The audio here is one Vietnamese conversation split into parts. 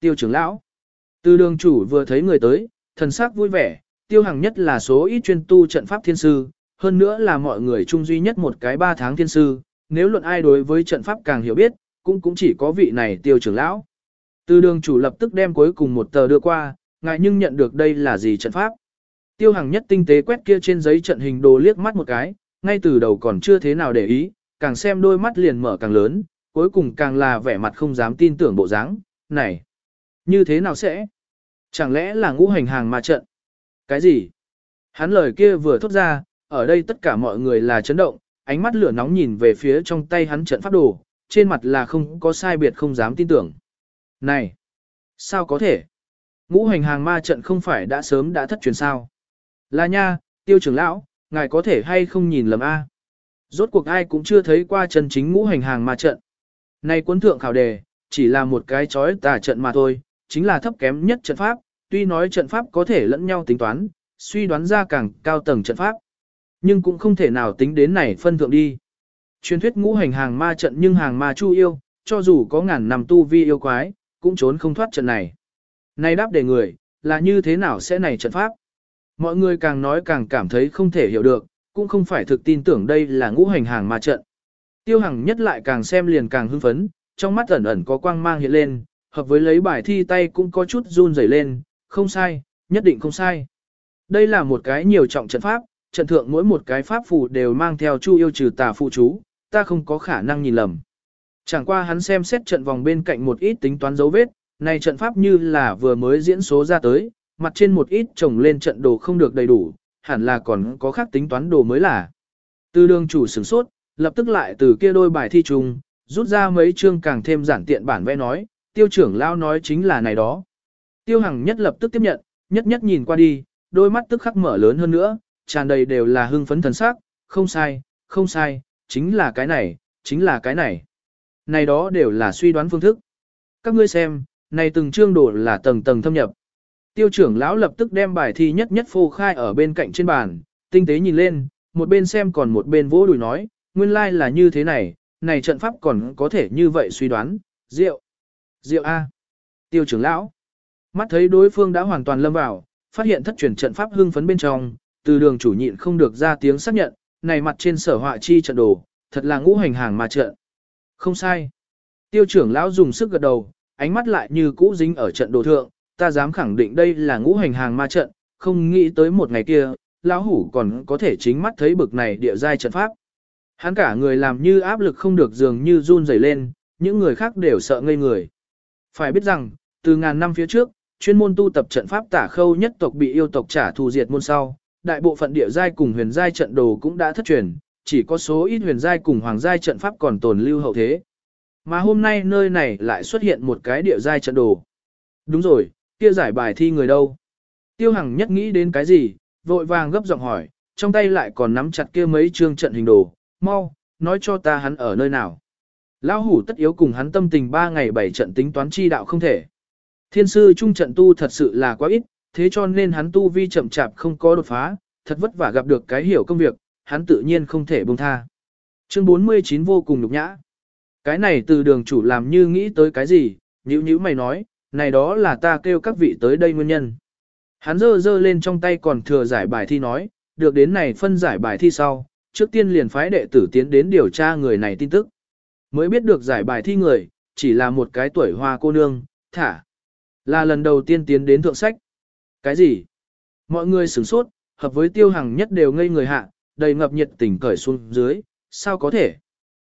Tiêu trưởng lão. Từ đường chủ vừa thấy người tới, thần sắc vui vẻ, tiêu hằng nhất là số ít chuyên tu trận pháp thiên sư, hơn nữa là mọi người chung duy nhất một cái ba tháng thiên sư, nếu luận ai đối với trận pháp càng hiểu biết, cũng cũng chỉ có vị này tiêu trưởng lão. Từ đường chủ lập tức đem cuối cùng một tờ đưa qua, ngại nhưng nhận được đây là gì trận pháp. Tiêu hằng nhất tinh tế quét kia trên giấy trận hình đồ liếc mắt một cái, ngay từ đầu còn chưa thế nào để ý, càng xem đôi mắt liền mở càng lớn, cuối cùng càng là vẻ mặt không dám tin tưởng bộ dáng. này, như thế nào sẽ? Chẳng lẽ là ngũ hành hàng ma trận? Cái gì? Hắn lời kia vừa thốt ra, ở đây tất cả mọi người là chấn động, ánh mắt lửa nóng nhìn về phía trong tay hắn trận pháp đồ, trên mặt là không có sai biệt không dám tin tưởng. Này! Sao có thể? Ngũ hành hàng ma trận không phải đã sớm đã thất truyền sao? Là nha, tiêu trưởng lão, ngài có thể hay không nhìn lầm A. Rốt cuộc ai cũng chưa thấy qua chân chính ngũ hành hàng ma trận. Này cuốn thượng khảo đề, chỉ là một cái chói tà trận mà thôi, chính là thấp kém nhất trận pháp, tuy nói trận pháp có thể lẫn nhau tính toán, suy đoán ra càng cao tầng trận pháp. Nhưng cũng không thể nào tính đến này phân thượng đi. Truyền thuyết ngũ hành hàng ma trận nhưng hàng ma chu yêu, cho dù có ngàn năm tu vi yêu quái, cũng trốn không thoát trận này. Này đáp để người, là như thế nào sẽ này trận pháp? Mọi người càng nói càng cảm thấy không thể hiểu được, cũng không phải thực tin tưởng đây là ngũ hành hàng ma trận. Tiêu hằng nhất lại càng xem liền càng hưng phấn, trong mắt ẩn ẩn có quang mang hiện lên, hợp với lấy bài thi tay cũng có chút run rẩy lên, không sai, nhất định không sai. Đây là một cái nhiều trọng trận pháp, trận thượng mỗi một cái pháp phù đều mang theo chu yêu trừ tà phụ chú, ta không có khả năng nhìn lầm. Chẳng qua hắn xem xét trận vòng bên cạnh một ít tính toán dấu vết, này trận pháp như là vừa mới diễn số ra tới, mặt trên một ít trồng lên trận đồ không được đầy đủ, hẳn là còn có khác tính toán đồ mới là. Từ đường chủ sửng sốt, lập tức lại từ kia đôi bài thi chung, rút ra mấy chương càng thêm giản tiện bản vẽ nói, tiêu trưởng lao nói chính là này đó. Tiêu hằng nhất lập tức tiếp nhận, nhất nhất nhìn qua đi, đôi mắt tức khắc mở lớn hơn nữa, tràn đầy đều là hưng phấn thần sắc, không sai, không sai, chính là cái này, chính là cái này. Này đó đều là suy đoán phương thức. Các ngươi xem, này từng chương đồ là tầng tầng thâm nhập. Tiêu trưởng lão lập tức đem bài thi nhất nhất phô khai ở bên cạnh trên bàn, tinh tế nhìn lên, một bên xem còn một bên vỗ đùi nói, nguyên lai like là như thế này, này trận pháp còn có thể như vậy suy đoán, rượu, Diệu A. Tiêu trưởng lão, mắt thấy đối phương đã hoàn toàn lâm vào, phát hiện thất truyền trận pháp hưng phấn bên trong, từ đường chủ nhịn không được ra tiếng xác nhận, này mặt trên sở họa chi trận đồ, thật là ngũ hành hàng mà trận. Không sai. Tiêu trưởng lão dùng sức gật đầu, ánh mắt lại như cũ dính ở trận đồ thượng, ta dám khẳng định đây là ngũ hành hàng ma trận, không nghĩ tới một ngày kia, lão hủ còn có thể chính mắt thấy bực này địa giai trận pháp. Hắn cả người làm như áp lực không được dường như run rẩy lên, những người khác đều sợ ngây người. Phải biết rằng, từ ngàn năm phía trước, chuyên môn tu tập trận pháp tả khâu nhất tộc bị yêu tộc trả thù diệt môn sau, đại bộ phận địa giai cùng huyền giai trận đồ cũng đã thất truyền, chỉ có số ít huyền giai cùng hoàng giai trận pháp còn tồn lưu hậu thế. Mà hôm nay nơi này lại xuất hiện một cái địa giai trận đồ. Đúng rồi, kia giải bài thi người đâu? Tiêu Hằng nhất nghĩ đến cái gì, vội vàng gấp giọng hỏi, trong tay lại còn nắm chặt kia mấy chương trận hình đồ, mau, nói cho ta hắn ở nơi nào. Lão hủ tất yếu cùng hắn tâm tình ba ngày bảy trận tính toán chi đạo không thể. Thiên sư trung trận tu thật sự là quá ít, thế cho nên hắn tu vi chậm chạp không có đột phá, thật vất vả gặp được cái hiểu công việc, hắn tự nhiên không thể buông tha. Chương 49 vô cùng nhục nhã. Cái này từ đường chủ làm như nghĩ tới cái gì, nhữ nhữ mày nói, này đó là ta kêu các vị tới đây nguyên nhân. Hắn dơ dơ lên trong tay còn thừa giải bài thi nói, được đến này phân giải bài thi sau, trước tiên liền phái đệ tử tiến đến điều tra người này tin tức. Mới biết được giải bài thi người, chỉ là một cái tuổi hoa cô nương, thả. Là lần đầu tiên tiến đến thượng sách. Cái gì? Mọi người sửng sốt, hợp với tiêu hàng nhất đều ngây người hạ, đầy ngập nhiệt tình cởi xuống dưới, sao có thể?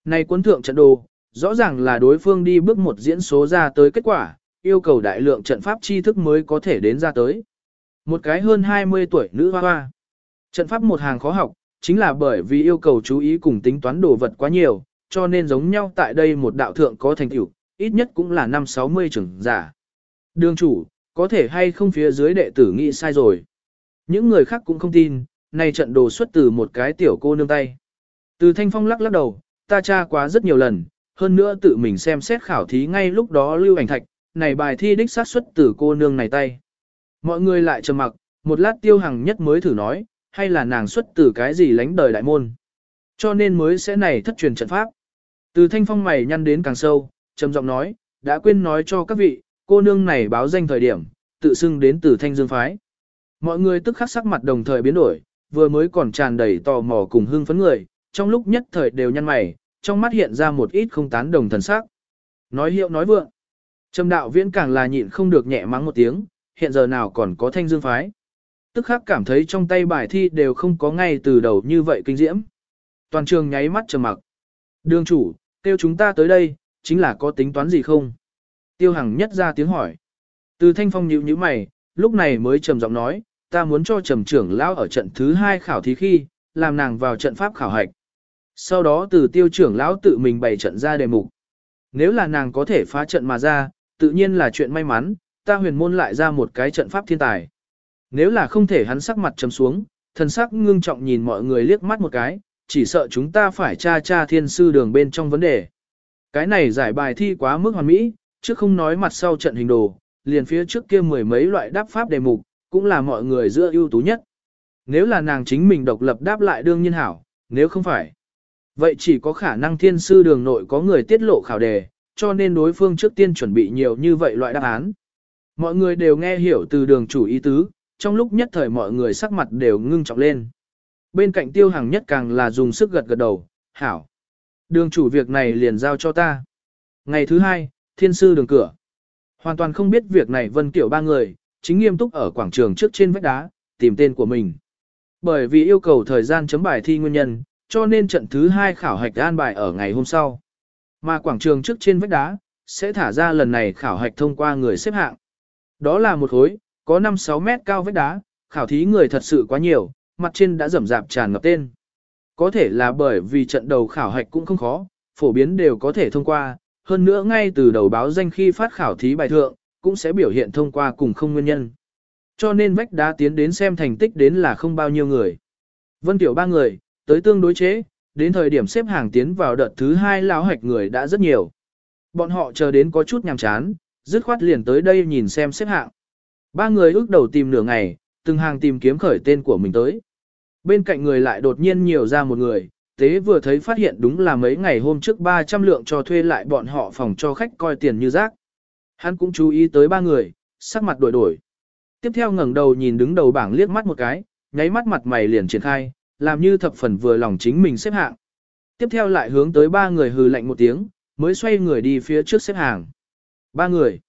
Này quân thượng trận đồ, rõ ràng là đối phương đi bước một diễn số ra tới kết quả, yêu cầu đại lượng trận pháp tri thức mới có thể đến ra tới. Một cái hơn 20 tuổi nữ hoa hoa. Trận pháp một hàng khó học, chính là bởi vì yêu cầu chú ý cùng tính toán đồ vật quá nhiều, cho nên giống nhau tại đây một đạo thượng có thành tựu, ít nhất cũng là năm 60 trưởng giả. Đường chủ, có thể hay không phía dưới đệ tử nghĩ sai rồi. Những người khác cũng không tin, này trận đồ xuất từ một cái tiểu cô nương tay. Từ thanh phong lắc lắc đầu, ta tra quá rất nhiều lần, hơn nữa tự mình xem xét khảo thí ngay lúc đó lưu ảnh thạch, này bài thi đích sát xuất từ cô nương này tay. Mọi người lại trầm mặc, một lát tiêu hằng nhất mới thử nói, hay là nàng xuất từ cái gì lánh đời đại môn. Cho nên mới sẽ này thất truyền trận pháp. Từ thanh phong mày nhăn đến càng sâu, trầm giọng nói, đã quên nói cho các vị, cô nương này báo danh thời điểm, tự xưng đến từ thanh dương phái. Mọi người tức khắc sắc mặt đồng thời biến đổi, vừa mới còn tràn đầy tò mò cùng hưng phấn người, trong lúc nhất thời đều nhăn mày, trong mắt hiện ra một ít không tán đồng thần sắc. Nói hiệu nói vượng. Trầm đạo viễn càng là nhịn không được nhẹ mắng một tiếng, hiện giờ nào còn có thanh dương phái. Tức khắc cảm thấy trong tay bài thi đều không có ngay từ đầu như vậy kinh diễm. Toàn trường nháy mắt trầm mặc. Đường chủ, kêu chúng ta tới đây, chính là có tính toán gì không? Tiêu Hằng nhất ra tiếng hỏi. Từ thanh phong nhíu nhíu mày, lúc này mới trầm giọng nói, ta muốn cho trầm trưởng lão ở trận thứ hai khảo thí khi, làm nàng vào trận pháp khảo hạch. Sau đó từ tiêu trưởng lão tự mình bày trận ra đề mục. Nếu là nàng có thể phá trận mà ra, tự nhiên là chuyện may mắn, ta huyền môn lại ra một cái trận pháp thiên tài. Nếu là không thể hắn sắc mặt trầm xuống, thần sắc ngưng trọng nhìn mọi người liếc mắt một cái, chỉ sợ chúng ta phải tra tra thiên sư đường bên trong vấn đề. Cái này giải bài thi quá mức hoàn mỹ, chứ không nói mặt sau trận hình đồ, liền phía trước kia mười mấy loại đáp pháp đề mục, cũng là mọi người giữa ưu tú nhất. Nếu là nàng chính mình độc lập đáp lại đương nhiên hảo, nếu không phải. Vậy chỉ có khả năng thiên sư đường nội có người tiết lộ khảo đề, cho nên đối phương trước tiên chuẩn bị nhiều như vậy loại đáp án. Mọi người đều nghe hiểu từ đường chủ ý tứ, trong lúc nhất thời mọi người sắc mặt đều ngưng trọng lên. Bên cạnh tiêu hàng nhất càng là dùng sức gật gật đầu, hảo. Đường chủ việc này liền giao cho ta. Ngày thứ hai, thiên sư đường cửa. Hoàn toàn không biết việc này vân kiểu ba người, chính nghiêm túc ở quảng trường trước trên vách đá, tìm tên của mình. Bởi vì yêu cầu thời gian chấm bài thi nguyên nhân, cho nên trận thứ hai khảo hạch an bài ở ngày hôm sau. Mà quảng trường trước trên vách đá, sẽ thả ra lần này khảo hạch thông qua người xếp hạng. Đó là một khối, có 5-6 mét cao vách đá, khảo thí người thật sự quá nhiều, mặt trên đã rầm rạp tràn ngập tên. Có thể là bởi vì trận đầu khảo hạch cũng không khó, phổ biến đều có thể thông qua, hơn nữa ngay từ đầu báo danh khi phát khảo thí bài thượng, cũng sẽ biểu hiện thông qua cùng không nguyên nhân. Cho nên vách đá tiến đến xem thành tích đến là không bao nhiêu người. Vân Tiểu ba người, tới tương đối chế, đến thời điểm xếp hàng tiến vào đợt thứ hai lão hạch người đã rất nhiều. Bọn họ chờ đến có chút nhàm chán, dứt khoát liền tới đây nhìn xem xếp hạng. Ba người ước đầu tìm nửa ngày, từng hàng tìm kiếm khởi tên của mình tới. Bên cạnh người lại đột nhiên nhiều ra một người, tế vừa thấy phát hiện đúng là mấy ngày hôm trước 300 lượng cho thuê lại bọn họ phòng cho khách coi tiền như rác. Hắn cũng chú ý tới ba người, sắc mặt đổi đổi. Tiếp theo ngẩng đầu nhìn đứng đầu bảng liếc mắt một cái, nháy mắt mặt mày liền triển khai, làm như thập phần vừa lòng chính mình xếp hạng. Tiếp theo lại hướng tới ba người hừ lạnh một tiếng, mới xoay người đi phía trước xếp hàng. Ba người.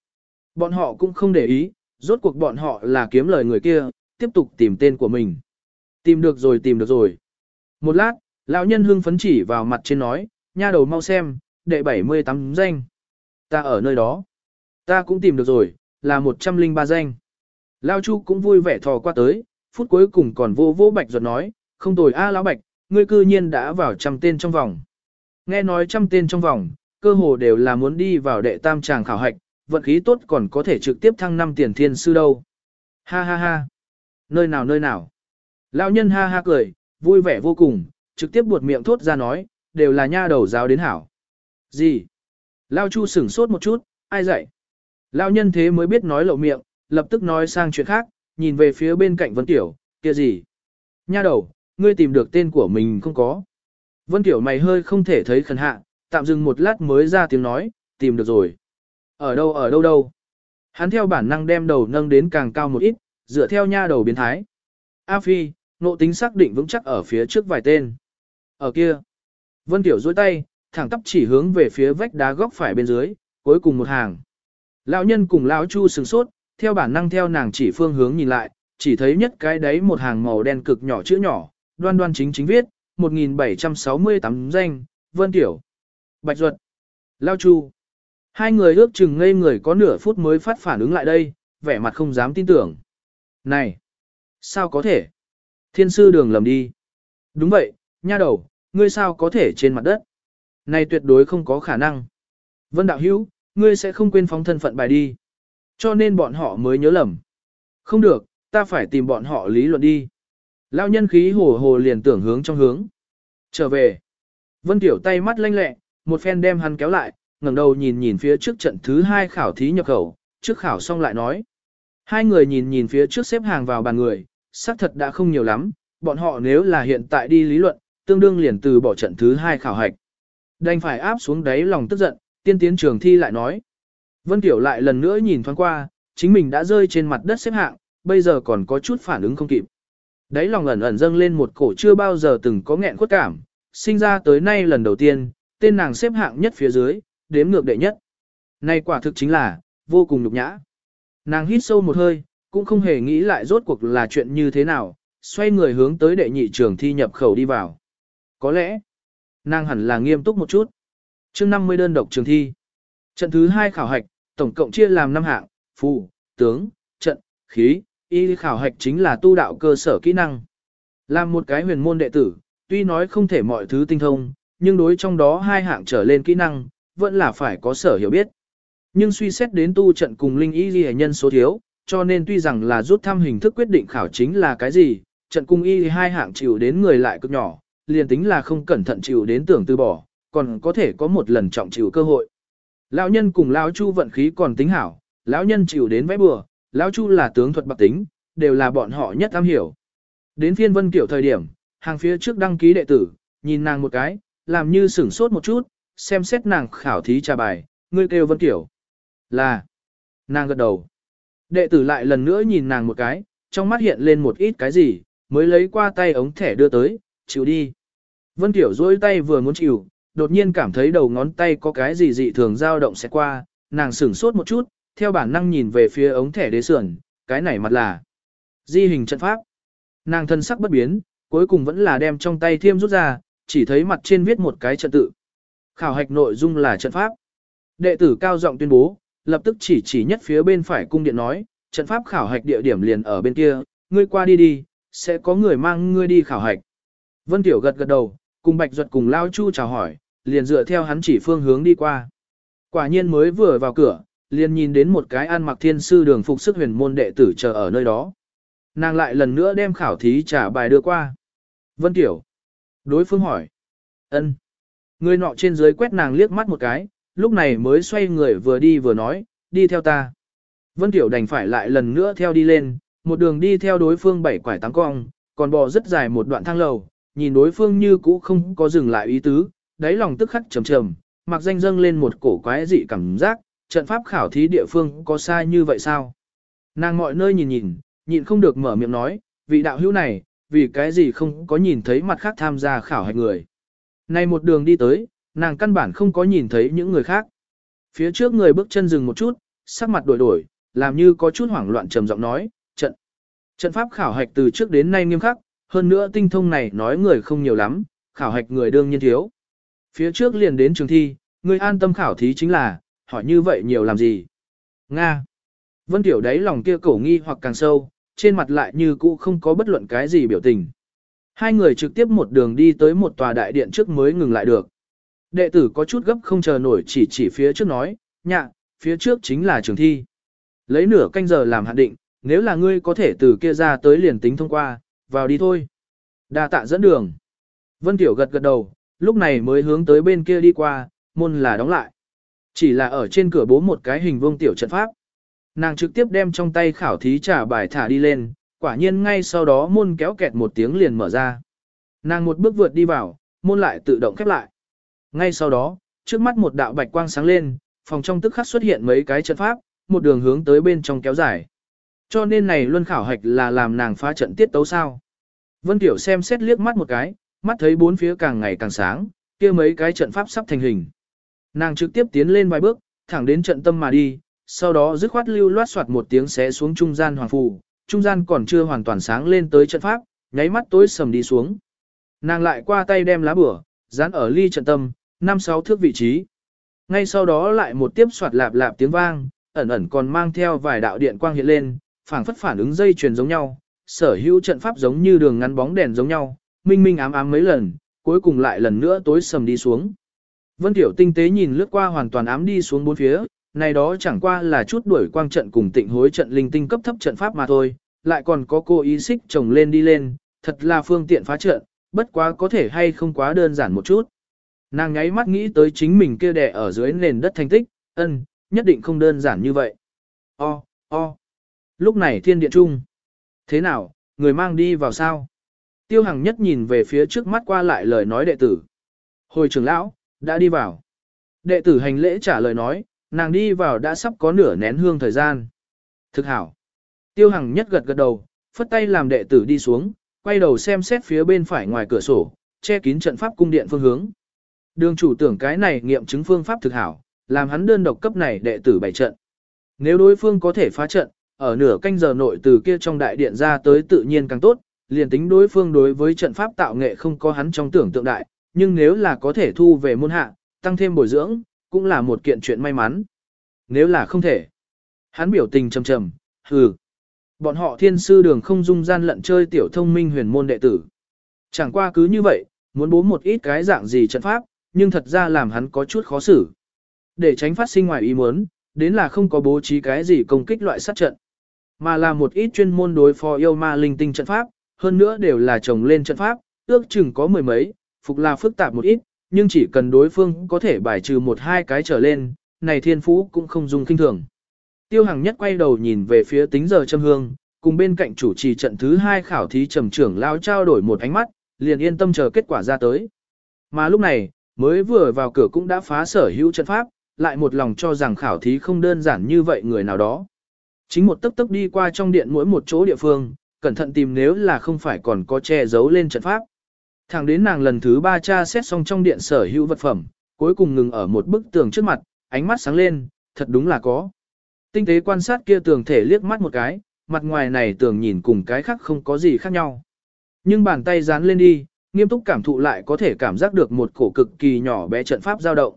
Bọn họ cũng không để ý, rốt cuộc bọn họ là kiếm lời người kia, tiếp tục tìm tên của mình. Tìm được rồi tìm được rồi. Một lát, lão nhân hưng phấn chỉ vào mặt trên nói, nha đầu mau xem, đệ 78 danh. Ta ở nơi đó. Ta cũng tìm được rồi, là 103 danh. Lao Chu cũng vui vẻ thò qua tới, phút cuối cùng còn vô vô bạch ruột nói, không tồi a lão bạch, ngươi cư nhiên đã vào trăm tên trong vòng. Nghe nói trăm tên trong vòng, cơ hồ đều là muốn đi vào đệ tam tràng khảo hạch, vận khí tốt còn có thể trực tiếp thăng năm tiền thiên sư đâu. Ha ha ha. Nơi nào nơi nào. Lão nhân ha ha cười, vui vẻ vô cùng, trực tiếp buột miệng thốt ra nói, đều là nha đầu giáo đến hảo. Gì? Lao Chu sửng sốt một chút, ai dạy? Lão nhân thế mới biết nói lộ miệng, lập tức nói sang chuyện khác, nhìn về phía bên cạnh Vân Tiểu, kia gì? Nha đầu, ngươi tìm được tên của mình không có. Vân Tiểu mày hơi không thể thấy khẩn hạ, tạm dừng một lát mới ra tiếng nói, tìm được rồi. Ở đâu ở đâu đâu? Hắn theo bản năng đem đầu nâng đến càng cao một ít, dựa theo nha đầu biến thái. A Phi, nộ tính xác định vững chắc ở phía trước vài tên. Ở kia. Vân Tiểu duỗi tay, thẳng tắp chỉ hướng về phía vách đá góc phải bên dưới, cuối cùng một hàng. Lão nhân cùng lão Chu sừng sốt, theo bản năng theo nàng chỉ phương hướng nhìn lại, chỉ thấy nhất cái đấy một hàng màu đen cực nhỏ chữ nhỏ, đoan đoan chính chính viết, 1768 danh, Vân Tiểu, Bạch Duật, Lao Chu. Hai người ước chừng ngây người có nửa phút mới phát phản ứng lại đây, vẻ mặt không dám tin tưởng. Này, sao có thể? Thiên sư đường lầm đi. Đúng vậy, nha đầu, ngươi sao có thể trên mặt đất? Này tuyệt đối không có khả năng. Vân Đạo Hữu, ngươi sẽ không quên phóng thân phận bài đi. Cho nên bọn họ mới nhớ lầm. Không được, ta phải tìm bọn họ lý luận đi. Lao nhân khí hồ hồ liền tưởng hướng trong hướng. Trở về. Vân Tiểu tay mắt lanh lẹ, một phen đem hắn kéo lại, ngẩng đầu nhìn nhìn phía trước trận thứ hai khảo thí nhập khẩu, trước khảo xong lại nói. Hai người nhìn nhìn phía trước xếp hàng vào bàn người, xác thật đã không nhiều lắm, bọn họ nếu là hiện tại đi lý luận, tương đương liền từ bỏ trận thứ hai khảo hạch. Đành phải áp xuống đáy lòng tức giận, tiên tiến trường thi lại nói. Vân Tiểu lại lần nữa nhìn thoáng qua, chính mình đã rơi trên mặt đất xếp hạng, bây giờ còn có chút phản ứng không kịp. Đấy lòng ẩn ẩn dâng lên một cổ chưa bao giờ từng có nghẹn khuất cảm, sinh ra tới nay lần đầu tiên, tên nàng xếp hạng nhất phía dưới, đếm ngược đệ nhất. Này quả thực chính là, vô cùng nhục nhã. Nàng hít sâu một hơi, cũng không hề nghĩ lại rốt cuộc là chuyện như thế nào, xoay người hướng tới đệ nhị trường thi nhập khẩu đi vào. Có lẽ, nàng hẳn là nghiêm túc một chút. chương 50 đơn độc trường thi. Trận thứ 2 khảo hạch, tổng cộng chia làm 5 hạng, phù, tướng, trận, khí, y khảo hạch chính là tu đạo cơ sở kỹ năng. Làm một cái huyền môn đệ tử, tuy nói không thể mọi thứ tinh thông, nhưng đối trong đó hai hạng trở lên kỹ năng, vẫn là phải có sở hiểu biết. Nhưng suy xét đến tu trận cùng linh y ghi nhân số thiếu, cho nên tuy rằng là rút thăm hình thức quyết định khảo chính là cái gì, trận cung y hai hạng chịu đến người lại cực nhỏ, liền tính là không cẩn thận chịu đến tưởng từ bỏ, còn có thể có một lần trọng chịu cơ hội. Lão nhân cùng lão chu vận khí còn tính hảo, lão nhân chịu đến vẽ bừa, lão chu là tướng thuật bạc tính, đều là bọn họ nhất am hiểu. Đến phiên vân kiểu thời điểm, hàng phía trước đăng ký đệ tử, nhìn nàng một cái, làm như sửng sốt một chút, xem xét nàng khảo thí trà bài, ngươi kêu vân kiểu. Là, nàng gật đầu. Đệ tử lại lần nữa nhìn nàng một cái, trong mắt hiện lên một ít cái gì, mới lấy qua tay ống thẻ đưa tới, chịu đi. Vân Tiểu dối tay vừa muốn chịu, đột nhiên cảm thấy đầu ngón tay có cái gì dị thường dao động sẽ qua, nàng sửng sốt một chút, theo bản năng nhìn về phía ống thẻ đế sườn, cái này mặt là di hình trận pháp. Nàng thân sắc bất biến, cuối cùng vẫn là đem trong tay thiêm rút ra, chỉ thấy mặt trên viết một cái trận tự. Khảo hạch nội dung là trận pháp. Đệ tử cao giọng tuyên bố, lập tức chỉ chỉ nhất phía bên phải cung điện nói, trận pháp khảo hạch địa điểm liền ở bên kia, ngươi qua đi đi, sẽ có người mang ngươi đi khảo hạch. Vân Tiểu gật gật đầu, cùng Bạch Duật cùng Lao Chu chào hỏi, liền dựa theo hắn chỉ phương hướng đi qua. Quả nhiên mới vừa vào cửa, liền nhìn đến một cái ăn mặc thiên sư đường phục sức huyền môn đệ tử chờ ở nơi đó. Nàng lại lần nữa đem khảo thí trả bài đưa qua. Vân Tiểu. Đối phương hỏi. ân. Người nọ trên dưới quét nàng liếc mắt một cái, lúc này mới xoay người vừa đi vừa nói, đi theo ta. Vân Tiểu đành phải lại lần nữa theo đi lên, một đường đi theo đối phương bảy quải tám cong, còn bò rất dài một đoạn thang lầu, nhìn đối phương như cũ không có dừng lại ý tứ, đáy lòng tức khắc trầm trầm, mặc danh dâng lên một cổ quái dị cảm giác, trận pháp khảo thí địa phương có sai như vậy sao? Nàng mọi nơi nhìn nhìn, nhìn không được mở miệng nói, vị đạo hữu này, vì cái gì không có nhìn thấy mặt khác tham gia khảo hạch người. Này một đường đi tới, nàng căn bản không có nhìn thấy những người khác. Phía trước người bước chân dừng một chút, sắc mặt đổi đổi, làm như có chút hoảng loạn trầm giọng nói, trận. Trận pháp khảo hạch từ trước đến nay nghiêm khắc, hơn nữa tinh thông này nói người không nhiều lắm, khảo hạch người đương nhiên thiếu. Phía trước liền đến trường thi, người an tâm khảo thí chính là, hỏi như vậy nhiều làm gì? Nga. Vân Tiểu đáy lòng kia cổ nghi hoặc càng sâu, trên mặt lại như cũ không có bất luận cái gì biểu tình. Hai người trực tiếp một đường đi tới một tòa đại điện trước mới ngừng lại được. Đệ tử có chút gấp không chờ nổi chỉ chỉ phía trước nói, nhạ, phía trước chính là trường thi. Lấy nửa canh giờ làm hạn định, nếu là ngươi có thể từ kia ra tới liền tính thông qua, vào đi thôi. Đa tạ dẫn đường. Vân Tiểu gật gật đầu, lúc này mới hướng tới bên kia đi qua, môn là đóng lại. Chỉ là ở trên cửa bố một cái hình vuông tiểu trận pháp. Nàng trực tiếp đem trong tay khảo thí trả bài thả đi lên, quả nhiên ngay sau đó môn kéo kẹt một tiếng liền mở ra. Nàng một bước vượt đi vào, môn lại tự động khép lại. Ngay sau đó, trước mắt một đạo bạch quang sáng lên, phòng trong tức khắc xuất hiện mấy cái trận pháp, một đường hướng tới bên trong kéo dài. Cho nên này luân khảo hạch là làm nàng phá trận tiết tấu sao. Vân Tiểu xem xét liếc mắt một cái, mắt thấy bốn phía càng ngày càng sáng, kia mấy cái trận pháp sắp thành hình. Nàng trực tiếp tiến lên vài bước, thẳng đến trận tâm mà đi, sau đó dứt khoát lưu loát soạt một tiếng xé xuống trung gian hoàng phù, trung gian còn chưa hoàn toàn sáng lên tới trận pháp, nháy mắt tối sầm đi xuống. Nàng lại qua tay đem lá bửa, dán ở ly trận tâm, năm sáu thước vị trí. Ngay sau đó lại một tiếp soạt lạp lạp tiếng vang, ẩn ẩn còn mang theo vài đạo điện quang hiện lên, phảng phất phản ứng dây chuyền giống nhau, sở hữu trận pháp giống như đường ngắn bóng đèn giống nhau, minh minh ám ám mấy lần, cuối cùng lại lần nữa tối sầm đi xuống. Vân Tiểu tinh tế nhìn lướt qua hoàn toàn ám đi xuống bốn phía, này đó chẳng qua là chút đuổi quang trận cùng tịnh hối trận linh tinh cấp thấp trận pháp mà thôi, lại còn có cô ý xích chồng lên đi lên, thật là phương tiện phá trận, bất quá có thể hay không quá đơn giản một chút. Nàng nháy mắt nghĩ tới chính mình kia đẻ ở dưới nền đất thành tích, ân, nhất định không đơn giản như vậy. O, o. Lúc này thiên điện trung. Thế nào, người mang đi vào sao? Tiêu Hằng nhất nhìn về phía trước mắt qua lại lời nói đệ tử. Hồi trưởng lão, đã đi vào. Đệ tử hành lễ trả lời nói, Nàng đi vào đã sắp có nửa nén hương thời gian. Thực hảo. Tiêu Hằng nhất gật gật đầu, phất tay làm đệ tử đi xuống, quay đầu xem xét phía bên phải ngoài cửa sổ, che kín trận pháp cung điện phương hướng. Đường chủ tưởng cái này nghiệm chứng phương pháp thực hảo, làm hắn đơn độc cấp này đệ tử bảy trận. Nếu đối phương có thể phá trận, ở nửa canh giờ nội từ kia trong đại điện ra tới tự nhiên càng tốt, liền tính đối phương đối với trận pháp tạo nghệ không có hắn trong tưởng tượng đại, nhưng nếu là có thể thu về môn hạ, tăng thêm bồi dưỡng, cũng là một kiện chuyện may mắn. Nếu là không thể, hắn biểu tình trầm trầm, hừ. Bọn họ thiên sư đường không dung gian lận chơi tiểu thông minh huyền môn đệ tử. Chẳng qua cứ như vậy, muốn bố một ít cái dạng gì trận pháp, nhưng thật ra làm hắn có chút khó xử. Để tránh phát sinh ngoài ý muốn, đến là không có bố trí cái gì công kích loại sát trận, mà là một ít chuyên môn đối phó yêu ma linh tinh trận pháp, hơn nữa đều là chồng lên trận pháp, ước chừng có mười mấy, phục là phức tạp một ít, nhưng chỉ cần đối phương có thể bài trừ một hai cái trở lên, này thiên phú cũng không dùng kinh thường. Tiêu Hằng nhất quay đầu nhìn về phía tính giờ châm hương, cùng bên cạnh chủ trì trận thứ hai khảo thí trầm trưởng lao trao đổi một ánh mắt, liền yên tâm chờ kết quả ra tới. Mà lúc này, mới vừa vào cửa cũng đã phá sở hữu trận pháp, lại một lòng cho rằng khảo thí không đơn giản như vậy người nào đó. Chính một tấc tấc đi qua trong điện mỗi một chỗ địa phương, cẩn thận tìm nếu là không phải còn có che giấu lên trận pháp. Thẳng đến nàng lần thứ ba tra xét xong trong điện sở hữu vật phẩm, cuối cùng ngừng ở một bức tường trước mặt, ánh mắt sáng lên, thật đúng là có. Tinh tế quan sát kia tường thể liếc mắt một cái, mặt ngoài này tường nhìn cùng cái khác không có gì khác nhau. Nhưng bàn tay dán lên đi, nghiêm túc cảm thụ lại có thể cảm giác được một cổ cực kỳ nhỏ bé trận pháp dao động.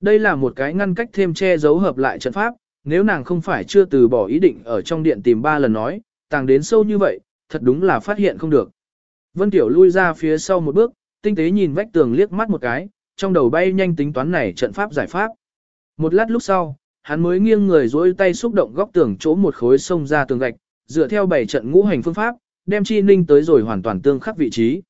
Đây là một cái ngăn cách thêm che giấu hợp lại trận pháp, nếu nàng không phải chưa từ bỏ ý định ở trong điện tìm ba lần nói, tàng đến sâu như vậy, thật đúng là phát hiện không được. Vân Tiểu lui ra phía sau một bước, tinh tế nhìn vách tường liếc mắt một cái, trong đầu bay nhanh tính toán này trận pháp giải pháp. Một lát lúc sau, hắn mới nghiêng người duỗi tay xúc động góc tường chỗ một khối sông ra tường gạch, dựa theo bảy trận ngũ hành phương pháp, đem chi ninh tới rồi hoàn toàn tương khắc vị trí.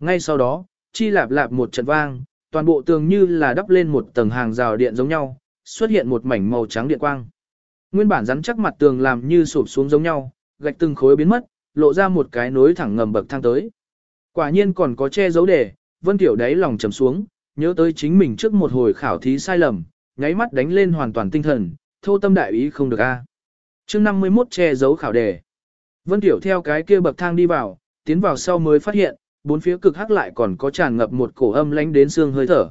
Ngay sau đó, chi lạp lạp một trận vang, toàn bộ tường như là đắp lên một tầng hàng rào điện giống nhau, xuất hiện một mảnh màu trắng điện quang. Nguyên bản rắn chắc mặt tường làm như sụp xuống giống nhau, gạch từng khối biến mất, lộ ra một cái nối thẳng ngầm bậc thang tới. Quả nhiên còn có che giấu để, Vân Tiểu đáy lòng trầm xuống, nhớ tới chính mình trước một hồi khảo thí sai lầm, nháy mắt đánh lên hoàn toàn tinh thần, thô tâm đại ý không được a. À. Chương 51 che giấu khảo đề. Vân Tiểu theo cái kia bậc thang đi vào, tiến vào sau mới phát hiện, bốn phía cực hắc lại còn có tràn ngập một cổ âm lánh đến xương hơi thở.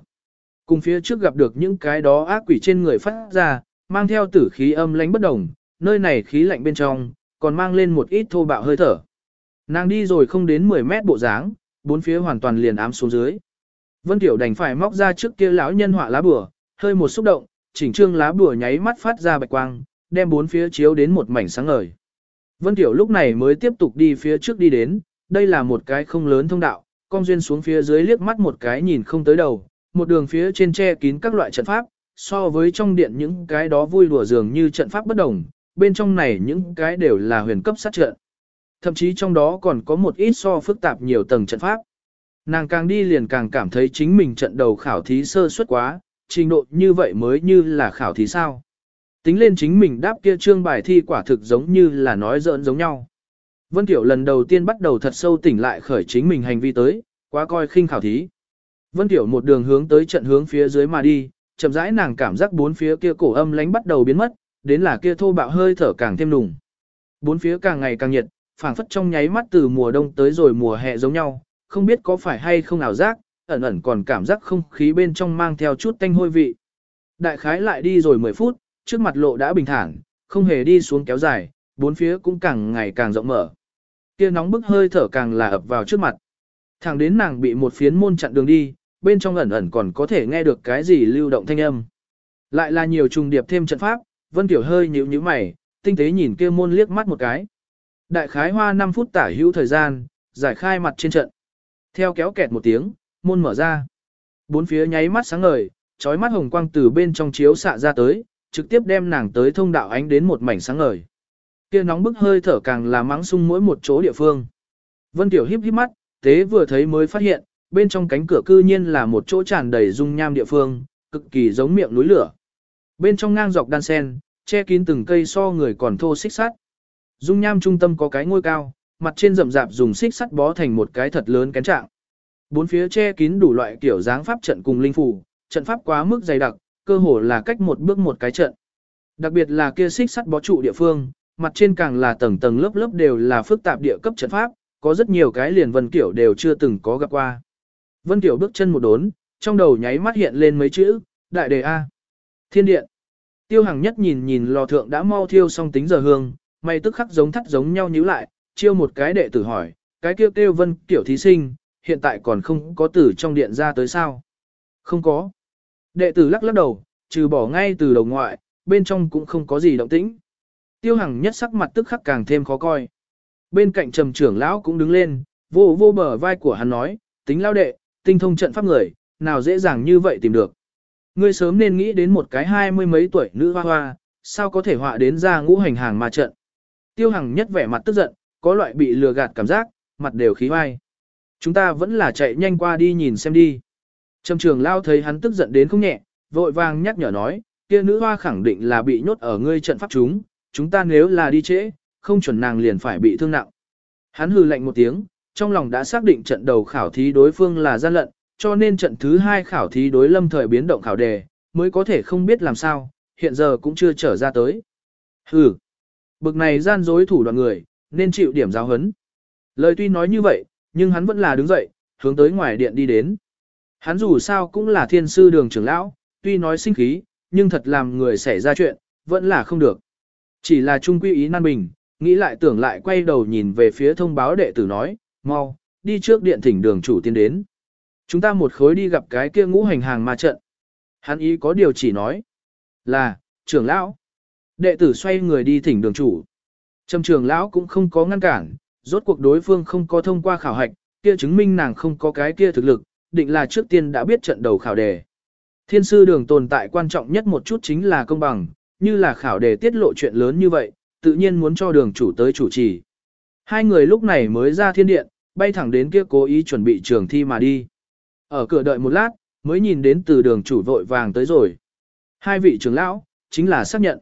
Cùng phía trước gặp được những cái đó ác quỷ trên người phát ra, mang theo tử khí âm lánh bất đồng, nơi này khí lạnh bên trong, còn mang lên một ít thô bạo hơi thở. Nàng đi rồi không đến 10 mét bộ dáng, bốn phía hoàn toàn liền ám xuống dưới. Vân Tiểu đành phải móc ra trước kia lão nhân họa lá bùa, hơi một xúc động, chỉnh trương lá bùa nháy mắt phát ra bạch quang, đem bốn phía chiếu đến một mảnh sáng ngời. Vân Tiểu lúc này mới tiếp tục đi phía trước đi đến, đây là một cái không lớn thông đạo, con duyên xuống phía dưới liếc mắt một cái nhìn không tới đầu, một đường phía trên che kín các loại trận pháp, so với trong điện những cái đó vui đùa dường như trận pháp bất đồng, bên trong này những cái đều là huyền cấp sát trận. Thậm chí trong đó còn có một ít so phức tạp nhiều tầng trận pháp. Nàng càng đi liền càng cảm thấy chính mình trận đầu khảo thí sơ suất quá, trình độ như vậy mới như là khảo thí sao. Tính lên chính mình đáp kia trương bài thi quả thực giống như là nói giỡn giống nhau. Vân Tiểu lần đầu tiên bắt đầu thật sâu tỉnh lại khởi chính mình hành vi tới, quá coi khinh khảo thí. Vân Tiểu một đường hướng tới trận hướng phía dưới mà đi, chậm rãi nàng cảm giác bốn phía kia cổ âm lánh bắt đầu biến mất, đến là kia thô bạo hơi thở càng thêm nùng. Bốn phía càng ngày càng nhiệt, phảng phất trong nháy mắt từ mùa đông tới rồi mùa hè giống nhau, không biết có phải hay không ảo giác, ẩn ẩn còn cảm giác không khí bên trong mang theo chút tanh hôi vị. Đại khái lại đi rồi 10 phút, trước mặt lộ đã bình thản, không hề đi xuống kéo dài, bốn phía cũng càng ngày càng rộng mở. Kia nóng bức hơi thở càng là ập vào trước mặt. Thẳng đến nàng bị một phiến môn chặn đường đi, bên trong ẩn ẩn còn có thể nghe được cái gì lưu động thanh âm. Lại là nhiều trùng điệp thêm trận pháp, Vân Tiểu hơi nhíu nhíu mày, tinh tế nhìn kia môn liếc mắt một cái. Đại khái hoa 5 phút tả hữu thời gian, giải khai mặt trên trận. Theo kéo kẹt một tiếng, môn mở ra. Bốn phía nháy mắt sáng ngời, chói mắt hồng quang từ bên trong chiếu xạ ra tới, trực tiếp đem nàng tới thông đạo ánh đến một mảnh sáng ngời. Kia nóng bức hơi thở càng là mắng sung mỗi một chỗ địa phương. Vân Tiểu híp híp mắt, tế vừa thấy mới phát hiện, bên trong cánh cửa cư nhiên là một chỗ tràn đầy dung nham địa phương, cực kỳ giống miệng núi lửa. Bên trong ngang dọc đan sen, che kín từng cây so người còn thô xích sắt. Dung nham trung tâm có cái ngôi cao, mặt trên rậm rạp dùng xích sắt bó thành một cái thật lớn kén trạng. Bốn phía che kín đủ loại kiểu dáng pháp trận cùng linh phù, trận pháp quá mức dày đặc, cơ hồ là cách một bước một cái trận. Đặc biệt là kia xích sắt bó trụ địa phương, mặt trên càng là tầng tầng lớp lớp đều là phức tạp địa cấp trận pháp, có rất nhiều cái liền Vân Kiểu đều chưa từng có gặp qua. Vân Kiểu bước chân một đốn, trong đầu nháy mắt hiện lên mấy chữ, đại đề A. Thiên điện. Tiêu Hằng nhất nhìn nhìn lò thượng đã mau thiêu xong tính giờ hương, mày tức khắc giống thắt giống nhau nhíu lại, chiêu một cái đệ tử hỏi, cái kêu kêu Vân Kiểu thí sinh, hiện tại còn không có tử trong điện ra tới sao? Không có. Đệ tử lắc lắc đầu, trừ bỏ ngay từ đầu ngoại, bên trong cũng không có gì động tĩnh. Tiêu Hằng nhất sắc mặt tức khắc càng thêm khó coi. Bên cạnh trầm trưởng lão cũng đứng lên, vô vô bờ vai của hắn nói, tính lao đệ, tinh thông trận pháp người, nào dễ dàng như vậy tìm được. Ngươi sớm nên nghĩ đến một cái hai mươi mấy tuổi nữ hoa hoa, sao có thể họa đến ra ngũ hành hàng mà trận. Tiêu Hằng nhất vẻ mặt tức giận, có loại bị lừa gạt cảm giác, mặt đều khí hoai. Chúng ta vẫn là chạy nhanh qua đi nhìn xem đi. Trầm trường lao thấy hắn tức giận đến không nhẹ, vội vàng nhắc nhở nói, kia nữ hoa khẳng định là bị nhốt ở ngươi trận pháp chúng, chúng ta nếu là đi trễ, không chuẩn nàng liền phải bị thương nặng. Hắn hừ lạnh một tiếng, trong lòng đã xác định trận đầu khảo thí đối phương là gian lận, cho nên trận thứ hai khảo thí đối lâm thời biến động khảo đề, mới có thể không biết làm sao, hiện giờ cũng chưa trở ra tới. Hừ, bực này gian dối thủ đoạn người, nên chịu điểm giáo hấn. Lời tuy nói như vậy, nhưng hắn vẫn là đứng dậy, hướng tới ngoài điện đi đến. Hắn dù sao cũng là thiên sư đường trưởng lão, tuy nói sinh khí, nhưng thật làm người xảy ra chuyện, vẫn là không được. Chỉ là trung quy ý nan bình, nghĩ lại tưởng lại quay đầu nhìn về phía thông báo đệ tử nói, mau, đi trước điện thỉnh đường chủ tiên đến. Chúng ta một khối đi gặp cái kia ngũ hành hàng ma trận. Hắn ý có điều chỉ nói là, trưởng lão. Đệ tử xoay người đi thỉnh đường chủ. Trầm trưởng lão cũng không có ngăn cản, rốt cuộc đối phương không có thông qua khảo hạch, kia chứng minh nàng không có cái kia thực lực, định là trước tiên đã biết trận đầu khảo đề. Thiên sư đường tồn tại quan trọng nhất một chút chính là công bằng, như là khảo đề tiết lộ chuyện lớn như vậy, tự nhiên muốn cho đường chủ tới chủ trì. Hai người lúc này mới ra thiên điện, bay thẳng đến kia cố ý chuẩn bị trường thi mà đi. Ở cửa đợi một lát, mới nhìn đến từ đường chủ vội vàng tới rồi. Hai vị trưởng lão, chính là xác nhận.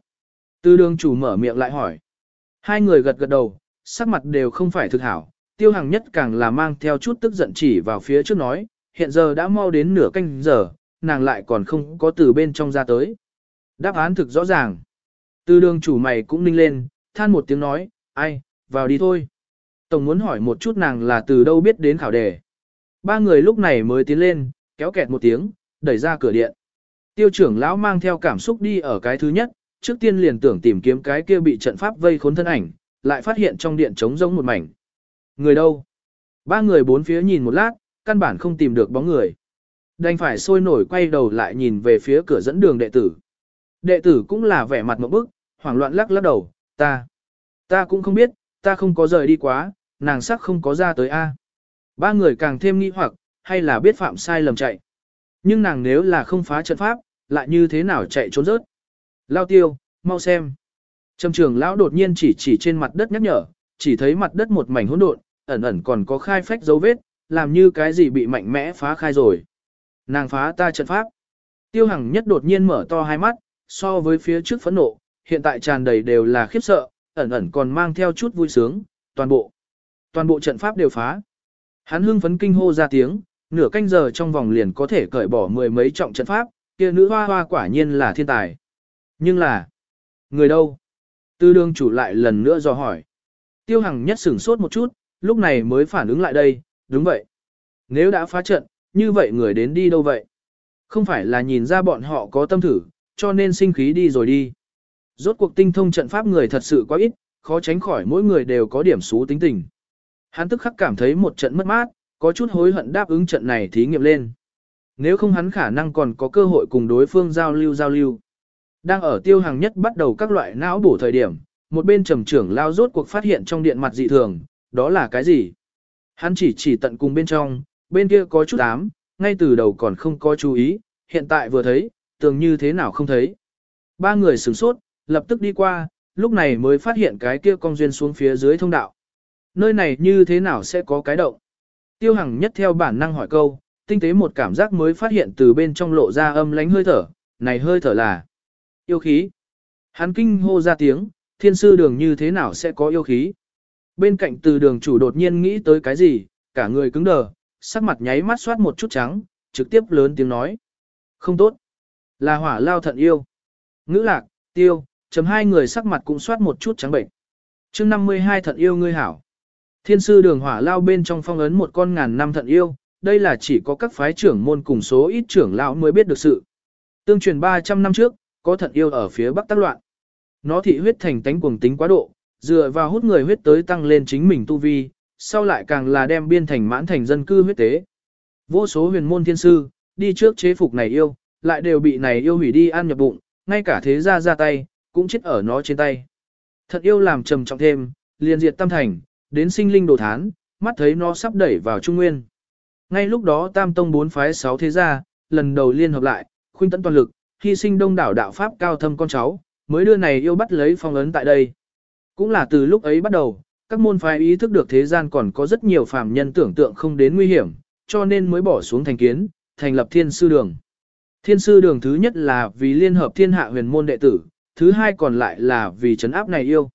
Từ đường chủ mở miệng lại hỏi. Hai người gật gật đầu, sắc mặt đều không phải thực hảo. Tiêu hàng nhất càng là mang theo chút tức giận chỉ vào phía trước nói, hiện giờ đã mau đến nửa canh giờ, nàng lại còn không có từ bên trong ra tới. Đáp án thực rõ ràng. Từ đường chủ mày cũng ninh lên, than một tiếng nói, ai, vào đi thôi. Tổng muốn hỏi một chút nàng là từ đâu biết đến khảo đề. Ba người lúc này mới tiến lên, kéo kẹt một tiếng, đẩy ra cửa điện. Tiêu trưởng lão mang theo cảm xúc đi ở cái thứ nhất, trước tiên liền tưởng tìm kiếm cái kia bị trận pháp vây khốn thân ảnh, lại phát hiện trong điện trống rỗng một mảnh. Người đâu? Ba người bốn phía nhìn một lát, căn bản không tìm được bóng người. Đành phải sôi nổi quay đầu lại nhìn về phía cửa dẫn đường đệ tử. Đệ tử cũng là vẻ mặt một bức, hoảng loạn lắc lắc đầu, ta, ta cũng không biết, ta không có rời đi quá, nàng sắc không có ra tới A. Ba người càng thêm nghi hoặc, hay là biết phạm sai lầm chạy. Nhưng nàng nếu là không phá trận pháp, lại như thế nào chạy trốn rớt. Lao tiêu, mau xem. Trầm trường lão đột nhiên chỉ chỉ trên mặt đất nhắc nhở, chỉ thấy mặt đất một mảnh hỗn độn, ẩn ẩn còn có khai phách dấu vết, làm như cái gì bị mạnh mẽ phá khai rồi. Nàng phá ta trận pháp. Tiêu hằng nhất đột nhiên mở to hai mắt, so với phía trước phẫn nộ, hiện tại tràn đầy đều là khiếp sợ, ẩn ẩn còn mang theo chút vui sướng, toàn bộ. Toàn bộ trận pháp đều phá. Hắn hưng phấn kinh hô ra tiếng, nửa canh giờ trong vòng liền có thể cởi bỏ mười mấy trọng trận pháp, kia nữ hoa hoa quả nhiên là thiên tài. Nhưng là, người đâu? Tư đương chủ lại lần nữa dò hỏi. Tiêu hằng nhất sửng sốt một chút, lúc này mới phản ứng lại đây, đúng vậy. Nếu đã phá trận, như vậy người đến đi đâu vậy? Không phải là nhìn ra bọn họ có tâm thử, cho nên sinh khí đi rồi đi. Rốt cuộc tinh thông trận pháp người thật sự quá ít, khó tránh khỏi mỗi người đều có điểm xú tính tình. Hắn tức khắc cảm thấy một trận mất mát, có chút hối hận đáp ứng trận này thí nghiệm lên. Nếu không hắn khả năng còn có cơ hội cùng đối phương giao lưu giao lưu. Đang ở tiêu hàng nhất bắt đầu các loại não bổ thời điểm, một bên trầm trưởng lao rốt cuộc phát hiện trong điện mặt dị thường, đó là cái gì? Hắn chỉ chỉ tận cùng bên trong, bên kia có chút ám, ngay từ đầu còn không có chú ý, hiện tại vừa thấy, tường như thế nào không thấy. Ba người sửng sốt, lập tức đi qua, lúc này mới phát hiện cái kia cong duyên xuống phía dưới thông đạo. Nơi này như thế nào sẽ có cái động? Tiêu Hằng nhất theo bản năng hỏi câu, tinh tế một cảm giác mới phát hiện từ bên trong lộ ra âm lánh hơi thở, này hơi thở là yêu khí. Hắn kinh hô ra tiếng, thiên sư đường như thế nào sẽ có yêu khí? Bên cạnh từ đường chủ đột nhiên nghĩ tới cái gì, cả người cứng đờ, sắc mặt nháy mắt soát một chút trắng, trực tiếp lớn tiếng nói. Không tốt. Là hỏa lao thận yêu. Ngữ lạc, tiêu, chấm hai người sắc mặt cũng soát một chút trắng bệnh. chương 52 thận yêu ngươi hảo. Thiên sư đường hỏa lao bên trong phong ấn một con ngàn năm thận yêu, đây là chỉ có các phái trưởng môn cùng số ít trưởng lão mới biết được sự. Tương truyền 300 năm trước, có thận yêu ở phía bắc tác loạn. Nó thị huyết thành tánh cuồng tính quá độ, dựa vào hút người huyết tới tăng lên chính mình tu vi, sau lại càng là đem biên thành mãn thành dân cư huyết tế. Vô số huyền môn thiên sư, đi trước chế phục này yêu, lại đều bị này yêu hủy đi ăn nhập bụng, ngay cả thế gia ra tay, cũng chết ở nó trên tay. Thật yêu làm trầm trọng thêm, liền diệt tam thành, đến sinh linh đồ thán, mắt thấy nó sắp đẩy vào trung nguyên. Ngay lúc đó tam tông bốn phái sáu thế gia, lần đầu liên hợp lại, khuynh tận toàn lực, hy sinh đông đảo đạo pháp cao thâm con cháu, mới đưa này yêu bắt lấy phong ấn tại đây. Cũng là từ lúc ấy bắt đầu, các môn phái ý thức được thế gian còn có rất nhiều phàm nhân tưởng tượng không đến nguy hiểm, cho nên mới bỏ xuống thành kiến, thành lập thiên sư đường. Thiên sư đường thứ nhất là vì liên hợp thiên hạ huyền môn đệ tử, thứ hai còn lại là vì chấn áp này yêu.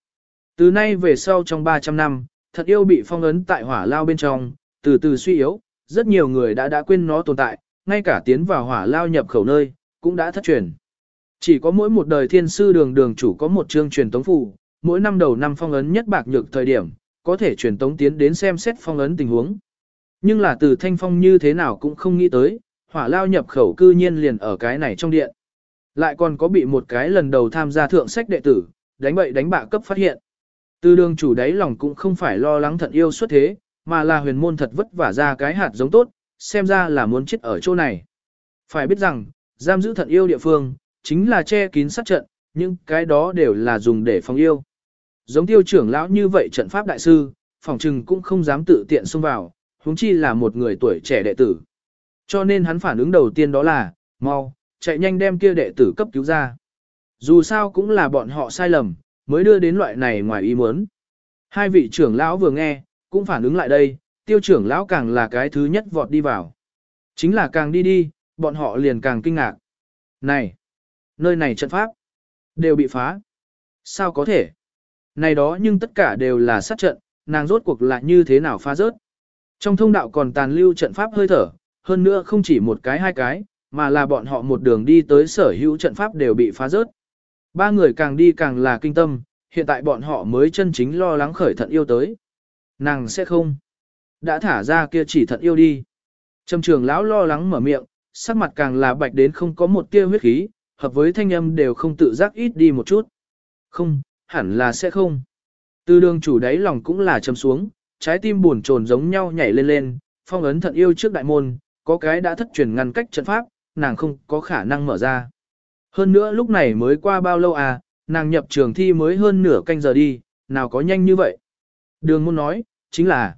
Từ nay về sau trong 300 năm, thật yêu bị phong ấn tại hỏa lao bên trong, từ từ suy yếu, rất nhiều người đã đã quên nó tồn tại, ngay cả tiến vào hỏa lao nhập khẩu nơi, cũng đã thất truyền. Chỉ có mỗi một đời thiên sư đường đường chủ có một chương truyền tống phù, mỗi năm đầu năm phong ấn nhất bạc nhược thời điểm, có thể truyền tống tiến đến xem xét phong ấn tình huống. Nhưng là từ thanh phong như thế nào cũng không nghĩ tới, hỏa lao nhập khẩu cư nhiên liền ở cái này trong điện. Lại còn có bị một cái lần đầu tham gia thượng sách đệ tử, đánh bậy đánh bạ cấp phát hiện. Từ đường chủ đáy lòng cũng không phải lo lắng thận yêu xuất thế, mà là huyền môn thật vất vả ra cái hạt giống tốt, xem ra là muốn chết ở chỗ này. Phải biết rằng, giam giữ thận yêu địa phương, chính là che kín sát trận, nhưng cái đó đều là dùng để phòng yêu. Giống tiêu trưởng lão như vậy trận pháp đại sư, phòng trừng cũng không dám tự tiện xông vào, huống chi là một người tuổi trẻ đệ tử. Cho nên hắn phản ứng đầu tiên đó là, mau, chạy nhanh đem kia đệ tử cấp cứu ra. Dù sao cũng là bọn họ sai lầm, mới đưa đến loại này ngoài ý muốn. Hai vị trưởng lão vừa nghe, cũng phản ứng lại đây, tiêu trưởng lão càng là cái thứ nhất vọt đi vào. Chính là càng đi đi, bọn họ liền càng kinh ngạc. Này, nơi này trận pháp, đều bị phá. Sao có thể? Này đó nhưng tất cả đều là sát trận, nàng rốt cuộc lại như thế nào phá rớt. Trong thông đạo còn tàn lưu trận pháp hơi thở, hơn nữa không chỉ một cái hai cái, mà là bọn họ một đường đi tới sở hữu trận pháp đều bị phá rớt. Ba người càng đi càng là kinh tâm, hiện tại bọn họ mới chân chính lo lắng khởi thận yêu tới. Nàng sẽ không. Đã thả ra kia chỉ thận yêu đi. Trầm trường lão lo lắng mở miệng, sắc mặt càng là bạch đến không có một tia huyết khí, hợp với thanh âm đều không tự giác ít đi một chút. Không, hẳn là sẽ không. Từ đường chủ đáy lòng cũng là trầm xuống, trái tim buồn trồn giống nhau nhảy lên lên, phong ấn thận yêu trước đại môn, có cái đã thất truyền ngăn cách trận pháp, nàng không có khả năng mở ra. Hơn nữa lúc này mới qua bao lâu à, nàng nhập trường thi mới hơn nửa canh giờ đi, nào có nhanh như vậy. Đường môn nói, chính là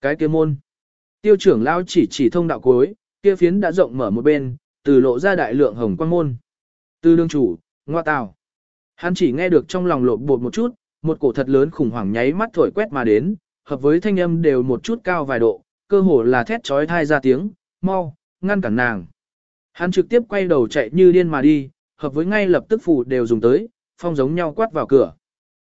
cái kia môn. Tiêu trưởng lao chỉ chỉ thông đạo cuối, kia phiến đã rộng mở một bên, từ lộ ra đại lượng hồng quang môn. Từ đường chủ, ngoa tào. Hắn chỉ nghe được trong lòng lộn bột một chút, một cổ thật lớn khủng hoảng nháy mắt thổi quét mà đến, hợp với thanh âm đều một chút cao vài độ, cơ hồ là thét trói thai ra tiếng, mau, ngăn cản nàng. Hắn trực tiếp quay đầu chạy như điên mà đi, hợp với ngay lập tức phủ đều dùng tới, phong giống nhau quát vào cửa.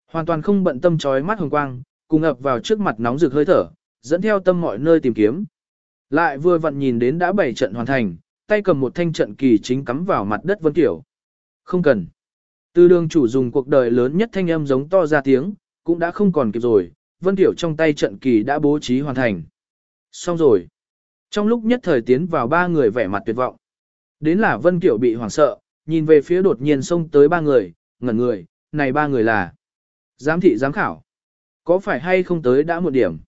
Hoàn toàn không bận tâm trói mắt hồng quang, cùng ập vào trước mặt nóng rực hơi thở, dẫn theo tâm mọi nơi tìm kiếm. Lại vừa vặn nhìn đến đã bảy trận hoàn thành, tay cầm một thanh trận kỳ chính cắm vào mặt đất Vân Tiểu. Không cần. Từ đường chủ dùng cuộc đời lớn nhất thanh âm giống to ra tiếng, cũng đã không còn kịp rồi, Vân Tiểu trong tay trận kỳ đã bố trí hoàn thành. Xong rồi. Trong lúc nhất thời tiến vào ba người vẻ mặt tuyệt vọng. Đến là Vân Kiểu bị hoảng sợ, nhìn về phía đột nhiên xông tới ba người, ngẩn người, này ba người là giám thị giám khảo. Có phải hay không tới đã một điểm?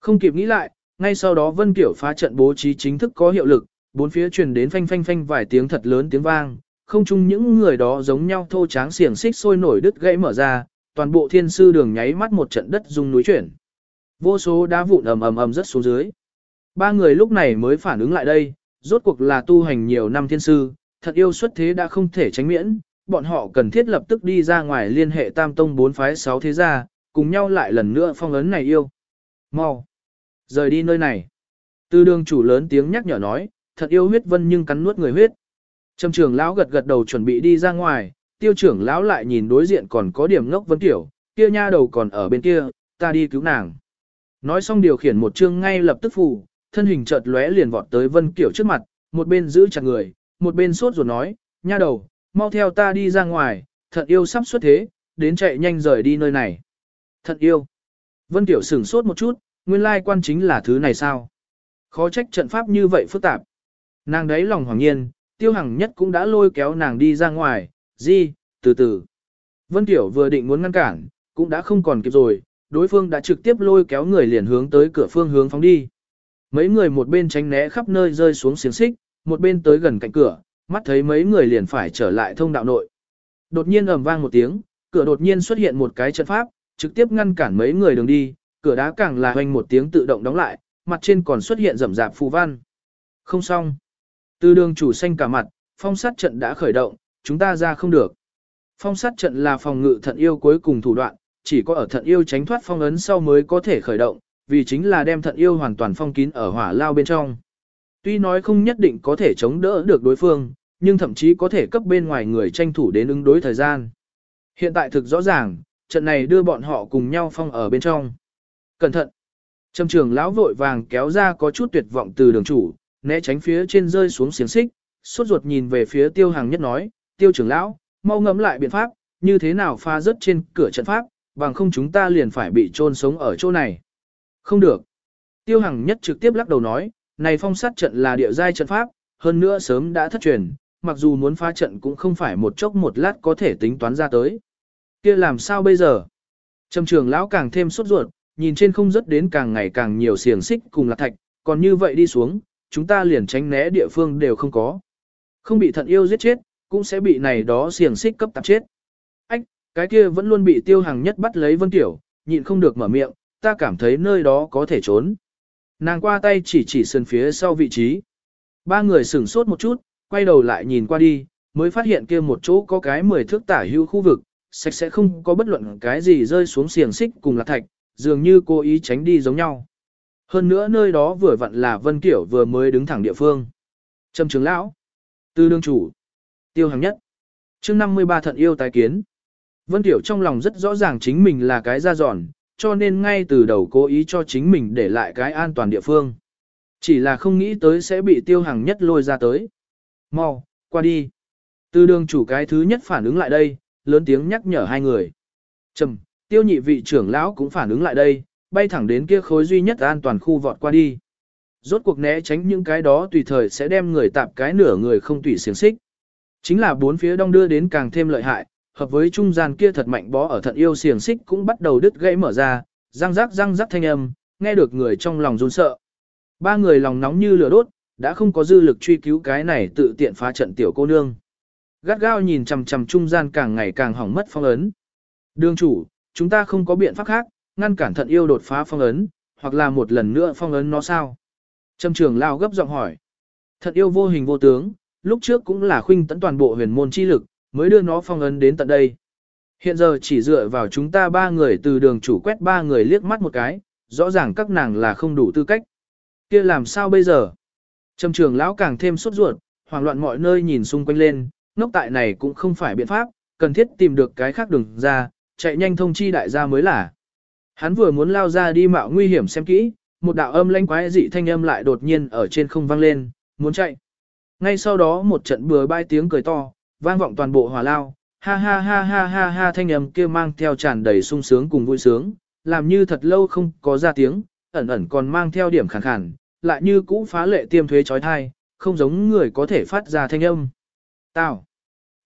Không kịp nghĩ lại, ngay sau đó Vân Kiểu phá trận bố trí chính thức có hiệu lực, bốn phía truyền đến phanh phanh phanh vài tiếng thật lớn tiếng vang, không chung những người đó giống nhau thô tráng xiềng xích sôi nổi đứt gãy mở ra, toàn bộ thiên sư đường nháy mắt một trận đất rung núi chuyển. Vô số đá vụn ầm ầm ầm rất xuống dưới. Ba người lúc này mới phản ứng lại đây, rốt cuộc là tu hành nhiều năm thiên sư, thật yêu xuất thế đã không thể tránh miễn, bọn họ cần thiết lập tức đi ra ngoài liên hệ tam tông bốn phái sáu thế gia, cùng nhau lại lần nữa phong ấn này yêu. Mau! Rời đi nơi này. Tư đường chủ lớn tiếng nhắc nhở nói, thật yêu huyết vân nhưng cắn nuốt người huyết. Trầm trưởng lão gật gật đầu chuẩn bị đi ra ngoài, tiêu trưởng lão lại nhìn đối diện còn có điểm ngốc vấn tiểu, kia nha đầu còn ở bên kia, ta đi cứu nàng. Nói xong điều khiển một chương ngay lập tức phủ thân hình chợt lóe liền vọt tới vân kiểu trước mặt, một bên giữ chặt người, một bên sốt ruột nói, nha đầu, mau theo ta đi ra ngoài, thận yêu sắp xuất thế, đến chạy nhanh rời đi nơi này. Thận yêu. Vân Tiểu sửng sốt một chút, nguyên lai quan chính là thứ này sao? Khó trách trận pháp như vậy phức tạp. Nàng đấy lòng hoàng nhiên, tiêu hằng nhất cũng đã lôi kéo nàng đi ra ngoài, di, từ từ. Vân Tiểu vừa định muốn ngăn cản, cũng đã không còn kịp rồi, đối phương đã trực tiếp lôi kéo người liền hướng tới cửa phương hướng phóng đi. Mấy người một bên tránh né khắp nơi rơi xuống xiềng xích, một bên tới gần cạnh cửa, mắt thấy mấy người liền phải trở lại thông đạo nội. Đột nhiên ầm vang một tiếng, cửa đột nhiên xuất hiện một cái trận pháp, trực tiếp ngăn cản mấy người đường đi, cửa đá càng là hoành một tiếng tự động đóng lại, mặt trên còn xuất hiện rậm rạp phù văn. Không xong. Từ đường chủ xanh cả mặt, phong sát trận đã khởi động, chúng ta ra không được. Phong sát trận là phòng ngự thận yêu cuối cùng thủ đoạn, chỉ có ở thận yêu tránh thoát phong ấn sau mới có thể khởi động, vì chính là đem thận yêu hoàn toàn phong kín ở hỏa lao bên trong. Tuy nói không nhất định có thể chống đỡ được đối phương, nhưng thậm chí có thể cấp bên ngoài người tranh thủ đến ứng đối thời gian. Hiện tại thực rõ ràng, trận này đưa bọn họ cùng nhau phong ở bên trong. Cẩn thận! Trầm trường lão vội vàng kéo ra có chút tuyệt vọng từ đường chủ, né tránh phía trên rơi xuống xiềng xích, suốt ruột nhìn về phía tiêu hàng nhất nói, tiêu trưởng lão, mau ngẫm lại biện pháp, như thế nào pha rớt trên cửa trận pháp, bằng không chúng ta liền phải bị trôn sống ở chỗ này. Không được. Tiêu Hằng nhất trực tiếp lắc đầu nói, này phong sát trận là địa giai trận pháp, hơn nữa sớm đã thất truyền, mặc dù muốn phá trận cũng không phải một chốc một lát có thể tính toán ra tới. kia làm sao bây giờ? Trầm trường lão càng thêm sốt ruột, nhìn trên không rất đến càng ngày càng nhiều xiềng xích cùng lạc thạch, còn như vậy đi xuống, chúng ta liền tránh né địa phương đều không có. Không bị thận yêu giết chết, cũng sẽ bị này đó xiềng xích cấp tạp chết. Ách, cái kia vẫn luôn bị tiêu hàng nhất bắt lấy Vân Tiểu, nhịn không được mở miệng, ta cảm thấy nơi đó có thể trốn. Nàng qua tay chỉ chỉ sườn phía sau vị trí. Ba người sửng sốt một chút, quay đầu lại nhìn qua đi, mới phát hiện kia một chỗ có cái mười thước tả hữu khu vực, sạch sẽ không có bất luận cái gì rơi xuống xiềng xích cùng lạc thạch, dường như cố ý tránh đi giống nhau. Hơn nữa nơi đó vừa vặn là Vân Kiểu vừa mới đứng thẳng địa phương. Trâm trưởng lão, tư đương chủ, tiêu hàng nhất. chương 53 thận yêu tái kiến. Vân Tiểu trong lòng rất rõ ràng chính mình là cái ra giòn, cho nên ngay từ đầu cố ý cho chính mình để lại cái an toàn địa phương. Chỉ là không nghĩ tới sẽ bị tiêu hàng nhất lôi ra tới. Mau, qua đi. Từ đường chủ cái thứ nhất phản ứng lại đây, lớn tiếng nhắc nhở hai người. Trầm, tiêu nhị vị trưởng lão cũng phản ứng lại đây, bay thẳng đến kia khối duy nhất an toàn khu vọt qua đi. Rốt cuộc né tránh những cái đó tùy thời sẽ đem người tạp cái nửa người không tùy xiềng xích. Chính là bốn phía đông đưa đến càng thêm lợi hại, hợp với trung gian kia thật mạnh bó ở thận yêu xiềng xích cũng bắt đầu đứt gãy mở ra, răng rắc răng rắc thanh âm, nghe được người trong lòng run sợ. Ba người lòng nóng như lửa đốt, đã không có dư lực truy cứu cái này tự tiện phá trận tiểu cô nương. Gắt gao nhìn chằm chằm trung gian càng ngày càng hỏng mất phong ấn. Đường chủ, chúng ta không có biện pháp khác, ngăn cản thận yêu đột phá phong ấn, hoặc là một lần nữa phong ấn nó sao? Trâm trường lao gấp giọng hỏi. Thận yêu vô hình vô tướng, lúc trước cũng là khuynh tấn toàn bộ huyền môn chi lực, mới đưa nó phong ấn đến tận đây. Hiện giờ chỉ dựa vào chúng ta ba người từ đường chủ quét ba người liếc mắt một cái, rõ ràng các nàng là không đủ tư cách. kia làm sao bây giờ? Trầm trường lão càng thêm sốt ruột, hoảng loạn mọi nơi nhìn xung quanh lên, ngốc tại này cũng không phải biện pháp, cần thiết tìm được cái khác đường ra, chạy nhanh thông chi đại gia mới là. Hắn vừa muốn lao ra đi mạo nguy hiểm xem kỹ, một đạo âm lanh quái dị thanh âm lại đột nhiên ở trên không vang lên, muốn chạy. Ngay sau đó một trận bừa bai tiếng cười to, vang vọng toàn bộ hòa lao, ha ha ha ha ha ha thanh âm kia mang theo tràn đầy sung sướng cùng vui sướng, làm như thật lâu không có ra tiếng, ẩn ẩn còn mang theo điểm khàn khàn, lại như cũ phá lệ tiêm thuế trói thai, không giống người có thể phát ra thanh âm. Tào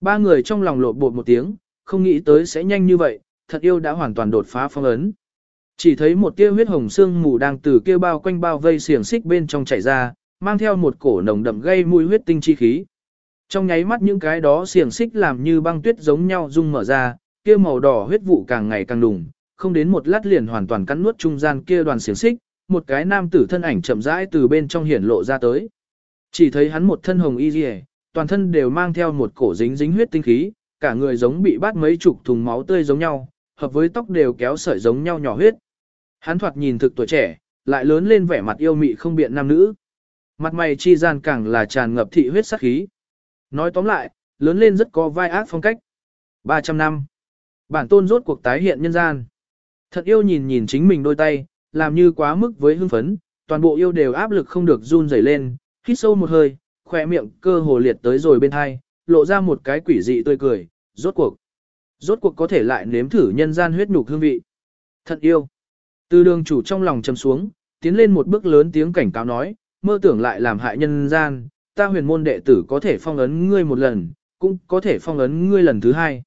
Ba người trong lòng lộn bột một tiếng, không nghĩ tới sẽ nhanh như vậy, thật yêu đã hoàn toàn đột phá phong ấn. Chỉ thấy một tia huyết hồng xương mù đang từ kia bao quanh bao vây xiềng xích bên trong chảy ra, mang theo một cổ nồng đậm gây mùi huyết tinh chi khí. Trong nháy mắt những cái đó xiềng xích làm như băng tuyết giống nhau rung mở ra, kia màu đỏ huyết vụ càng ngày càng đùng, không đến một lát liền hoàn toàn cắn nuốt trung gian kia đoàn xiềng xích, một cái nam tử thân ảnh chậm rãi từ bên trong hiển lộ ra tới. Chỉ thấy hắn một thân hồng y liễu, toàn thân đều mang theo một cổ dính dính huyết tinh khí, cả người giống bị bắt mấy chục thùng máu tươi giống nhau, hợp với tóc đều kéo sợi giống nhau nhỏ huyết. Hắn thoạt nhìn thực tuổi trẻ, lại lớn lên vẻ mặt yêu mị không biện nam nữ. Mặt mày chi gian càng là tràn ngập thị huyết sắc khí. Nói tóm lại, lớn lên rất có vai ác phong cách. 300 năm. Bản tôn rốt cuộc tái hiện nhân gian. Thật yêu nhìn nhìn chính mình đôi tay, làm như quá mức với hưng phấn, toàn bộ yêu đều áp lực không được run rẩy lên, hít sâu một hơi, khỏe miệng cơ hồ liệt tới rồi bên hai, lộ ra một cái quỷ dị tươi cười, rốt cuộc. Rốt cuộc có thể lại nếm thử nhân gian huyết nhục hương vị. thật yêu. Từ đường chủ trong lòng chầm xuống, tiến lên một bước lớn tiếng cảnh cáo nói, mơ tưởng lại làm hại nhân gian, ta huyền môn đệ tử có thể phong ấn ngươi một lần, cũng có thể phong ấn ngươi lần thứ hai.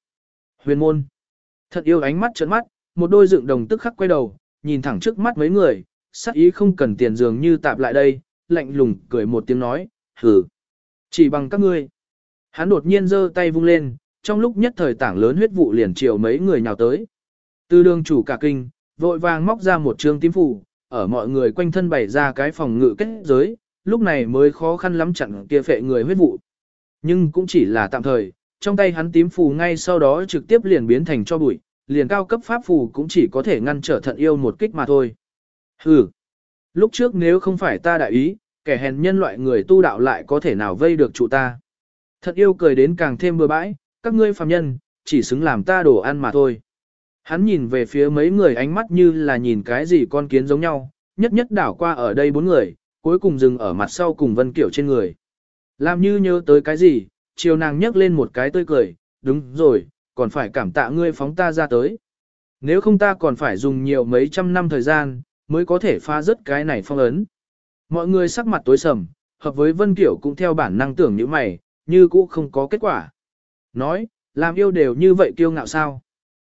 Huyền môn. thật yêu ánh mắt trợn mắt, một đôi dựng đồng tức khắc quay đầu, nhìn thẳng trước mắt mấy người, sắc ý không cần tiền dường như tạp lại đây, lạnh lùng cười một tiếng nói, hừ. Chỉ bằng các ngươi. Hắn đột nhiên giơ tay vung lên, trong lúc nhất thời tảng lớn huyết vụ liền chiều mấy người nhào tới. Từ đường chủ cả kinh, vội vàng móc ra một trương tím phủ, ở mọi người quanh thân bày ra cái phòng ngự kết giới, lúc này mới khó khăn lắm chặn kia phệ người huyết vụ. Nhưng cũng chỉ là tạm thời, trong tay hắn tím phù ngay sau đó trực tiếp liền biến thành cho bụi, liền cao cấp pháp phù cũng chỉ có thể ngăn trở thận yêu một kích mà thôi. Hừ, lúc trước nếu không phải ta đại ý, kẻ hèn nhân loại người tu đạo lại có thể nào vây được chủ ta. Thận yêu cười đến càng thêm bừa bãi, các ngươi phàm nhân, chỉ xứng làm ta đồ ăn mà thôi. Hắn nhìn về phía mấy người ánh mắt như là nhìn cái gì con kiến giống nhau, nhất nhất đảo qua ở đây bốn người, cuối cùng dừng ở mặt sau cùng Vân Kiểu trên người. Làm như nhớ tới cái gì, chiều nàng nhấc lên một cái tươi cười, đúng rồi, còn phải cảm tạ ngươi phóng ta ra tới. Nếu không ta còn phải dùng nhiều mấy trăm năm thời gian, mới có thể phá rớt cái này phong ấn. Mọi người sắc mặt tối sầm, hợp với Vân Kiểu cũng theo bản năng tưởng như mày, như cũ không có kết quả. Nói, làm yêu đều như vậy kiêu ngạo sao?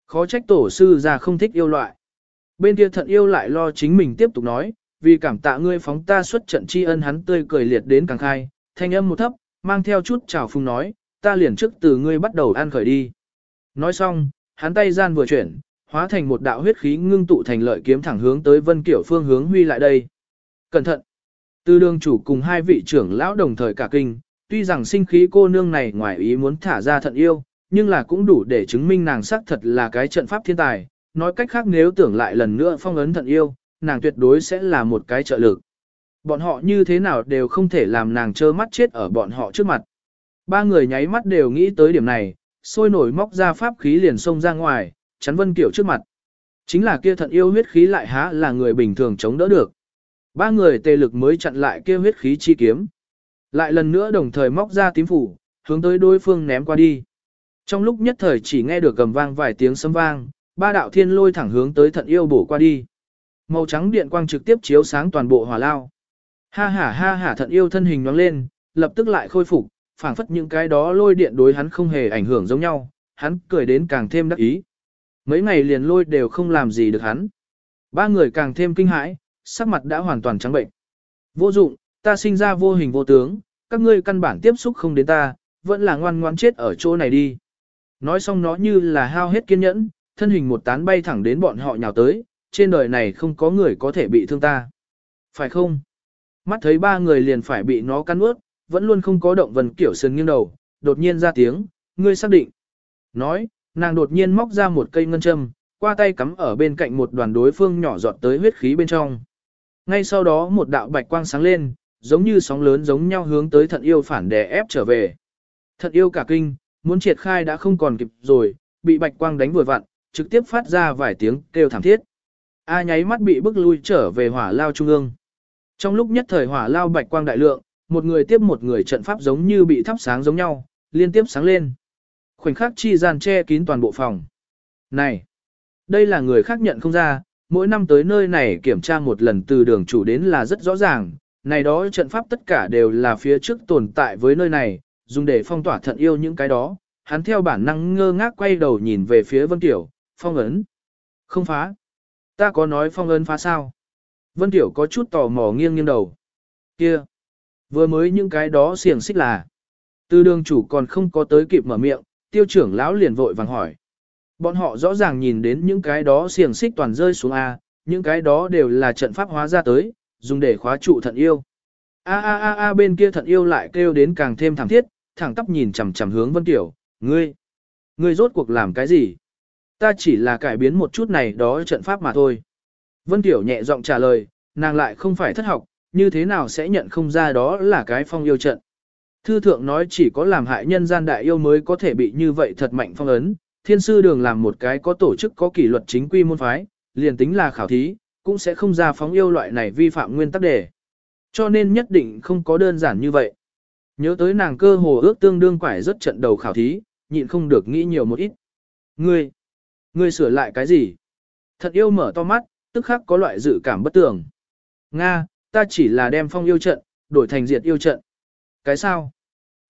Khó trách tổ sư ra không thích yêu loại. Bên kia thận yêu lại lo chính mình tiếp tục nói, vì cảm tạ ngươi phóng ta xuất trận tri ân hắn tươi cười liệt đến càng khai, thanh âm một thấp, mang theo chút trào phung nói, ta liền trước từ ngươi bắt đầu ăn khởi đi. Nói xong, hắn tay gian vừa chuyển, hóa thành một đạo huyết khí ngưng tụ thành lợi kiếm thẳng hướng tới Vân Kiểu phương hướng huy lại đây. Cẩn thận! Từ đường chủ cùng hai vị trưởng lão đồng thời cả kinh, tuy rằng sinh khí cô nương này ngoài ý muốn thả ra thận yêu, nhưng là cũng đủ để chứng minh nàng xác thật là cái trận pháp thiên tài. Nói cách khác nếu tưởng lại lần nữa phong ấn thận yêu, nàng tuyệt đối sẽ là một cái trợ lực. Bọn họ như thế nào đều không thể làm nàng trơ mắt chết ở bọn họ trước mặt. Ba người nháy mắt đều nghĩ tới điểm này, sôi nổi móc ra pháp khí liền xông ra ngoài, chắn Vân Kiểu trước mặt. Chính là kia thận yêu huyết khí lại há là người bình thường chống đỡ được. Ba người tề lực mới chặn lại kia huyết khí chi kiếm. Lại lần nữa đồng thời móc ra tím phủ, hướng tới đối phương ném qua đi. Trong lúc nhất thời chỉ nghe được cầm vang vài tiếng sấm vang, ba đạo thiên lôi thẳng hướng tới thận yêu bổ qua đi. Màu trắng điện quang trực tiếp chiếu sáng toàn bộ hỏa lao. Ha ha ha ha thận yêu thân hình nhoáng lên, lập tức lại khôi phục, phảng phất những cái đó lôi điện đối hắn không hề ảnh hưởng giống nhau, hắn cười đến càng thêm đắc ý. Mấy ngày liền lôi đều không làm gì được hắn. Ba người càng thêm kinh hãi, sắc mặt đã hoàn toàn trắng bệnh. Vô dụng, ta sinh ra vô hình vô tướng, các ngươi căn bản tiếp xúc không đến ta, vẫn là ngoan ngoan chết ở chỗ này đi. Nói xong nó như là hao hết kiên nhẫn, thân hình một tán bay thẳng đến bọn họ nhào tới, trên đời này không có người có thể bị thương ta. Phải không? Mắt thấy ba người liền phải bị nó cắn ướt, vẫn luôn không có động vần kiểu sườn nghiêng đầu, đột nhiên ra tiếng, ngươi xác định. Nói, nàng đột nhiên móc ra một cây ngân châm, qua tay cắm ở bên cạnh một đoàn đối phương nhỏ giọt tới huyết khí bên trong. Ngay sau đó một đạo bạch quang sáng lên, giống như sóng lớn giống nhau hướng tới thận yêu phản đè ép trở về. Thận yêu cả kinh, muốn triệt khai đã không còn kịp rồi, bị bạch quang đánh vừa vặn, trực tiếp phát ra vài tiếng kêu thảm thiết. A nháy mắt bị bức lui trở về hỏa lao trung ương. Trong lúc nhất thời hỏa lao bạch quang đại lượng, một người tiếp một người trận pháp giống như bị thắp sáng giống nhau, liên tiếp sáng lên. Khoảnh khắc chi gian che kín toàn bộ phòng. Này, đây là người khác nhận không ra, mỗi năm tới nơi này kiểm tra một lần từ đường chủ đến là rất rõ ràng, này đó trận pháp tất cả đều là phía trước tồn tại với nơi này, dùng để phong tỏa thận yêu những cái đó. Hắn theo bản năng ngơ ngác quay đầu nhìn về phía Vân Tiểu, phong ấn. Không phá. Ta có nói phong ấn phá sao? Vân Tiểu có chút tò mò nghiêng nghiêng đầu. Kia. Vừa mới những cái đó xiềng xích là. Từ đường chủ còn không có tới kịp mở miệng, tiêu trưởng lão liền vội vàng hỏi. Bọn họ rõ ràng nhìn đến những cái đó xiềng xích toàn rơi xuống A, những cái đó đều là trận pháp hóa ra tới, dùng để khóa trụ thận yêu. A a a a bên kia thận yêu lại kêu đến càng thêm thảm thiết, thẳng tắp nhìn chằm chằm hướng Vân Tiểu, ngươi, ngươi rốt cuộc làm cái gì? Ta chỉ là cải biến một chút này đó trận pháp mà thôi. Vân Tiểu nhẹ giọng trả lời, nàng lại không phải thất học, như thế nào sẽ nhận không ra đó là cái phong yêu trận. Thư thượng nói chỉ có làm hại nhân gian đại yêu mới có thể bị như vậy thật mạnh phong ấn, thiên sư đường làm một cái có tổ chức có kỷ luật chính quy môn phái, liền tính là khảo thí, cũng sẽ không ra phóng yêu loại này vi phạm nguyên tắc đề. Cho nên nhất định không có đơn giản như vậy. Nhớ tới nàng cơ hồ ước tương đương quải rất trận đầu khảo thí, nhịn không được nghĩ nhiều một ít. Ngươi, ngươi sửa lại cái gì? Thật yêu mở to mắt, tức khắc có loại dự cảm bất tường. Nga, ta chỉ là đem phong yêu trận, đổi thành diệt yêu trận. Cái sao?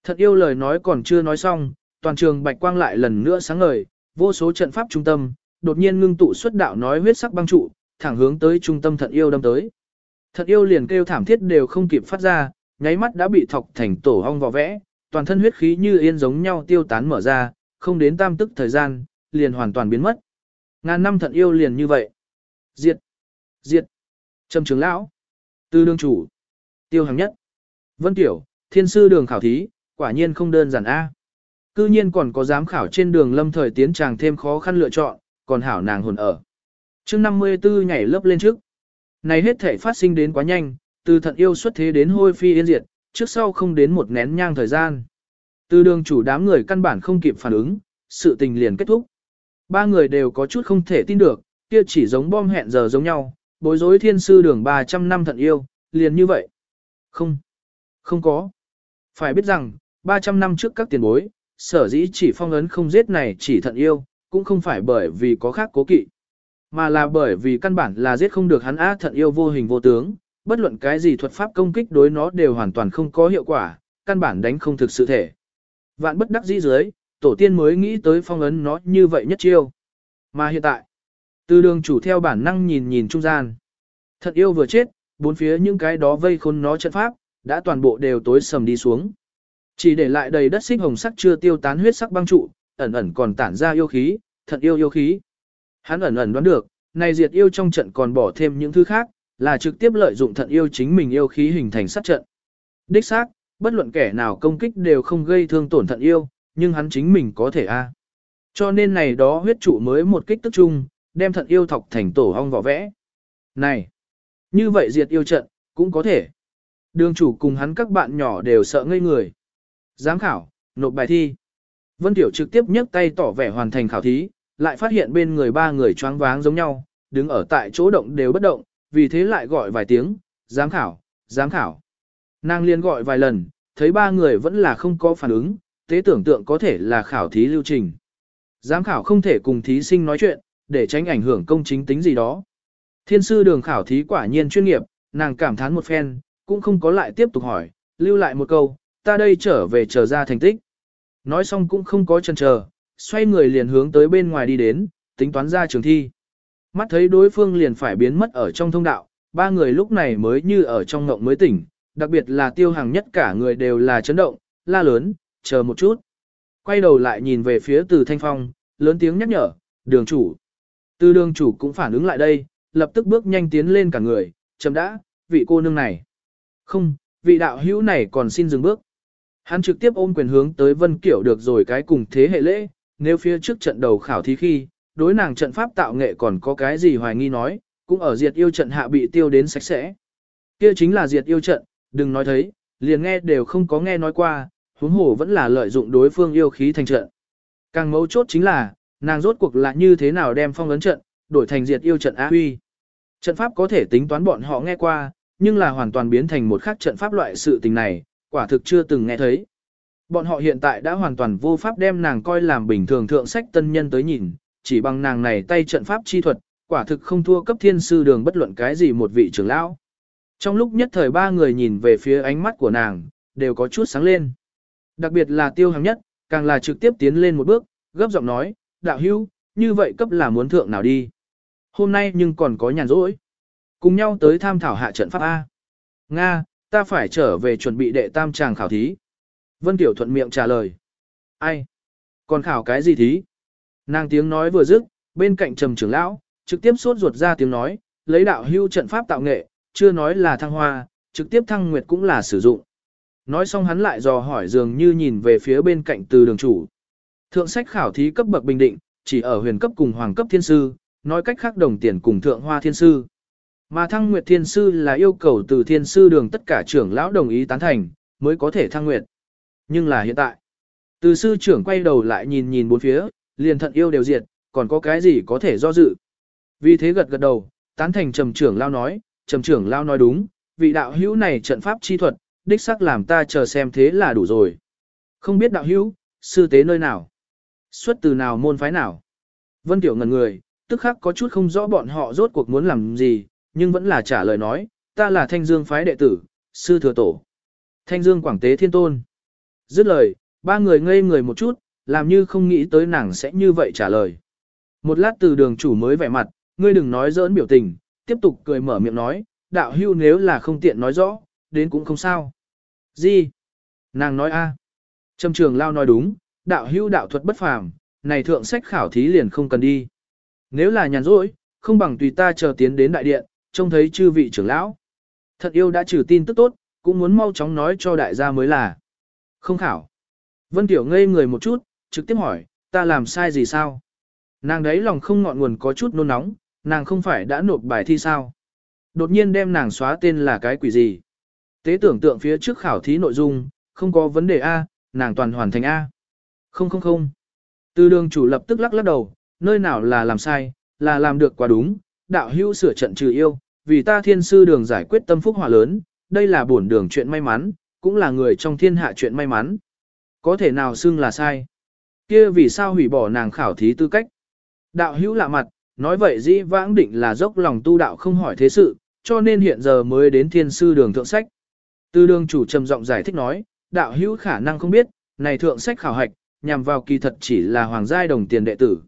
Thật yêu lời nói còn chưa nói xong, toàn trường bạch quang lại lần nữa sáng ngời, vô số trận pháp trung tâm, đột nhiên ngưng tụ xuất đạo nói huyết sắc băng trụ, thẳng hướng tới trung tâm thật yêu đâm tới. Thật yêu liền kêu thảm thiết đều không kịp phát ra, nháy mắt đã bị thọc thành tổ ong vò vẽ, toàn thân huyết khí như yên giống nhau tiêu tán mở ra, không đến tam tức thời gian, liền hoàn toàn biến mất. Ngàn năm thận yêu liền như vậy. Diệt! Diệt! Trầm trường lão! Tư đương chủ! Tiêu hàng nhất! Vân Tiểu, thiên sư đường khảo thí, quả nhiên không đơn giản a. Cư nhiên còn có giám khảo trên đường lâm thời tiến tràng thêm khó khăn lựa chọn, còn hảo nàng hồn ở. chương 54 nhảy lớp lên trước. Này hết thể phát sinh đến quá nhanh, từ thận yêu xuất thế đến hôi phi yên diệt, trước sau không đến một nén nhang thời gian. Từ đường chủ đám người căn bản không kịp phản ứng, sự tình liền kết thúc. Ba người đều có chút không thể tin được, kia chỉ giống bom hẹn giờ giống nhau, bối rối thiên sư đường 300 năm thận yêu, liền như vậy. Không, không có. Phải biết rằng, 300 năm trước các tiền bối, sở dĩ chỉ phong ấn không giết này chỉ thận yêu, cũng không phải bởi vì có khác cố kỵ, mà là bởi vì căn bản là giết không được hắn á thận yêu vô hình vô tướng, bất luận cái gì thuật pháp công kích đối nó đều hoàn toàn không có hiệu quả, căn bản đánh không thực sự thể. Vạn bất đắc dĩ dưới, tổ tiên mới nghĩ tới phong ấn nó như vậy nhất chiêu. Mà hiện tại, từ đường chủ theo bản năng nhìn nhìn trung gian. Thận yêu vừa chết, bốn phía những cái đó vây khôn nó trận pháp, đã toàn bộ đều tối sầm đi xuống. Chỉ để lại đầy đất xích hồng sắc chưa tiêu tán huyết sắc băng trụ, ẩn ẩn còn tản ra yêu khí, thật yêu yêu khí. Hắn ẩn ẩn đoán được, này diệt yêu trong trận còn bỏ thêm những thứ khác, là trực tiếp lợi dụng thận yêu chính mình yêu khí hình thành sát trận. Đích xác, bất luận kẻ nào công kích đều không gây thương tổn thận yêu, nhưng hắn chính mình có thể a. À. Cho nên này đó huyết trụ mới một kích tức chung, đem thận yêu thọc thành tổ hong vỏ vẽ. Này, như vậy diệt yêu trận, cũng có thể. Đường chủ cùng hắn các bạn nhỏ đều sợ ngây người. Giám khảo, nộp bài thi. Vân Tiểu trực tiếp nhấc tay tỏ vẻ hoàn thành khảo thí, lại phát hiện bên người ba người choáng váng giống nhau, đứng ở tại chỗ động đều bất động, vì thế lại gọi vài tiếng, giám khảo, giám khảo. Nàng liên gọi vài lần, thấy ba người vẫn là không có phản ứng, tế tưởng tượng có thể là khảo thí lưu trình. Giám khảo không thể cùng thí sinh nói chuyện, để tránh ảnh hưởng công chính tính gì đó. Thiên sư đường khảo thí quả nhiên chuyên nghiệp, nàng cảm thán một phen, cũng không có lại tiếp tục hỏi, lưu lại một câu, ta đây trở về chờ ra thành tích. Nói xong cũng không có chân chờ, xoay người liền hướng tới bên ngoài đi đến, tính toán ra trường thi. Mắt thấy đối phương liền phải biến mất ở trong thông đạo, ba người lúc này mới như ở trong ngộng mới tỉnh, đặc biệt là tiêu hàng nhất cả người đều là chấn động, la lớn, chờ một chút. Quay đầu lại nhìn về phía từ thanh phong, lớn tiếng nhắc nhở, đường chủ. Từ đường chủ cũng phản ứng lại đây, lập tức bước nhanh tiến lên cả người, chấm đã, vị cô nương này. Không, vị đạo hữu này còn xin dừng bước. Hắn trực tiếp ôm quyền hướng tới Vân Kiểu được rồi cái cùng thế hệ lễ, nếu phía trước trận đầu khảo thí khi, đối nàng trận pháp tạo nghệ còn có cái gì hoài nghi nói, cũng ở diệt yêu trận hạ bị tiêu đến sạch sẽ. Kia chính là diệt yêu trận, đừng nói thấy, liền nghe đều không có nghe nói qua, huống hồ vẫn là lợi dụng đối phương yêu khí thành trận. Càng mấu chốt chính là, nàng rốt cuộc là như thế nào đem phong ấn trận, đổi thành diệt yêu trận á huy. Trận pháp có thể tính toán bọn họ nghe qua, nhưng là hoàn toàn biến thành một khác trận pháp loại sự tình này, quả thực chưa từng nghe thấy. Bọn họ hiện tại đã hoàn toàn vô pháp đem nàng coi làm bình thường thượng sách tân nhân tới nhìn, chỉ bằng nàng này tay trận pháp chi thuật, quả thực không thua cấp thiên sư đường bất luận cái gì một vị trưởng lão. Trong lúc nhất thời ba người nhìn về phía ánh mắt của nàng, đều có chút sáng lên. Đặc biệt là tiêu hàng nhất, càng là trực tiếp tiến lên một bước, gấp giọng nói, đạo hưu, như vậy cấp là muốn thượng nào đi. Hôm nay nhưng còn có nhàn rỗi. Cùng nhau tới tham thảo hạ trận pháp A. Nga, ta phải trở về chuẩn bị đệ tam tràng khảo thí. Vân Tiểu thuận miệng trả lời. Ai? Còn khảo cái gì thí? Nàng tiếng nói vừa dứt, bên cạnh trầm trưởng lão, trực tiếp sốt ruột ra tiếng nói, lấy đạo hưu trận pháp tạo nghệ, chưa nói là thăng hoa, trực tiếp thăng nguyệt cũng là sử dụng. Nói xong hắn lại dò hỏi dường như nhìn về phía bên cạnh từ đường chủ. Thượng sách khảo thí cấp bậc bình định, chỉ ở huyền cấp cùng hoàng cấp thiên sư, nói cách khác đồng tiền cùng thượng hoa thiên sư. Mà thăng nguyệt thiên sư là yêu cầu từ thiên sư đường tất cả trưởng lão đồng ý tán thành, mới có thể thăng nguyệt. Nhưng là hiện tại, từ sư trưởng quay đầu lại nhìn nhìn bốn phía, liền thận yêu đều diệt, còn có cái gì có thể do dự. Vì thế gật gật đầu, tán thành trầm trưởng lao nói, trầm trưởng lao nói đúng, vị đạo hữu này trận pháp chi thuật, đích xác làm ta chờ xem thế là đủ rồi. Không biết đạo hữu, sư tế nơi nào? Xuất từ nào môn phái nào? Vân Tiểu ngần người, tức khắc có chút không rõ bọn họ rốt cuộc muốn làm gì, nhưng vẫn là trả lời nói, ta là Thanh Dương phái đệ tử, sư thừa tổ. Thanh Dương Quảng Tế Thiên Tôn. Dứt lời, ba người ngây người một chút, làm như không nghĩ tới nàng sẽ như vậy trả lời. Một lát từ đường chủ mới vẻ mặt, ngươi đừng nói giỡn biểu tình, tiếp tục cười mở miệng nói, đạo hưu nếu là không tiện nói rõ, đến cũng không sao. Gì? Nàng nói a. Trầm trường lao nói đúng, đạo hưu đạo thuật bất phàm, này thượng sách khảo thí liền không cần đi. Nếu là nhàn rỗi, không bằng tùy ta chờ tiến đến đại điện, trông thấy chư vị trưởng lão. Thật yêu đã trừ tin tức tốt, cũng muốn mau chóng nói cho đại gia mới là. Không khảo. Vân Tiểu ngây người một chút, trực tiếp hỏi, ta làm sai gì sao? Nàng đấy lòng không ngọn nguồn có chút nôn nóng, nàng không phải đã nộp bài thi sao? Đột nhiên đem nàng xóa tên là cái quỷ gì? Tế tưởng tượng phía trước khảo thí nội dung, không có vấn đề A, nàng toàn hoàn thành A. Không không không. Từ đường chủ lập tức lắc lắc đầu, nơi nào là làm sai, là làm được quá đúng, đạo hữu sửa trận trừ yêu, vì ta thiên sư đường giải quyết tâm phúc hỏa lớn, đây là bổn đường chuyện may mắn, cũng là người trong thiên hạ chuyện may mắn. Có thể nào xưng là sai? Kia vì sao hủy bỏ nàng khảo thí tư cách? Đạo hữu lạ mặt, nói vậy dĩ vãng định là dốc lòng tu đạo không hỏi thế sự, cho nên hiện giờ mới đến thiên sư đường thượng sách. Từ đường chủ trầm giọng giải thích nói, đạo hữu khả năng không biết, này thượng sách khảo hạch, nhằm vào kỳ thật chỉ là hoàng giai đồng tiền đệ tử.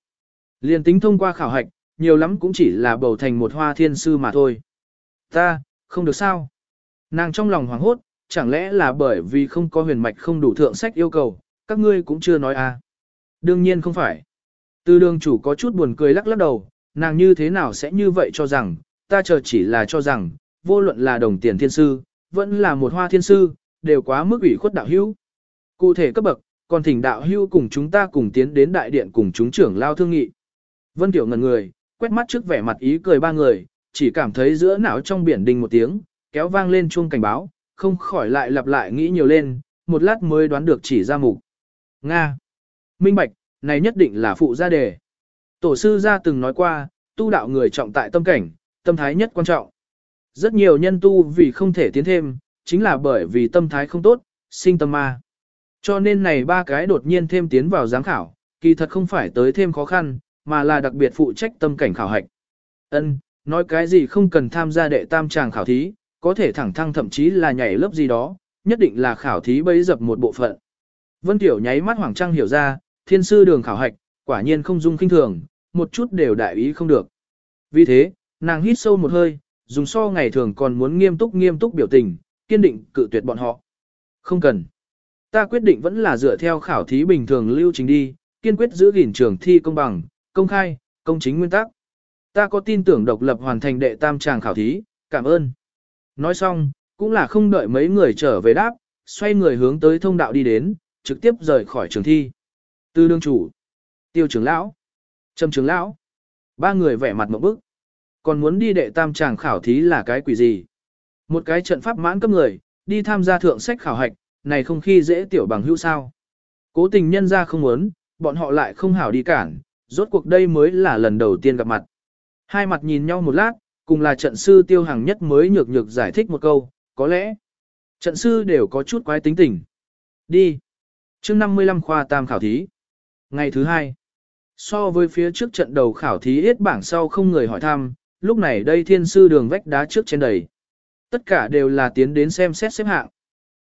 Liên tính thông qua khảo hạch, nhiều lắm cũng chỉ là bầu thành một hoa thiên sư mà thôi. Ta, không được sao. Nàng trong lòng hoảng hốt, chẳng lẽ là bởi vì không có huyền mạch không đủ thượng sách yêu cầu, các ngươi cũng chưa nói à. Đương nhiên không phải. Từ đường chủ có chút buồn cười lắc lắc đầu, nàng như thế nào sẽ như vậy cho rằng, ta chờ chỉ là cho rằng, vô luận là đồng tiền thiên sư, vẫn là một hoa thiên sư, đều quá mức ủy khuất đạo hữu. Cụ thể cấp bậc, còn thỉnh đạo hữu cùng chúng ta cùng tiến đến đại điện cùng chúng trưởng lao thương nghị. Vân Tiểu ngần người, quét mắt trước vẻ mặt ý cười ba người, chỉ cảm thấy giữa não trong biển đình một tiếng, kéo vang lên chuông cảnh báo, không khỏi lại lặp lại nghĩ nhiều lên, một lát mới đoán được chỉ ra mục. Nga. Minh Bạch, này nhất định là phụ gia đề. Tổ sư gia từng nói qua, tu đạo người trọng tại tâm cảnh, tâm thái nhất quan trọng. Rất nhiều nhân tu vì không thể tiến thêm, chính là bởi vì tâm thái không tốt, sinh tâm ma. Cho nên này ba cái đột nhiên thêm tiến vào giám khảo, kỳ thật không phải tới thêm khó khăn, mà là đặc biệt phụ trách tâm cảnh khảo hạch. Ân, nói cái gì không cần tham gia đệ tam tràng khảo thí, có thể thẳng thăng thậm chí là nhảy lớp gì đó, nhất định là khảo thí bấy dập một bộ phận. Vân Tiểu nháy mắt Hoàng Trăng hiểu ra, thiên sư đường khảo hạch, quả nhiên không dung kinh thường, một chút đều đại ý không được. Vì thế, nàng hít sâu một hơi, dùng so ngày thường còn muốn nghiêm túc nghiêm túc biểu tình, kiên định cự tuyệt bọn họ. Không cần. Ta quyết định vẫn là dựa theo khảo thí bình thường lưu trình đi, kiên quyết giữ gìn trường thi công bằng, công khai, công chính nguyên tắc. Ta có tin tưởng độc lập hoàn thành đệ tam tràng khảo thí, cảm ơn. Nói xong, cũng là không đợi mấy người trở về đáp, xoay người hướng tới thông đạo đi đến, trực tiếp rời khỏi trường thi. Tư đương chủ, tiêu trưởng lão, trầm trưởng lão, ba người vẻ mặt một bức. Còn muốn đi đệ tam tràng khảo thí là cái quỷ gì? Một cái trận pháp mãn cấp người, đi tham gia thượng sách khảo hạch, này không khi dễ tiểu bằng hữu sao. Cố tình nhân ra không muốn, bọn họ lại không hảo đi cản, rốt cuộc đây mới là lần đầu tiên gặp mặt. Hai mặt nhìn nhau một lát, cùng là trận sư tiêu hàng nhất mới nhược nhược giải thích một câu, có lẽ trận sư đều có chút quái tính tình. Đi. chương 55 khoa tam khảo thí. Ngày thứ hai. So với phía trước trận đầu khảo thí ít bảng sau không người hỏi thăm, lúc này đây thiên sư đường vách đá trước trên đầy. Tất cả đều là tiến đến xem xét xếp hạng.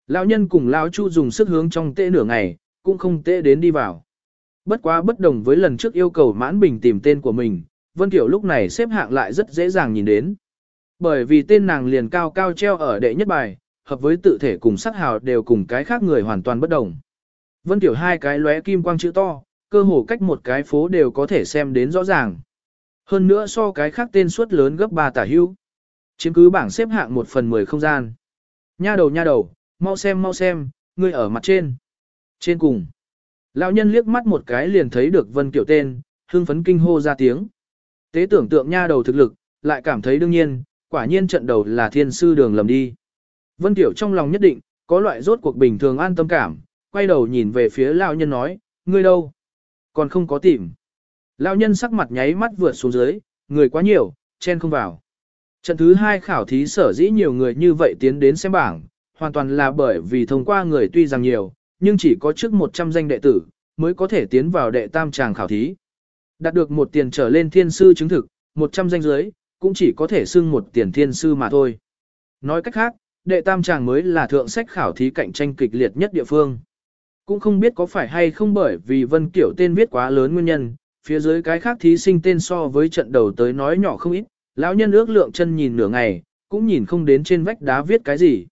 Lão nhân cùng lão chu dùng sức hướng trong tệ nửa ngày, cũng không tệ đến đi vào. Bất quá bất đồng với lần trước yêu cầu mãn bình tìm tên của mình, Vân Tiểu lúc này xếp hạng lại rất dễ dàng nhìn đến. Bởi vì tên nàng liền cao cao treo ở đệ nhất bài, hợp với tự thể cùng sắc hào đều cùng cái khác người hoàn toàn bất đồng. Vân Tiểu hai cái lóe kim quang chữ to, cơ hồ cách một cái phố đều có thể xem đến rõ ràng. Hơn nữa so cái khác tên suất lớn gấp 3 tả hưu. Chiếm cứ bảng xếp hạng một phần 10 không gian. Nha đầu nha đầu, mau xem mau xem, ngươi ở mặt trên. Trên cùng. Lão nhân liếc mắt một cái liền thấy được Vân Kiểu tên, hưng phấn kinh hô ra tiếng. Tế tưởng tượng nha đầu thực lực, lại cảm thấy đương nhiên, quả nhiên trận đầu là thiên sư đường lầm đi. Vân Tiểu trong lòng nhất định, có loại rốt cuộc bình thường an tâm cảm, quay đầu nhìn về phía lão nhân nói, ngươi đâu? Còn không có tìm. Lão nhân sắc mặt nháy mắt vượt xuống dưới, người quá nhiều, chen không vào. Trận thứ hai khảo thí sở dĩ nhiều người như vậy tiến đến xem bảng, hoàn toàn là bởi vì thông qua người tuy rằng nhiều, nhưng chỉ có trước 100 danh đệ tử, mới có thể tiến vào đệ tam tràng khảo thí. Đạt được một tiền trở lên thiên sư chứng thực, 100 danh dưới, cũng chỉ có thể xưng một tiền thiên sư mà thôi. Nói cách khác, đệ tam tràng mới là thượng sách khảo thí cạnh tranh kịch liệt nhất địa phương. Cũng không biết có phải hay không bởi vì Vân Kiểu tên viết quá lớn nguyên nhân, phía dưới cái khác thí sinh tên so với trận đầu tới nói nhỏ không ít, lão nhân ước lượng chân nhìn nửa ngày, cũng nhìn không đến trên vách đá viết cái gì.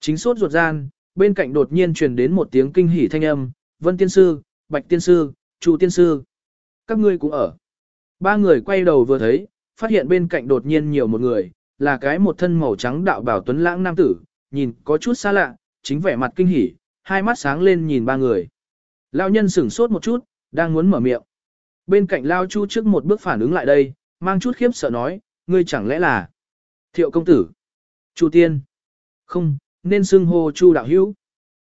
Chính suốt ruột gian, bên cạnh đột nhiên truyền đến một tiếng kinh hỉ thanh âm, Vân Tiên Sư, Bạch Tiên Sư, Chu Tiên Sư. Các ngươi cũng ở. Ba người quay đầu vừa thấy, phát hiện bên cạnh đột nhiên nhiều một người, là cái một thân màu trắng đạo bảo tuấn lãng nam tử, nhìn có chút xa lạ, chính vẻ mặt kinh hỉ, hai mắt sáng lên nhìn ba người. Lão nhân sửng sốt một chút, đang muốn mở miệng. Bên cạnh Lao Chu trước một bước phản ứng lại đây, mang chút khiếp sợ nói, ngươi chẳng lẽ là Thiệu công tử, Chu Tiên. Không, nên xưng hô Chu đạo hữu.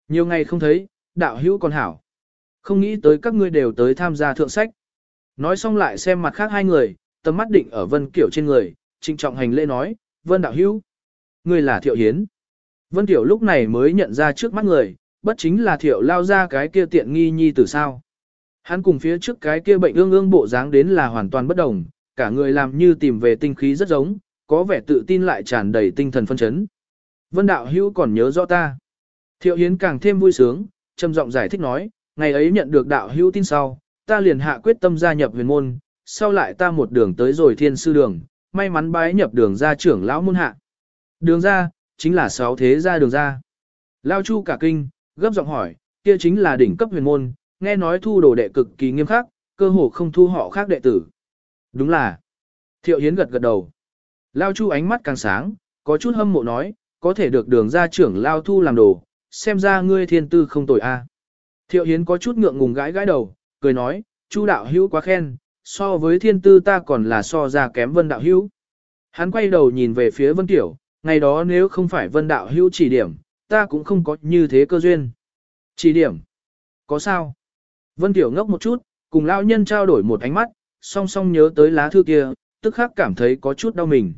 Nhiều ngày không thấy, đạo hữu còn hảo. Không nghĩ tới các ngươi đều tới tham gia thượng sách. Nói xong lại xem mặt khác hai người, tầm mắt định ở Vân Kiểu trên người, trịnh trọng hành lễ nói, Vân đạo hữu. Ngươi là Thiệu Hiến. Vân Kiểu lúc này mới nhận ra trước mắt người, bất chính là Thiệu lao ra cái kia tiện nghi nhi tử sao. Hắn cùng phía trước cái kia bệnh ương ương bộ dáng đến là hoàn toàn bất đồng, cả người làm như tìm về tinh khí rất giống, có vẻ tự tin lại tràn đầy tinh thần phân chấn. Vân đạo hữu còn nhớ rõ ta. Thiệu Hiến càng thêm vui sướng, trầm giọng giải thích nói, ngày ấy nhận được đạo hữu tin sau, ta liền hạ quyết tâm gia nhập huyền môn, sau lại ta một đường tới rồi thiên sư đường, may mắn bái nhập đường gia trưởng lão môn hạ. Đường gia, chính là sáu thế gia đường gia. Lao Chu cả kinh, gấp giọng hỏi, kia chính là đỉnh cấp huyền môn, nghe nói thu đồ đệ cực kỳ nghiêm khắc, cơ hồ không thu họ khác đệ tử. Đúng là. Thiệu Hiến gật gật đầu. Lao Chu ánh mắt càng sáng, có chút hâm mộ nói, có thể được đường gia trưởng Lao Thu làm đồ, xem ra ngươi thiên tư không tồi a. Thiệu Hiến có chút ngượng ngùng gãi gãi đầu, cười nói, Chu đạo hữu quá khen, so với thiên tư ta còn là so ra kém vân đạo hữu. Hắn quay đầu nhìn về phía vân tiểu, ngày đó nếu không phải vân đạo hữu chỉ điểm, ta cũng không có như thế cơ duyên. Chỉ điểm? Có sao? Vân tiểu ngốc một chút, cùng lão nhân trao đổi một ánh mắt, song song nhớ tới lá thư kia, tức khắc cảm thấy có chút đau mình.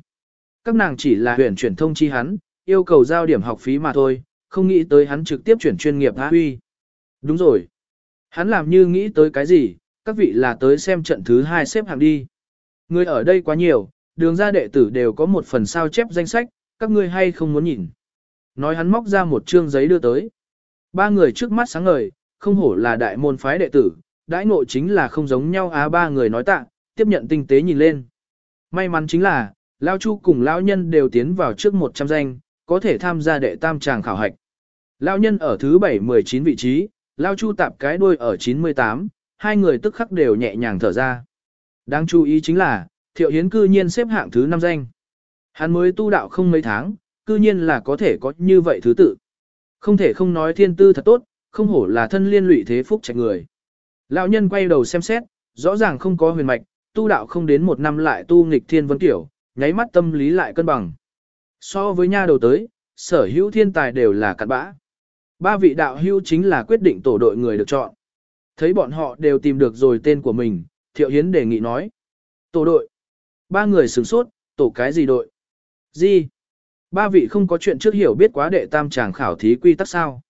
Các nàng chỉ là huyền chuyển thông chi hắn, yêu cầu giao điểm học phí mà thôi, không nghĩ tới hắn trực tiếp chuyển chuyên nghiệp hạ huy. Đúng rồi. Hắn làm như nghĩ tới cái gì, các vị là tới xem trận thứ hai xếp hạng đi. Người ở đây quá nhiều, đường ra đệ tử đều có một phần sao chép danh sách, các ngươi hay không muốn nhìn. Nói hắn móc ra một chương giấy đưa tới. Ba người trước mắt sáng ngời, không hổ là đại môn phái đệ tử, đãi ngộ chính là không giống nhau á ba người nói tạ, tiếp nhận tinh tế nhìn lên. May mắn chính là, Lao Chu cùng Lao Nhân đều tiến vào trước 100 danh, có thể tham gia đệ tam tràng khảo hạch. Lao Nhân ở thứ 7-19 vị trí, Lao Chu tạp cái đuôi ở 98, hai người tức khắc đều nhẹ nhàng thở ra. Đáng chú ý chính là, Thiệu Hiến cư nhiên xếp hạng thứ 5 danh. Hắn mới tu đạo không mấy tháng, cư nhiên là có thể có như vậy thứ tự. Không thể không nói thiên tư thật tốt, không hổ là thân liên lụy thế phúc trạch người. Lão nhân quay đầu xem xét, rõ ràng không có huyền mạch, tu đạo không đến một năm lại tu nghịch thiên vấn tiểu, nháy mắt tâm lý lại cân bằng. So với nha đầu tới, sở hữu thiên tài đều là cặn bã. Ba vị đạo hữu chính là quyết định tổ đội người được chọn. Thấy bọn họ đều tìm được rồi tên của mình, Thiệu Hiến đề nghị nói. Tổ đội. Ba người sửng sốt, tổ cái gì đội? Gì? Ba vị không có chuyện trước hiểu biết quá đệ tam tràng khảo thí quy tắc sao.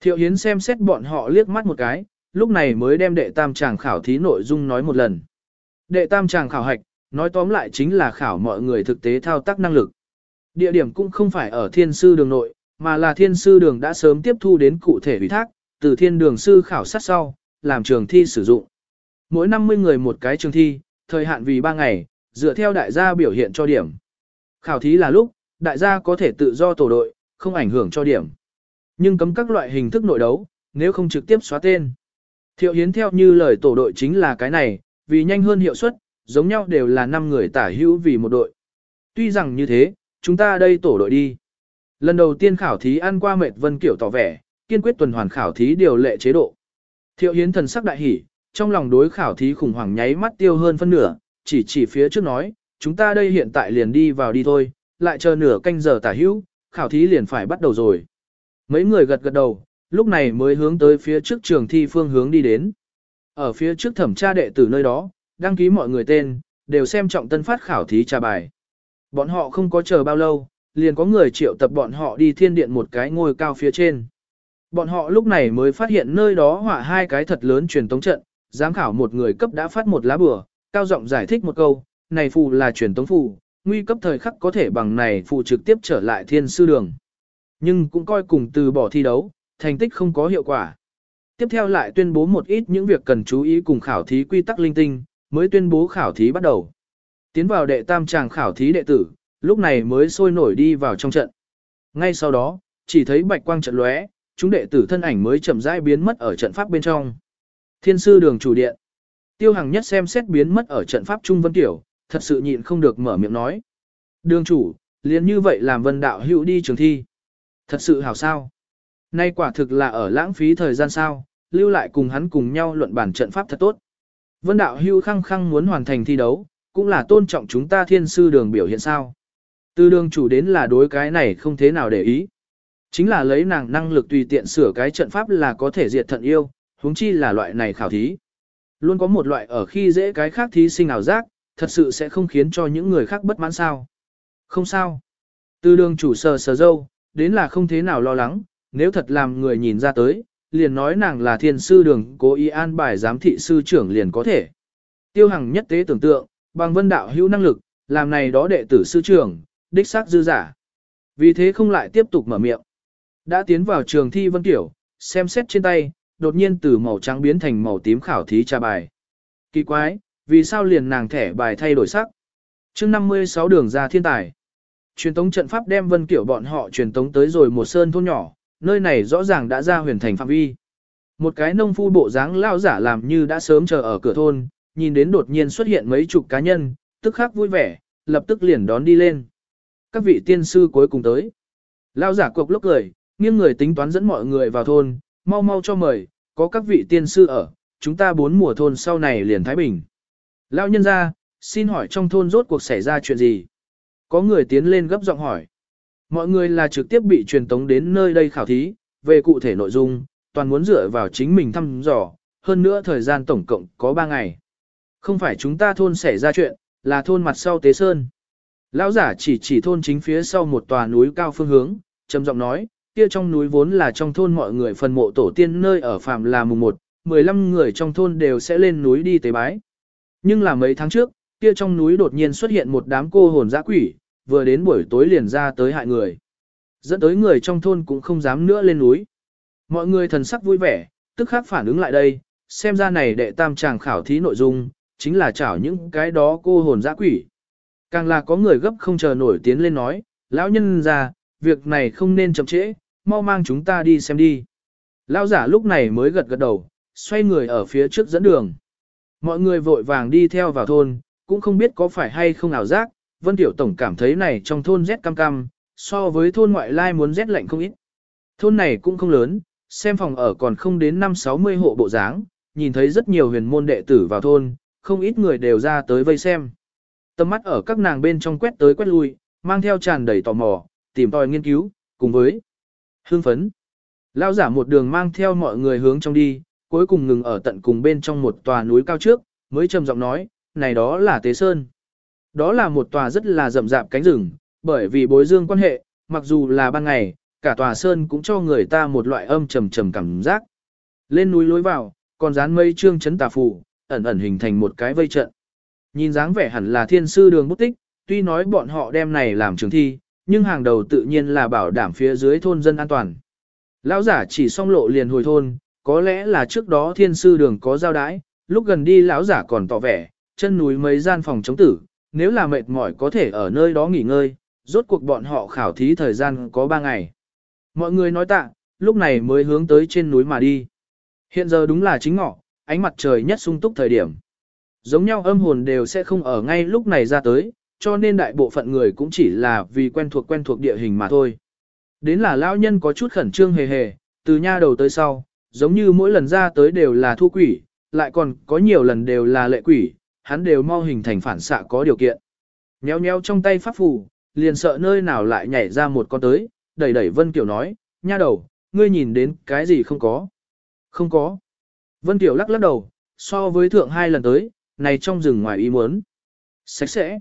Thiệu Hiến xem xét bọn họ liếc mắt một cái, lúc này mới đem đệ tam tràng khảo thí nội dung nói một lần. Đệ tam tràng khảo hạch, nói tóm lại chính là khảo mọi người thực tế thao tác năng lực. Địa điểm cũng không phải ở thiên sư đường nội, mà là thiên sư đường đã sớm tiếp thu đến cụ thể ủy thác, từ thiên đường sư khảo sát sau, làm trường thi sử dụng. Mỗi 50 người một cái trường thi, thời hạn vì 3 ngày, dựa theo đại gia biểu hiện cho điểm. Khảo thí là lúc, đại gia có thể tự do tổ đội, không ảnh hưởng cho điểm. Nhưng cấm các loại hình thức nội đấu, nếu không trực tiếp xóa tên. Thiệu Hiến theo như lời tổ đội chính là cái này, vì nhanh hơn hiệu suất, giống nhau đều là 5 người tả hữu vì một đội. Tuy rằng như thế, chúng ta đây tổ đội đi. Lần đầu tiên khảo thí ăn qua mệt vân kiểu tỏ vẻ, kiên quyết tuần hoàn khảo thí điều lệ chế độ. Thiệu Hiến thần sắc đại hỉ, trong lòng đối khảo thí khủng hoảng nháy mắt tiêu hơn phân nửa, chỉ chỉ phía trước nói, chúng ta đây hiện tại liền đi vào đi thôi, lại chờ nửa canh giờ tả hữu, khảo thí liền phải bắt đầu rồi. Mấy người gật gật đầu, lúc này mới hướng tới phía trước trường thi phương hướng đi đến. Ở phía trước thẩm tra đệ tử nơi đó, đăng ký mọi người tên, đều xem trọng tân phát khảo thí trà bài. Bọn họ không có chờ bao lâu, liền có người triệu tập bọn họ đi thiên điện một cái ngôi cao phía trên. Bọn họ lúc này mới phát hiện nơi đó họa hai cái thật lớn truyền tống trận, giám khảo một người cấp đã phát một lá bừa, cao giọng giải thích một câu, này phù là truyền tống phù, nguy cấp thời khắc có thể bằng này phù trực tiếp trở lại thiên sư đường. Nhưng cũng coi cùng từ bỏ thi đấu, thành tích không có hiệu quả. Tiếp theo lại tuyên bố một ít những việc cần chú ý cùng khảo thí quy tắc linh tinh, mới tuyên bố khảo thí bắt đầu. Tiến vào đệ tam tràng khảo thí đệ tử, lúc này mới sôi nổi đi vào trong trận. Ngay sau đó, chỉ thấy bạch quang trận lóe, chúng đệ tử thân ảnh mới chậm rãi biến mất ở trận pháp bên trong. Thiên sư đường chủ điện. Tiêu Hằng nhất xem xét biến mất ở trận pháp Trung Vân Tiểu, thật sự nhịn không được mở miệng nói. Đường chủ, liền như vậy làm vân đạo hữu đi trường thi. Thật sự hảo sao. Nay quả thực là ở lãng phí thời gian sao, lưu lại cùng hắn cùng nhau luận bản trận pháp thật tốt. Vân đạo hưu khăng khăng muốn hoàn thành thi đấu, cũng là tôn trọng chúng ta thiên sư đường biểu hiện sao. Từ đường chủ đến là đối cái này không thế nào để ý. Chính là lấy nàng năng lực tùy tiện sửa cái trận pháp là có thể diệt thận yêu, huống chi là loại này khảo thí. Luôn có một loại ở khi dễ cái khác thí sinh ảo giác, thật sự sẽ không khiến cho những người khác bất mãn sao. Không sao. Từ đường chủ sờ sờ dâu, đến là không thế nào lo lắng, nếu thật làm người nhìn ra tới, liền nói nàng là thiên sư đường cố ý an bài giám thị sư trưởng liền có thể. Tiêu hằng nhất tế tưởng tượng, bằng vân đạo hữu năng lực, làm này đó đệ tử sư trưởng, đích xác dư giả. Vì thế không lại tiếp tục mở miệng. Đã tiến vào trường thi vân tiểu, xem xét trên tay, đột nhiên từ màu trắng biến thành màu tím khảo thí tra bài. Kỳ quái, vì sao liền nàng thẻ bài thay đổi sắc? chương 56 đường ra thiên tài. Truyền tống trận pháp đem vân kiểu bọn họ truyền tống tới rồi một sơn thôn nhỏ, nơi này rõ ràng đã ra huyền thành phạm vi. Một cái nông phu bộ dáng lao giả làm như đã sớm chờ ở cửa thôn, nhìn đến đột nhiên xuất hiện mấy chục cá nhân, tức khắc vui vẻ, lập tức liền đón đi lên. Các vị tiên sư cuối cùng tới. Lao giả cục lúc cười, nghiêng người tính toán dẫn mọi người vào thôn, mau mau cho mời, có các vị tiên sư ở, chúng ta bốn mùa thôn sau này liền Thái Bình. Lao nhân ra, xin hỏi trong thôn rốt cuộc xảy ra chuyện gì? Có người tiến lên gấp giọng hỏi. Mọi người là trực tiếp bị truyền tống đến nơi đây khảo thí, về cụ thể nội dung, toàn muốn dựa vào chính mình thăm dò, hơn nữa thời gian tổng cộng có 3 ngày. Không phải chúng ta thôn xảy ra chuyện, là thôn mặt sau Tế Sơn. Lão giả chỉ chỉ thôn chính phía sau một tòa núi cao phương hướng, trầm giọng nói, kia trong núi vốn là trong thôn mọi người phần mộ tổ tiên nơi ở phạm là mùng 1, 15 người trong thôn đều sẽ lên núi đi tế bái. Nhưng là mấy tháng trước, kia trong núi đột nhiên xuất hiện một đám cô hồn dã quỷ, vừa đến buổi tối liền ra tới hại người. Dẫn tới người trong thôn cũng không dám nữa lên núi. Mọi người thần sắc vui vẻ, tức khắc phản ứng lại đây, xem ra này đệ tam chàng khảo thí nội dung, chính là chảo những cái đó cô hồn dã quỷ. Càng là có người gấp không chờ nổi tiến lên nói, lão nhân ra, việc này không nên chậm trễ, mau mang chúng ta đi xem đi. Lão giả lúc này mới gật gật đầu, xoay người ở phía trước dẫn đường. Mọi người vội vàng đi theo vào thôn, cũng không biết có phải hay không ảo giác, Vân Tiểu Tổng cảm thấy này trong thôn rét cam cam, so với thôn ngoại lai muốn rét lạnh không ít. Thôn này cũng không lớn, xem phòng ở còn không đến 5-60 hộ bộ dáng, nhìn thấy rất nhiều huyền môn đệ tử vào thôn, không ít người đều ra tới vây xem. Tầm mắt ở các nàng bên trong quét tới quét lui, mang theo tràn đầy tò mò, tìm tòi nghiên cứu, cùng với hương phấn. Lao giả một đường mang theo mọi người hướng trong đi, cuối cùng ngừng ở tận cùng bên trong một tòa núi cao trước, mới trầm giọng nói, này đó là Tế Sơn. Đó là một tòa rất là rậm rạp cánh rừng, bởi vì bối dương quan hệ, mặc dù là ban ngày, cả tòa sơn cũng cho người ta một loại âm trầm trầm cảm giác. Lên núi lối vào, còn dán mây trương chấn tà phù, ẩn ẩn hình thành một cái vây trận. Nhìn dáng vẻ hẳn là thiên sư đường bút tích, tuy nói bọn họ đem này làm trường thi, nhưng hàng đầu tự nhiên là bảo đảm phía dưới thôn dân an toàn. Lão giả chỉ xong lộ liền hồi thôn, có lẽ là trước đó thiên sư đường có giao đái, lúc gần đi lão giả còn tỏ vẻ, chân núi mấy gian phòng chống tử, nếu là mệt mỏi có thể ở nơi đó nghỉ ngơi, rốt cuộc bọn họ khảo thí thời gian có 3 ngày. Mọi người nói tạ, lúc này mới hướng tới trên núi mà đi. Hiện giờ đúng là chính ngọ, ánh mặt trời nhất sung túc thời điểm. Giống nhau âm hồn đều sẽ không ở ngay lúc này ra tới, cho nên đại bộ phận người cũng chỉ là vì quen thuộc quen thuộc địa hình mà thôi. Đến là lão nhân có chút khẩn trương hề hề, từ nha đầu tới sau, giống như mỗi lần ra tới đều là thu quỷ, lại còn có nhiều lần đều là lệ quỷ, hắn đều mau hình thành phản xạ có điều kiện. Nhéo nhéo trong tay pháp phù, liền sợ nơi nào lại nhảy ra một con tới, đẩy đẩy Vân Kiều nói, nha đầu, ngươi nhìn đến cái gì không có. Không có. Vân Kiều lắc lắc đầu, so với thượng hai lần tới, này trong rừng ngoài ý muốn. Sạch sẽ.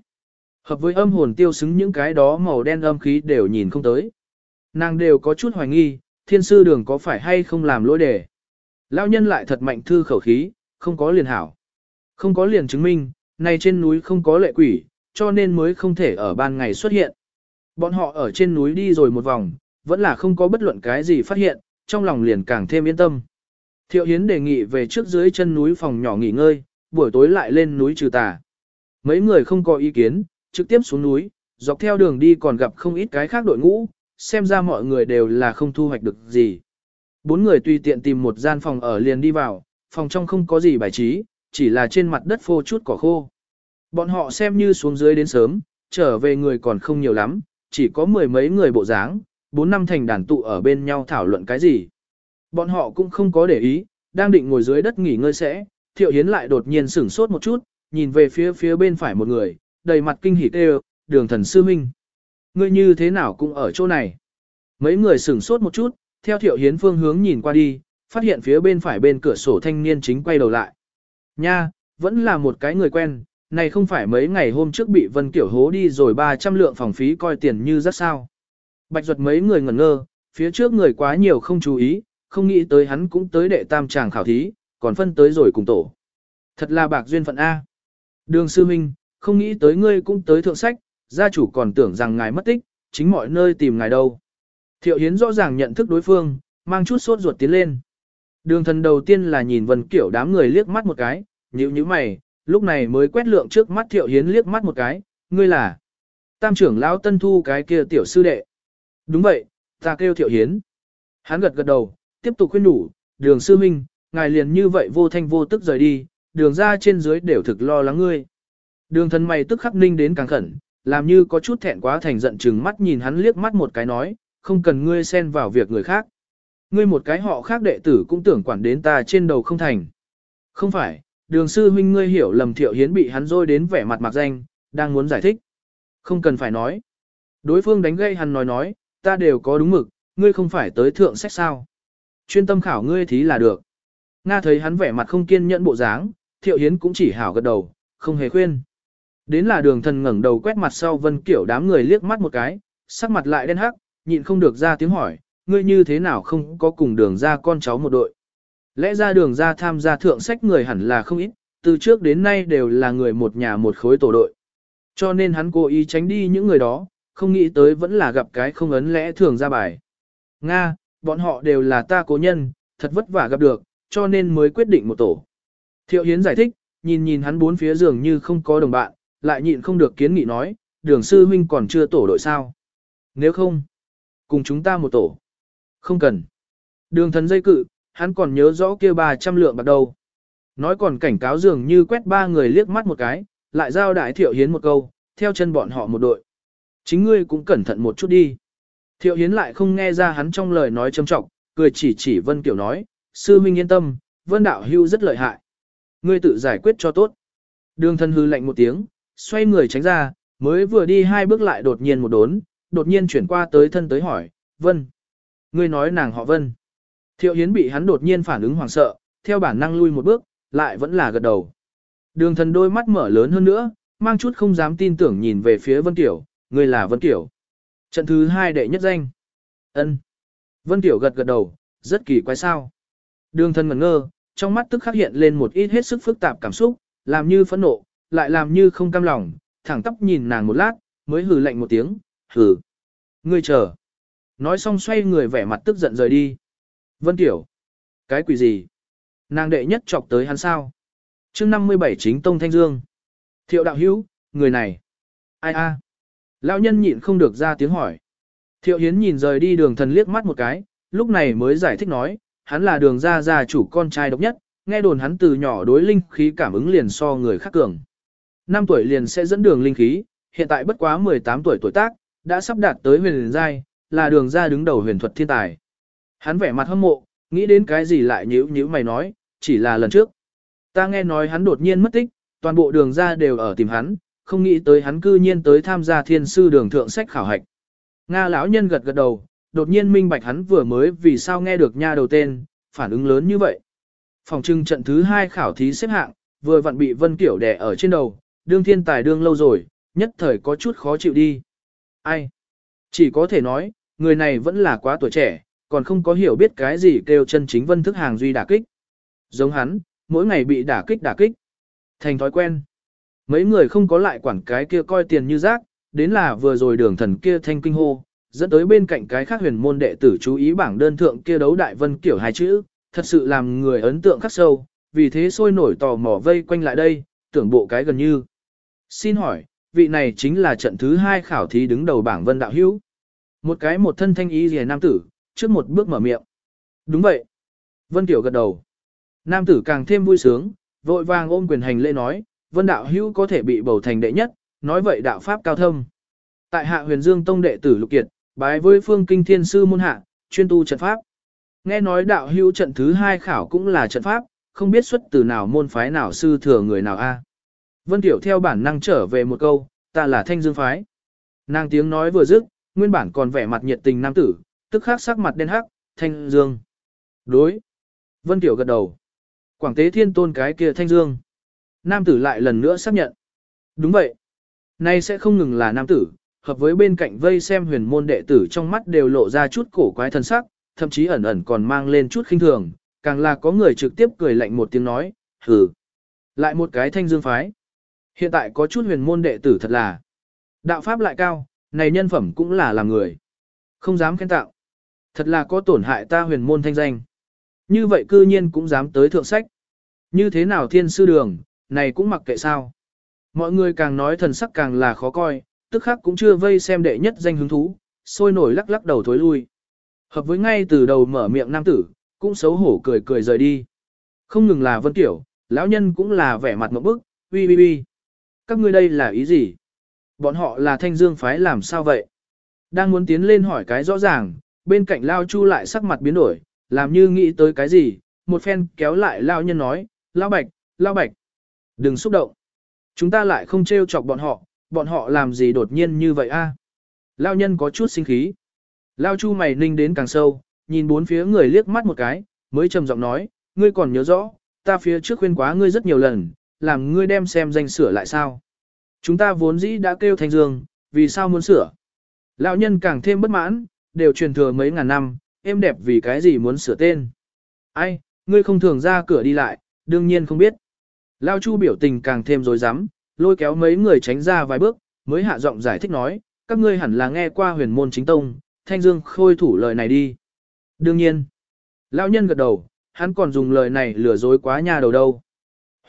Hợp với âm hồn tiêu xứng những cái đó màu đen âm khí đều nhìn không tới. Nàng đều có chút hoài nghi, thiên sư đường có phải hay không làm lỗi đề. Lão nhân lại thật mạnh thư khẩu khí, không có liền hảo. Không có liền chứng minh, này trên núi không có lệ quỷ, cho nên mới không thể ở ban ngày xuất hiện. Bọn họ ở trên núi đi rồi một vòng, vẫn là không có bất luận cái gì phát hiện, trong lòng liền càng thêm yên tâm. Thiệu Hiến đề nghị về trước dưới chân núi phòng nhỏ nghỉ ngơi, buổi tối lại lên núi trừ tà. Mấy người không có ý kiến, trực tiếp xuống núi, dọc theo đường đi còn gặp không ít cái khác đội ngũ, xem ra mọi người đều là không thu hoạch được gì. Bốn người tùy tiện tìm một gian phòng ở liền đi vào, phòng trong không có gì bài trí, chỉ là trên mặt đất phô chút cỏ khô. Bọn họ xem như xuống dưới đến sớm, trở về người còn không nhiều lắm, chỉ có mười mấy người bộ dáng, bốn năm thành đàn tụ ở bên nhau thảo luận cái gì. Bọn họ cũng không có để ý, đang định ngồi dưới đất nghỉ ngơi sẽ, Thiệu Hiến lại đột nhiên sửng sốt một chút, nhìn về phía phía bên phải một người, đầy mặt kinh hỉ kêu, đường thần sư minh. Ngươi như thế nào cũng ở chỗ này. Mấy người sửng sốt một chút, theo Thiệu Hiến phương hướng nhìn qua đi, phát hiện phía bên phải bên cửa sổ thanh niên chính quay đầu lại. Nha, vẫn là một cái người quen, này không phải mấy ngày hôm trước bị Vân Kiểu hố đi rồi 300 lượng phòng phí coi tiền như rất sao. Bạch ruột mấy người ngẩn ngơ, phía trước người quá nhiều không chú ý, không nghĩ tới hắn cũng tới đệ tam tràng khảo thí, còn phân tới rồi cùng tổ. Thật là bạc duyên phận A. Đường sư minh, không nghĩ tới ngươi cũng tới thượng sách, gia chủ còn tưởng rằng ngài mất tích, chính mọi nơi tìm ngài đâu. Thiệu Hiến rõ ràng nhận thức đối phương, mang chút sốt ruột tiến lên. Đường thần đầu tiên là nhìn Vân Kiểu đám người liếc mắt một cái, nhíu nhíu mày, lúc này mới quét lượng trước mắt Thiệu Hiến liếc mắt một cái, ngươi là tam trưởng lão tân thu cái kia tiểu sư đệ. Đúng vậy, ta kêu Thiệu Hiến. Hắn gật gật đầu, tiếp tục khuyên đủ, đường sư minh, ngài liền như vậy vô thanh vô tức rời đi, đường ra trên dưới đều thực lo lắng ngươi. Đường thần mày tức khắc ninh đến càng khẩn, làm như có chút thẹn quá thành giận chừng mắt nhìn hắn liếc mắt một cái nói, không cần ngươi xen vào việc người khác. Ngươi một cái họ khác đệ tử cũng tưởng quản đến ta trên đầu không thành. Không phải, đường sư huynh ngươi hiểu lầm thiệu hiến bị hắn rôi đến vẻ mặt mặc danh, đang muốn giải thích. Không cần phải nói. Đối phương đánh gây hắn nói nói, ta đều có đúng mực, ngươi không phải tới thượng sách sao. Chuyên tâm khảo ngươi thí là được. Nga thấy hắn vẻ mặt không kiên nhẫn bộ dáng, thiệu hiến cũng chỉ hảo gật đầu, không hề khuyên. Đến là đường thần ngẩng đầu quét mặt sau vân kiểu đám người liếc mắt một cái, sắc mặt lại đen hắc, nhịn không được ra tiếng hỏi, ngươi như thế nào không có cùng đường ra con cháu một đội. Lẽ ra đường ra tham gia thượng sách người hẳn là không ít, từ trước đến nay đều là người một nhà một khối tổ đội. Cho nên hắn cố ý tránh đi những người đó, không nghĩ tới vẫn là gặp cái không ấn lẽ thường ra bài. Nga, bọn họ đều là ta cố nhân, thật vất vả gặp được, cho nên mới quyết định một tổ. Thiệu Hiến giải thích, nhìn nhìn hắn bốn phía giường như không có đồng bạn, lại nhịn không được kiến nghị nói, đường sư huynh còn chưa tổ đội sao. Nếu không, cùng chúng ta một tổ. Không cần. Đường thần dây cự, hắn còn nhớ rõ kia 300 lượng bạc đầu. Nói còn cảnh cáo dường như quét ba người liếc mắt một cái, lại giao đại thiệu hiến một câu, theo chân bọn họ một đội. Chính ngươi cũng cẩn thận một chút đi. Thiệu hiến lại không nghe ra hắn trong lời nói châm trọng, cười chỉ chỉ Vân Kiểu nói, sư minh yên tâm, Vân Đạo Hưu rất lợi hại. Ngươi tự giải quyết cho tốt. Đường thân hư lạnh một tiếng, xoay người tránh ra, mới vừa đi hai bước lại đột nhiên một đốn, đột nhiên chuyển qua tới thân tới hỏi, Vân. Ngươi nói nàng họ Vân. Thiệu Hiến bị hắn đột nhiên phản ứng hoảng sợ, theo bản năng lui một bước, lại vẫn là gật đầu. Đường thần đôi mắt mở lớn hơn nữa, mang chút không dám tin tưởng nhìn về phía Vân Tiểu, ngươi là Vân Tiểu. Trận thứ hai đệ nhất danh. ân Vân Tiểu gật gật đầu, rất kỳ quái sao. Đường thần ngẩn ngơ, trong mắt tức khắc hiện lên một ít hết sức phức tạp cảm xúc, làm như phẫn nộ, lại làm như không cam lòng, thẳng tóc nhìn nàng một lát, mới hừ lạnh một tiếng, hừ. Ngươi chờ. Nói xong xoay người vẻ mặt tức giận rời đi. Vân Tiểu. Cái quỷ gì? Nàng đệ nhất chọc tới hắn sao? chương 57 chính Tông Thanh Dương. Thiệu đạo hữu, người này. Ai a? Lão nhân nhịn không được ra tiếng hỏi. Thiệu Hiến nhìn rời đi đường thần liếc mắt một cái, lúc này mới giải thích nói, hắn là đường gia gia chủ con trai độc nhất, nghe đồn hắn từ nhỏ đối linh khí cảm ứng liền so người khác cường. Năm tuổi liền sẽ dẫn đường linh khí, hiện tại bất quá 18 tuổi tuổi tác, đã sắp đạt tới huyền giai, là đường gia đứng đầu huyền thuật thiên tài. Hắn vẻ mặt hâm mộ, nghĩ đến cái gì lại nhíu nhíu mày nói, chỉ là lần trước. Ta nghe nói hắn đột nhiên mất tích, toàn bộ đường gia đều ở tìm hắn, không nghĩ tới hắn cư nhiên tới tham gia thiên sư đường thượng sách khảo hạch. Nga lão nhân gật gật đầu, đột nhiên minh bạch hắn vừa mới vì sao nghe được nha đầu tên, phản ứng lớn như vậy. Phòng trưng trận thứ hai khảo thí xếp hạng, vừa vặn bị Vân Kiểu đè ở trên đầu, đương thiên tài đương lâu rồi, nhất thời có chút khó chịu đi. Ai? Chỉ có thể nói, người này vẫn là quá tuổi trẻ, còn không có hiểu biết cái gì kêu chân chính vân thức hàng duy đả kích. Giống hắn, mỗi ngày bị đả kích đả kích. Thành thói quen. Mấy người không có lại quản cái kia coi tiền như rác, đến là vừa rồi đường thần kia thanh kinh hô, dẫn tới bên cạnh cái khác huyền môn đệ tử chú ý bảng đơn thượng kia đấu đại vân kiểu hai chữ, thật sự làm người ấn tượng khắc sâu, vì thế sôi nổi tò mò vây quanh lại đây, tưởng bộ cái gần như. Xin hỏi, vị này chính là trận thứ hai khảo thí đứng đầu bảng vân đạo hữu. Một cái một thân thanh ý rìa nam tử, trước một bước mở miệng. Đúng vậy. Vân Tiểu gật đầu. Nam tử càng thêm vui sướng, vội vàng ôm quyền hành lễ nói, vân đạo hữu có thể bị bầu thành đệ nhất, nói vậy đạo pháp cao thâm. Tại hạ huyền dương tông đệ tử lục kiệt, bái với phương kinh thiên sư môn hạ, chuyên tu trận pháp. Nghe nói đạo hữu trận thứ hai khảo cũng là trận pháp, không biết xuất từ nào môn phái nào sư thừa người nào a. Vân Tiểu theo bản năng trở về một câu, ta là thanh dương phái. Nàng tiếng nói vừa dứt, nguyên bản còn vẻ mặt nhiệt tình nam tử, tức khắc sắc mặt đen hắc, thanh dương. Đối. Vân Tiểu gật đầu. Quảng tế thiên tôn cái kia thanh dương. Nam tử lại lần nữa xác nhận. Đúng vậy. Nay sẽ không ngừng là nam tử, hợp với bên cạnh vây xem huyền môn đệ tử trong mắt đều lộ ra chút cổ quái thân sắc, thậm chí ẩn ẩn còn mang lên chút khinh thường, càng là có người trực tiếp cười lạnh một tiếng nói, hừ. Lại một cái thanh dương phái. Hiện tại có chút huyền môn đệ tử thật là đạo pháp lại cao, này nhân phẩm cũng là làm người. Không dám khen tạo. Thật là có tổn hại ta huyền môn thanh danh. Như vậy cư nhiên cũng dám tới thượng sách. Như thế nào thiên sư đường, này cũng mặc kệ sao. Mọi người càng nói thần sắc càng là khó coi, tức khắc cũng chưa vây xem đệ nhất danh hứng thú, sôi nổi lắc lắc đầu thối lui. Hợp với ngay từ đầu mở miệng nam tử, cũng xấu hổ cười cười rời đi. Không ngừng là vân tiểu, lão nhân cũng là vẻ mặt một bức, uy uy uy. Các ngươi đây là ý gì? Bọn họ là thanh dương phái làm sao vậy? Đang muốn tiến lên hỏi cái rõ ràng, bên cạnh Lao Chu lại sắc mặt biến đổi, làm như nghĩ tới cái gì, một phen kéo lại Lao nhân nói, Lao Bạch, Lao Bạch, đừng xúc động. Chúng ta lại không trêu chọc bọn họ, bọn họ làm gì đột nhiên như vậy a? Lao nhân có chút sinh khí. Lao Chu mày ninh đến càng sâu, nhìn bốn phía người liếc mắt một cái, mới trầm giọng nói, ngươi còn nhớ rõ, ta phía trước khuyên quá ngươi rất nhiều lần, làm ngươi đem xem danh sửa lại sao. Chúng ta vốn dĩ đã kêu Thanh Dương, vì sao muốn sửa? Lão nhân càng thêm bất mãn, đều truyền thừa mấy ngàn năm, em đẹp vì cái gì muốn sửa tên. Ai, ngươi không thường ra cửa đi lại, đương nhiên không biết. Lao Chu biểu tình càng thêm rối rắm, lôi kéo mấy người tránh ra vài bước, mới hạ giọng giải thích nói, các ngươi hẳn là nghe qua huyền môn chính tông, Thanh Dương khôi thủ lời này đi. Đương nhiên. Lão nhân gật đầu, hắn còn dùng lời này lừa dối quá nhà đầu đâu.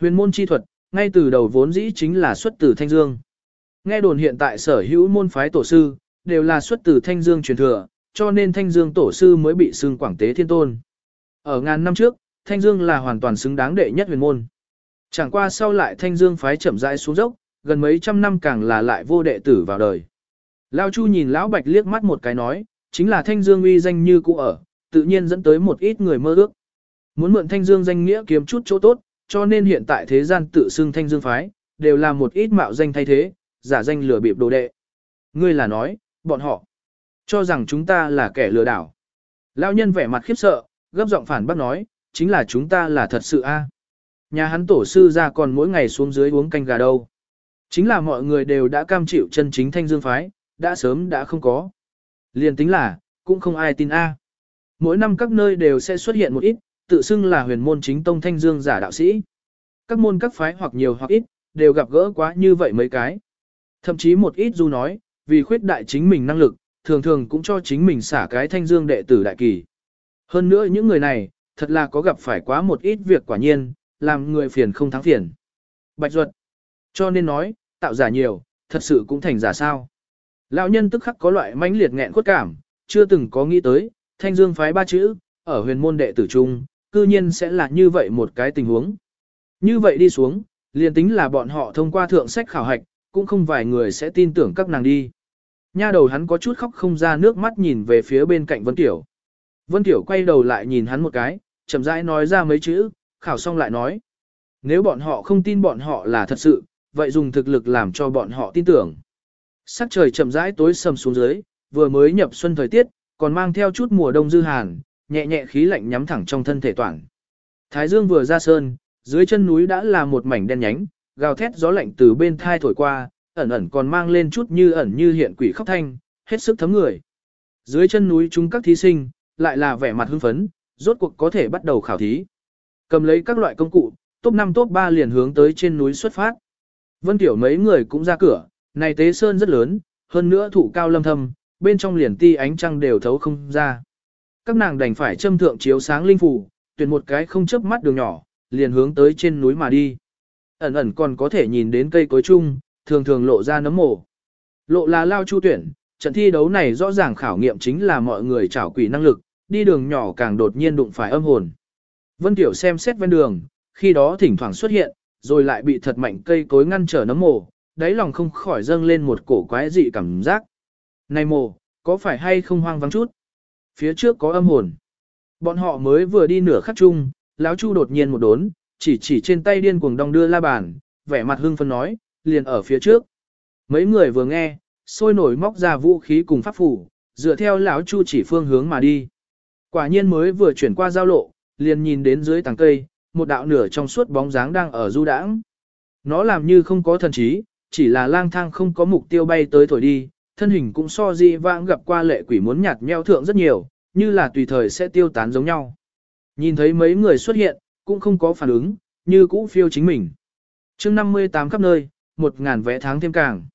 Huyền môn chi thuật, ngay từ đầu vốn dĩ chính là xuất từ Thanh Dương. Nghe đồn hiện tại sở hữu môn phái tổ sư, đều là xuất từ Thanh Dương truyền thừa, cho nên Thanh Dương tổ sư mới bị xưng Quảng Tế Thiên Tôn. Ở ngàn năm trước, Thanh Dương là hoàn toàn xứng đáng đệ nhất huyền môn. Chẳng qua sau lại Thanh Dương phái chậm rãi xuống dốc, gần mấy trăm năm càng là lại vô đệ tử vào đời. Lao Chu nhìn Lão Bạch liếc mắt một cái nói, chính là Thanh Dương uy danh như cũ ở, tự nhiên dẫn tới một ít người mơ ước. Muốn mượn Thanh Dương danh nghĩa kiếm chút chỗ tốt, cho nên hiện tại thế gian tự xưng Thanh Dương phái, đều là một ít mạo danh thay thế, giả danh lừa bịp đồ đệ. Ngươi là nói, bọn họ cho rằng chúng ta là kẻ lừa đảo. Lão nhân vẻ mặt khiếp sợ, gấp giọng phản bác nói, chính là chúng ta là thật sự a. À? Nhà hắn tổ sư ra còn mỗi ngày xuống dưới uống canh gà đâu. Chính là mọi người đều đã cam chịu chân chính thanh dương phái, đã sớm đã không có. Liên tính là, cũng không ai tin a. Mỗi năm các nơi đều sẽ xuất hiện một ít, tự xưng là huyền môn chính tông thanh dương giả đạo sĩ. Các môn các phái hoặc nhiều hoặc ít, đều gặp gỡ quá như vậy mấy cái. Thậm chí một ít du nói, vì khuyết đại chính mình năng lực, thường thường cũng cho chính mình xả cái thanh dương đệ tử đại kỳ. Hơn nữa những người này, thật là có gặp phải quá một ít việc quả nhiên, làm người phiền không thắng phiền. Bạch ruột. Cho nên nói, tạo giả nhiều, thật sự cũng thành giả sao. Lão nhân tức khắc có loại mãnh liệt nghẹn khuất cảm, chưa từng có nghĩ tới, thanh dương phái ba chữ, ở huyền môn đệ tử trung, cư nhiên sẽ là như vậy một cái tình huống. Như vậy đi xuống, liền tính là bọn họ thông qua thượng sách khảo hạch, cũng không vài người sẽ tin tưởng các nàng đi. Nha đầu hắn có chút khóc không ra nước mắt nhìn về phía bên cạnh Vân Tiểu. Vân Tiểu quay đầu lại nhìn hắn một cái, chậm rãi nói ra mấy chữ, khảo xong lại nói. Nếu bọn họ không tin bọn họ là thật sự, vậy dùng thực lực làm cho bọn họ tin tưởng. Sắc trời chậm rãi tối sầm xuống dưới, vừa mới nhập xuân thời tiết, còn mang theo chút mùa đông dư hàn, nhẹ nhẹ khí lạnh nhắm thẳng trong thân thể toàn. Thái dương vừa ra sơn, dưới chân núi đã là một mảnh đen nhánh, gào thét gió lạnh từ bên thai thổi qua, ẩn ẩn còn mang lên chút như ẩn như hiện quỷ khóc thanh, hết sức thấm người. Dưới chân núi chúng các thí sinh, lại là vẻ mặt hưng phấn, rốt cuộc có thể bắt đầu khảo thí. Cầm lấy các loại công cụ, top 5 top 3 liền hướng tới trên núi xuất phát. Vân Tiểu mấy người cũng ra cửa, này tế sơn rất lớn, hơn nữa thủ cao lâm thâm, bên trong liền ti ánh trăng đều thấu không ra. Các nàng đành phải châm thượng chiếu sáng linh phủ tuyển một cái không chớp mắt đường nhỏ, liền hướng tới trên núi mà đi. Ẩn ẩn còn có thể nhìn đến cây cối chung, thường thường lộ ra nấm mồ. Lộ là lao chu tuyển, trận thi đấu này rõ ràng khảo nghiệm chính là mọi người trảo quỷ năng lực, đi đường nhỏ càng đột nhiên đụng phải âm hồn. Vân Tiểu xem xét ven đường, khi đó thỉnh thoảng xuất hiện, rồi lại bị thật mạnh cây cối ngăn trở nấm mồ, đáy lòng không khỏi dâng lên một cổ quái dị cảm giác. Này mồ, có phải hay không hoang vắng chút? Phía trước có âm hồn. Bọn họ mới vừa đi nửa khắc chung, lão Chu đột nhiên một đốn, chỉ chỉ trên tay điên cuồng đong đưa la bàn, vẻ mặt hưng phấn nói, liền ở phía trước. Mấy người vừa nghe, sôi nổi móc ra vũ khí cùng pháp phủ, dựa theo lão Chu chỉ phương hướng mà đi. Quả nhiên mới vừa chuyển qua giao lộ, liền nhìn đến dưới tàng cây, một đạo nửa trong suốt bóng dáng đang ở du đãng. Nó làm như không có thần trí, chỉ là lang thang không có mục tiêu bay tới thổi đi, thân hình cũng so di vãng gặp qua lệ quỷ muốn nhạt nheo thượng rất nhiều, như là tùy thời sẽ tiêu tán giống nhau. Nhìn thấy mấy người xuất hiện, cũng không có phản ứng, như cũ phiêu chính mình. chương 58 khắp nơi, một ngàn vẽ tháng thêm càng.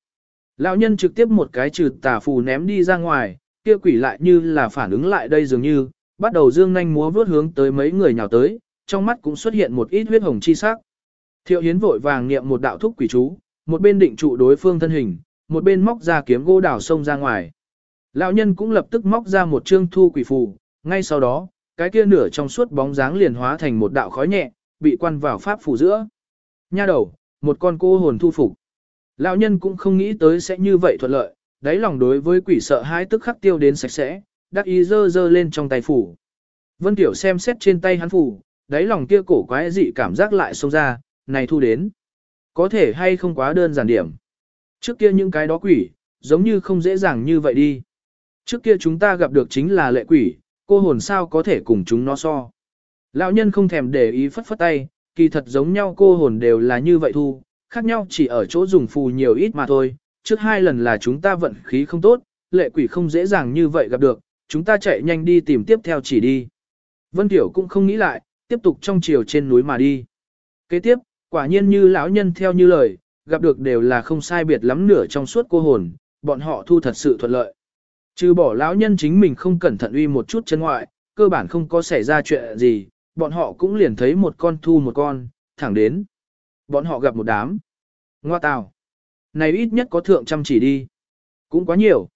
Lão nhân trực tiếp một cái trừ tà phù ném đi ra ngoài, kia quỷ lại như là phản ứng lại đây dường như, bắt đầu dương nhanh múa vướt hướng tới mấy người nhào tới, trong mắt cũng xuất hiện một ít huyết hồng chi sắc. Thiệu Hiến vội vàng niệm một đạo thúc quỷ chú, một bên định trụ đối phương thân hình, một bên móc ra kiếm gỗ đào sông ra ngoài. Lão nhân cũng lập tức móc ra một trương thu quỷ phù, ngay sau đó, cái kia nửa trong suốt bóng dáng liền hóa thành một đạo khói nhẹ, bị quan vào pháp phù giữa. Nha đầu, một con cô hồn thu phục. Lão nhân cũng không nghĩ tới sẽ như vậy thuận lợi, đáy lòng đối với quỷ sợ hãi tức khắc tiêu đến sạch sẽ, đắc ý dơ dơ lên trong tay phủ. Vân Tiểu xem xét trên tay hắn phủ, đáy lòng kia cổ quái dị cảm giác lại xông ra, này thu đến. Có thể hay không quá đơn giản điểm. Trước kia những cái đó quỷ, giống như không dễ dàng như vậy đi. Trước kia chúng ta gặp được chính là lệ quỷ, cô hồn sao có thể cùng chúng nó so. Lão nhân không thèm để ý phất phất tay, kỳ thật giống nhau cô hồn đều là như vậy thu, khác nhau chỉ ở chỗ dùng phù nhiều ít mà thôi. Trước hai lần là chúng ta vận khí không tốt, lệ quỷ không dễ dàng như vậy gặp được, chúng ta chạy nhanh đi tìm tiếp theo chỉ đi. Vân Tiểu cũng không nghĩ lại, tiếp tục trong chiều trên núi mà đi. Kế tiếp, quả nhiên như lão nhân theo như lời, gặp được đều là không sai biệt lắm nửa trong suốt cô hồn, bọn họ thu thật sự thuận lợi. Trừ bỏ lão nhân chính mình không cẩn thận uy một chút chân ngoại, cơ bản không có xảy ra chuyện gì, bọn họ cũng liền thấy một con thu một con, thẳng đến. Bọn họ gặp một đám. Ngoa tào. Này ít nhất có thượng trăm chỉ đi. Cũng quá nhiều.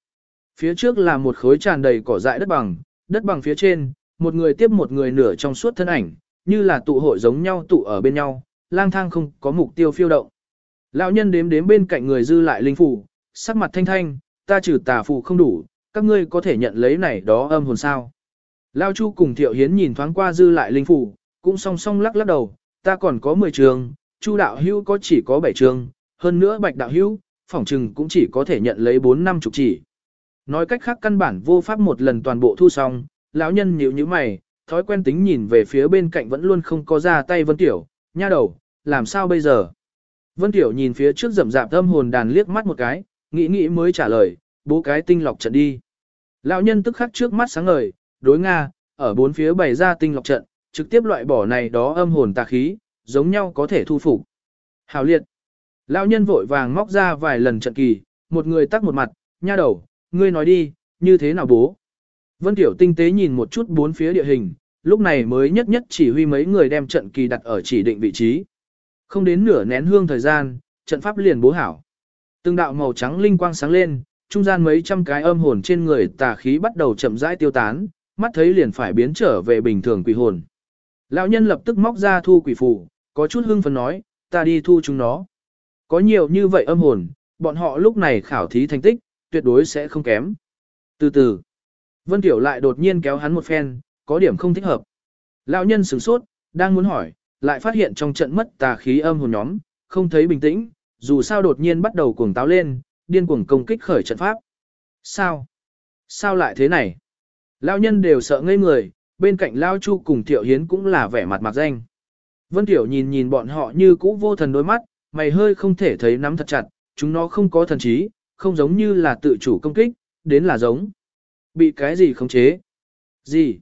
Phía trước là một khối tràn đầy cỏ dại đất bằng, đất bằng phía trên, một người tiếp một người nửa trong suốt thân ảnh, như là tụ hội giống nhau tụ ở bên nhau, lang thang không có mục tiêu phiêu động. Lão nhân đếm đếm bên cạnh người dư lại linh phủ, sắc mặt thanh thanh, ta trừ tà phù không đủ, các ngươi có thể nhận lấy này đó âm hồn sao. Lão Chu cùng Thiệu Hiến nhìn thoáng qua dư lại linh phủ, cũng song song lắc lắc đầu, ta còn có 10 trường, Chu đạo hữu có chỉ có 7 trường, hơn nữa Bạch đạo hữu, phỏng trừng cũng chỉ có thể nhận lấy 4 năm chục chỉ. Nói cách khác căn bản vô pháp một lần toàn bộ thu xong, lão nhân nhíu nhíu mày, thói quen tính nhìn về phía bên cạnh vẫn luôn không có ra tay Vân Tiểu, nha đầu, làm sao bây giờ? Vân Tiểu nhìn phía trước rậm rạp âm hồn đàn liếc mắt một cái, nghĩ nghĩ mới trả lời, bố cái tinh lọc trận đi. Lão nhân tức khắc trước mắt sáng ngời, đối Nga, ở bốn phía bày ra tinh lọc trận, trực tiếp loại bỏ này đó âm hồn tà khí, giống nhau có thể thu phục. Hào liệt. Lão nhân vội vàng móc ra vài lần trận kỳ, một người tắc một mặt, nha đầu, ngươi nói đi, như thế nào bố? Vân Tiểu tinh tế nhìn một chút bốn phía địa hình, lúc này mới nhất nhất chỉ huy mấy người đem trận kỳ đặt ở chỉ định vị trí. Không đến nửa nén hương thời gian, trận pháp liền bố hảo. Từng đạo màu trắng linh quang sáng lên, trung gian mấy trăm cái âm hồn trên người tà khí bắt đầu chậm rãi tiêu tán, mắt thấy liền phải biến trở về bình thường quỷ hồn. Lão nhân lập tức móc ra thu quỷ phù, có chút hưng phấn nói, ta đi thu chúng nó. Có nhiều như vậy âm hồn, bọn họ lúc này khảo thí thành tích, tuyệt đối sẽ không kém. Từ từ, Vân Tiểu lại đột nhiên kéo hắn một phen, có điểm không thích hợp. Lão nhân sửng sốt, đang muốn hỏi, lại phát hiện trong trận mất tà khí âm hồn nhóm, không thấy bình tĩnh, dù sao đột nhiên bắt đầu cuồng táo lên, điên cuồng công kích khởi trận pháp. Sao? Sao lại thế này? lao nhân đều sợ ngây người, bên cạnh lao Chu cùng Tiểu Hiến cũng là vẻ mặt mặc danh. Vân Tiểu nhìn nhìn bọn họ như cũ vô thần đôi mắt, mày hơi không thể thấy nắm thật chặt, chúng nó không có thần trí, không giống như là tự chủ công kích, đến là giống. Bị cái gì khống chế? Gì?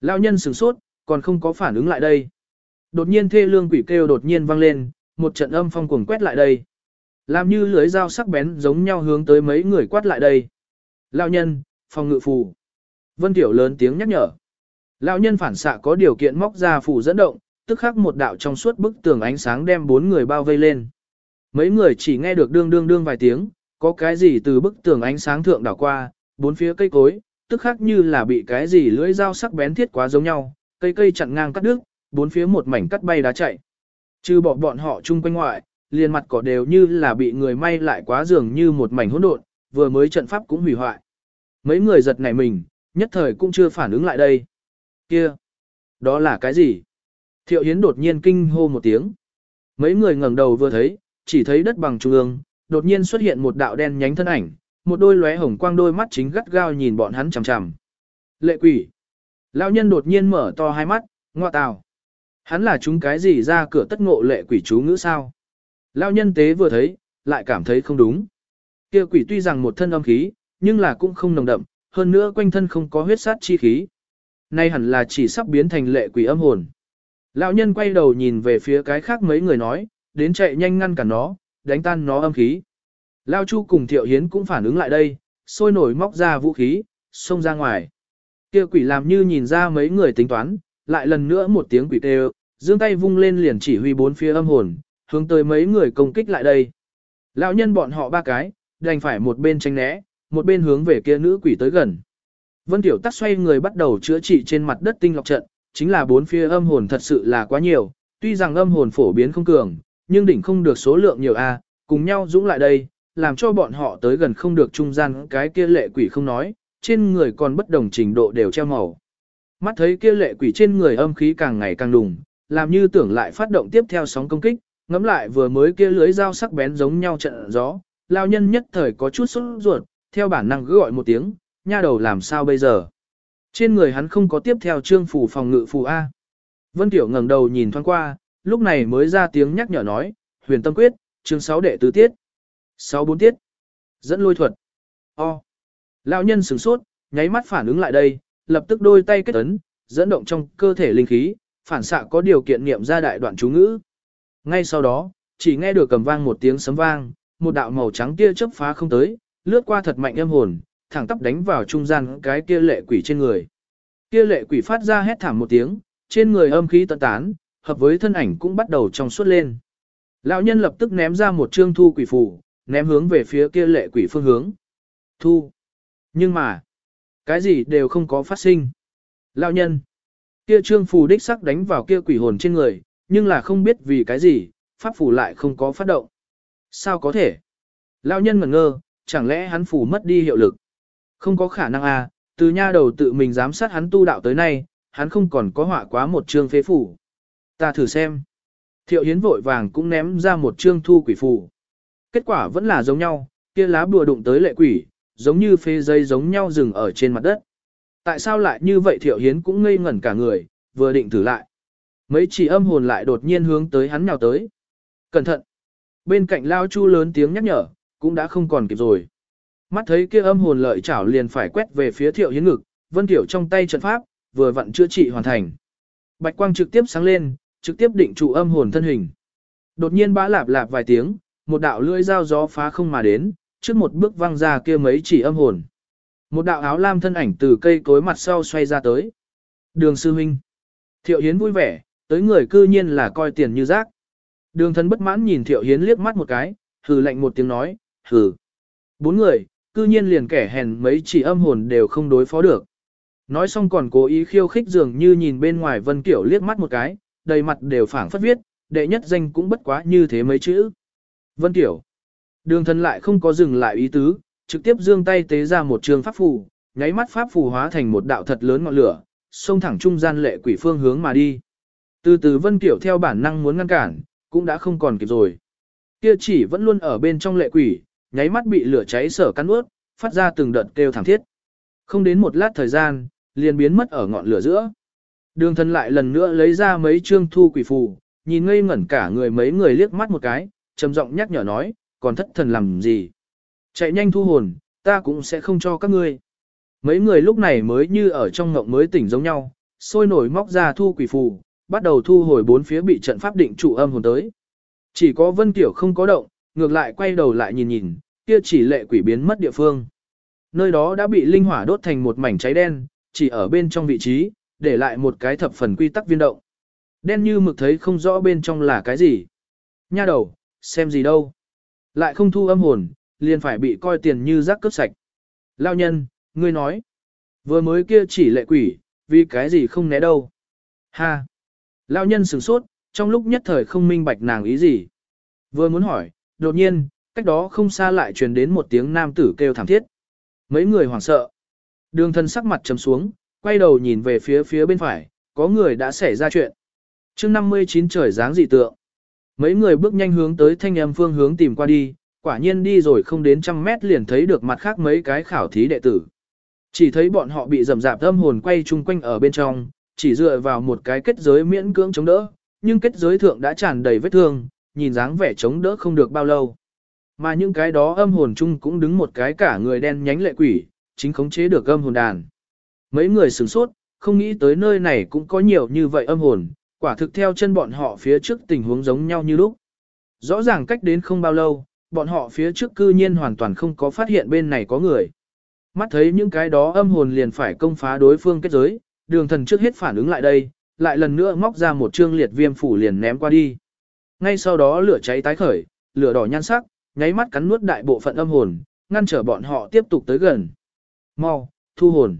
lao nhân sửng sốt, còn không có phản ứng lại đây. Đột nhiên thê lương quỷ kêu đột nhiên vang lên, một trận âm phong cuồng quét lại đây. Làm như lưới dao sắc bén giống nhau hướng tới mấy người quát lại đây. Lão nhân, phòng ngự phù. Vân Tiểu lớn tiếng nhắc nhở. Lão nhân phản xạ có điều kiện móc ra phù dẫn động, tức khắc một đạo trong suốt bức tường ánh sáng đem bốn người bao vây lên. Mấy người chỉ nghe được đương đương đương vài tiếng, có cái gì từ bức tường ánh sáng thượng đảo qua, bốn phía cây cối, tức khắc như là bị cái gì lưỡi dao sắc bén thiết quá giống nhau, cây cây chặn ngang cắt đứt, bốn phía một mảnh cắt bay đá chạy. Trừ bỏ bọn họ chung quanh ngoại, liền mặt cỏ đều như là bị người may lại quá dường như một mảnh hỗn độn, vừa mới trận pháp cũng hủy hoại. Mấy người giật nảy mình, nhất thời cũng chưa phản ứng lại đây. Kia, đó là cái gì? Thiệu Hiến đột nhiên kinh hô một tiếng. Mấy người ngẩng đầu vừa thấy, chỉ thấy đất bằng trung ương, đột nhiên xuất hiện một đạo đen nhánh thân ảnh, một đôi lóe hồng quang đôi mắt chính gắt gao nhìn bọn hắn chằm chằm. Lệ quỷ. Lão nhân đột nhiên mở to hai mắt, ngoa tào. Hắn là chúng cái gì ra cửa tất ngộ lệ quỷ chú ngữ sao? Lão nhân tế vừa thấy, lại cảm thấy không đúng. Kia quỷ tuy rằng một thân âm khí, nhưng là cũng không nồng đậm, hơn nữa quanh thân không có huyết sát chi khí. Nay hẳn là chỉ sắp biến thành lệ quỷ âm hồn. Lão nhân quay đầu nhìn về phía cái khác mấy người nói, đến chạy nhanh ngăn cản nó, đánh tan nó âm khí. Lao Chu cùng Thiệu Hiến cũng phản ứng lại đây, sôi nổi móc ra vũ khí, xông ra ngoài. Kia quỷ làm như nhìn ra mấy người tính toán, lại lần nữa một tiếng quỷ kêu, dương tay vung lên liền chỉ huy bốn phía âm hồn, hướng tới mấy người công kích lại đây. Lão nhân bọn họ ba cái, đành phải một bên tránh né, một bên hướng về kia nữ quỷ tới gần. Vân Tiểu Tắc xoay người bắt đầu chữa trị trên mặt đất tinh lọc trận, chính là bốn phía âm hồn thật sự là quá nhiều, tuy rằng âm hồn phổ biến không cường, nhưng đỉnh không được số lượng nhiều a, cùng nhau dũng lại đây, làm cho bọn họ tới gần không được trung gian cái kia lệ quỷ không nói, trên người còn bất đồng trình độ đều treo màu. Mắt thấy kia lệ quỷ trên người âm khí càng ngày càng đùng, làm như tưởng lại phát động tiếp theo sóng công kích, ngắm lại vừa mới kia lưới dao sắc bén giống nhau trận gió, lao nhân nhất thời có chút sốt ruột, theo bản năng cứ gọi một tiếng, nha đầu làm sao bây giờ. Trên người hắn không có tiếp theo trương phủ phòng ngự phù A. Vân Tiểu ngẩng đầu nhìn thoáng qua, lúc này mới ra tiếng nhắc nhở nói, huyền tâm quyết, chương 6 đệ tứ tiết. 6 bốn tiết. Dẫn lôi thuật. O. Lão nhân sửng sốt, nháy mắt phản ứng lại đây, lập tức đôi tay kết ấn, dẫn động trong cơ thể linh khí, phản xạ có điều kiện niệm ra đại đoạn chú ngữ. Ngay sau đó, chỉ nghe được cầm vang một tiếng sấm vang, một đạo màu trắng tia chớp phá không tới, lướt qua thật mạnh âm hồn, thẳng tắp đánh vào trung gian cái kia lệ quỷ trên người. Kia lệ quỷ phát ra hét thảm một tiếng, trên người âm khí tận tán, hợp với thân ảnh cũng bắt đầu trong suốt lên. Lão nhân lập tức ném ra một trương thu quỷ phù, ném hướng về phía kia lệ quỷ phương hướng. Thu. Nhưng mà, cái gì đều không có phát sinh. Lão nhân. Kia trương phù đích sắc đánh vào kia quỷ hồn trên người, nhưng là không biết vì cái gì, pháp phù lại không có phát động. Sao có thể? Lão nhân ngẩn ngơ, chẳng lẽ hắn phù mất đi hiệu lực? Không có khả năng à, từ nha đầu tự mình giám sát hắn tu đạo tới nay, hắn không còn có họa quá một trương phế phủ. Ta thử xem. Thiệu Hiến vội vàng cũng ném ra một trương thu quỷ phù. Kết quả vẫn là giống nhau, kia lá bùa đụng tới lệ quỷ, giống như phê dây giống nhau dừng ở trên mặt đất. Tại sao lại như vậy Thiệu Hiến cũng ngây ngẩn cả người, vừa định thử lại. Mấy chỉ âm hồn lại đột nhiên hướng tới hắn nhào tới. Cẩn thận! Bên cạnh Lao Chu lớn tiếng nhắc nhở, cũng đã không còn kịp rồi. Mắt thấy kia âm hồn lợi chảo liền phải quét về phía Thiệu Hiến ngực, Vân Tiểu trong tay trận pháp, vừa vặn chữa trị hoàn thành. Bạch quang trực tiếp sáng lên, trực tiếp định trụ âm hồn thân hình. Đột nhiên bã lạp lạp vài tiếng, một đạo lưỡi dao gió phá không mà đến, trước một bước văng ra kia mấy chỉ âm hồn. Một đạo áo lam thân ảnh từ cây cối mặt sau xoay ra tới. Đường sư huynh. Thiệu Hiến vui vẻ, tới người cư nhiên là coi tiền như rác. Đường thân bất mãn nhìn Thiệu Hiến liếc mắt một cái, hừ lạnh một tiếng nói, hừ. Bốn người, cư nhiên liền kẻ hèn mấy chỉ âm hồn đều không đối phó được. Nói xong còn cố ý khiêu khích dường như nhìn bên ngoài Vân Kiểu liếc mắt một cái, đầy mặt đều phảng phất viết, đệ nhất danh cũng bất quá như thế mấy chữ. Vân Kiểu. Đường thần lại không có dừng lại ý tứ, trực tiếp dương tay tế ra một trường pháp phù, nháy mắt pháp phù hóa thành một đạo thật lớn ngọn lửa, xông thẳng trung gian lệ quỷ phương hướng mà đi. Từ từ Vân Kiểu theo bản năng muốn ngăn cản, cũng đã không còn kịp rồi. Kia chỉ vẫn luôn ở bên trong lệ quỷ, nháy mắt bị lửa cháy sở cắn ướt, phát ra từng đợt kêu thảm thiết. Không đến một lát thời gian, liền biến mất ở ngọn lửa giữa. Đường thần lại lần nữa lấy ra mấy trương thu quỷ phù, nhìn ngây ngẩn cả người mấy người liếc mắt một cái, trầm giọng nhắc nhở nói, còn thất thần làm gì. Chạy nhanh thu hồn, ta cũng sẽ không cho các ngươi. Mấy người lúc này mới như ở trong ngộng mới tỉnh giống nhau, sôi nổi móc ra thu quỷ phù, bắt đầu thu hồi bốn phía bị trận pháp định trụ âm hồn tới. Chỉ có Vân Tiểu không có động, ngược lại quay đầu lại nhìn nhìn, kia chỉ lệ quỷ biến mất địa phương. Nơi đó đã bị linh hỏa đốt thành một mảnh cháy đen, chỉ ở bên trong vị trí, để lại một cái thập phần quy tắc viên động. Đen như mực thấy không rõ bên trong là cái gì. Nha đầu, xem gì đâu. Lại không thu âm hồn, liền phải bị coi tiền như rác cướp sạch. Lao nhân, ngươi nói. Vừa mới kia chỉ lệ quỷ, vì cái gì không né đâu. Ha. Lao nhân sửng sốt, trong lúc nhất thời không minh bạch nàng ý gì. Vừa muốn hỏi, đột nhiên, cách đó không xa lại truyền đến một tiếng nam tử kêu thảm thiết. Mấy người hoảng sợ. Đường thân sắc mặt trầm xuống, quay đầu nhìn về phía phía bên phải, có người đã xảy ra chuyện. chương 59 trời dáng dị tượng. Mấy người bước nhanh hướng tới thanh âm phương hướng tìm qua đi, quả nhiên đi rồi không đến trăm mét liền thấy được mặt khác mấy cái khảo thí đệ tử. Chỉ thấy bọn họ bị rầm rạp âm hồn quay chung quanh ở bên trong, chỉ dựa vào một cái kết giới miễn cưỡng chống đỡ, nhưng kết giới thượng đã tràn đầy vết thương, nhìn dáng vẻ chống đỡ không được bao lâu. Mà những cái đó âm hồn chung cũng đứng một cái cả người đen nhánh lệ quỷ, chính khống chế được âm hồn đàn. Mấy người sửng sốt, không nghĩ tới nơi này cũng có nhiều như vậy âm hồn, quả thực theo chân bọn họ phía trước tình huống giống nhau như lúc. Rõ ràng cách đến không bao lâu, bọn họ phía trước cư nhiên hoàn toàn không có phát hiện bên này có người. Mắt thấy những cái đó âm hồn liền phải công phá đối phương kết giới, đường thần trước hết phản ứng lại đây, lại lần nữa móc ra một trương liệt viêm phủ liền ném qua đi. Ngay sau đó lửa cháy tái khởi, lửa đỏ nhan sắc, nháy mắt cắn nuốt đại bộ phận âm hồn, ngăn trở bọn họ tiếp tục tới gần. Mau, thu hồn.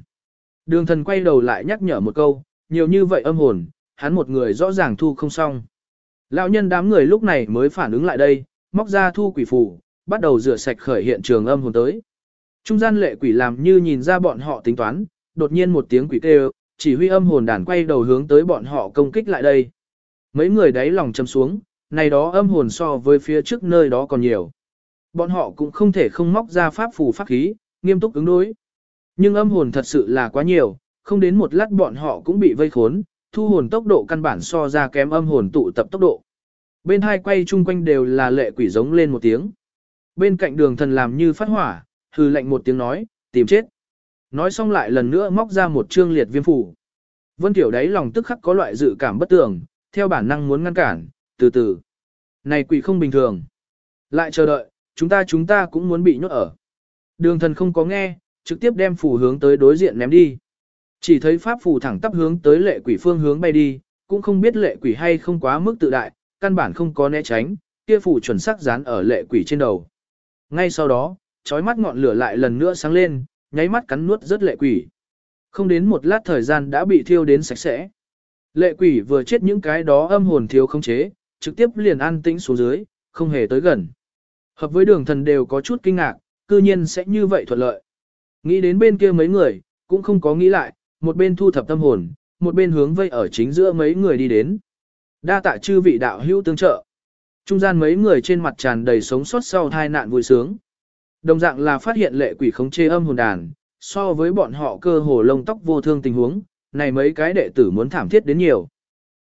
Đường thần quay đầu lại nhắc nhở một câu, nhiều như vậy âm hồn, hắn một người rõ ràng thu không xong. Lão nhân đám người lúc này mới phản ứng lại đây, móc ra thu quỷ phù, bắt đầu rửa sạch khởi hiện trường âm hồn tới. Trung gian lệ quỷ làm như nhìn ra bọn họ tính toán, đột nhiên một tiếng quỷ kêu, chỉ huy âm hồn đàn quay đầu hướng tới bọn họ công kích lại đây. Mấy người đấy lòng châm xuống, này đó âm hồn so với phía trước nơi đó còn nhiều. Bọn họ cũng không thể không móc ra pháp phù pháp khí, nghiêm túc ứng đối. Nhưng âm hồn thật sự là quá nhiều, không đến một lát bọn họ cũng bị vây khốn, thu hồn tốc độ căn bản so ra kém âm hồn tụ tập tốc độ. Bên hai quay chung quanh đều là lệ quỷ giống lên một tiếng. Bên cạnh đường thần làm như phát hỏa, hừ lạnh một tiếng nói, tìm chết. Nói xong lại lần nữa móc ra một trương liệt viêm phủ. Vân Tiểu đấy lòng tức khắc có loại dự cảm bất tường, theo bản năng muốn ngăn cản, từ từ. Này quỷ không bình thường. Lại chờ đợi, chúng ta chúng ta cũng muốn bị nhốt ở. Đường thần không có nghe, trực tiếp đem phủ hướng tới đối diện ném đi. Chỉ thấy pháp phù thẳng tắp hướng tới lệ quỷ phương hướng bay đi, cũng không biết lệ quỷ hay không quá mức tự đại, căn bản không có né tránh, kia phù chuẩn xác dán ở lệ quỷ trên đầu. Ngay sau đó, chói mắt ngọn lửa lại lần nữa sáng lên, nháy mắt cắn nuốt rất lệ quỷ. Không đến một lát thời gian đã bị thiêu đến sạch sẽ. Lệ quỷ vừa chết những cái đó âm hồn thiếu không chế, trực tiếp liền an tĩnh xuống dưới, không hề tới gần. Hợp với đường thần đều có chút kinh ngạc, cư nhiên sẽ như vậy thuận lợi. Nghĩ đến bên kia mấy người, cũng không có nghĩ lại, một bên thu thập tâm hồn, một bên hướng vây ở chính giữa mấy người đi đến. Đa tạ chư vị đạo hữu tương trợ. Trung gian mấy người trên mặt tràn đầy sống sót sau tai nạn vui sướng. Đồng dạng là phát hiện lệ quỷ khống chế âm hồn đàn, so với bọn họ cơ hồ lông tóc vô thương tình huống, này mấy cái đệ tử muốn thảm thiết đến nhiều.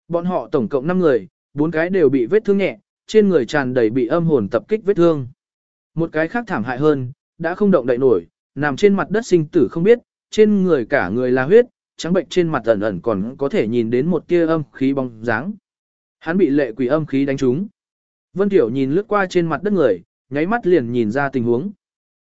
Bọn họ tổng cộng 5 người, bốn cái đều bị vết thương nhẹ, trên người tràn đầy bị âm hồn tập kích vết thương. Một cái khác thảm hại hơn, đã không động đậy nổi, nằm trên mặt đất sinh tử không biết, trên người cả người là huyết, trắng bệnh trên mặt ẩn ẩn còn có thể nhìn đến một tia âm khí bóng dáng. Hắn bị lệ quỷ âm khí đánh trúng. Vân Tiểu nhìn lướt qua trên mặt đất người, nháy mắt liền nhìn ra tình huống.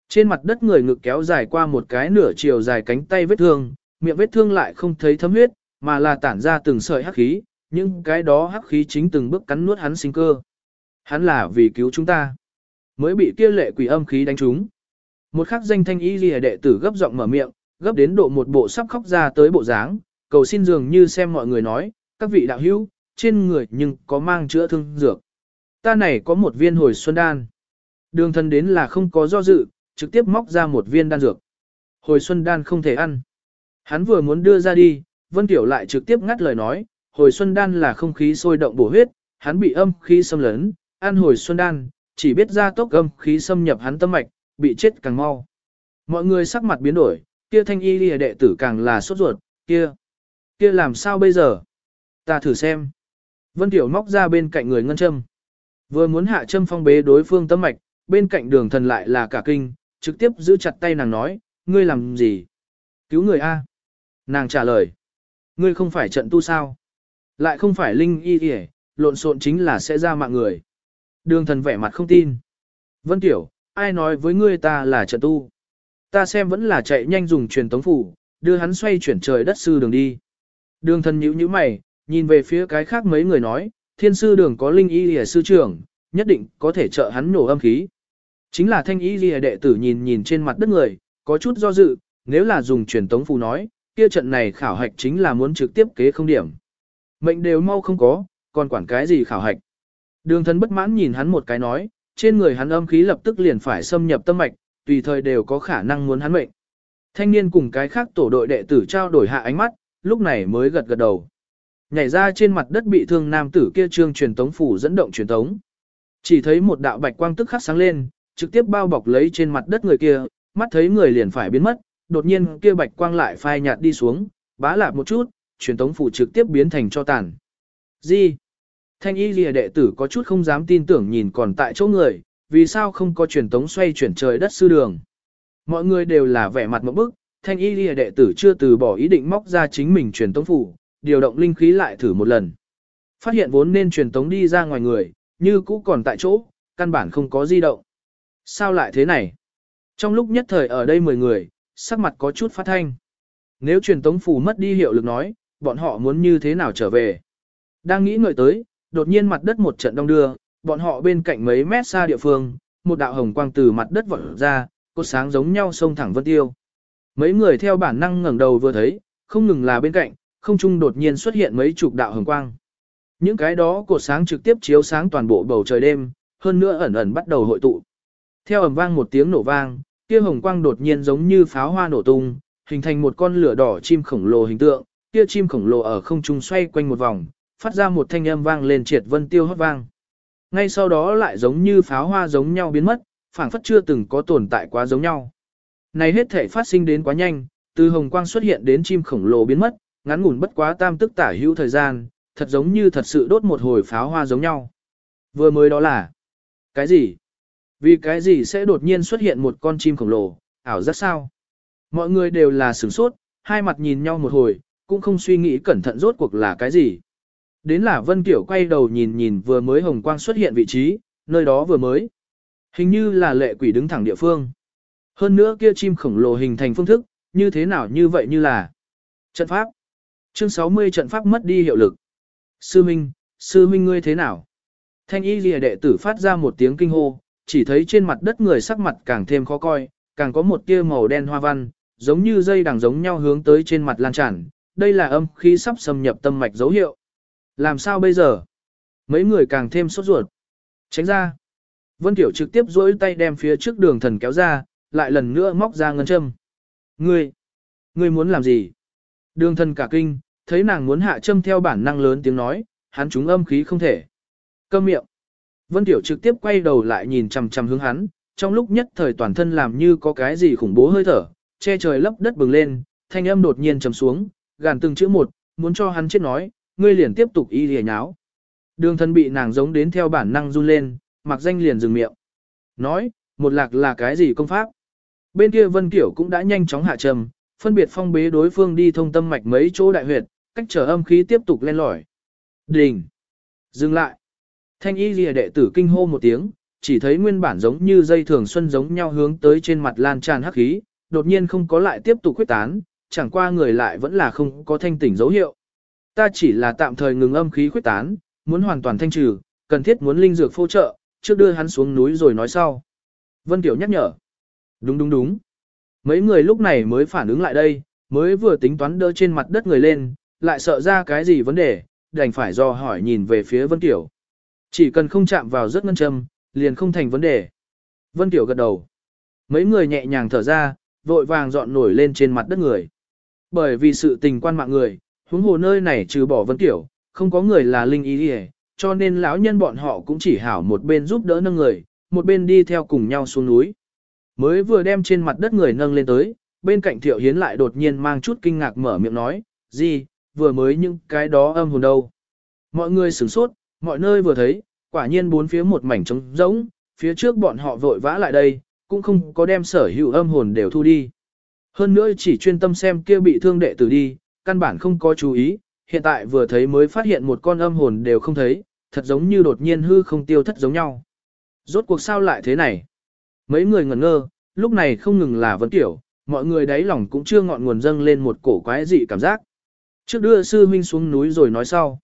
Trên mặt đất người ngực kéo dài qua một cái nửa chiều dài cánh tay vết thương, miệng vết thương lại không thấy thấm huyết, mà là tản ra từng sợi hắc khí, nhưng cái đó hắc khí chính từng bước cắn nuốt hắn sinh cơ. Hắn là vì cứu chúng ta, mới bị kia lệ quỷ âm khí đánh trúng. Một khắc danh thanh y lìa đệ tử gấp giọng mở miệng, gấp đến độ một bộ sắp khóc ra tới bộ dáng, cầu xin dường như xem mọi người nói, các vị đạo hữu, trên người nhưng có mang chữa thương dược. Ta này có một viên hồi xuân đan. Đường thân đến là không có do dự, trực tiếp móc ra một viên đan dược. Hồi xuân đan không thể ăn. Hắn vừa muốn đưa ra đi, Vân Tiểu lại trực tiếp ngắt lời nói, hồi xuân đan là không khí sôi động bổ huyết, hắn bị âm khí xâm lấn, ăn hồi xuân đan, chỉ biết ra tốc âm khí xâm nhập hắn tâm mạch, bị chết càng mau. Mọi người sắc mặt biến đổi, kia thanh y lìa đệ tử càng là sốt ruột, kia, kia làm sao bây giờ? Ta thử xem. Vân Tiểu móc ra bên cạnh người ngân châm. Vừa muốn hạ châm phong bế đối phương tâm mạch, bên cạnh đường thần lại là cả kinh, trực tiếp giữ chặt tay nàng nói, ngươi làm gì? Cứu người A. Nàng trả lời, ngươi không phải trận tu sao? Lại không phải linh y y, lộn xộn chính là sẽ ra mạng người. Đường thần vẻ mặt không tin. Vân Tiểu, ai nói với ngươi ta là trận tu? Ta xem vẫn là chạy nhanh dùng truyền tống phủ, đưa hắn xoay chuyển trời đất sư đường đi. Đường thần nhíu nhíu mày, nhìn về phía cái khác mấy người nói, thiên sư đường có linh y lìa sư trưởng, nhất định có thể trợ hắn nổ âm khí. Chính là thanh y lìa đệ tử nhìn nhìn trên mặt đất người, có chút do dự, nếu là dùng truyền tống phù nói, kia trận này khảo hạch chính là muốn trực tiếp kế không điểm. Mệnh đều mau không có, còn quản cái gì khảo hạch. Đường thần bất mãn nhìn hắn một cái nói, trên người hắn âm khí lập tức liền phải xâm nhập tâm mạch, tùy thời đều có khả năng muốn hắn mệnh. Thanh niên cùng cái khác tổ đội đệ tử trao đổi hạ ánh mắt, lúc này mới gật gật đầu. Nhảy ra trên mặt đất bị thương nam tử kia trương truyền tống phủ dẫn động truyền tống. Chỉ thấy một đạo bạch quang tức khắc sáng lên, trực tiếp bao bọc lấy trên mặt đất người kia, mắt thấy người liền phải biến mất, đột nhiên kia bạch quang lại phai nhạt đi xuống, bá lạp một chút, truyền tống phủ trực tiếp biến thành cho tàn. Gì? Thanh y lìa đệ tử có chút không dám tin tưởng nhìn còn tại chỗ người, vì sao không có truyền tống xoay chuyển trời đất sư đường. Mọi người đều là vẻ mặt một bức, thanh y lìa đệ tử chưa từ bỏ ý định móc ra chính mình truyền tống phủ, điều động linh khí lại thử một lần. Phát hiện vốn nên truyền tống đi ra ngoài người, như cũ còn tại chỗ, căn bản không có di động. Sao lại thế này? Trong lúc nhất thời ở đây 10 người, sắc mặt có chút phát thanh. Nếu truyền tống phủ mất đi hiệu lực nói, bọn họ muốn như thế nào trở về? Đang nghĩ ngợi tới, đột nhiên mặt đất một trận đông đưa, bọn họ bên cạnh mấy mét xa địa phương, một đạo hồng quang từ mặt đất vọt ra, cột sáng giống nhau sông thẳng vân tiêu. Mấy người theo bản năng ngẩng đầu vừa thấy, không ngừng là bên cạnh, không trung đột nhiên xuất hiện mấy chục đạo hồng quang. Những cái đó cột sáng trực tiếp chiếu sáng toàn bộ bầu trời đêm, hơn nữa ẩn ẩn bắt đầu hội tụ. Theo ầm vang một tiếng nổ vang, kia hồng quang đột nhiên giống như pháo hoa nổ tung, hình thành một con lửa đỏ chim khổng lồ hình tượng, kia chim khổng lồ ở không trung xoay quanh một vòng, phát ra một thanh âm vang lên triệt vân tiêu hót vang. Ngay sau đó lại giống như pháo hoa giống nhau biến mất, phảng phất chưa từng có tồn tại quá giống nhau. Này hết thể phát sinh đến quá nhanh, từ hồng quang xuất hiện đến chim khổng lồ biến mất, ngắn ngủn bất quá tam tức tả hữu thời gian, thật giống như thật sự đốt một hồi pháo hoa giống nhau. Vừa mới đó là, cái gì? Vì cái gì sẽ đột nhiên xuất hiện một con chim khổng lồ, ảo giác sao? Mọi người đều là sửng sốt, hai mặt nhìn nhau một hồi, cũng không suy nghĩ cẩn thận rốt cuộc là cái gì. Đến là Vân Kiểu quay đầu nhìn nhìn vừa mới hồng quang xuất hiện vị trí, nơi đó vừa mới. Hình như là lệ quỷ đứng thẳng địa phương. Hơn nữa kia chim khổng lồ hình thành phương thức, như thế nào như vậy như là trận pháp. Chương 60 trận pháp mất đi hiệu lực. Sư Minh, Sư Minh ngươi thế nào? Thanh y lìa đệ tử phát ra một tiếng kinh hô, chỉ thấy trên mặt đất người sắc mặt càng thêm khó coi, càng có một tia màu đen hoa văn, giống như dây đằng giống nhau hướng tới trên mặt lan tràn. Đây là âm khí sắp xâm nhập tâm mạch dấu hiệu. Làm sao bây giờ? Mấy người càng thêm sốt ruột. Tránh ra. Vân Tiểu trực tiếp duỗi tay đem phía trước đường thần kéo ra, lại lần nữa móc ra ngân châm. Ngươi, ngươi muốn làm gì? Đường thần cả kinh, thấy nàng muốn hạ châm theo bản năng lớn tiếng nói, hắn trúng âm khí không thể. Câm miệng. Vân Tiểu trực tiếp quay đầu lại nhìn chằm chằm hướng hắn, trong lúc nhất thời toàn thân làm như có cái gì khủng bố hơi thở, che trời lấp đất bừng lên, thanh âm đột nhiên trầm xuống, gàn từng chữ một, muốn cho hắn chết nói, ngươi liền tiếp tục y lìa nháo. Đường thân bị nàng giống đến theo bản năng run lên, mặc danh liền dừng miệng. Nói, một lạc là cái gì công pháp? Bên kia Vân Kiểu cũng đã nhanh chóng hạ trầm, phân biệt phong bế đối phương đi thông tâm mạch mấy chỗ đại huyệt, cách trở âm khí tiếp tục lên lỏi. Đình! Dừng lại! Thanh y lìa đệ tử kinh hô một tiếng, chỉ thấy nguyên bản giống như dây thường xuân giống nhau hướng tới trên mặt lan tràn hắc khí, đột nhiên không có lại tiếp tục quyết tán, chẳng qua người lại vẫn là không có thanh tỉnh dấu hiệu. Ta chỉ là tạm thời ngừng âm khí quyết tán, muốn hoàn toàn thanh trừ, cần thiết muốn linh dược phô trợ, trước đưa hắn xuống núi rồi nói sau. Vân Tiểu nhắc nhở. Đúng đúng đúng. Mấy người lúc này mới phản ứng lại đây, mới vừa tính toán đỡ trên mặt đất người lên, lại sợ ra cái gì vấn đề, đành phải do hỏi nhìn về phía Vân Tiểu. Chỉ cần không chạm vào rất ngân châm, liền không thành vấn đề. Vân Tiểu gật đầu. Mấy người nhẹ nhàng thở ra, vội vàng dọn nổi lên trên mặt đất người. Bởi vì sự tình quan mạng người, huống hồ nơi này trừ bỏ Vân Tiểu, không có người là linh ý hề, cho nên lão nhân bọn họ cũng chỉ hảo một bên giúp đỡ nâng người, một bên đi theo cùng nhau xuống núi. Mới vừa đem trên mặt đất người nâng lên tới, bên cạnh Thiệu Hiến lại đột nhiên mang chút kinh ngạc mở miệng nói, gì, vừa mới những cái đó âm hồn đâu. Mọi người sửng sốt, mọi nơi vừa thấy, quả nhiên bốn phía một mảnh trống rỗng, phía trước bọn họ vội vã lại đây, cũng không có đem sở hữu âm hồn đều thu đi. Hơn nữa chỉ chuyên tâm xem kia bị thương đệ tử đi, căn bản không có chú ý, hiện tại vừa thấy mới phát hiện một con âm hồn đều không thấy, thật giống như đột nhiên hư không tiêu thất giống nhau. Rốt cuộc sao lại thế này? Mấy người ngẩn ngơ, lúc này không ngừng là vấn tiểu, mọi người đáy lòng cũng chưa ngọn nguồn dâng lên một cổ quái dị cảm giác. Trước đưa sư huynh xuống núi rồi nói sau.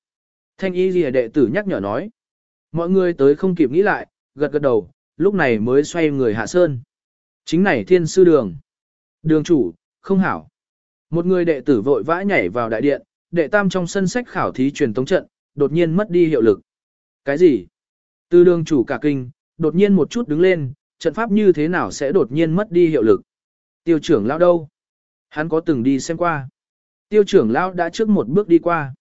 Thanh y lìa đệ tử nhắc nhở nói. Mọi người tới không kịp nghĩ lại, gật gật đầu, lúc này mới xoay người hạ sơn. Chính này thiên sư đường. Đường chủ, không hảo. Một người đệ tử vội vã nhảy vào đại điện, đệ tam trong sân sách khảo thí truyền tống trận, đột nhiên mất đi hiệu lực. Cái gì? Tư đường chủ cả kinh, đột nhiên một chút đứng lên, trận pháp như thế nào sẽ đột nhiên mất đi hiệu lực? Tiêu trưởng lão đâu? Hắn có từng đi xem qua. Tiêu trưởng lão đã trước một bước đi qua.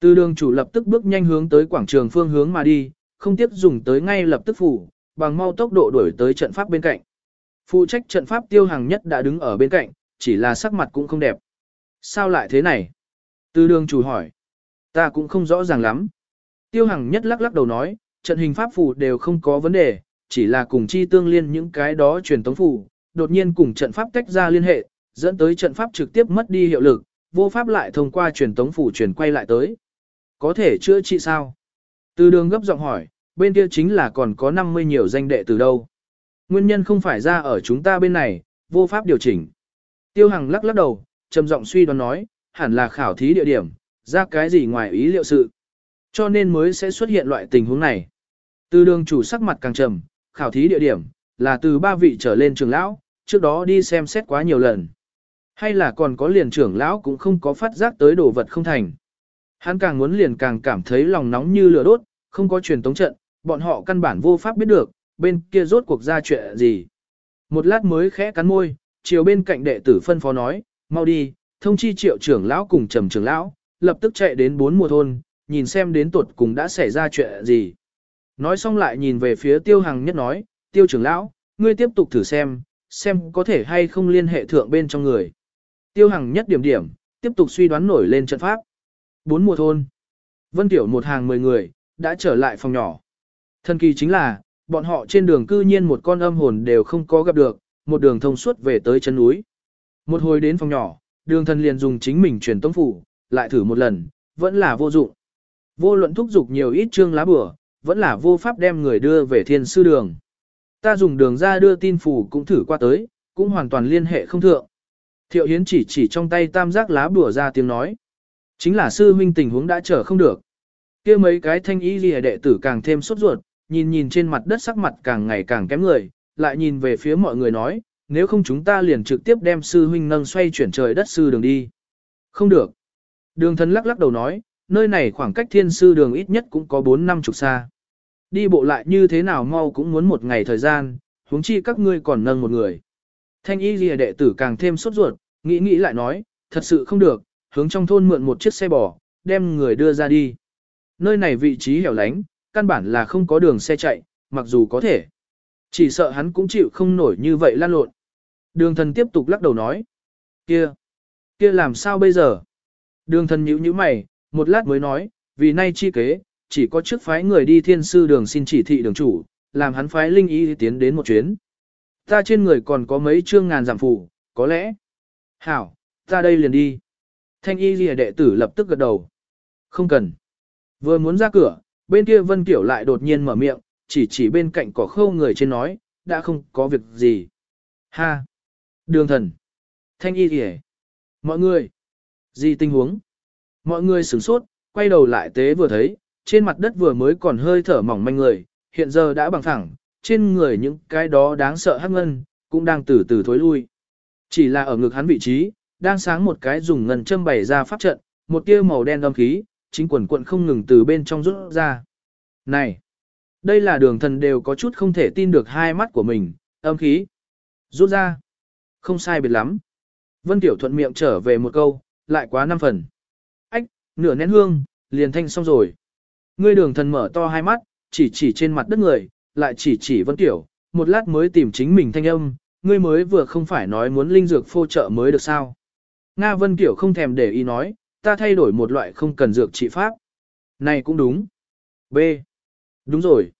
Tư đường chủ lập tức bước nhanh hướng tới quảng trường phương hướng mà đi, không tiếp dùng tới ngay lập tức phủ, bằng mau tốc độ đuổi tới trận pháp bên cạnh. Phụ trách trận pháp tiêu hàng nhất đã đứng ở bên cạnh, chỉ là sắc mặt cũng không đẹp. Sao lại thế này? Từ đường chủ hỏi. Ta cũng không rõ ràng lắm. Tiêu Hằng nhất lắc lắc đầu nói, trận hình pháp phù đều không có vấn đề, chỉ là cùng chi tương liên những cái đó truyền tống phù, đột nhiên cùng trận pháp tách ra liên hệ, dẫn tới trận pháp trực tiếp mất đi hiệu lực, vô pháp lại thông qua truyền tống phù truyền quay lại tới. Có thể chữa trị sao? Từ đường gấp giọng hỏi, bên kia chính là còn có 50 nhiều danh đệ từ đâu. Nguyên nhân không phải ra ở chúng ta bên này, vô pháp điều chỉnh. Tiêu Hằng lắc lắc đầu, trầm giọng suy đoán nói, hẳn là khảo thí địa điểm, ra cái gì ngoài ý liệu sự. Cho nên mới sẽ xuất hiện loại tình huống này. Từ đường chủ sắc mặt càng trầm, khảo thí địa điểm, là từ ba vị trở lên trường lão, trước đó đi xem xét quá nhiều lần. Hay là còn có liền trưởng lão cũng không có phát giác tới đồ vật không thành. Hắn càng muốn liền càng cảm thấy lòng nóng như lửa đốt, không có truyền tống trận, bọn họ căn bản vô pháp biết được, bên kia rốt cuộc ra chuyện gì. Một lát mới khẽ cắn môi, chiều bên cạnh đệ tử phân phó nói, mau đi, thông chi triệu trưởng lão cùng trầm trưởng lão, lập tức chạy đến bốn mùa thôn, nhìn xem đến tuột cùng đã xảy ra chuyện gì. Nói xong lại nhìn về phía tiêu hằng nhất nói, tiêu trưởng lão, ngươi tiếp tục thử xem, xem có thể hay không liên hệ thượng bên trong người. Tiêu hằng nhất điểm điểm, tiếp tục suy đoán nổi lên trận pháp. Bốn mùa thôn. Vân Tiểu một hàng mười người, đã trở lại phòng nhỏ. Thần kỳ chính là, bọn họ trên đường cư nhiên một con âm hồn đều không có gặp được, một đường thông suốt về tới chân núi. Một hồi đến phòng nhỏ, đường thần liền dùng chính mình truyền tống phủ, lại thử một lần, vẫn là vô dụng. Vô luận thúc giục nhiều ít chương lá bửa, vẫn là vô pháp đem người đưa về thiên sư đường. Ta dùng đường ra đưa tin phủ cũng thử qua tới, cũng hoàn toàn liên hệ không thượng. Thiệu Hiến chỉ chỉ trong tay tam giác lá bùa ra tiếng nói. Chính là sư huynh tình huống đã trở không được. kia mấy cái thanh ý gì đệ tử càng thêm sốt ruột, nhìn nhìn trên mặt đất sắc mặt càng ngày càng kém người, lại nhìn về phía mọi người nói, nếu không chúng ta liền trực tiếp đem sư huynh nâng xoay chuyển trời đất sư đường đi. Không được. Đường thần lắc lắc đầu nói, nơi này khoảng cách thiên sư đường ít nhất cũng có 4 năm chục xa. Đi bộ lại như thế nào mau cũng muốn một ngày thời gian, huống chi các ngươi còn nâng một người. Thanh y lìa đệ tử càng thêm sốt ruột, nghĩ nghĩ lại nói, thật sự không được, hướng trong thôn mượn một chiếc xe bò, đem người đưa ra đi. Nơi này vị trí hẻo lánh, căn bản là không có đường xe chạy, mặc dù có thể. Chỉ sợ hắn cũng chịu không nổi như vậy lan lộn. Đường thần tiếp tục lắc đầu nói. Kia, kia làm sao bây giờ? Đường thần nhíu nhíu mày, một lát mới nói, vì nay chi kế, chỉ có trước phái người đi thiên sư đường xin chỉ thị đường chủ, làm hắn phái linh y tiến đến một chuyến. Ta trên người còn có mấy chương ngàn giảm phủ, có lẽ. Hảo, ta đây liền đi. Thanh y lìa đệ tử lập tức gật đầu. Không cần. Vừa muốn ra cửa, bên kia Vân Kiểu lại đột nhiên mở miệng, chỉ chỉ bên cạnh cỏ khâu người trên nói, đã không có việc gì. Ha! Đường thần! Thanh y kìa! Mọi người! Gì tình huống? Mọi người sửng sốt, quay đầu lại tế vừa thấy, trên mặt đất vừa mới còn hơi thở mỏng manh người, hiện giờ đã bằng thẳng, trên người những cái đó đáng sợ hắc ngân, cũng đang từ từ thối lui. Chỉ là ở ngực hắn vị trí, đang sáng một cái dùng ngân châm bày ra pháp trận, một tia màu đen âm khí, chính quần quận không ngừng từ bên trong rút ra. Này! Đây là đường thần đều có chút không thể tin được hai mắt của mình, âm khí. Rút ra. Không sai biệt lắm. Vân Tiểu thuận miệng trở về một câu, lại quá năm phần. Ách, nửa nén hương, liền thanh xong rồi. Ngươi đường thần mở to hai mắt, chỉ chỉ trên mặt đất người, lại chỉ chỉ Vân Tiểu, một lát mới tìm chính mình thanh âm, ngươi mới vừa không phải nói muốn linh dược phô trợ mới được sao. Nga Vân tiểu không thèm để ý nói, ta thay đổi một loại không cần dược trị pháp. Này cũng đúng. B. Đúng rồi.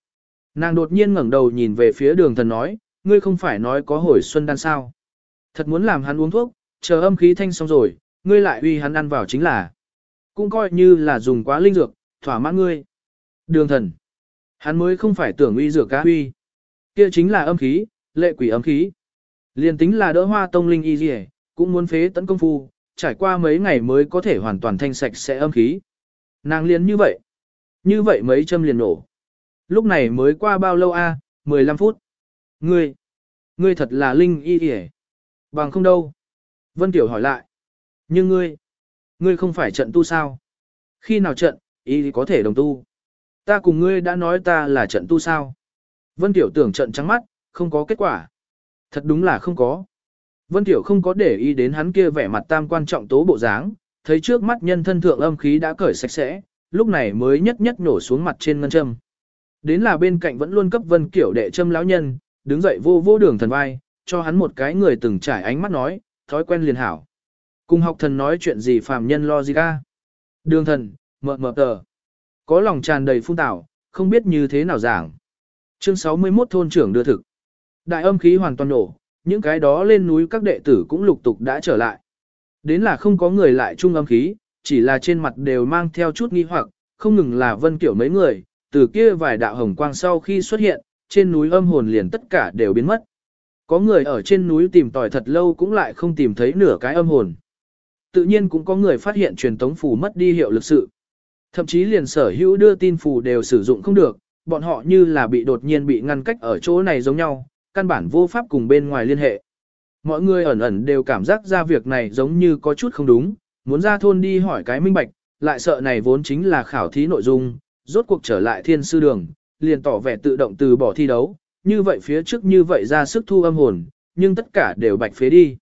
Nàng đột nhiên ngẩng đầu nhìn về phía đường thần nói, ngươi không phải nói có hồi xuân đan sao. Thật muốn làm hắn uống thuốc, chờ âm khí thanh xong rồi, ngươi lại uy hắn ăn vào chính là. Cũng coi như là dùng quá linh dược, thỏa mãn ngươi. Đường thần. Hắn mới không phải tưởng uy dược cá uy. Kia chính là âm khí, lệ quỷ âm khí. Liên tính là đỡ hoa tông linh y gì cũng muốn phế tấn công phu, trải qua mấy ngày mới có thể hoàn toàn thanh sạch sẽ âm khí. Nàng liền như vậy. Như vậy mấy châm liền nổ. Lúc này mới qua bao lâu a? À? 15 phút. Ngươi, ngươi thật là linh y y Bằng không đâu. Vân Tiểu hỏi lại. Nhưng ngươi, ngươi không phải trận tu sao? Khi nào trận, y có thể đồng tu. Ta cùng ngươi đã nói ta là trận tu sao? Vân Tiểu tưởng trận trắng mắt, không có kết quả. Thật đúng là không có. Vân Tiểu không có để ý đến hắn kia vẻ mặt tam quan trọng tố bộ dáng, thấy trước mắt nhân thân thượng âm khí đã cởi sạch sẽ, lúc này mới nhất nhất nổ xuống mặt trên ngân châm. Đến là bên cạnh vẫn luôn cấp Vân Kiểu đệ châm lão nhân, đứng dậy vô vô đường thần vai, cho hắn một cái người từng trải ánh mắt nói, thói quen liền hảo. Cùng học thần nói chuyện gì phàm nhân lo gì ca. Đường thần, mờ mờ tờ. Có lòng tràn đầy phung tảo, không biết như thế nào giảng. Chương 61 thôn trưởng đưa thực. Đại âm khí hoàn toàn nổ, những cái đó lên núi các đệ tử cũng lục tục đã trở lại. Đến là không có người lại chung âm khí, chỉ là trên mặt đều mang theo chút nghi hoặc, không ngừng là vân kiểu mấy người, từ kia vài đạo hồng quang sau khi xuất hiện, trên núi âm hồn liền tất cả đều biến mất. Có người ở trên núi tìm tòi thật lâu cũng lại không tìm thấy nửa cái âm hồn. Tự nhiên cũng có người phát hiện truyền tống phù mất đi hiệu lực sự. Thậm chí liền sở hữu đưa tin phù đều sử dụng không được, bọn họ như là bị đột nhiên bị ngăn cách ở chỗ này giống nhau, căn bản vô pháp cùng bên ngoài liên hệ. Mọi người ẩn ẩn đều cảm giác ra việc này giống như có chút không đúng, muốn ra thôn đi hỏi cái minh bạch, lại sợ này vốn chính là khảo thí nội dung, rốt cuộc trở lại thiên sư đường, liền tỏ vẻ tự động từ bỏ thi đấu, như vậy phía trước như vậy ra sức thu âm hồn, nhưng tất cả đều bạch phế đi.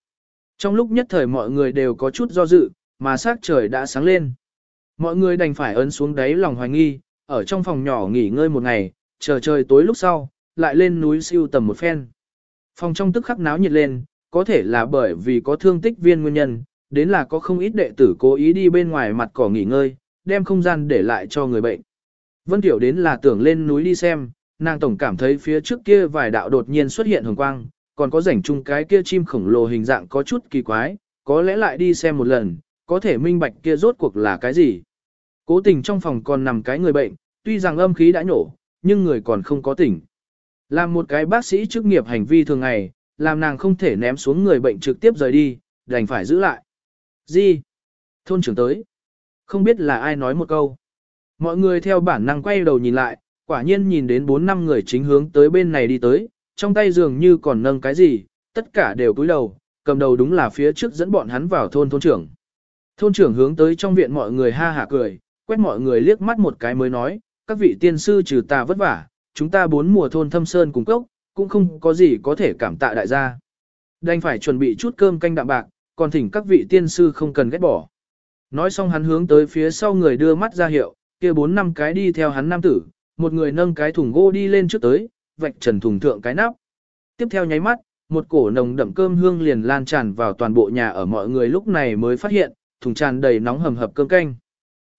Trong lúc nhất thời mọi người đều có chút do dự, mà sắc trời đã sáng lên. Mọi người đành phải ấn xuống đáy lòng hoài nghi, ở trong phòng nhỏ nghỉ ngơi một ngày, chờ trời tối lúc sau, lại lên núi siêu tầm một phen. Phòng trong tức khắc náo nhiệt lên, có thể là bởi vì có thương tích viên nguyên nhân, đến là có không ít đệ tử cố ý đi bên ngoài mặt cỏ nghỉ ngơi, đem không gian để lại cho người bệnh. Vân Tiểu đến là tưởng lên núi đi xem, nàng tổng cảm thấy phía trước kia vài đạo đột nhiên xuất hiện hồng quang, còn có rảnh chung cái kia chim khổng lồ hình dạng có chút kỳ quái, có lẽ lại đi xem một lần, có thể minh bạch kia rốt cuộc là cái gì. Cố tình trong phòng còn nằm cái người bệnh, tuy rằng âm khí đã nổ, nhưng người còn không có tỉnh. Làm một cái bác sĩ chức nghiệp hành vi thường ngày, làm nàng không thể ném xuống người bệnh trực tiếp rời đi, đành phải giữ lại. Gì? Thôn trưởng tới. Không biết là ai nói một câu. Mọi người theo bản năng quay đầu nhìn lại, quả nhiên nhìn đến 4 năm người chính hướng tới bên này đi tới, trong tay dường như còn nâng cái gì, tất cả đều cúi đầu, cầm đầu đúng là phía trước dẫn bọn hắn vào thôn thôn trưởng. Thôn trưởng hướng tới trong viện mọi người ha hả cười, quét mọi người liếc mắt một cái mới nói, các vị tiên sư trừ ta vất vả, chúng ta bốn mùa thôn thâm sơn cùng cốc, cũng không có gì có thể cảm tạ đại gia. Đành phải chuẩn bị chút cơm canh đạm bạc, còn thỉnh các vị tiên sư không cần ghét bỏ. Nói xong hắn hướng tới phía sau người đưa mắt ra hiệu, kia bốn năm cái đi theo hắn nam tử, một người nâng cái thùng gỗ đi lên trước tới, vạch trần thùng thượng cái nắp. Tiếp theo nháy mắt, một cổ nồng đậm cơm hương liền lan tràn vào toàn bộ nhà ở mọi người lúc này mới phát hiện, thùng tràn đầy nóng hầm hập cơm canh.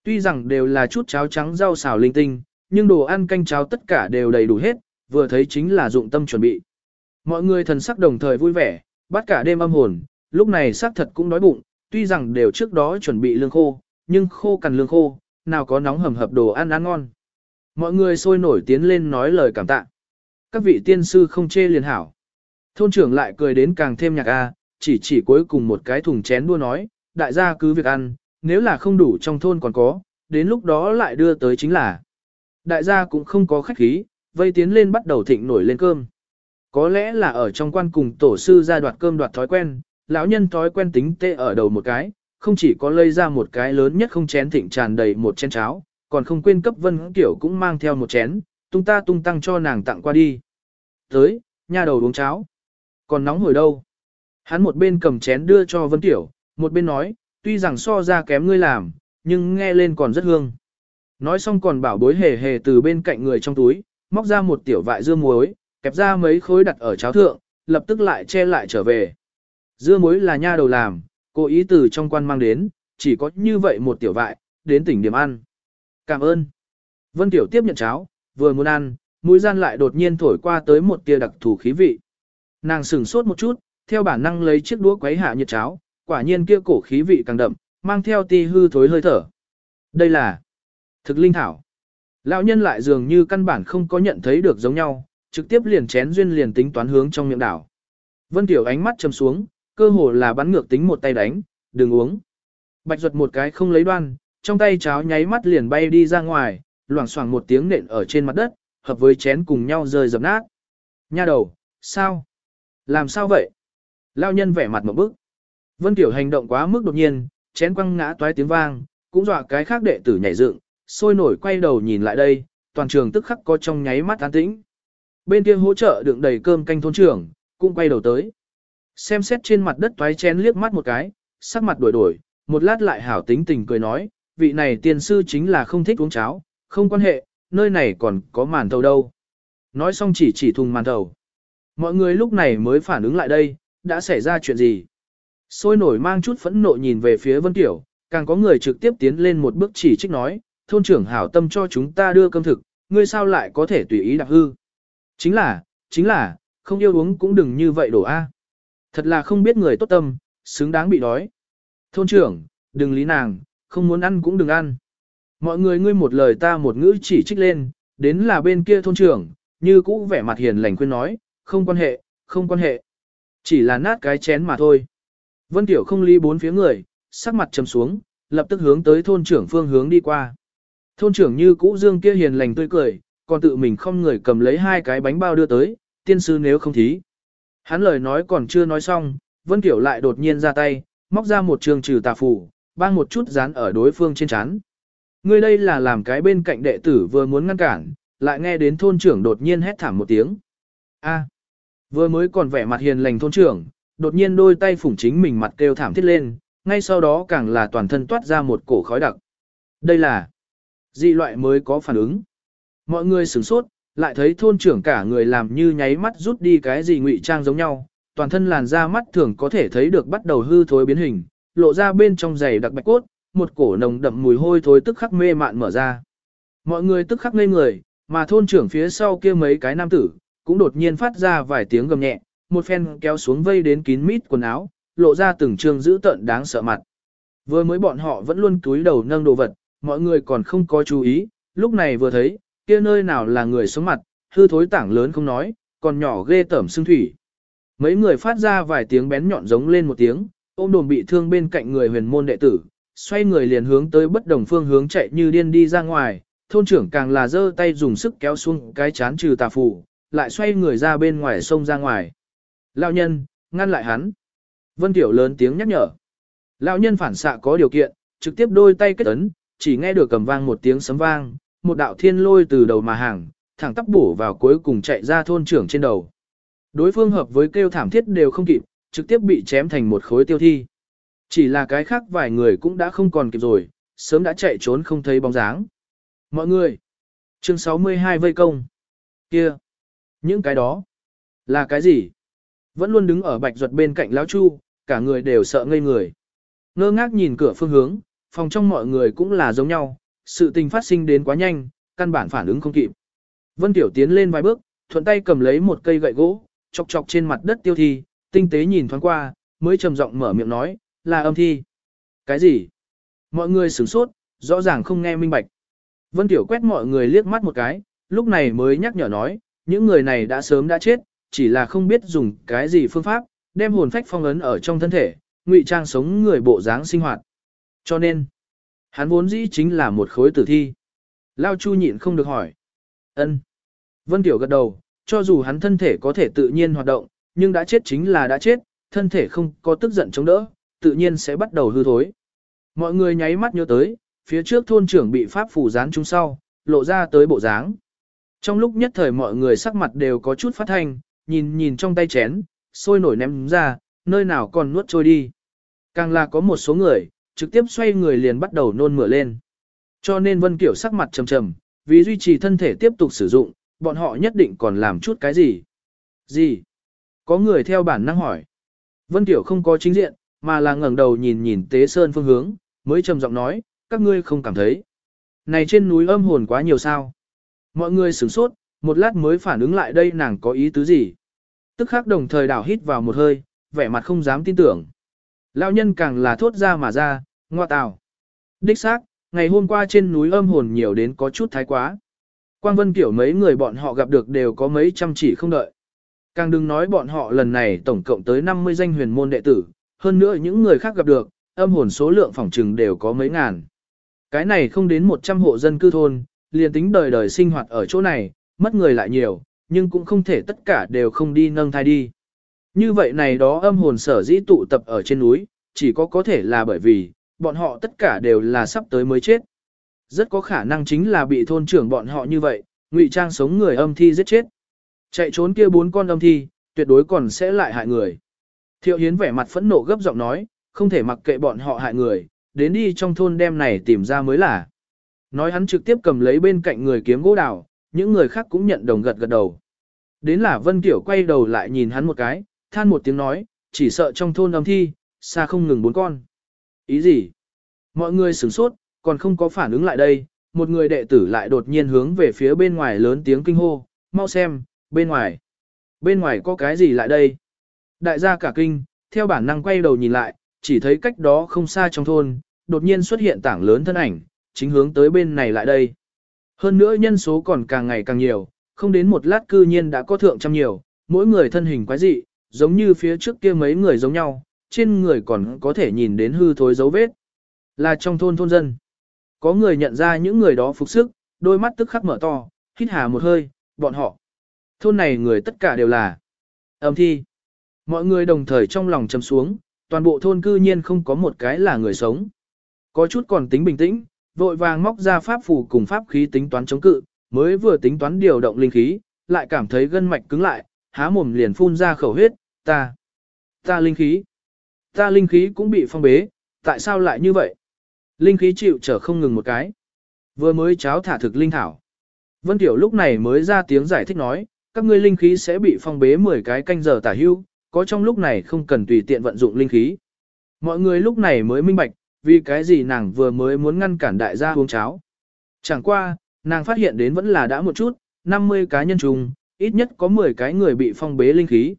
Tuy rằng đều là chút cháo trắng rau xào linh tinh, nhưng đồ ăn canh cháo tất cả đều đầy đủ hết, vừa thấy chính là dụng tâm chuẩn bị. Mọi người thần sắc đồng thời vui vẻ, bắt cả đêm âm hồn, lúc này xác thật cũng đói bụng, tuy rằng đều trước đó chuẩn bị lương khô, nhưng khô cằn lương khô, nào có nóng hầm hập đồ ăn ăn ngon. Mọi người sôi nổi tiến lên nói lời cảm tạ. Các vị tiên sư không chê liền hảo. Thôn trưởng lại cười đến càng thêm nhạc a, chỉ chỉ cuối cùng một cái thùng chén đua nói, đại gia cứ việc ăn, nếu là không đủ trong thôn còn có, đến lúc đó lại đưa tới chính là. Đại gia cũng không có khách khí, vây tiến lên bắt đầu thịnh nổi lên cơm. Có lẽ là ở trong quan cùng tổ sư ra đoạt cơm đoạt thói quen, lão nhân thói quen tính tê ở đầu một cái, không chỉ có lây ra một cái lớn nhất không chén thịnh tràn đầy một chén cháo, còn không quên cấp vân tiểu cũng mang theo một chén, tung ta tung tăng cho nàng tặng qua đi. Tới, nha đầu uống cháo. Còn nóng hồi đâu? Hắn một bên cầm chén đưa cho vân tiểu, một bên nói, tuy rằng so ra kém ngươi làm, nhưng nghe lên còn rất hương. Nói xong còn bảo bối hề hề từ bên cạnh người trong túi, móc ra một tiểu vại dưa muối, kẹp ra mấy khối đặt ở cháo thượng, lập tức lại che lại trở về. Dưa muối là nha đầu làm, cô ý từ trong quan mang đến, chỉ có như vậy một tiểu vại, đến tỉnh điểm ăn. Cảm ơn. Vân Tiểu tiếp nhận cháo, vừa muốn ăn, mũi gian lại đột nhiên thổi qua tới một tia đặc thù khí vị. Nàng sửng sốt một chút, theo bản năng lấy chiếc đũa quấy hạ nhiệt cháo, quả nhiên kia cổ khí vị càng đậm, mang theo ti hư thối hơi thở. Đây là thực linh thảo. Lão nhân lại dường như căn bản không có nhận thấy được giống nhau, trực tiếp liền chén duyên liền tính toán hướng trong miệng đảo. Vân Tiểu ánh mắt chầm xuống, cơ hồ là bắn ngược tính một tay đánh, đừng uống. Bạch ruột một cái không lấy đoan, trong tay cháo nháy mắt liền bay đi ra ngoài, loảng xoảng một tiếng nện ở trên mặt đất, hợp với chén cùng nhau rơi dập nát. Nha đầu, sao? Làm sao vậy? Lao nhân vẻ mặt một bức. Vân Tiểu hành động quá mức đột nhiên, chén quăng ngã toái tiếng vang, cũng dọa cái khác đệ tử nhảy dựng, sôi nổi quay đầu nhìn lại đây, toàn trường tức khắc có trong nháy mắt an tĩnh. Bên kia hỗ trợ đựng đầy cơm canh thôn trưởng, cũng quay đầu tới. Xem xét trên mặt đất toái chén liếc mắt một cái, sắc mặt đổi đổi, một lát lại hảo tính tình cười nói, vị này tiên sư chính là không thích uống cháo, không quan hệ, nơi này còn có màn thầu đâu. Nói xong chỉ chỉ thùng màn thầu. Mọi người lúc này mới phản ứng lại đây, đã xảy ra chuyện gì. Sôi nổi mang chút phẫn nộ nhìn về phía Vân Tiểu, càng có người trực tiếp tiến lên một bước chỉ trích nói, thôn trưởng hảo tâm cho chúng ta đưa cơm thực, ngươi sao lại có thể tùy ý đặc hư. Chính là, chính là, không yêu uống cũng đừng như vậy đổ a. Thật là không biết người tốt tâm, xứng đáng bị đói. Thôn trưởng, đừng lý nàng, không muốn ăn cũng đừng ăn. Mọi người ngươi một lời ta một ngữ chỉ trích lên, đến là bên kia thôn trưởng, như cũ vẻ mặt hiền lành khuyên nói, không quan hệ, không quan hệ. Chỉ là nát cái chén mà thôi. Vân Tiểu không ly bốn phía người, sắc mặt trầm xuống, lập tức hướng tới thôn trưởng phương hướng đi qua. Thôn trưởng như cũ dương kia hiền lành tươi cười, còn tự mình không người cầm lấy hai cái bánh bao đưa tới, tiên sư nếu không thí. Hắn lời nói còn chưa nói xong, Vân Kiểu lại đột nhiên ra tay, móc ra một trường trừ tà phù, bang một chút dán ở đối phương trên chán. Ngươi đây là làm cái bên cạnh đệ tử vừa muốn ngăn cản, lại nghe đến thôn trưởng đột nhiên hét thảm một tiếng. A, vừa mới còn vẻ mặt hiền lành thôn trưởng, đột nhiên đôi tay phủng chính mình mặt kêu thảm thiết lên, ngay sau đó càng là toàn thân toát ra một cổ khói đặc. Đây là dị loại mới có phản ứng. Mọi người sửng sốt, lại thấy thôn trưởng cả người làm như nháy mắt rút đi cái gì ngụy trang giống nhau, toàn thân làn da mắt thường có thể thấy được bắt đầu hư thối biến hình, lộ ra bên trong giày đặc bạch cốt, một cổ nồng đậm mùi hôi thối tức khắc mê mạn mở ra. Mọi người tức khắc ngây người, mà thôn trưởng phía sau kia mấy cái nam tử, cũng đột nhiên phát ra vài tiếng gầm nhẹ, một phen kéo xuống vây đến kín mít quần áo, lộ ra từng trường dữ tợn đáng sợ mặt. Vừa mới bọn họ vẫn luôn túi đầu nâng đồ vật, mọi người còn không có chú ý, lúc này vừa thấy, kia nơi nào là người sống mặt, hư thối tảng lớn không nói, còn nhỏ ghê tởm xương thủy. Mấy người phát ra vài tiếng bén nhọn giống lên một tiếng, ôm Đồn bị thương bên cạnh người huyền môn đệ tử, xoay người liền hướng tới bất đồng phương hướng chạy như điên đi ra ngoài, thôn trưởng càng là giơ tay dùng sức kéo xuống cái chán trừ tà phù, lại xoay người ra bên ngoài sông ra ngoài. Lão nhân, ngăn lại hắn. Vân Tiểu lớn tiếng nhắc nhở. Lão nhân phản xạ có điều kiện, trực tiếp đôi tay kết ấn, chỉ nghe được cầm vang một tiếng sấm vang, một đạo thiên lôi từ đầu mà hàng, thẳng tắp bổ vào cuối cùng chạy ra thôn trưởng trên đầu. Đối phương hợp với kêu thảm thiết đều không kịp, trực tiếp bị chém thành một khối tiêu thi. Chỉ là cái khác vài người cũng đã không còn kịp rồi, sớm đã chạy trốn không thấy bóng dáng. Mọi người, chương 62 vây công. Kia, những cái đó, là cái gì? Vẫn luôn đứng ở bạch ruột bên cạnh lão chu, cả người đều sợ ngây người. Ngơ ngác nhìn cửa phương hướng, phòng trong mọi người cũng là giống nhau, sự tình phát sinh đến quá nhanh, căn bản phản ứng không kịp. Vân Tiểu tiến lên vài bước, thuận tay cầm lấy một cây gậy gỗ, chọc chọc trên mặt đất tiêu thi, tinh tế nhìn thoáng qua, mới trầm giọng mở miệng nói, là âm thi. Cái gì? Mọi người sửng sốt, rõ ràng không nghe minh bạch. Vân Tiểu quét mọi người liếc mắt một cái, lúc này mới nhắc nhở nói, những người này đã sớm đã chết, chỉ là không biết dùng cái gì phương pháp, đem hồn phách phong ấn ở trong thân thể, ngụy trang sống người bộ dáng sinh hoạt. Cho nên, hắn vốn dĩ chính là một khối tử thi. Lao Chu nhịn không được hỏi. ân Vân Tiểu gật đầu, cho dù hắn thân thể có thể tự nhiên hoạt động, nhưng đã chết chính là đã chết, thân thể không có tức giận chống đỡ, tự nhiên sẽ bắt đầu hư thối. Mọi người nháy mắt nhớ tới, phía trước thôn trưởng bị pháp phủ dán chung sau, lộ ra tới bộ dáng. Trong lúc nhất thời mọi người sắc mặt đều có chút phát thanh, nhìn nhìn trong tay chén, sôi nổi ném ra, nơi nào còn nuốt trôi đi. Càng là có một số người, trực tiếp xoay người liền bắt đầu nôn mửa lên. Cho nên Vân Kiểu sắc mặt trầm trầm, vì duy trì thân thể tiếp tục sử dụng, bọn họ nhất định còn làm chút cái gì. Gì? Có người theo bản năng hỏi. Vân Tiểu không có chính diện, mà là ngẩng đầu nhìn nhìn Tế Sơn phương hướng, mới trầm giọng nói, các ngươi không cảm thấy. Này trên núi âm hồn quá nhiều sao. Mọi người sửng sốt, Một lát mới phản ứng lại đây nàng có ý tứ gì. Tức khắc đồng thời đảo hít vào một hơi, vẻ mặt không dám tin tưởng. Lão nhân càng là thốt ra mà ra, ngoa tào. Đích xác, ngày hôm qua trên núi âm hồn nhiều đến có chút thái quá. Quang Vân kiểu mấy người bọn họ gặp được đều có mấy trăm chỉ không đợi. Càng đừng nói bọn họ lần này tổng cộng tới 50 danh huyền môn đệ tử, hơn nữa những người khác gặp được, âm hồn số lượng phòng trừng đều có mấy ngàn. Cái này không đến 100 hộ dân cư thôn, liền tính đời đời sinh hoạt ở chỗ này, mất người lại nhiều, nhưng cũng không thể tất cả đều không đi nâng thai đi. Như vậy này đó âm hồn sở dĩ tụ tập ở trên núi, chỉ có có thể là bởi vì, bọn họ tất cả đều là sắp tới mới chết. Rất có khả năng chính là bị thôn trưởng bọn họ như vậy, ngụy trang sống người âm thi giết chết. Chạy trốn kia bốn con âm thi, tuyệt đối còn sẽ lại hại người. Thiệu Hiến vẻ mặt phẫn nộ gấp giọng nói, không thể mặc kệ bọn họ hại người, đến đi trong thôn đem này tìm ra mới là. Nói hắn trực tiếp cầm lấy bên cạnh người kiếm gỗ đào, những người khác cũng nhận đồng gật gật đầu. Đến là Vân Kiểu quay đầu lại nhìn hắn một cái, than một tiếng nói, chỉ sợ trong thôn âm thi, xa không ngừng bốn con. Ý gì? Mọi người sửng sốt, còn không có phản ứng lại đây, một người đệ tử lại đột nhiên hướng về phía bên ngoài lớn tiếng kinh hô, mau xem, bên ngoài. Bên ngoài có cái gì lại đây? Đại gia cả kinh, theo bản năng quay đầu nhìn lại, chỉ thấy cách đó không xa trong thôn, đột nhiên xuất hiện tảng lớn thân ảnh, chính hướng tới bên này lại đây. Hơn nữa nhân số còn càng ngày càng nhiều, không đến một lát cư nhiên đã có thượng trăm nhiều, mỗi người thân hình quái dị, giống như phía trước kia mấy người giống nhau, trên người còn có thể nhìn đến hư thối dấu vết. Là trong thôn thôn dân. Có người nhận ra những người đó phục sức, đôi mắt tức khắc mở to, hít hà một hơi, bọn họ. Thôn này người tất cả đều là âm thi. Mọi người đồng thời trong lòng chầm xuống, toàn bộ thôn cư nhiên không có một cái là người sống. Có chút còn tính bình tĩnh, vội vàng móc ra pháp phù cùng pháp khí tính toán chống cự, mới vừa tính toán điều động linh khí, lại cảm thấy gân mạch cứng lại, há mồm liền phun ra khẩu huyết, ta, ta linh khí, ta linh khí cũng bị phong bế, tại sao lại như vậy? Linh khí chịu trở không ngừng một cái. Vừa mới cháo thả thực linh thảo. Vân Tiểu lúc này mới ra tiếng giải thích nói, các ngươi linh khí sẽ bị phong bế 10 cái canh giờ tả hưu, có trong lúc này không cần tùy tiện vận dụng linh khí. Mọi người lúc này mới minh bạch, vì cái gì nàng vừa mới muốn ngăn cản đại gia uống cháo. Chẳng qua, nàng phát hiện đến vẫn là đã một chút, 50 cá nhân trùng, ít nhất có 10 cái người bị phong bế linh khí.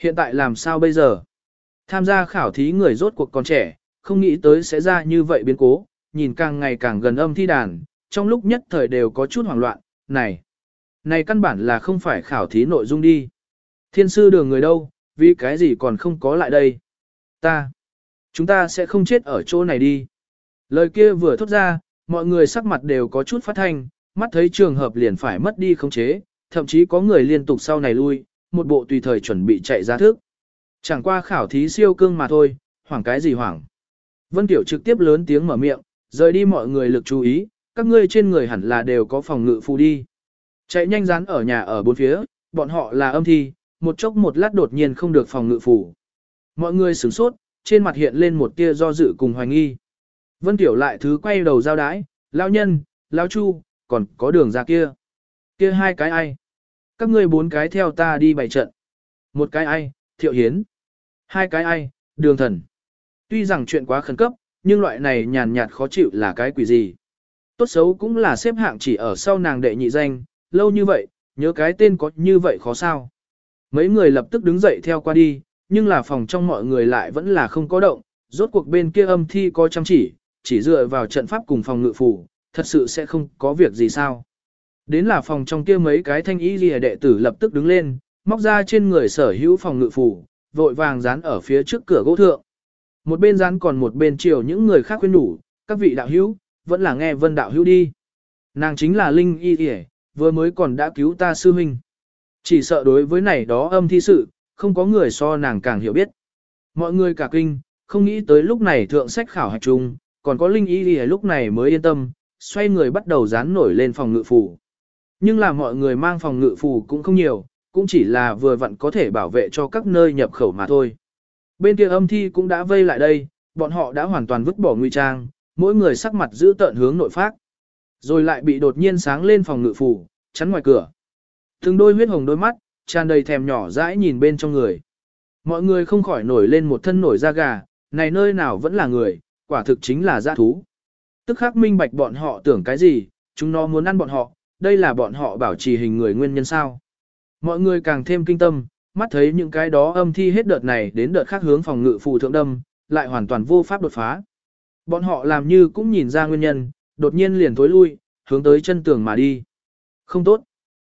Hiện tại làm sao bây giờ? Tham gia khảo thí người rốt cuộc còn trẻ, không nghĩ tới sẽ ra như vậy biến cố, nhìn càng ngày càng gần âm thi đàn, trong lúc nhất thời đều có chút hoảng loạn, này, này căn bản là không phải khảo thí nội dung đi. Thiên sư đường người đâu, vì cái gì còn không có lại đây? Ta, chúng ta sẽ không chết ở chỗ này đi. Lời kia vừa thốt ra, mọi người sắc mặt đều có chút phát thanh, mắt thấy trường hợp liền phải mất đi khống chế, thậm chí có người liên tục sau này lui, một bộ tùy thời chuẩn bị chạy ra thức. Chẳng qua khảo thí siêu cương mà thôi, hoảng cái gì hoảng. Vân Tiểu trực tiếp lớn tiếng mở miệng, rời đi mọi người lực chú ý, các ngươi trên người hẳn là đều có phòng ngự phù đi. Chạy nhanh rán ở nhà ở bốn phía, bọn họ là âm thi, một chốc một lát đột nhiên không được phòng ngự phù. Mọi người sửng sốt, trên mặt hiện lên một tia do dự cùng hoài nghi. Vân Tiểu lại thứ quay đầu giao đái, lão nhân, lão chu, còn có đường ra kia. Kia hai cái ai? Các ngươi bốn cái theo ta đi bày trận. Một cái ai, thiệu hiến. Hai cái ai, đường thần. Tuy rằng chuyện quá khẩn cấp, nhưng loại này nhàn nhạt khó chịu là cái quỷ gì. Tốt xấu cũng là xếp hạng chỉ ở sau nàng đệ nhị danh, lâu như vậy, nhớ cái tên có như vậy khó sao. Mấy người lập tức đứng dậy theo qua đi, nhưng là phòng trong mọi người lại vẫn là không có động, rốt cuộc bên kia âm thi có chăm chỉ, chỉ dựa vào trận pháp cùng phòng ngự phủ, thật sự sẽ không có việc gì sao. Đến là phòng trong kia mấy cái thanh y lìa đệ tử lập tức đứng lên, móc ra trên người sở hữu phòng ngự phủ, vội vàng dán ở phía trước cửa gỗ thượng. Một bên dán còn một bên chiều những người khác khuyên đủ, các vị đạo hữu, vẫn là nghe vân đạo hữu đi. Nàng chính là Linh Y Y, vừa mới còn đã cứu ta sư huynh. Chỉ sợ đối với này đó âm thi sự, không có người so nàng càng hiểu biết. Mọi người cả kinh, không nghĩ tới lúc này thượng sách khảo hạch chung, còn có Linh Y Y lúc này mới yên tâm, xoay người bắt đầu dán nổi lên phòng ngự phủ nhưng là mọi người mang phòng ngự phù cũng không nhiều, cũng chỉ là vừa vặn có thể bảo vệ cho các nơi nhập khẩu mà thôi. Bên kia âm thi cũng đã vây lại đây, bọn họ đã hoàn toàn vứt bỏ nguy trang, mỗi người sắc mặt giữ tợn hướng nội phát. Rồi lại bị đột nhiên sáng lên phòng ngự phủ, chắn ngoài cửa. Từng đôi huyết hồng đôi mắt, tràn đầy thèm nhỏ dãi nhìn bên trong người. Mọi người không khỏi nổi lên một thân nổi da gà, này nơi nào vẫn là người, quả thực chính là dã thú. Tức khắc minh bạch bọn họ tưởng cái gì, chúng nó muốn ăn bọn họ, đây là bọn họ bảo trì hình người nguyên nhân sao. Mọi người càng thêm kinh tâm, mắt thấy những cái đó âm thi hết đợt này đến đợt khác hướng phòng ngự phù thượng đâm, lại hoàn toàn vô pháp đột phá. Bọn họ làm như cũng nhìn ra nguyên nhân, đột nhiên liền thối lui, hướng tới chân tường mà đi. Không tốt.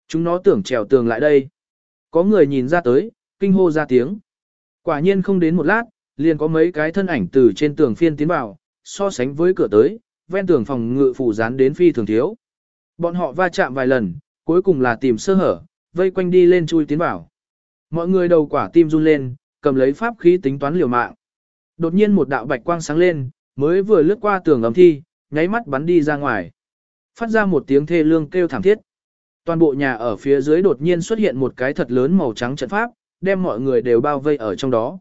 Chúng nó tưởng trèo tường lại đây. Có người nhìn ra tới, kinh hô ra tiếng. Quả nhiên không đến một lát, liền có mấy cái thân ảnh từ trên tường phiên tiến vào, so sánh với cửa tới, ven tường phòng ngự phủ dán đến phi thường thiếu. Bọn họ va chạm vài lần, cuối cùng là tìm sơ hở, vây quanh đi lên chui tiến vào. Mọi người đầu quả tim run lên, cầm lấy pháp khí tính toán liều mạng. Đột nhiên một đạo bạch quang sáng lên, mới vừa lướt qua tường ấm thi, nháy mắt bắn đi ra ngoài. Phát ra một tiếng thê lương kêu thảm thiết. Toàn bộ nhà ở phía dưới đột nhiên xuất hiện một cái thật lớn màu trắng trận pháp, đem mọi người đều bao vây ở trong đó.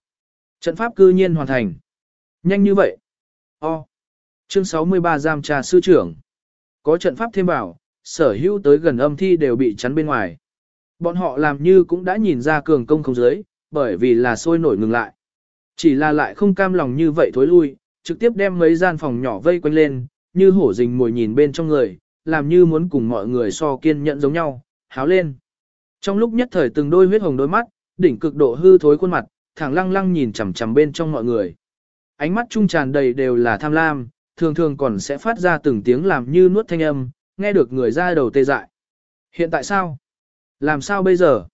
Trận pháp cư nhiên hoàn thành. Nhanh như vậy. O. Chương 63 giam trà sư trưởng. Có trận pháp thêm vào, sở hữu tới gần âm thi đều bị chắn bên ngoài. Bọn họ làm như cũng đã nhìn ra cường công không dưới, bởi vì là sôi nổi ngừng lại. Chỉ là lại không cam lòng như vậy thối lui, trực tiếp đem mấy gian phòng nhỏ vây quanh lên, như hổ rình mồi nhìn bên trong người, làm như muốn cùng mọi người so kiên nhẫn giống nhau, háo lên. Trong lúc nhất thời từng đôi huyết hồng đôi mắt, đỉnh cực độ hư thối khuôn mặt, thẳng lăng lăng nhìn chằm chằm bên trong mọi người. Ánh mắt trung tràn đầy đều là tham lam, thường thường còn sẽ phát ra từng tiếng làm như nuốt thanh âm, nghe được người ra đầu tê dại. Hiện tại sao? Làm sao bây giờ?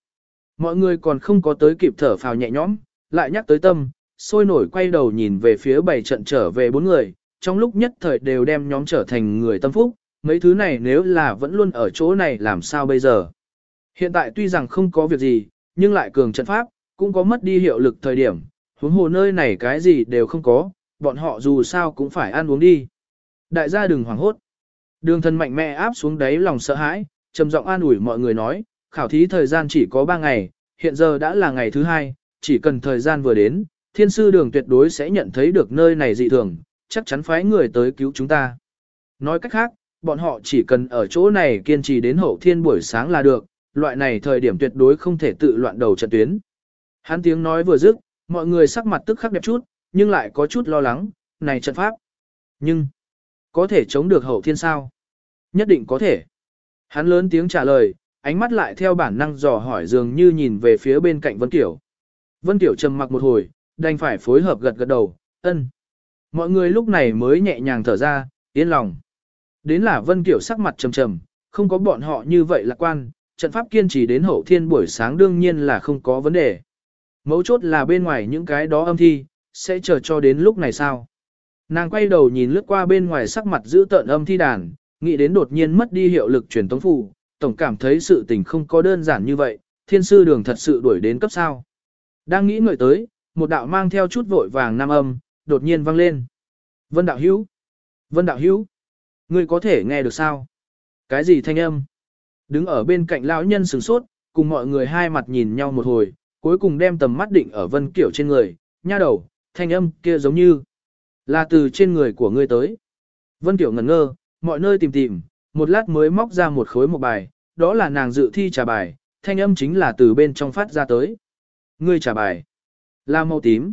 Mọi người còn không có tới kịp thở phào nhẹ nhõm, lại nhắc tới tâm, sôi nổi quay đầu nhìn về phía bảy trận trở về bốn người, trong lúc nhất thời đều đem nhóm trở thành người tâm phúc, mấy thứ này nếu là vẫn luôn ở chỗ này làm sao bây giờ? Hiện tại tuy rằng không có việc gì, nhưng lại cường trận pháp, cũng có mất đi hiệu lực thời điểm, huống hồ nơi này cái gì đều không có, bọn họ dù sao cũng phải ăn uống đi. Đại gia đừng hoảng hốt. Đường thần mạnh mẽ áp xuống đáy lòng sợ hãi, trầm giọng an ủi mọi người nói, khảo thí thời gian chỉ có 3 ngày, hiện giờ đã là ngày thứ hai, chỉ cần thời gian vừa đến, thiên sư đường tuyệt đối sẽ nhận thấy được nơi này dị thường, chắc chắn phái người tới cứu chúng ta. Nói cách khác, bọn họ chỉ cần ở chỗ này kiên trì đến hậu thiên buổi sáng là được, loại này thời điểm tuyệt đối không thể tự loạn đầu trận tuyến. Hắn tiếng nói vừa dứt, mọi người sắc mặt tức khắc đẹp chút, nhưng lại có chút lo lắng, này trận pháp. Nhưng, có thể chống được hậu thiên sao? Nhất định có thể. Hắn lớn tiếng trả lời, ánh mắt lại theo bản năng dò hỏi dường như nhìn về phía bên cạnh Vân Tiểu. Vân Tiểu trầm mặc một hồi, đành phải phối hợp gật gật đầu, ân. Mọi người lúc này mới nhẹ nhàng thở ra, yên lòng. Đến là Vân Tiểu sắc mặt trầm trầm, không có bọn họ như vậy lạc quan, trận pháp kiên trì đến hậu thiên buổi sáng đương nhiên là không có vấn đề. Mấu chốt là bên ngoài những cái đó âm thi, sẽ chờ cho đến lúc này sao. Nàng quay đầu nhìn lướt qua bên ngoài sắc mặt giữ tợn âm thi đàn, nghĩ đến đột nhiên mất đi hiệu lực truyền tống phù, tổng cảm thấy sự tình không có đơn giản như vậy, thiên sư đường thật sự đuổi đến cấp sao. Đang nghĩ ngợi tới, một đạo mang theo chút vội vàng nam âm, đột nhiên vang lên. Vân đạo hữu! Vân đạo hữu! Ngươi có thể nghe được sao? Cái gì thanh âm? Đứng ở bên cạnh lão nhân sửng sốt, cùng mọi người hai mặt nhìn nhau một hồi, cuối cùng đem tầm mắt định ở Vân Kiểu trên người, nha đầu, thanh âm kia giống như là từ trên người của ngươi tới. Vân Tiểu ngẩn ngơ, mọi nơi tìm tìm, một lát mới móc ra một khối một bài, đó là nàng dự thi trả bài, thanh âm chính là từ bên trong phát ra tới. Ngươi trả bài, là màu tím.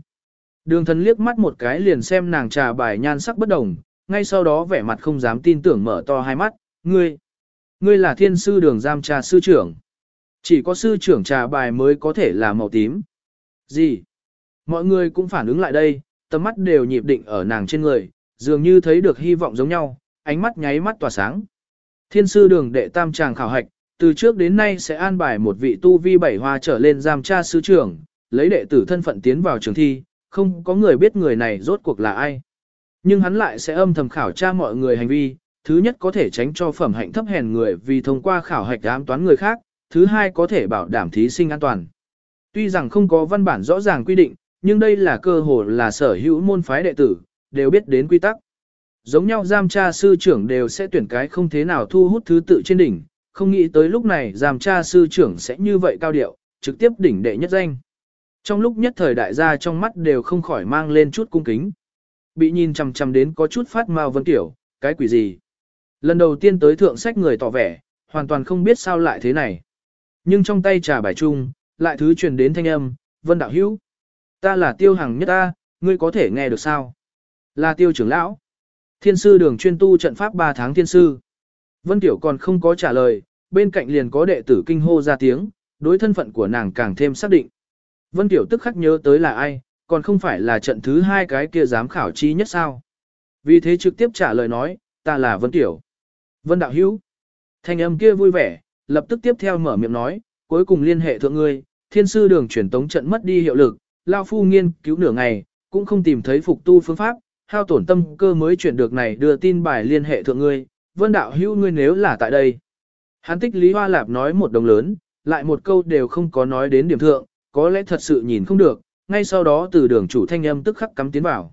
Đường thần liếc mắt một cái liền xem nàng trả bài nhan sắc bất đồng, ngay sau đó vẻ mặt không dám tin tưởng mở to hai mắt, ngươi, ngươi là thiên sư đường giam trà sư trưởng. Chỉ có sư trưởng trà bài mới có thể là màu tím. Gì? Mọi người cũng phản ứng lại đây, tầm mắt đều nhịp định ở nàng trên người, dường như thấy được hy vọng giống nhau, ánh mắt nháy mắt tỏa sáng. Thiên sư đường đệ tam tràng khảo hạch, từ trước đến nay sẽ an bài một vị tu vi bảy hoa trở lên giam tra sư trưởng, lấy đệ tử thân phận tiến vào trường thi, không có người biết người này rốt cuộc là ai. Nhưng hắn lại sẽ âm thầm khảo tra mọi người hành vi, thứ nhất có thể tránh cho phẩm hạnh thấp hèn người vì thông qua khảo hạch ám toán người khác, thứ hai có thể bảo đảm thí sinh an toàn. Tuy rằng không có văn bản rõ ràng quy định, nhưng đây là cơ hội là sở hữu môn phái đệ tử, đều biết đến quy tắc. Giống nhau giam tra sư trưởng đều sẽ tuyển cái không thế nào thu hút thứ tự trên đỉnh, không nghĩ tới lúc này giam tra sư trưởng sẽ như vậy cao điệu, trực tiếp đỉnh đệ nhất danh. Trong lúc nhất thời đại gia trong mắt đều không khỏi mang lên chút cung kính. Bị nhìn chằm chằm đến có chút phát mau vân tiểu, cái quỷ gì. Lần đầu tiên tới thượng sách người tỏ vẻ, hoàn toàn không biết sao lại thế này. Nhưng trong tay trà bài chung, lại thứ truyền đến thanh âm, vân đạo hữu. Ta là tiêu hằng nhất ta, ngươi có thể nghe được sao? Là tiêu trưởng lão. Thiên sư đường chuyên tu trận pháp 3 tháng thiên sư. Vân Tiểu còn không có trả lời, bên cạnh liền có đệ tử kinh hô ra tiếng, đối thân phận của nàng càng thêm xác định. Vân Tiểu tức khắc nhớ tới là ai, còn không phải là trận thứ hai cái kia giám khảo chi nhất sao. Vì thế trực tiếp trả lời nói, ta là Vân Tiểu. Vân Đạo Hữu. Thanh âm kia vui vẻ, lập tức tiếp theo mở miệng nói, cuối cùng liên hệ thượng ngươi, thiên sư đường truyền tống trận mất đi hiệu lực, Lao Phu nghiên cứu nửa ngày, cũng không tìm thấy phục tu phương pháp, hao tổn tâm cơ mới chuyển được này đưa tin bài liên hệ thượng ngươi, Vân Đạo Hữu ngươi nếu là tại đây. Hán tích Lý Hoa Lạp nói một đồng lớn, lại một câu đều không có nói đến điểm thượng, có lẽ thật sự nhìn không được, ngay sau đó từ đường chủ thanh âm tức khắc cắm tiến vào.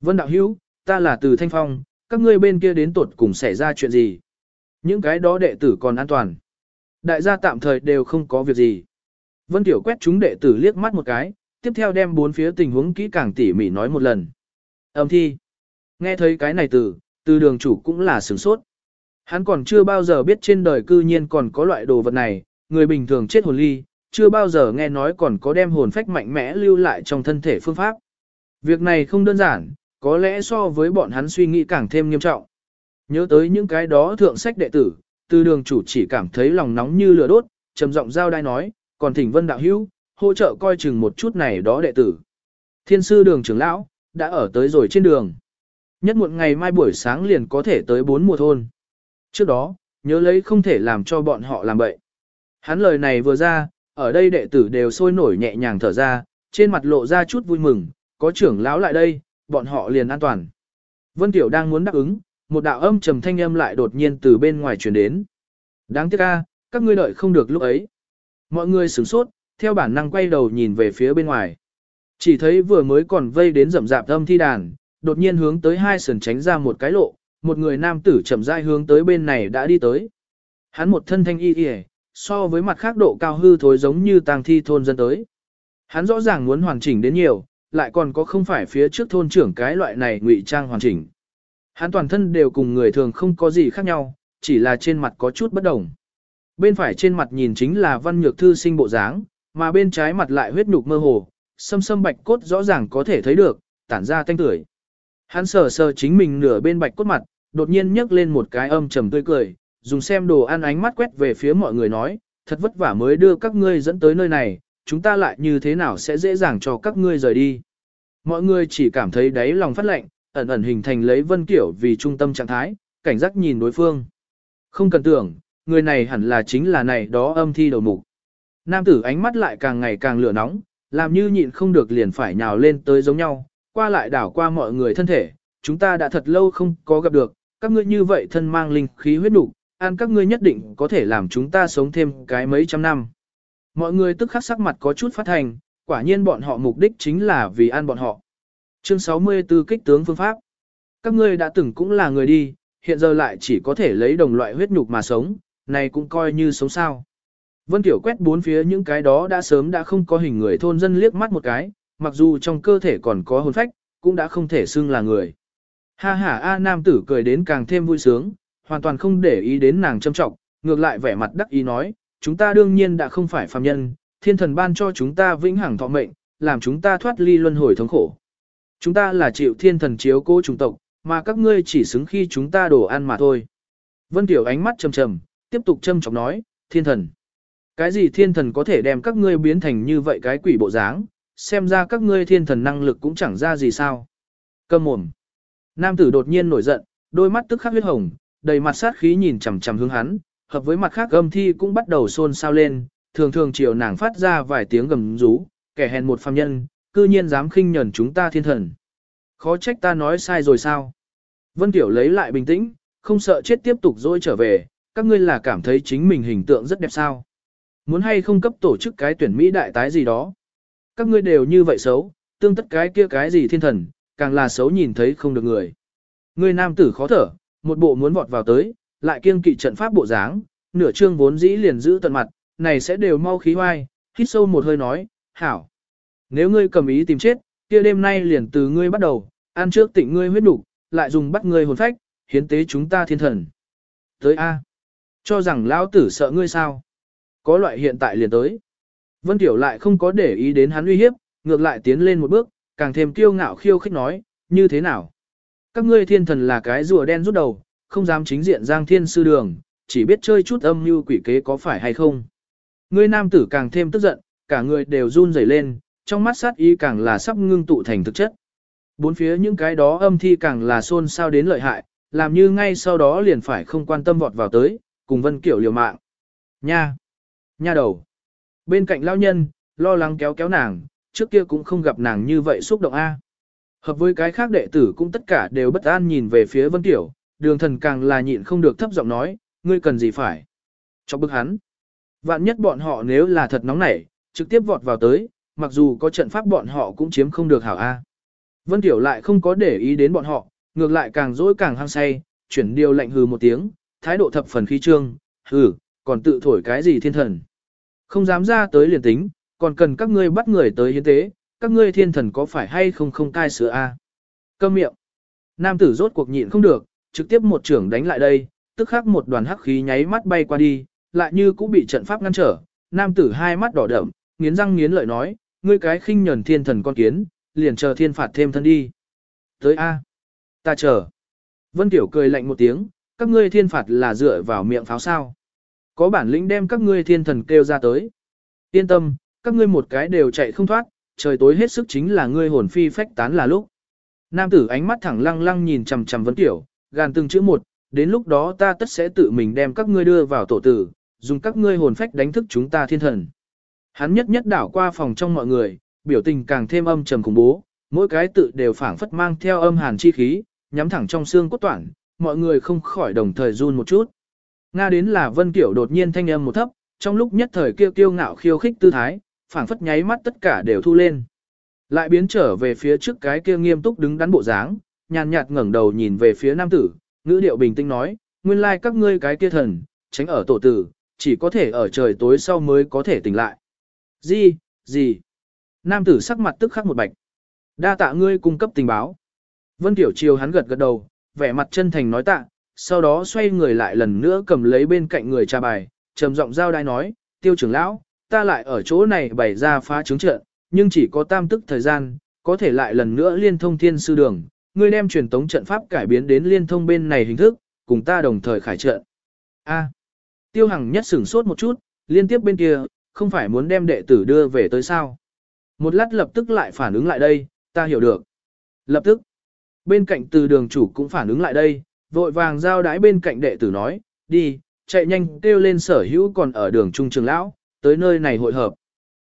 Vân Đạo Hữu, ta là từ Thanh Phong, các ngươi bên kia đến tuột cùng xảy ra chuyện gì? Những cái đó đệ tử còn an toàn. Đại gia tạm thời đều không có việc gì. Vân Tiểu quét chúng đệ tử liếc mắt một cái, tiếp theo đem bốn phía tình huống kỹ càng tỉ mỉ nói một lần. Âm thi. Nghe thấy cái này từ, từ đường chủ cũng là sửng sốt. Hắn còn chưa bao giờ biết trên đời cư nhiên còn có loại đồ vật này, người bình thường chết hồn ly, chưa bao giờ nghe nói còn có đem hồn phách mạnh mẽ lưu lại trong thân thể phương pháp. Việc này không đơn giản, có lẽ so với bọn hắn suy nghĩ càng thêm nghiêm trọng. Nhớ tới những cái đó thượng sách đệ tử, từ đường chủ chỉ cảm thấy lòng nóng như lửa đốt, trầm giọng giao đai nói, còn thỉnh vân đạo hữu, hỗ trợ coi chừng một chút này đó đệ tử. Thiên sư đường trưởng lão, đã ở tới rồi trên đường. Nhất muộn ngày mai buổi sáng liền có thể tới bốn mùa thôn. Trước đó, nhớ lấy không thể làm cho bọn họ làm bậy. Hắn lời này vừa ra, ở đây đệ tử đều sôi nổi nhẹ nhàng thở ra, trên mặt lộ ra chút vui mừng, có trưởng lão lại đây, bọn họ liền an toàn. Vân Tiểu đang muốn đáp ứng, một đạo âm trầm thanh âm lại đột nhiên từ bên ngoài truyền đến. Đáng tiếc a, các ngươi đợi không được lúc ấy. Mọi người sửng sốt, theo bản năng quay đầu nhìn về phía bên ngoài. Chỉ thấy vừa mới còn vây đến rậm rạp âm thi đàn, đột nhiên hướng tới hai sườn tránh ra một cái lộ, một người nam tử chậm rãi hướng tới bên này đã đi tới. Hắn một thân thanh y y, so với mặt khác độ cao hư thối giống như tang thi thôn dân tới. Hắn rõ ràng muốn hoàn chỉnh đến nhiều, lại còn có không phải phía trước thôn trưởng cái loại này ngụy trang hoàn chỉnh. Hắn toàn thân đều cùng người thường không có gì khác nhau, chỉ là trên mặt có chút bất đồng. Bên phải trên mặt nhìn chính là văn nhược thư sinh bộ dáng, mà bên trái mặt lại huyết nhục mơ hồ, sâm sâm bạch cốt rõ ràng có thể thấy được, tản ra thanh tưởi. Hắn sờ sờ chính mình nửa bên bạch cốt mặt, đột nhiên nhấc lên một cái âm trầm tươi cười, dùng xem đồ ăn ánh mắt quét về phía mọi người nói, thật vất vả mới đưa các ngươi dẫn tới nơi này, chúng ta lại như thế nào sẽ dễ dàng cho các ngươi rời đi. Mọi người chỉ cảm thấy đáy lòng phát lạnh, ẩn ẩn hình thành lấy Vân Kiểu vì trung tâm trạng thái, cảnh giác nhìn đối phương. Không cần tưởng, người này hẳn là chính là này đó âm thi đầu mục. Nam tử ánh mắt lại càng ngày càng lửa nóng, làm như nhịn không được liền phải nhào lên tới giống nhau, qua lại đảo qua mọi người thân thể, chúng ta đã thật lâu không có gặp được, các ngươi như vậy thân mang linh khí huyết đủ, ăn các ngươi nhất định có thể làm chúng ta sống thêm cái mấy trăm năm. Mọi người tức khắc sắc mặt có chút phát hành, quả nhiên bọn họ mục đích chính là vì ăn bọn họ. Chương 64 kích tướng phương pháp. Các ngươi đã từng cũng là người đi, hiện giờ lại chỉ có thể lấy đồng loại huyết nhục mà sống, này cũng coi như sống sao. Vân Tiểu quét bốn phía những cái đó đã sớm đã không có hình người thôn dân liếc mắt một cái, mặc dù trong cơ thể còn có hồn phách, cũng đã không thể xưng là người. Ha ha A nam tử cười đến càng thêm vui sướng, hoàn toàn không để ý đến nàng châm trọng, ngược lại vẻ mặt đắc ý nói, chúng ta đương nhiên đã không phải phàm nhân, thiên thần ban cho chúng ta vĩnh hằng thọ mệnh, làm chúng ta thoát ly luân hồi thống khổ. Chúng ta là chịu thiên thần chiếu cố chủng tộc, mà các ngươi chỉ xứng khi chúng ta đổ ăn mà thôi. Vân Tiểu ánh mắt trầm trầm, tiếp tục châm trọng nói, thiên thần. Cái gì thiên thần có thể đem các ngươi biến thành như vậy cái quỷ bộ dáng, xem ra các ngươi thiên thần năng lực cũng chẳng ra gì sao. Cầm mồm. Nam tử đột nhiên nổi giận, đôi mắt tức khắc huyết hồng, đầy mặt sát khí nhìn chằm chằm hướng hắn, hợp với mặt khác gầm thi cũng bắt đầu xôn xao lên, thường thường chiều nàng phát ra vài tiếng gầm rú, kẻ hèn một phàm nhân, cư nhiên dám khinh nhẫn chúng ta thiên thần. Khó trách ta nói sai rồi sao? Vân Tiểu lấy lại bình tĩnh, không sợ chết tiếp tục dỗi trở về, các ngươi là cảm thấy chính mình hình tượng rất đẹp sao? Muốn hay không cấp tổ chức cái tuyển Mỹ đại tái gì đó? Các ngươi đều như vậy xấu, tương tất cái kia cái gì thiên thần, càng là xấu nhìn thấy không được người. Người nam tử khó thở, một bộ muốn vọt vào tới, lại kiêng kỵ trận pháp bộ dáng, nửa trương vốn dĩ liền giữ tận mặt, này sẽ đều mau khí hoai, hít sâu một hơi nói, hảo. Nếu ngươi cầm ý tìm chết, kia đêm nay liền từ ngươi bắt đầu, ăn trước tịnh ngươi huyết đủ, lại dùng bắt ngươi hồn phách, hiến tế chúng ta thiên thần. Tới A. Cho rằng lão tử sợ ngươi sao? Có loại hiện tại liền tới. Vân Tiểu lại không có để ý đến hắn uy hiếp, ngược lại tiến lên một bước, càng thêm kiêu ngạo khiêu khích nói, như thế nào? Các ngươi thiên thần là cái rùa đen rút đầu, không dám chính diện giang thiên sư đường, chỉ biết chơi chút âm mưu quỷ kế có phải hay không. Ngươi nam tử càng thêm tức giận, cả người đều run rẩy lên, trong mắt sát ý càng là sắp ngưng tụ thành thực chất. Bốn phía những cái đó âm thi càng là xôn xao đến lợi hại, làm như ngay sau đó liền phải không quan tâm vọt vào tới, cùng Vân Kiểu liều mạng. Nha! Nha đầu! Bên cạnh lao nhân, lo lắng kéo kéo nàng, trước kia cũng không gặp nàng như vậy xúc động A. Hợp với cái khác đệ tử cũng tất cả đều bất an nhìn về phía Vân tiểu đường thần càng là nhịn không được thấp giọng nói, ngươi cần gì phải. Cho bức hắn. Vạn nhất bọn họ nếu là thật nóng nảy, trực tiếp vọt vào tới, mặc dù có trận pháp bọn họ cũng chiếm không được hảo A. Vân Tiểu lại không có để ý đến bọn họ, ngược lại càng dỗi càng hăng say, chuyển điều lạnh hừ một tiếng, thái độ thập phần khí trương, hừ, còn tự thổi cái gì thiên thần. Không dám ra tới liền tính, còn cần các ngươi bắt người tới hiến tế, các ngươi thiên thần có phải hay không không cai sữa a? Câm miệng. Nam tử rốt cuộc nhịn không được, trực tiếp một trưởng đánh lại đây, tức khắc một đoàn hắc khí nháy mắt bay qua đi, lại như cũng bị trận pháp ngăn trở. Nam tử hai mắt đỏ đậm, nghiến răng nghiến lợi nói, ngươi cái khinh nhẫn thiên thần con kiến, liền chờ thiên phạt thêm thân đi. Tới A. Ta chờ. Vân Tiểu cười lạnh một tiếng, các ngươi thiên phạt là dựa vào miệng pháo sao. Có bản lĩnh đem các ngươi thiên thần kêu ra tới. Yên tâm, các ngươi một cái đều chạy không thoát, trời tối hết sức chính là ngươi hồn phi phách tán là lúc. Nam tử ánh mắt thẳng lăng lăng nhìn chằm chằm Vân Tiểu, gàn từng chữ một, đến lúc đó ta tất sẽ tự mình đem các ngươi đưa vào tổ tử, dùng các ngươi hồn phách đánh thức chúng ta thiên thần. Hắn nhất nhất đảo qua phòng trong mọi người, biểu tình càng thêm âm trầm khủng bố, mỗi cái tự đều phảng phất mang theo âm hàn chi khí, nhắm thẳng trong xương cốt toản, mọi người không khỏi đồng thời run một chút. Nga đến là Vân Kiểu đột nhiên thanh âm một thấp, trong lúc nhất thời kêu kiêu ngạo khiêu khích tư thái, phảng phất nháy mắt tất cả đều thu lên. Lại biến trở về phía trước cái kia nghiêm túc đứng đắn bộ dáng, nhàn nhạt ngẩng đầu nhìn về phía nam tử, ngữ điệu bình tĩnh nói, nguyên lai các ngươi cái kia thần, tránh ở tổ tử, chỉ có thể ở trời tối sau mới có thể tỉnh lại. Gì, gì? Nam tử sắc mặt tức khắc một bạch. Đa tạ ngươi cung cấp tình báo. Vân Tiểu Chiều hắn gật gật đầu, vẻ mặt chân thành nói tạ, sau đó xoay người lại lần nữa cầm lấy bên cạnh người trà bài, trầm giọng giao đai nói, tiêu trưởng lão, ta lại ở chỗ này bày ra phá trứng trận, nhưng chỉ có tam tức thời gian, có thể lại lần nữa liên thông thiên sư đường, ngươi đem truyền tống trận pháp cải biến đến liên thông bên này hình thức, cùng ta đồng thời khải trận. A. tiêu hằng nhất sửng sốt một chút, liên tiếp bên kia, không phải muốn đem đệ tử đưa về tới sao. Một lát lập tức lại phản ứng lại đây, ta hiểu được. Lập tức, bên cạnh từ đường chủ cũng phản ứng lại đây, vội vàng giao đái bên cạnh đệ tử nói, đi, chạy nhanh kêu lên sở hữu còn ở đường trung trường lão, tới nơi này hội hợp.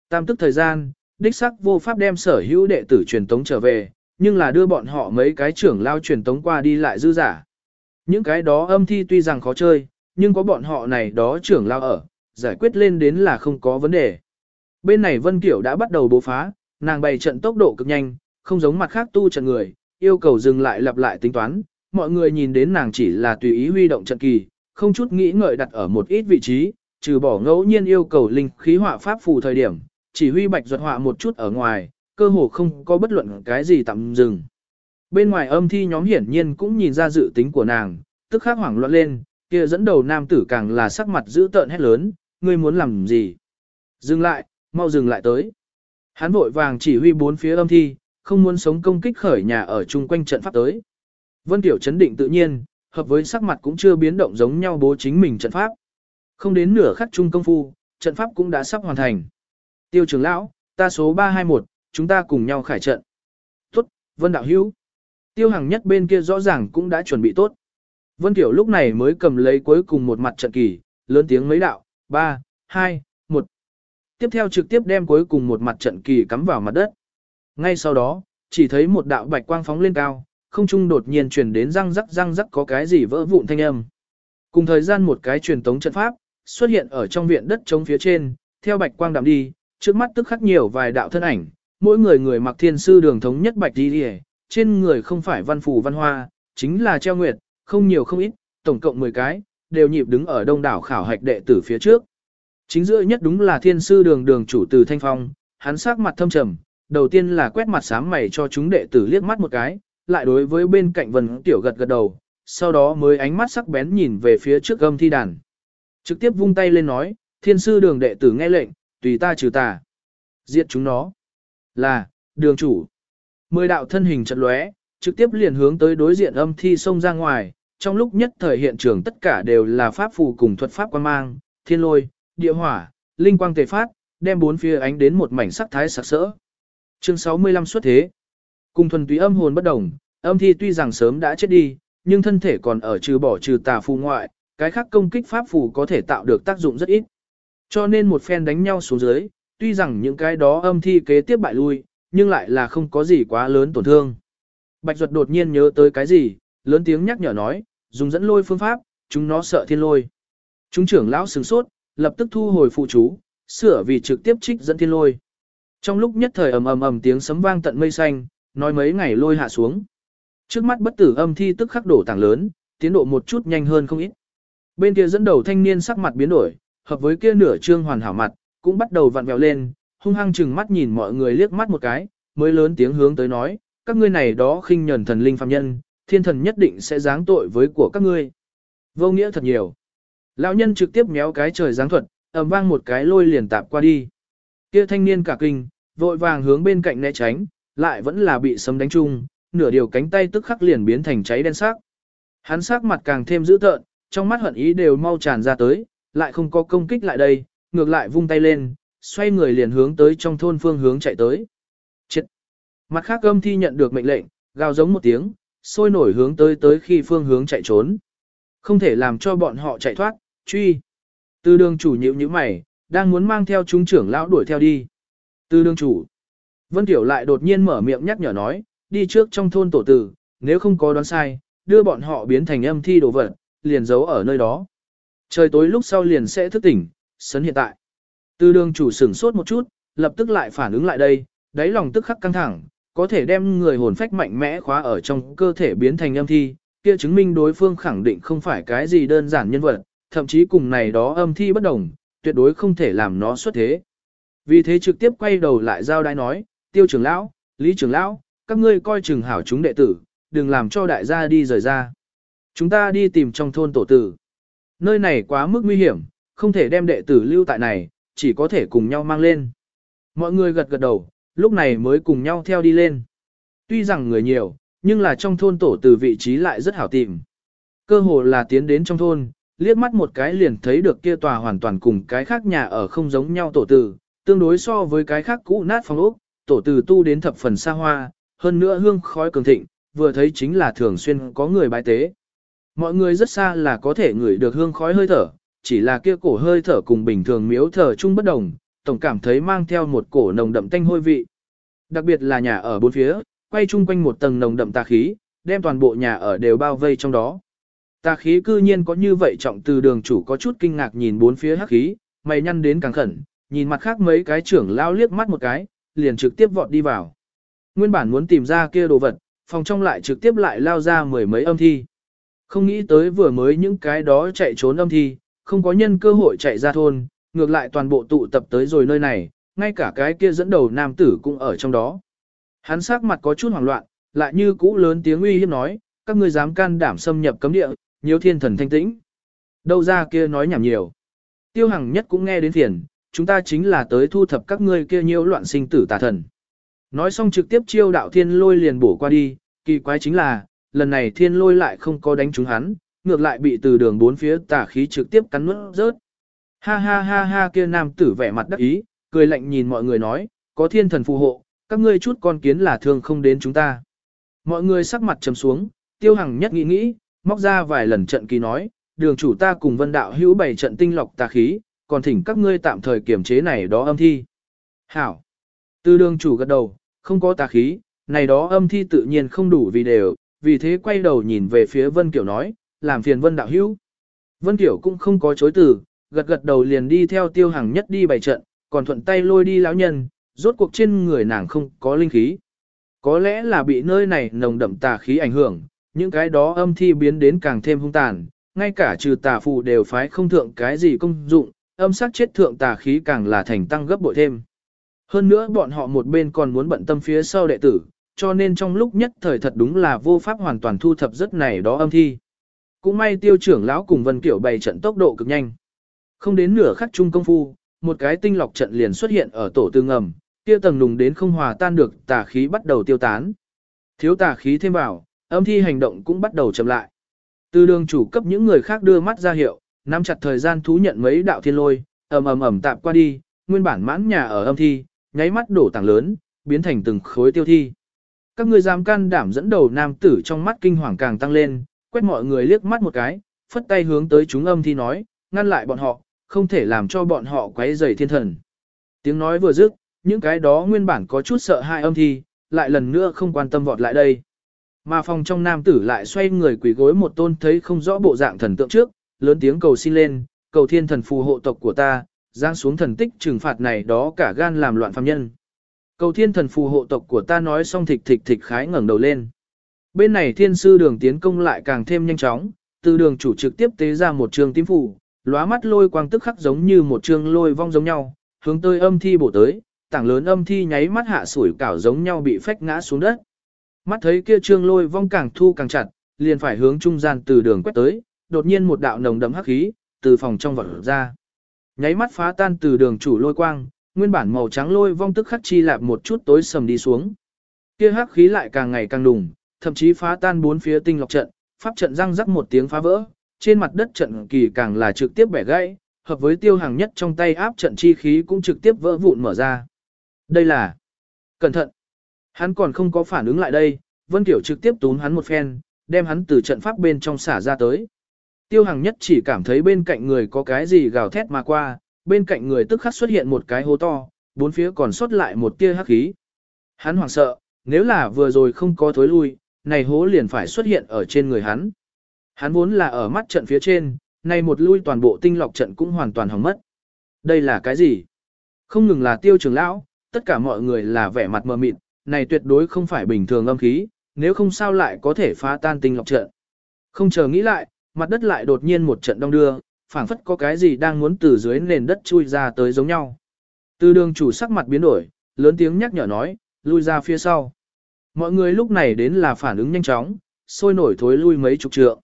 Tam tức thời gian, đích sắc vô pháp đem sở hữu đệ tử truyền tống trở về, nhưng là đưa bọn họ mấy cái trưởng lao truyền tống qua đi lại dư giả. Những cái đó âm thi tuy rằng khó chơi, nhưng có bọn họ này đó trưởng lao ở, giải quyết lên đến là không có vấn đề. Bên này Vân Kiểu đã bắt đầu bố phá, nàng bày trận tốc độ cực nhanh, không giống mặt khác tu trận người, yêu cầu dừng lại lặp lại tính toán, mọi người nhìn đến nàng chỉ là tùy ý huy động trận kỳ, không chút nghĩ ngợi đặt ở một ít vị trí, trừ bỏ ngẫu nhiên yêu cầu linh khí họa pháp phù thời điểm, chỉ huy bạch duật họa một chút ở ngoài, cơ hồ không có bất luận cái gì tạm dừng. Bên ngoài âm thi nhóm hiển nhiên cũng nhìn ra dự tính của nàng, tức khắc hoảng loạn lên, kia dẫn đầu nam tử càng là sắc mặt dữ tợn hét lớn, ngươi muốn làm gì? Dừng lại, mau dừng lại tới. Hắn vội vàng chỉ huy bốn phía âm thi, không muốn sống công kích khởi nhà ở chung quanh trận pháp tới. Vân Tiểu chấn định tự nhiên, hợp với sắc mặt cũng chưa biến động giống nhau bố chính mình trận pháp. Không đến nửa khắc chung công phu, trận pháp cũng đã sắp hoàn thành. Tiêu trưởng lão, ta số 321, chúng ta cùng nhau khải trận. Tốt, Vân Đạo Hữu. Tiêu Hằng nhất bên kia rõ ràng cũng đã chuẩn bị tốt. Vân Tiểu lúc này mới cầm lấy cuối cùng một mặt trận kỳ, lớn tiếng mấy đạo, 3, 2, 1. Tiếp theo trực tiếp đem cuối cùng một mặt trận kỳ cắm vào mặt đất. Ngay sau đó, chỉ thấy một đạo bạch quang phóng lên cao, không trung đột nhiên truyền đến răng rắc răng rắc có cái gì vỡ vụn thanh âm. Cùng thời gian một cái truyền tống trận pháp xuất hiện ở trong viện đất trống phía trên, theo bạch quang đạm đi, trước mắt tức khắc nhiều vài đạo thân ảnh, mỗi người người mặc thiên sư đường thống nhất bạch đi đi trên người không phải văn phù văn hoa, chính là treo nguyệt, không nhiều không ít, tổng cộng 10 cái, đều nhịp đứng ở đông đảo khảo hạch đệ tử phía trước. Chính giữa nhất đúng là thiên sư đường đường chủ từ Thanh Phong, hắn sắc mặt thâm trầm, đầu tiên là quét mặt sám mày cho chúng đệ tử liếc mắt một cái, lại đối với bên cạnh Vân Tiểu gật gật đầu, sau đó mới ánh mắt sắc bén nhìn về phía trước gâm thi đàn. Trực tiếp vung tay lên nói, thiên sư đường đệ tử nghe lệnh, tùy ta trừ tà. Giết chúng nó. Là, đường chủ. Mười đạo thân hình trận lóe, trực tiếp liền hướng tới đối diện âm thi xông ra ngoài, trong lúc nhất thời hiện trường tất cả đều là pháp phù cùng thuật pháp quan mang, thiên lôi, địa hỏa, linh quang tề phát, đem bốn phía ánh đến một mảnh sắc thái sặc sỡ. Chương 65 xuất thế. Cùng thuần túy âm hồn bất đồng, âm thi tuy rằng sớm đã chết đi, nhưng thân thể còn ở trừ bỏ trừ tà phù ngoại, cái khác công kích pháp phù có thể tạo được tác dụng rất ít. Cho nên một phen đánh nhau xuống dưới, tuy rằng những cái đó âm thi kế tiếp bại lui, nhưng lại là không có gì quá lớn tổn thương. Bạch Duật đột nhiên nhớ tới cái gì, lớn tiếng nhắc nhở nói, dùng dẫn lôi phương pháp, chúng nó sợ thiên lôi. Chúng trưởng lão sửng sốt, lập tức thu hồi phụ chú, sửa vì trực tiếp trích dẫn thiên lôi. Trong lúc nhất thời ầm ầm ầm tiếng sấm vang tận mây xanh, nói mấy ngày lôi hạ xuống. Trước mắt bất tử âm thi tức khắc đổ tảng lớn, tiến độ một chút nhanh hơn không ít. Bên kia dẫn đầu thanh niên sắc mặt biến đổi, hợp với kia nửa trương hoàn hảo mặt, cũng bắt đầu vặn vẹo lên, hung hăng chừng mắt nhìn mọi người liếc mắt một cái, mới lớn tiếng hướng tới nói, các ngươi này đó khinh nhẫn thần linh phàm nhân, thiên thần nhất định sẽ giáng tội với của các ngươi. Vô nghĩa thật nhiều. Lão nhân trực tiếp méo cái trời giáng thuật, ầm vang một cái lôi liền tạp qua đi. Kia thanh niên cả kinh, vội vàng hướng bên cạnh né tránh, lại vẫn là bị sấm đánh trúng, nửa điều cánh tay tức khắc liền biến thành cháy đen sắc. Hắn sắc mặt càng thêm dữ tợn, trong mắt hận ý đều mau tràn ra tới, lại không có công kích lại đây, ngược lại vung tay lên, xoay người liền hướng tới trong thôn phương hướng chạy tới. Chết! Mặt khác âm thi nhận được mệnh lệnh, gào giống một tiếng, sôi nổi hướng tới tới khi phương hướng chạy trốn. Không thể làm cho bọn họ chạy thoát, truy. Từ đường chủ nhịu như mày, đang muốn mang theo chúng trưởng lão đuổi theo đi. Từ đường chủ. Vân Tiểu lại đột nhiên mở miệng nhắc nhở nói, đi trước trong thôn tổ tử, nếu không có đoán sai, đưa bọn họ biến thành âm thi đồ vật, liền giấu ở nơi đó. Trời tối lúc sau liền sẽ thức tỉnh, sấn hiện tại. Tư đường chủ sửng sốt một chút, lập tức lại phản ứng lại đây, đáy lòng tức khắc căng thẳng, có thể đem người hồn phách mạnh mẽ khóa ở trong cơ thể biến thành âm thi, kia chứng minh đối phương khẳng định không phải cái gì đơn giản nhân vật, thậm chí cùng này đó âm thi bất đồng, tuyệt đối không thể làm nó xuất thế. Vì thế trực tiếp quay đầu lại giao đai nói, tiêu trưởng lão, lý trưởng lão, các ngươi coi chừng hảo chúng đệ tử, đừng làm cho đại gia đi rời ra. Chúng ta đi tìm trong thôn tổ tử. Nơi này quá mức nguy hiểm, không thể đem đệ tử lưu tại này, chỉ có thể cùng nhau mang lên. Mọi người gật gật đầu, lúc này mới cùng nhau theo đi lên. Tuy rằng người nhiều, nhưng là trong thôn tổ từ vị trí lại rất hảo tìm. Cơ hồ là tiến đến trong thôn, liếc mắt một cái liền thấy được kia tòa hoàn toàn cùng cái khác nhà ở không giống nhau tổ tử, tương đối so với cái khác cũ nát phong ốc, tổ từ tu đến thập phần xa hoa, hơn nữa hương khói cường thịnh, vừa thấy chính là thường xuyên có người bái tế. Mọi người rất xa là có thể ngửi được hương khói hơi thở, chỉ là kia cổ hơi thở cùng bình thường miếu thở chung bất đồng, tổng cảm thấy mang theo một cổ nồng đậm tanh hôi vị. Đặc biệt là nhà ở bốn phía, quay chung quanh một tầng nồng đậm tà khí, đem toàn bộ nhà ở đều bao vây trong đó. Tà khí cư nhiên có như vậy trọng từ đường chủ có chút kinh ngạc nhìn bốn phía hắc khí, mày nhăn đến càng khẩn, nhìn mặt khác mấy cái trưởng lao liếc mắt một cái, liền trực tiếp vọt đi vào. Nguyên bản muốn tìm ra kia đồ vật, phòng trong lại trực tiếp lại lao ra mười mấy âm thi. Không nghĩ tới vừa mới những cái đó chạy trốn âm thi, không có nhân cơ hội chạy ra thôn, ngược lại toàn bộ tụ tập tới rồi nơi này, ngay cả cái kia dẫn đầu nam tử cũng ở trong đó. Hắn sắc mặt có chút hoảng loạn, lại như cũ lớn tiếng uy hiếp nói, các ngươi dám can đảm xâm nhập cấm địa, nhiều thiên thần thanh tĩnh. Đâu ra kia nói nhảm nhiều. Tiêu hằng nhất cũng nghe đến phiền, chúng ta chính là tới thu thập các ngươi kia nhiễu loạn sinh tử tà thần. Nói xong trực tiếp chiêu đạo thiên lôi liền bổ qua đi, kỳ quái chính là, lần này thiên lôi lại không có đánh trúng hắn, ngược lại bị từ đường bốn phía tà khí trực tiếp cắn nuốt rớt. Ha ha ha ha kia nam tử vẻ mặt đắc ý, cười lạnh nhìn mọi người nói, có thiên thần phù hộ, các ngươi chút con kiến là thương không đến chúng ta. Mọi người sắc mặt trầm xuống, tiêu hằng nhất nghĩ nghĩ, móc ra vài lần trận kỳ nói, đường chủ ta cùng vân đạo hữu bảy trận tinh lọc tà khí, còn thỉnh các ngươi tạm thời kiểm chế này đó âm thi. Hảo! tư đường chủ gật đầu, không có tà khí, này đó âm thi tự nhiên không đủ vì đều, vì thế quay đầu nhìn về phía Vân Kiểu nói, làm phiền Vân đạo hữu. Vân Kiểu cũng không có chối từ, gật gật đầu liền đi theo tiêu hàng nhất đi bày trận, còn thuận tay lôi đi lão nhân, rốt cuộc trên người nàng không có linh khí. Có lẽ là bị nơi này nồng đậm tà khí ảnh hưởng, những cái đó âm thi biến đến càng thêm hung tàn, ngay cả trừ tà phù đều phái không thượng cái gì công dụng, âm sắc chết thượng tà khí càng là thành tăng gấp bội thêm. Hơn nữa bọn họ một bên còn muốn bận tâm phía sau đệ tử, cho nên trong lúc nhất thời thật đúng là vô pháp hoàn toàn thu thập rất này đó âm thi. Cũng may tiêu trưởng lão cùng Vân Kiểu bày trận tốc độ cực nhanh. Không đến nửa khắc chung công phu, một cái tinh lọc trận liền xuất hiện ở tổ tư ngầm, kia tầng nùng đến không hòa tan được tà khí bắt đầu tiêu tán. Thiếu tà khí thêm vào, âm thi hành động cũng bắt đầu chậm lại. Từ đường chủ cấp những người khác đưa mắt ra hiệu, nắm chặt thời gian thú nhận mấy đạo thiên lôi, ầm ầm ầm tạm qua đi, nguyên bản mãn nhà ở âm thi, nháy mắt đổ tảng lớn, biến thành từng khối tiêu thi. Các ngươi dám can đảm dẫn đầu nam tử trong mắt kinh hoàng càng tăng lên, quét mọi người liếc mắt một cái, phất tay hướng tới chúng âm thi nói, ngăn lại bọn họ, không thể làm cho bọn họ quấy rầy thiên thần. Tiếng nói vừa dứt, những cái đó nguyên bản có chút sợ hãi âm thi, lại lần nữa không quan tâm vọt lại đây. Mà phòng trong nam tử lại xoay người quỳ gối một tôn thấy không rõ bộ dạng thần tượng trước, lớn tiếng cầu xin lên, cầu thiên thần phù hộ tộc của ta, giáng xuống thần tích trừng phạt này đó cả gan làm loạn phàm nhân. Cầu thiên thần phù hộ tộc của ta nói xong thịch thịch thịch khái ngẩng đầu lên. Bên này thiên sư đường tiến công lại càng thêm nhanh chóng, từ đường chủ trực tiếp tế ra một trường tím phù, lóa mắt lôi quang tức khắc giống như một trường lôi vong giống nhau, hướng tới âm thi bổ tới, tảng lớn âm thi nháy mắt hạ sủi cảo giống nhau bị phách ngã xuống đất. Mắt thấy kia trương lôi vong càng thu càng chặt, liền phải hướng trung gian từ đường quét tới, đột nhiên một đạo nồng đậm hắc khí từ phòng trong vọt ra. Nháy mắt phá tan từ đường chủ lôi quang, nguyên bản màu trắng lôi vong tức khắc chi lạp một chút tối sầm đi xuống. Kia hắc khí lại càng ngày càng đùng, thậm chí phá tan bốn phía tinh lọc trận, pháp trận răng rắc một tiếng phá vỡ, trên mặt đất trận kỳ càng là trực tiếp bẻ gãy, hợp với tiêu hàng nhất trong tay áp trận chi khí cũng trực tiếp vỡ vụn mở ra. Đây là... Cẩn thận! Hắn còn không có phản ứng lại đây, Vân tiểu trực tiếp túm hắn một phen, đem hắn từ trận pháp bên trong xả ra tới. Tiêu Hằng nhất chỉ cảm thấy bên cạnh người có cái gì gào thét mà qua, bên cạnh người tức khắc xuất hiện một cái hố to, bốn phía còn sót lại một tia hắc khí. Hắn hoảng sợ, nếu là vừa rồi không có thối lui, này hố liền phải xuất hiện ở trên người hắn. Hắn vốn là ở mắt trận phía trên, này một lui toàn bộ tinh lọc trận cũng hoàn toàn hỏng mất. Đây là cái gì? Không ngừng là tiêu trường lão, tất cả mọi người là vẻ mặt mờ mịt, này tuyệt đối không phải bình thường âm khí, nếu không sao lại có thể phá tan tinh lọc trận. Không chờ nghĩ lại, mặt đất lại đột nhiên một trận đông đưa, phảng phất có cái gì đang muốn từ dưới nền đất chui ra tới giống nhau. Từ đường chủ sắc mặt biến đổi, lớn tiếng nhắc nhở nói, lui ra phía sau. Mọi người lúc này đến là phản ứng nhanh chóng, sôi nổi thối lui mấy chục trượng.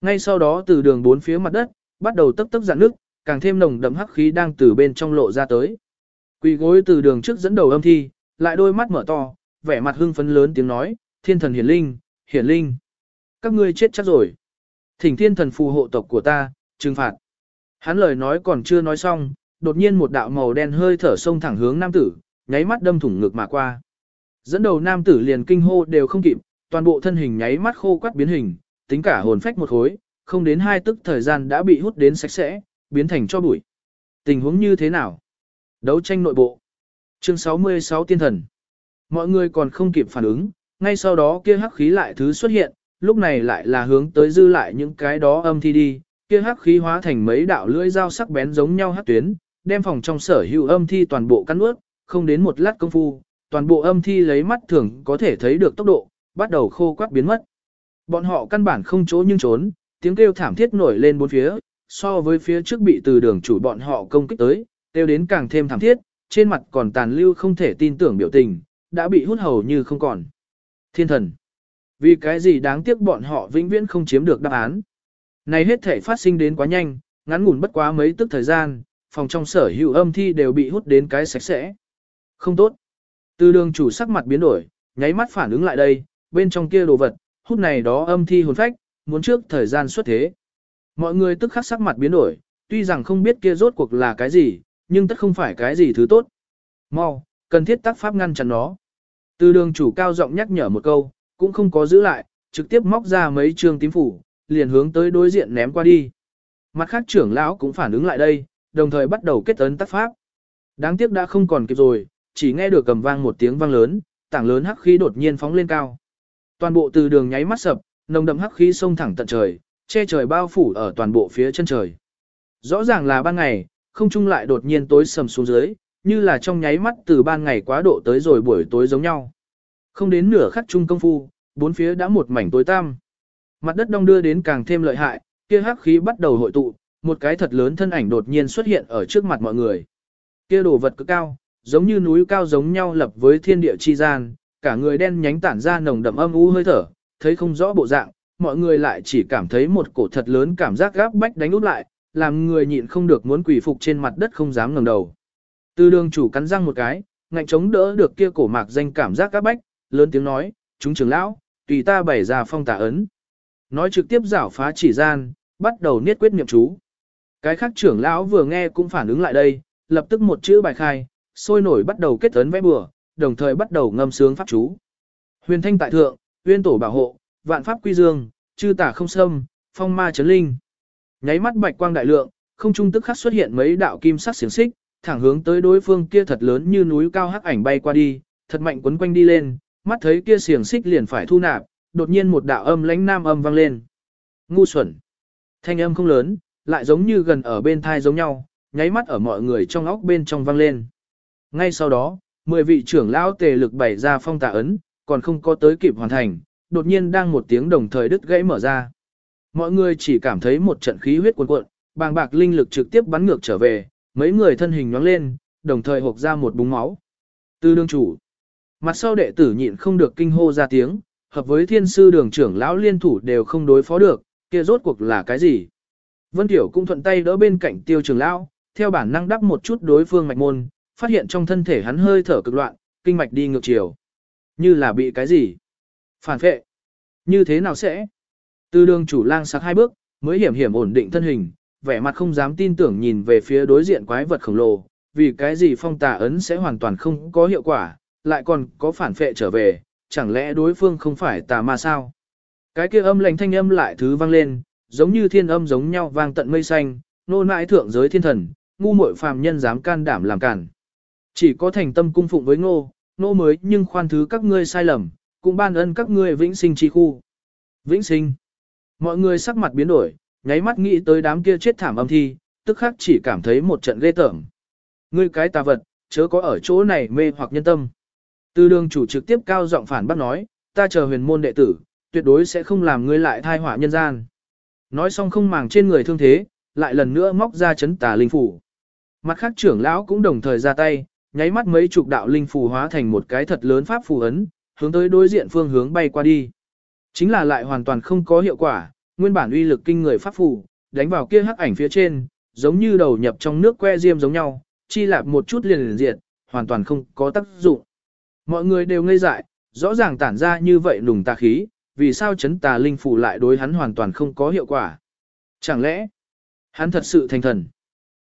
Ngay sau đó từ đường bốn phía mặt đất, bắt đầu tấp tấp dạn nước, càng thêm nồng đậm hắc khí đang từ bên trong lộ ra tới. Quỳ gối từ đường trước dẫn đầu âm thi, lại đôi mắt mở to, vẻ mặt hưng phấn lớn tiếng nói, thiên thần hiển linh, hiển linh. Các ngươi chết chắc rồi. Thỉnh thiên thần phù hộ tộc của ta, trừng phạt. Hắn lời nói còn chưa nói xong, đột nhiên một đạo màu đen hơi thở sông thẳng hướng nam tử, nháy mắt đâm thủng ngực mà qua. Dẫn đầu nam tử liền kinh hô đều không kịp, toàn bộ thân hình nháy mắt khô quắt biến hình, tính cả hồn phách một khối, không đến hai tức thời gian đã bị hút đến sạch sẽ, biến thành cho bụi. Tình huống như thế nào? Đấu tranh nội bộ. Chương 66 Tiên Thần. Mọi người còn không kịp phản ứng, ngay sau đó kia hắc khí lại thứ xuất hiện, lúc này lại là hướng tới dư lại những cái đó âm thi đi, kia hắc khí hóa thành mấy đạo lưỡi dao sắc bén giống nhau hắc tuyến, đem phòng trong sở hữu âm thi toàn bộ cắn nuốt, không đến một lát công phu, toàn bộ âm thi lấy mắt thường có thể thấy được tốc độ, bắt đầu khô quắc biến mất. Bọn họ căn bản không chỗ nhưng trốn, tiếng kêu thảm thiết nổi lên bốn phía, so với phía trước bị từ đường chủ bọn họ công kích tới, kêu đến càng thêm thảm thiết, trên mặt còn tàn lưu không thể tin tưởng biểu tình, đã bị hút hầu như không còn. Thiên thần. Vì cái gì đáng tiếc bọn họ vĩnh viễn không chiếm được đáp án. Này hết thể phát sinh đến quá nhanh, ngắn ngủn bất quá mấy tức thời gian, phòng trong sở hữu âm thi đều bị hút đến cái sạch sẽ. Không tốt. Từ đường chủ sắc mặt biến đổi, nháy mắt phản ứng lại đây, bên trong kia đồ vật, hút này đó âm thi hồn phách, muốn trước thời gian xuất thế. Mọi người tức khắc sắc mặt biến đổi, tuy rằng không biết kia rốt cuộc là cái gì, nhưng tất không phải cái gì thứ tốt. Mau, cần thiết tác pháp ngăn chặn nó. Từ đường chủ cao giọng nhắc nhở một câu, cũng không có giữ lại, trực tiếp móc ra mấy trường tím phủ, liền hướng tới đối diện ném qua đi. Mặt khác trưởng lão cũng phản ứng lại đây, đồng thời bắt đầu kết ấn tác pháp. Đáng tiếc đã không còn kịp rồi, chỉ nghe được cầm vang một tiếng vang lớn, tảng lớn hắc khí đột nhiên phóng lên cao. Toàn bộ từ đường nháy mắt sập, nồng đậm hắc khí xông thẳng tận trời, che trời bao phủ ở toàn bộ phía chân trời. Rõ ràng là ban ngày, không trung lại đột nhiên tối sầm xuống dưới, như là trong nháy mắt từ ban ngày quá độ tới rồi buổi tối giống nhau. Không đến nửa khắc trung công phu, bốn phía đã một mảnh tối tăm. Mặt đất đông đưa đến càng thêm lợi hại, kia hắc khí bắt đầu hội tụ, một cái thật lớn thân ảnh đột nhiên xuất hiện ở trước mặt mọi người. Kia đồ vật cực cao, giống như núi cao giống nhau lập với thiên địa chi gian, cả người đen nhánh tản ra nồng đậm âm u hơi thở, thấy không rõ bộ dạng, mọi người lại chỉ cảm thấy một cổ thật lớn cảm giác gáp bách đánh út lại, làm người nhịn không được muốn quỳ phục trên mặt đất không dám ngẩng đầu. tư đường chủ cắn răng một cái, ngạnh chống đỡ được kia cổ mạc danh cảm giác gáp bách, lớn tiếng nói, chúng trưởng lão, tùy ta bày ra phong tà ấn. Nói trực tiếp giảo phá chỉ gian, bắt đầu niết quyết niệm chú. Cái khác trưởng lão vừa nghe cũng phản ứng lại đây, lập tức một chữ bài khai, sôi nổi bắt đầu kết ấn vẽ bừa, đồng thời bắt đầu ngâm sướng pháp chú. Huyền thanh tại thượng, uyên tổ bảo hộ, vạn pháp quy dương, chư tả không xâm, phong ma chấn linh. Nháy mắt bạch quang đại lượng, không trung tức khắc xuất hiện mấy đạo kim sắc xiềng xích, thẳng hướng tới đối phương kia thật lớn như núi cao hắc ảnh bay qua đi, thật mạnh quấn quanh đi lên, mắt thấy kia xiềng xích liền phải thu nạp, đột nhiên một đạo âm lãnh nam âm vang lên. Ngu xuẩn. Thanh âm không lớn, lại giống như gần ở bên thai giống nhau, nháy mắt ở mọi người trong óc bên trong vang lên. Ngay sau đó, mười vị trưởng lão tề lực bày ra phong tà ấn, còn không có tới kịp hoàn thành, đột nhiên đang một tiếng đồng thời đứt gãy mở ra. Mọi người chỉ cảm thấy một trận khí huyết cuồn cuộn, bàng bạc linh lực trực tiếp bắn ngược trở về, mấy người thân hình nhoáng lên, đồng thời hộc ra một búng máu. Tư đương chủ, mặt sau đệ tử nhịn không được kinh hô ra tiếng, hợp với thiên sư đường trưởng lão liên thủ đều không đối phó được, kia rốt cuộc là cái gì? Vân Tiểu cũng thuận tay đỡ bên cạnh tiêu trưởng lão, theo bản năng đắp một chút đối phương mạch môn, phát hiện trong thân thể hắn hơi thở cực loạn, kinh mạch đi ngược chiều. Như là bị cái gì? Phản phệ. Như thế nào sẽ? Từ đường chủ lang sắc hai bước, mới hiểm hiểm ổn định thân hình, vẻ mặt không dám tin tưởng nhìn về phía đối diện quái vật khổng lồ, vì cái gì phong tà ấn sẽ hoàn toàn không có hiệu quả, lại còn có phản phệ trở về, chẳng lẽ đối phương không phải tà ma sao? Cái kia âm lệnh thanh âm lại thứ vang lên, giống như thiên âm giống nhau vang tận mây xanh, nô nãi thượng giới thiên thần, ngu muội phàm nhân dám can đảm làm cản. Chỉ có thành tâm cung phụng với ngô, nô mới nhưng khoan thứ các ngươi sai lầm, cũng ban ân các ngươi vĩnh sinh chi khu. Vĩnh sinh. Mọi người sắc mặt biến đổi, nháy mắt nghĩ tới đám kia chết thảm âm thi, tức khắc chỉ cảm thấy một trận ghê tởm. Ngươi cái tà vật, chớ có ở chỗ này mê hoặc nhân tâm. Từ đường chủ trực tiếp cao giọng phản bác nói, ta chờ huyền môn đệ tử, tuyệt đối sẽ không làm ngươi lại thai họa nhân gian. Nói xong không màng trên người thương thế, lại lần nữa móc ra chấn tà linh phủ. Mặt khác trưởng lão cũng đồng thời ra tay, nháy mắt mấy chục đạo linh phù hóa thành một cái thật lớn pháp phù ấn, hướng tới đối diện phương hướng bay qua đi. Chính là lại hoàn toàn không có hiệu quả, nguyên bản uy lực kinh người pháp phù, đánh vào kia hắc ảnh phía trên, giống như đầu nhập trong nước que diêm giống nhau, chi lạp một chút liền liền diệt, hoàn toàn không có tác dụng. Mọi người đều ngây dại, rõ ràng tản ra như vậy nùng tà khí, vì sao chấn tà linh phù lại đối hắn hoàn toàn không có hiệu quả. Chẳng lẽ, hắn thật sự thành thần.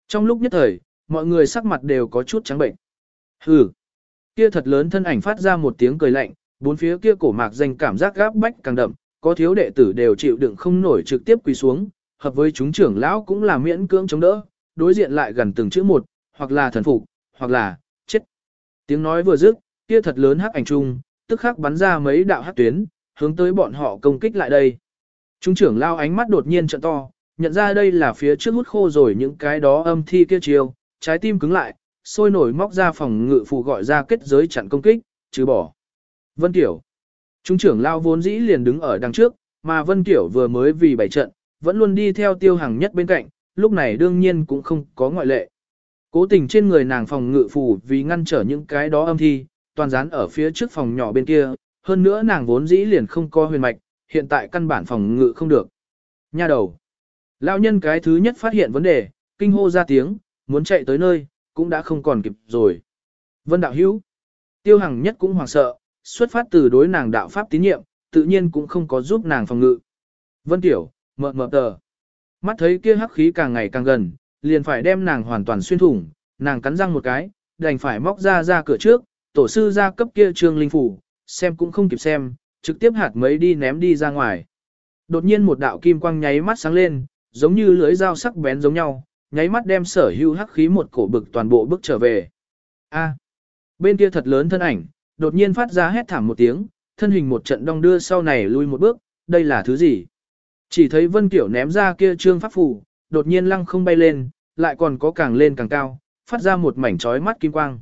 Trong lúc nhất thời, mọi người sắc mặt đều có chút trắng bệnh. Hừ, kia thật lớn thân ảnh phát ra một tiếng cười lạnh, bốn phía kia cổ mạc danh cảm giác gáp bách càng đậm, có thiếu đệ tử đều chịu đựng không nổi trực tiếp quỳ xuống, hợp với chúng trưởng lão cũng là miễn cưỡng chống đỡ, đối diện lại gần từng chữ một, hoặc là thần phục, hoặc là chết. Tiếng nói vừa dứt, kia thật lớn hắc ảnh trung, tức khắc bắn ra mấy đạo hắc tuyến, hướng tới bọn họ công kích lại đây. trung trưởng lao ánh mắt đột nhiên trợn to, nhận ra đây là phía trước hút khô rồi những cái đó âm thi kia chiều, trái tim cứng lại, sôi nổi móc ra phòng ngự phù gọi ra kết giới chặn công kích, trừ bỏ. Vân Tiểu. Trung trưởng lao vốn dĩ liền đứng ở đằng trước, mà Vân Tiểu vừa mới vì bảy trận, vẫn luôn đi theo tiêu hàng nhất bên cạnh, lúc này đương nhiên cũng không có ngoại lệ. Cố tình trên người nàng phòng ngự phù vì ngăn trở những cái đó âm thi, toàn dán ở phía trước phòng nhỏ bên kia, hơn nữa nàng vốn dĩ liền không có huyền mạch, hiện tại căn bản phòng ngự không được. Nha đầu. Lão nhân cái thứ nhất phát hiện vấn đề, kinh hô ra tiếng, muốn chạy tới nơi, cũng đã không còn kịp rồi. Vân đạo hữu. Tiêu hằng nhất cũng hoảng sợ, xuất phát từ đối nàng đạo pháp tín nhiệm, tự nhiên cũng không có giúp nàng phòng ngự. Vân tiểu, mờ mờ tờ. Mắt thấy kia hắc khí càng ngày càng gần, liền phải đem nàng hoàn toàn xuyên thủng, nàng cắn răng một cái, đành phải móc ra ra cửa trước, tổ sư ra cấp kia trương linh phủ, xem cũng không kịp xem, trực tiếp hạt mấy đi ném đi ra ngoài. Đột nhiên một đạo kim quang nháy mắt sáng lên, giống như lưới dao sắc bén giống nhau, nháy mắt đem sở hữu hắc khí một cổ bực toàn bộ bước trở về. A, bên kia thật lớn thân ảnh, đột nhiên phát ra hét thảm một tiếng, thân hình một trận đong đưa sau này lui một bước, đây là thứ gì? Chỉ thấy Vân Kiểu ném ra kia trương pháp phù, đột nhiên lăng không bay lên, lại còn có càng lên càng cao, phát ra một mảnh chói mắt kim quang.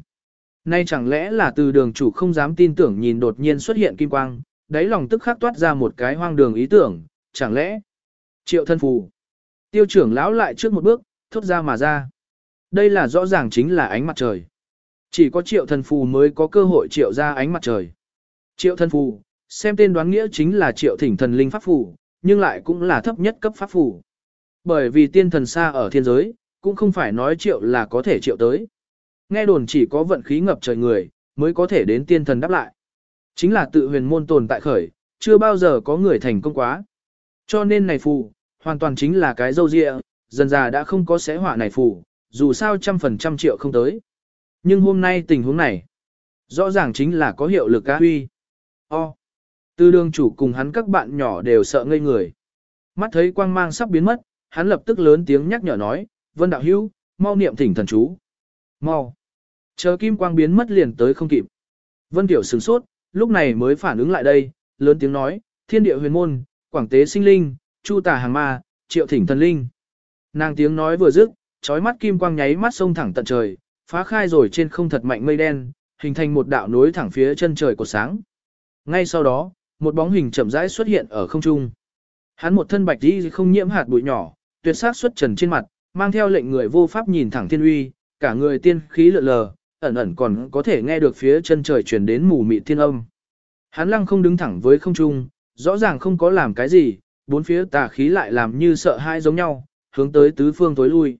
Nay chẳng lẽ là từ đường chủ không dám tin tưởng nhìn đột nhiên xuất hiện kim quang, đáy lòng tức khắc toát ra một cái hoang đường ý tưởng, chẳng lẽ triệu thân phù. Tiêu trưởng lão lại trước một bước, thốt ra mà ra. Đây là rõ ràng chính là ánh mặt trời. Chỉ có triệu thần phù mới có cơ hội triệu ra ánh mặt trời. Triệu thần phù, xem tên đoán nghĩa chính là triệu thỉnh thần linh pháp phù, nhưng lại cũng là thấp nhất cấp pháp phù. Bởi vì tiên thần xa ở thiên giới, cũng không phải nói triệu là có thể triệu tới. Nghe đồn chỉ có vận khí ngập trời người, mới có thể đến tiên thần đáp lại. Chính là tự huyền môn tồn tại khởi, chưa bao giờ có người thành công quá. Cho nên này phù, hoàn toàn chính là cái dâu dịa, dần già đã không có xé họa này phù, dù sao trăm phần trăm triệu không tới. Nhưng hôm nay tình huống này, rõ ràng chính là có hiệu lực cá huy. O. Tư đương chủ cùng hắn các bạn nhỏ đều sợ ngây người. Mắt thấy quang mang sắp biến mất, hắn lập tức lớn tiếng nhắc nhở nói, Vân Đạo Hữu mau niệm thỉnh thần chú. Mau. Chờ kim quang biến mất liền tới không kịp. Vân Tiểu sửng sốt, lúc này mới phản ứng lại đây, lớn tiếng nói, thiên địa huyền môn, quảng tế sinh linh, chu tà hàng ma, triệu thỉnh thần linh. Nàng tiếng nói vừa dứt, trói mắt kim quang nháy mắt sông thẳng tận trời, phá khai rồi trên không thật mạnh mây đen, hình thành một đạo nối thẳng phía chân trời của sáng. Ngay sau đó, một bóng hình chậm rãi xuất hiện ở không trung. Hắn một thân bạch đi không nhiễm hạt bụi nhỏ, tuyệt sắc xuất trần trên mặt, mang theo lệnh người vô pháp nhìn thẳng thiên uy, cả người tiên khí lượn lờ, ẩn ẩn còn có thể nghe được phía chân trời truyền đến mù mịt thiên âm. Hắn lăng không đứng thẳng với không trung, rõ ràng không có làm cái gì, bốn phía tà khí lại làm như sợ hai giống nhau, hướng tới tứ phương tối lui.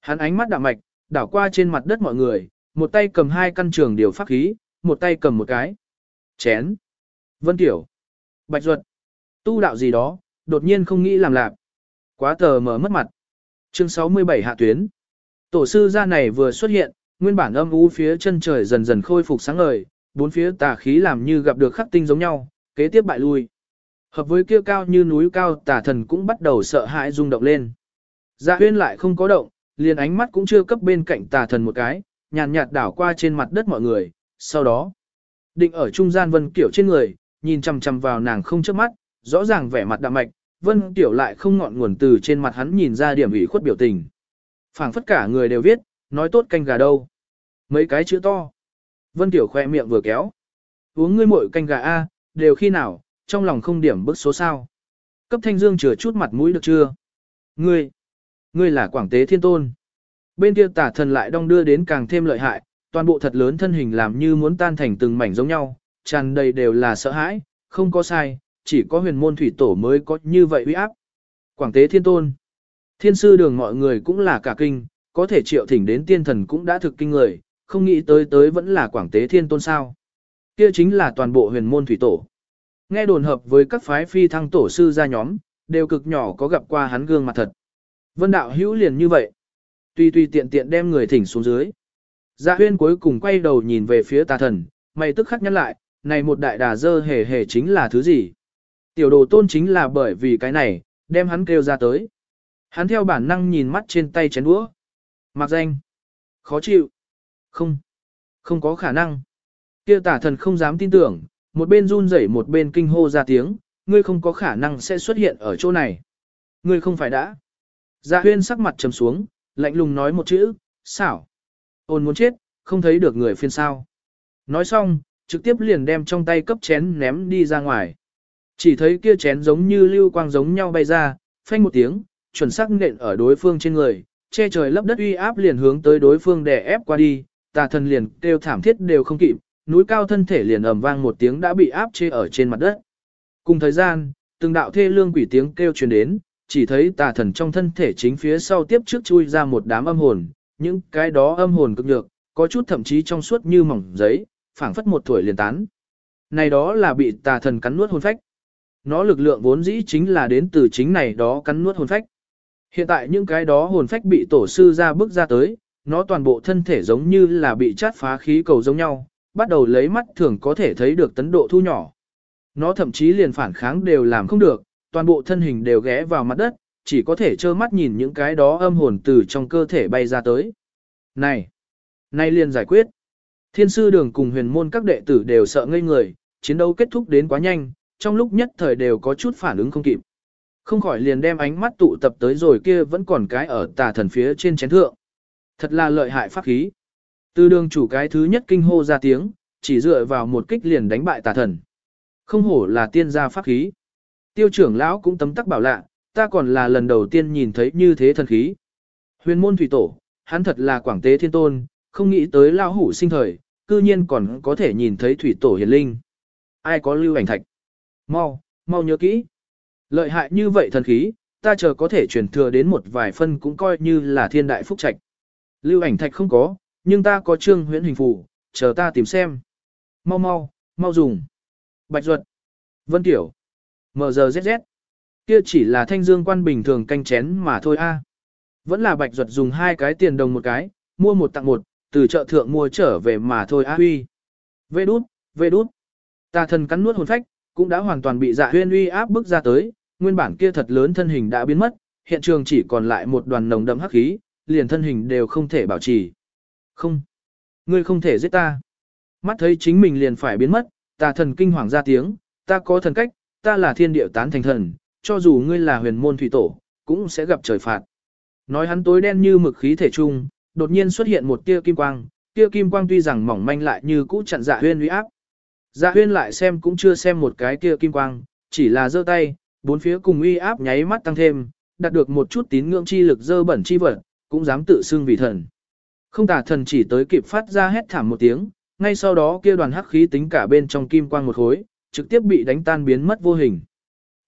Hắn ánh mắt đạm mạch, đảo qua trên mặt đất mọi người, một tay cầm hai căn trường điều pháp khí, một tay cầm một cái. Chén. Vân Tiểu. Bạch Duật. Tu đạo gì đó, đột nhiên không nghĩ làm lạc. Quá tờ mở mất mặt. Chương 67 hạ tuyến. Tổ sư gia này vừa xuất hiện, nguyên bản âm u phía chân trời dần dần khôi phục sáng ngời, bốn phía tà khí làm như gặp được khắc tinh giống nhau, kế tiếp bại lui. Hợp với kia cao như núi cao tà thần cũng bắt đầu sợ hãi rung động lên. Dạ huyên lại không có động, liền ánh mắt cũng chưa cấp bên cạnh tà thần một cái, nhàn nhạt đảo qua trên mặt đất mọi người, sau đó định ở trung gian vân kiểu trên người, nhìn chằm chằm vào nàng không chớp mắt, rõ ràng vẻ mặt đạm mạch, vân kiểu lại không ngọn nguồn từ trên mặt hắn nhìn ra điểm ủy khuất biểu tình phảng phất cả người đều viết, nói tốt canh gà đâu. Mấy cái chữ to. Vân Tiểu khoe miệng vừa kéo. Uống ngươi muội canh gà A, đều khi nào, trong lòng không điểm bức số sao. Cấp thanh dương chừa chút mặt mũi được chưa? Ngươi, ngươi là quảng tế thiên tôn. Bên kia tả thần lại đong đưa đến càng thêm lợi hại, toàn bộ thật lớn thân hình làm như muốn tan thành từng mảnh giống nhau, tràn đầy đều là sợ hãi, không có sai, chỉ có huyền môn thủy tổ mới có như vậy uy áp. Quảng tế thiên tôn. Thiên sư đường mọi người cũng là cả kinh, có thể triệu thỉnh đến tiên thần cũng đã thực kinh người, không nghĩ tới tới vẫn là quảng tế thiên tôn sao. Kia chính là toàn bộ huyền môn thủy tổ. Nghe đồn hợp với các phái phi thăng tổ sư ra nhóm, đều cực nhỏ có gặp qua hắn gương mặt thật. Vân đạo hữu liền như vậy. Tuy tuy tiện tiện đem người thỉnh xuống dưới. Dạ huyên cuối cùng quay đầu nhìn về phía tà thần, mày tức khắc nhắc lại, này một đại đà dơ hề hề chính là thứ gì? Tiểu đồ tôn chính là bởi vì cái này, đem hắn kêu ra tới. Hắn theo bản năng nhìn mắt trên tay chén đũa. Mặc danh. Khó chịu. Không. Không có khả năng. Kia tả thần không dám tin tưởng, một bên run rẩy một bên kinh hô ra tiếng, ngươi không có khả năng sẽ xuất hiện ở chỗ này. Ngươi không phải đã. Dạ huyên sắc mặt trầm xuống, lạnh lùng nói một chữ, xảo. Ôn muốn chết, không thấy được người phiên sao. Nói xong, trực tiếp liền đem trong tay cấp chén ném đi ra ngoài. Chỉ thấy kia chén giống như lưu quang giống nhau bay ra, phanh một tiếng, chuẩn xác nện ở đối phương trên người, che trời lấp đất uy áp liền hướng tới đối phương đè ép qua đi, tà thần liền kêu thảm thiết đều không kịp, núi cao thân thể liền ầm vang một tiếng đã bị áp chế ở trên mặt đất. Cùng thời gian, từng đạo thê lương quỷ tiếng kêu truyền đến, chỉ thấy tà thần trong thân thể chính phía sau tiếp trước chui ra một đám âm hồn, những cái đó âm hồn cực nhược, có chút thậm chí trong suốt như mỏng giấy, phảng phất một tuổi liền tán. Này đó là bị tà thần cắn nuốt hồn phách. Nó lực lượng vốn dĩ chính là đến từ chính này đó cắn nuốt hồn phách. Hiện tại những cái đó hồn phách bị tổ sư ra bước ra tới, nó toàn bộ thân thể giống như là bị chát phá khí cầu giống nhau, bắt đầu lấy mắt thường có thể thấy được tấn độ thu nhỏ. Nó thậm chí liền phản kháng đều làm không được, toàn bộ thân hình đều ghé vào mặt đất, chỉ có thể trơ mắt nhìn những cái đó âm hồn từ trong cơ thể bay ra tới. Này! Này liền giải quyết. Thiên sư đường cùng huyền môn các đệ tử đều sợ ngây người, chiến đấu kết thúc đến quá nhanh, trong lúc nhất thời đều có chút phản ứng không kịp. Không khỏi liền đem ánh mắt tụ tập tới rồi kia vẫn còn cái ở tà thần phía trên chén thượng. Thật là lợi hại pháp khí. Từ đường chủ cái thứ nhất kinh hô ra tiếng, chỉ dựa vào một kích liền đánh bại tà thần. Không hổ là tiên gia pháp khí. Tiêu trưởng lão cũng tấm tắc bảo lạ, ta còn là lần đầu tiên nhìn thấy như thế thần khí. Huyền môn thủy tổ, hắn thật là quảng tế thiên tôn, không nghĩ tới lão hủ sinh thời, cư nhiên còn có thể nhìn thấy thủy tổ hiền linh. Ai có lưu ảnh thạch? Mau, mau nhớ kỹ. Lợi hại như vậy thần khí, ta chờ có thể truyền thừa đến một vài phân cũng coi như là thiên đại phúc trạch. Lưu ảnh thạch không có, nhưng ta có trương huyễn hình phù, chờ ta tìm xem. Mau mau, mau dùng. Bạch ruột. Vân Tiểu. MGZZ. Kia chỉ là thanh dương quan bình thường canh chén mà thôi a. Vẫn là bạch duật dùng hai cái tiền đồng một cái, mua một tặng một, từ chợ thượng mua trở về mà thôi a huy. Vê đút, vê đút. ta thần cắn nuốt hồn phách, cũng đã hoàn toàn bị dạ huyên uy áp bức ra tới, nguyên bản kia thật lớn thân hình đã biến mất, hiện trường chỉ còn lại một đoàn nồng đậm hắc khí, liền thân hình đều không thể bảo trì. Không, ngươi không thể giết ta. Mắt thấy chính mình liền phải biến mất, tà thần kinh hoàng ra tiếng, ta có thần cách, ta là thiên điệu tán thành thần, cho dù ngươi là huyền môn thủy tổ, cũng sẽ gặp trời phạt. Nói hắn tối đen như mực khí thể trung, đột nhiên xuất hiện một tia kim quang, tia kim quang tuy rằng mỏng manh lại như cũ chặn dạ huyên uy áp. Dạ huyên lại xem cũng chưa xem một cái kia kim quang, chỉ là giơ tay, bốn phía cùng uy áp nháy mắt tăng thêm, đạt được một chút tín ngưỡng chi lực dơ bẩn chi vật, cũng dám tự xưng vì thần. Không tả thần chỉ tới kịp phát ra hét thảm một tiếng, ngay sau đó kia đoàn hắc khí tính cả bên trong kim quang một khối, trực tiếp bị đánh tan biến mất vô hình.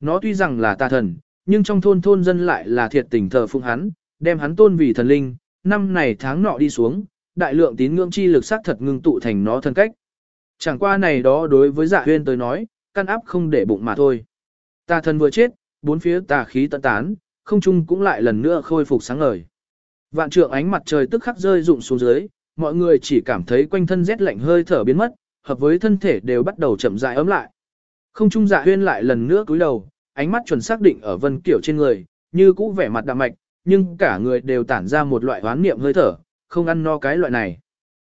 Nó tuy rằng là tà thần, nhưng trong thôn thôn dân lại là thiệt tình thờ phụng hắn, đem hắn tôn vì thần linh, năm này tháng nọ đi xuống, đại lượng tín ngưỡng chi lực xác thật ngưng tụ thành nó thân cách. Chẳng qua này đó đối với dạ huyên tới nói, căn áp không để bụng mà thôi. Tà thần vừa chết, bốn phía tà khí tận tán, không trung cũng lại lần nữa khôi phục sáng ngời. Vạn trượng ánh mặt trời tức khắc rơi rụng xuống dưới, mọi người chỉ cảm thấy quanh thân rét lạnh hơi thở biến mất, hợp với thân thể đều bắt đầu chậm rãi ấm lại. Không trung dạ huyên lại lần nữa cúi đầu, ánh mắt chuẩn xác định ở vân kiểu trên người, như cũ vẻ mặt đạm mạch, nhưng cả người đều tản ra một loại hoán niệm hơi thở, không ăn no cái loại này.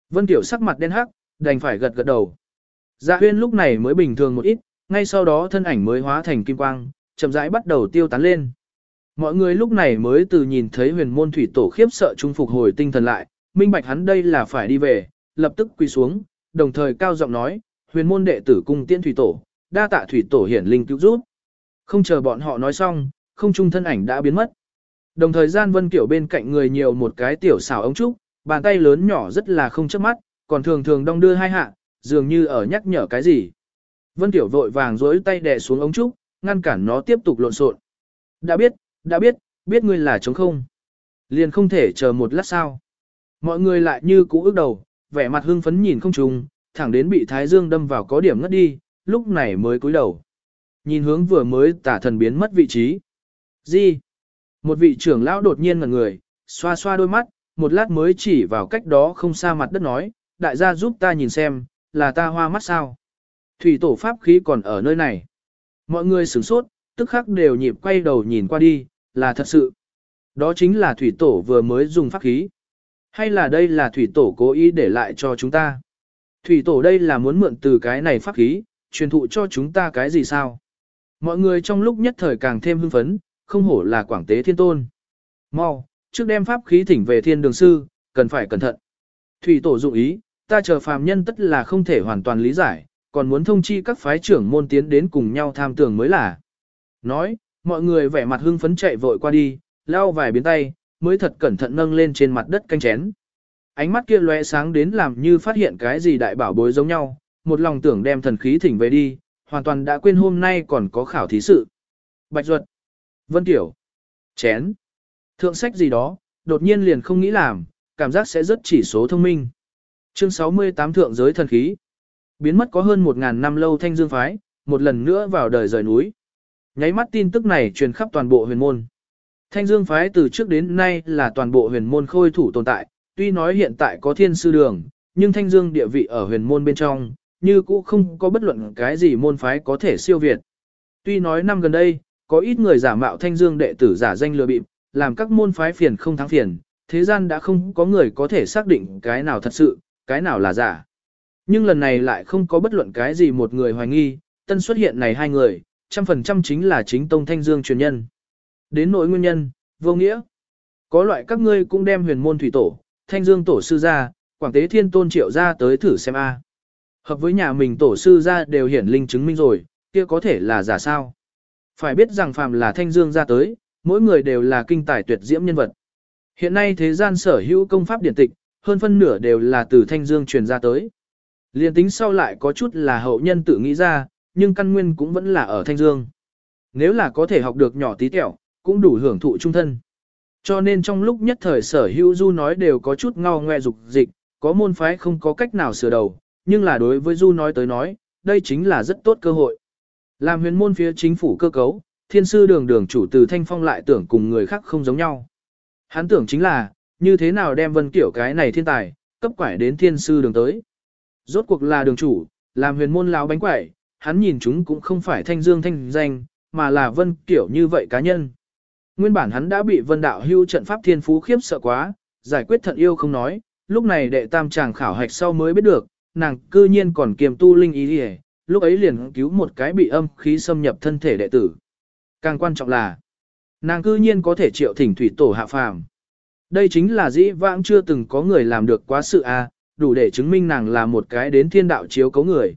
Vân kiểu sắc mặt đen hắc, đành phải gật gật đầu. Dạ huyên lúc này mới bình thường một ít, ngay sau đó thân ảnh mới hóa thành kim quang, chậm rãi bắt đầu tiêu tán lên. Mọi người lúc này mới từ nhìn thấy huyền môn thủy tổ khiếp sợ trung phục hồi tinh thần lại, minh bạch hắn đây là phải đi về, lập tức quỳ xuống, đồng thời cao giọng nói, huyền môn đệ tử cung tiễn thủy tổ, đa tạ thủy tổ hiển linh cứu giúp. Không chờ bọn họ nói xong, không trung thân ảnh đã biến mất. Đồng thời gian vân kiểu bên cạnh người nhiều một cái tiểu xảo ống trúc, bàn tay lớn nhỏ rất là không chớp mắt, còn thường thường đong đưa hai hạ, dường như ở nhắc nhở cái gì. Vân tiểu vội vàng dối tay đè xuống ống trúc, ngăn cản nó tiếp tục lộn xộn. Đã biết, đã biết, biết ngươi là chống không. Liền không thể chờ một lát sao. Mọi người lại như cũ ước đầu, vẻ mặt hưng phấn nhìn không trùng, thẳng đến bị Thái Dương đâm vào có điểm ngất đi, lúc này mới cúi đầu. Nhìn hướng vừa mới tả thần biến mất vị trí. Gì? Một vị trưởng lão đột nhiên ngẩn người, xoa xoa đôi mắt, một lát mới chỉ vào cách đó không xa mặt đất nói, đại gia giúp ta nhìn xem, là ta hoa mắt sao? Thủy tổ pháp khí còn ở nơi này. Mọi người sửng sốt, tức khắc đều nhịp quay đầu nhìn qua đi, là thật sự. Đó chính là thủy tổ vừa mới dùng pháp khí. Hay là đây là thủy tổ cố ý để lại cho chúng ta? Thủy tổ đây là muốn mượn từ cái này pháp khí, truyền thụ cho chúng ta cái gì sao? Mọi người trong lúc nhất thời càng thêm hưng phấn, không hổ là quảng tế thiên tôn. Mau, trước đem pháp khí thỉnh về thiên đường sư, cần phải cẩn thận. Thủy tổ dụng ý, ta chờ phàm nhân tất là không thể hoàn toàn lý giải, còn muốn thông chi các phái trưởng môn tiến đến cùng nhau tham tưởng mới là. Nói, mọi người vẻ mặt hưng phấn chạy vội qua đi, lao vài biến tay, mới thật cẩn thận nâng lên trên mặt đất canh chén. Ánh mắt kia lóe sáng đến làm như phát hiện cái gì đại bảo bối giống nhau, một lòng tưởng đem thần khí thỉnh về đi, hoàn toàn đã quên hôm nay còn có khảo thí sự. Bạch Duật, Vân Tiểu, Chén, Thượng sách gì đó, đột nhiên liền không nghĩ làm, cảm giác sẽ rất chỉ số thông minh. Chương 68 Thượng giới thần khí. Biến mất có hơn 1.000 năm lâu thanh dương phái, một lần nữa vào đời rời núi. Nháy mắt tin tức này truyền khắp toàn bộ huyền môn. Thanh dương phái từ trước đến nay là toàn bộ huyền môn khôi thủ tồn tại, tuy nói hiện tại có thiên sư đường, nhưng thanh dương địa vị ở huyền môn bên trong, như cũ không có bất luận cái gì môn phái có thể siêu việt. Tuy nói năm gần đây, có ít người giả mạo thanh dương đệ tử giả danh lừa bịp, làm các môn phái phiền không thắng phiền, thế gian đã không có người có thể xác định cái nào thật sự, cái nào là giả. Nhưng lần này lại không có bất luận cái gì một người hoài nghi, tân xuất hiện này hai người, trăm phần trăm chính là chính tông thanh dương truyền nhân. Đến nỗi nguyên nhân, vô nghĩa. Có loại các ngươi cũng đem huyền môn thủy tổ, thanh dương tổ sư ra, quảng tế thiên tôn triệu ra tới thử xem a. Hợp với nhà mình tổ sư ra đều hiển linh chứng minh rồi, kia có thể là giả sao. Phải biết rằng phàm là thanh dương ra tới, mỗi người đều là kinh tài tuyệt diễm nhân vật. Hiện nay thế gian sở hữu công pháp điển tịch, hơn phân nửa đều là từ thanh dương truyền ra tới. Liên tính sau lại có chút là hậu nhân tự nghĩ ra, nhưng căn nguyên cũng vẫn là ở thanh dương. Nếu là có thể học được nhỏ tí tẹo, cũng đủ hưởng thụ trung thân. Cho nên trong lúc nhất thời sở hữu du nói đều có chút ngao ngoe dục dịch, có môn phái không có cách nào sửa đầu, nhưng là đối với du nói tới nói, đây chính là rất tốt cơ hội. Làm huyền môn phía chính phủ cơ cấu, thiên sư đường đường chủ từ thanh phong lại tưởng cùng người khác không giống nhau. Hắn tưởng chính là, như thế nào đem vân kiểu cái này thiên tài, cấp quải đến thiên sư đường tới. Rốt cuộc là đường chủ, làm huyền môn lão bánh quẩy, hắn nhìn chúng cũng không phải thanh dương thanh danh, mà là vân kiểu như vậy cá nhân. Nguyên bản hắn đã bị vân đạo hưu trận pháp thiên phú khiếp sợ quá, giải quyết thận yêu không nói, lúc này đệ tam chàng khảo hạch sau mới biết được, nàng cư nhiên còn kiềm tu linh ý đi lúc ấy liền cứu một cái bị âm khí xâm nhập thân thể đệ tử. Càng quan trọng là, nàng cư nhiên có thể triệu thỉnh thủy tổ hạ phàm. Đây chính là dĩ vãng chưa từng có người làm được quá sự a, đủ để chứng minh nàng là một cái đến thiên đạo chiếu cấu người.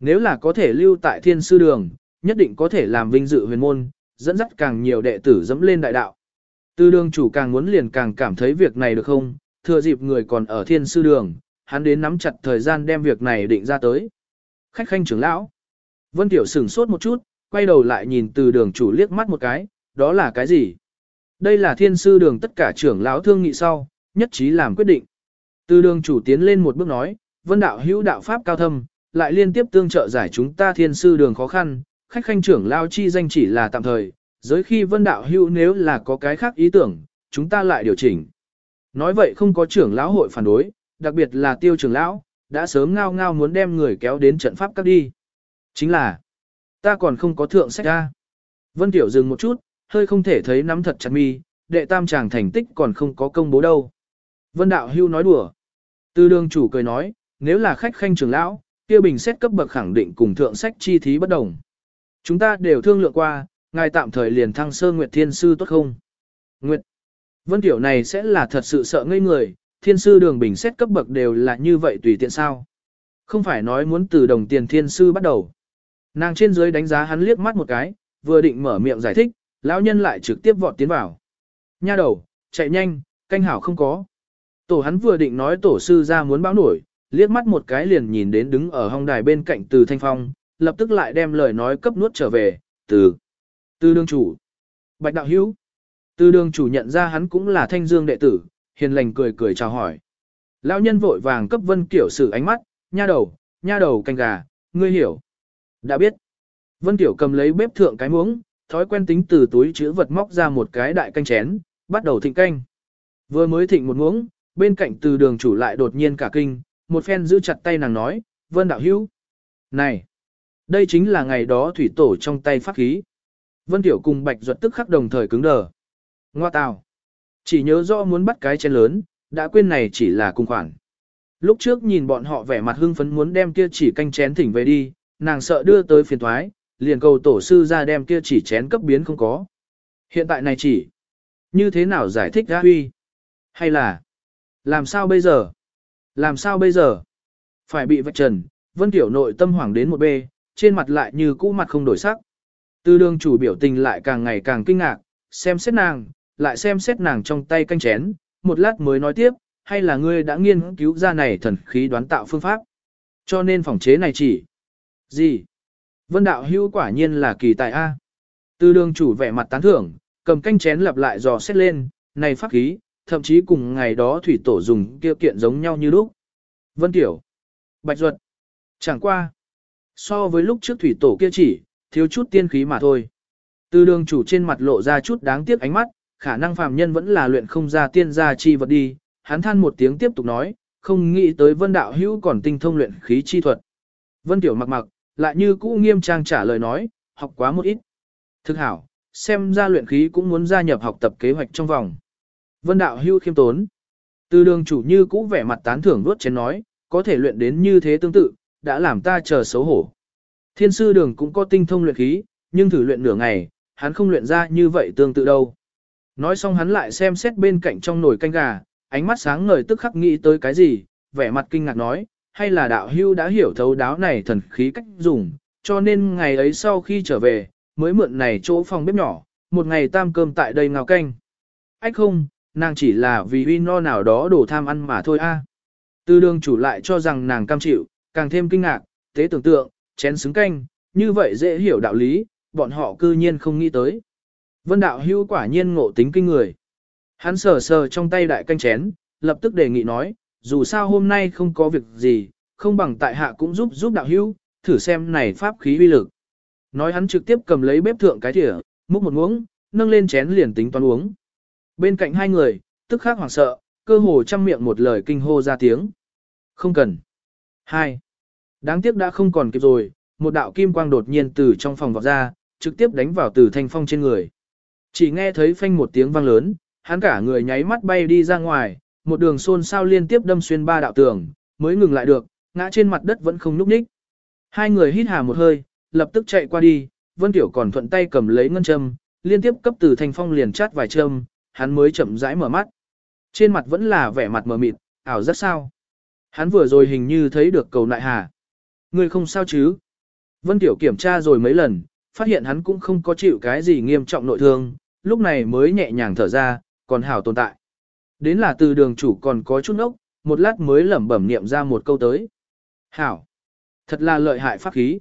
Nếu là có thể lưu tại thiên sư đường, nhất định có thể làm vinh dự huyền môn, dẫn dắt càng nhiều đệ tử dẫm lên đại đạo. Tư đường chủ càng muốn liền càng cảm thấy việc này được không, thừa dịp người còn ở thiên sư đường, hắn đến nắm chặt thời gian đem việc này định ra tới. Khách khanh trưởng lão. Vân Tiểu sửng sốt một chút, quay đầu lại nhìn từ đường chủ liếc mắt một cái, đó là cái gì? Đây là thiên sư đường tất cả trưởng lão thương nghị sau, nhất trí làm quyết định. Từ đường chủ tiến lên một bước nói, vân đạo hữu đạo pháp cao thâm, lại liên tiếp tương trợ giải chúng ta thiên sư đường khó khăn, khách khanh trưởng lao chi danh chỉ là tạm thời, giới khi vân đạo hữu nếu là có cái khác ý tưởng, chúng ta lại điều chỉnh. Nói vậy không có trưởng lão hội phản đối, đặc biệt là tiêu trưởng lão, đã sớm ngao ngao muốn đem người kéo đến trận pháp các đi. Chính là, ta còn không có thượng sách ra. Vân Tiểu dừng một chút, hơi không thể thấy nắm thật chặt mi, đệ tam chàng thành tích còn không có công bố đâu. Vân Đạo Hưu nói đùa. Tư đương chủ cười nói, nếu là khách khanh trưởng lão, kia bình xét cấp bậc khẳng định cùng thượng sách chi thí bất đồng. Chúng ta đều thương lượng qua, ngài tạm thời liền thăng sơ Nguyệt Thiên Sư tốt không? Nguyệt. Vân Tiểu này sẽ là thật sự sợ ngây người, thiên sư đường bình xét cấp bậc đều là như vậy tùy tiện sao. Không phải nói muốn từ đồng tiền thiên sư bắt đầu. Nàng trên dưới đánh giá hắn liếc mắt một cái, vừa định mở miệng giải thích, lão nhân lại trực tiếp vọt tiến vào. Nha đầu, chạy nhanh, canh hảo không có. Tổ hắn vừa định nói tổ sư ra muốn báo nổi, liếc mắt một cái liền nhìn đến đứng ở hong đài bên cạnh từ thanh phong, lập tức lại đem lời nói cấp nuốt trở về, từ, từ đương chủ, bạch đạo hữu. Từ đường chủ nhận ra hắn cũng là thanh dương đệ tử, hiền lành cười cười chào hỏi. Lão nhân vội vàng cấp vân kiểu sử ánh mắt, nha đầu, nha đầu canh gà, ngươi hiểu. Đã biết. Vân tiểu cầm lấy bếp thượng cái muỗng, thói quen tính từ túi chứa vật móc ra một cái đại canh chén, bắt đầu thịnh canh. Vừa mới thịnh một muỗng, bên cạnh từ đường chủ lại đột nhiên cả kinh, một phen giữ chặt tay nàng nói, vân đạo hữu. Này, đây chính là ngày đó thủy tổ trong tay pháp khí. Vân Tiểu cùng Bạch Duật tức khắc đồng thời cứng đờ. Ngoa tào. Chỉ nhớ rõ muốn bắt cái chén lớn, đã quên này chỉ là cung khoản. Lúc trước nhìn bọn họ vẻ mặt hưng phấn muốn đem kia chỉ canh chén thỉnh về đi, nàng sợ đưa tới phiền thoái, liền cầu tổ sư ra đem kia chỉ chén cấp biến không có. Hiện tại này chỉ, như thế nào giải thích ra huy? Hay là, làm sao bây giờ? Làm sao bây giờ? Phải bị vạch trần, vân tiểu nội tâm hoảng đến một bê, trên mặt lại như cũ mặt không đổi sắc. tư đường chủ biểu tình lại càng ngày càng kinh ngạc, xem xét nàng, lại xem xét nàng trong tay canh chén, một lát mới nói tiếp, hay là ngươi đã nghiên cứu ra này thần khí đoán tạo phương pháp. Cho nên phòng chế này chỉ. Gì? Vân đạo hưu quả nhiên là kỳ tài A. Từ đường chủ vẻ mặt tán thưởng, cầm canh chén lặp lại dò xét lên, này pháp khí, thậm chí cùng ngày đó thủy tổ dùng kia kiện giống nhau như lúc. Vân tiểu. Bạch duật. Chẳng qua. So với lúc trước thủy tổ kia chỉ, thiếu chút tiên khí mà thôi. Từ đường chủ trên mặt lộ ra chút đáng tiếc ánh mắt, khả năng phàm nhân vẫn là luyện không ra tiên gia chi vật đi, hắn than một tiếng tiếp tục nói, không nghĩ tới vân đạo hữu còn tinh thông luyện khí chi thuật. Vân tiểu mặc mặc, lại như cũ nghiêm trang trả lời nói, học quá một ít. Thực hảo, xem ra luyện khí cũng muốn gia nhập học tập kế hoạch trong vòng. Vân đạo hưu khiêm tốn. Từ đường chủ như cũ vẻ mặt tán thưởng vốt chén nói, có thể luyện đến như thế tương tự, đã làm ta chờ xấu hổ. Thiên sư đường cũng có tinh thông luyện khí, nhưng thử luyện nửa ngày, hắn không luyện ra như vậy tương tự đâu. Nói xong hắn lại xem xét bên cạnh trong nồi canh gà, ánh mắt sáng ngời tức khắc nghĩ tới cái gì, vẻ mặt kinh ngạc nói, hay là đạo hưu đã hiểu thấu đáo này thần khí cách dùng, cho nên ngày ấy sau khi trở về, mới mượn này chỗ phòng bếp nhỏ, một ngày tam cơm tại đây ngào canh. Ách không, nàng chỉ là vì uy no nào đó đổ tham ăn mà thôi a. Tư đường chủ lại cho rằng nàng cam chịu, càng thêm kinh ngạc, tế tưởng tượng, chén xứng canh, như vậy dễ hiểu đạo lý, bọn họ cư nhiên không nghĩ tới. Vân đạo hưu quả nhiên ngộ tính kinh người. Hắn sờ sờ trong tay đại canh chén, lập tức đề nghị nói, dù sao hôm nay không có việc gì, không bằng tại hạ cũng giúp giúp đạo hưu, thử xem này pháp khí uy lực. Nói hắn trực tiếp cầm lấy bếp thượng cái thìa, múc một muỗng, nâng lên chén liền tính toán uống. Bên cạnh hai người, tức khắc hoảng sợ, cơ hồ trăm miệng một lời kinh hô ra tiếng. Không cần. Hai. Đáng tiếc đã không còn kịp rồi, một đạo kim quang đột nhiên từ trong phòng vọt ra, trực tiếp đánh vào từ thanh phong trên người. Chỉ nghe thấy phanh một tiếng vang lớn, hắn cả người nháy mắt bay đi ra ngoài, một đường xôn xao liên tiếp đâm xuyên ba đạo tường, mới ngừng lại được, ngã trên mặt đất vẫn không nhúc ních. Hai người hít hà một hơi, lập tức chạy qua đi, Vân Tiểu còn thuận tay cầm lấy ngân châm, liên tiếp cấp từ thanh phong liền chát vài châm, hắn mới chậm rãi mở mắt. Trên mặt vẫn là vẻ mặt mờ mịt, ảo rất sao. Hắn vừa rồi hình như thấy được cầu nại hà. Người không sao chứ? Vân Tiểu kiểm tra rồi mấy lần, phát hiện hắn cũng không có chịu cái gì nghiêm trọng nội thương, lúc này mới nhẹ nhàng thở ra, còn hảo tồn tại. Đến là từ đường chủ còn có chút ốc, một lát mới lẩm bẩm niệm ra một câu tới. Hảo! Thật là lợi hại pháp khí.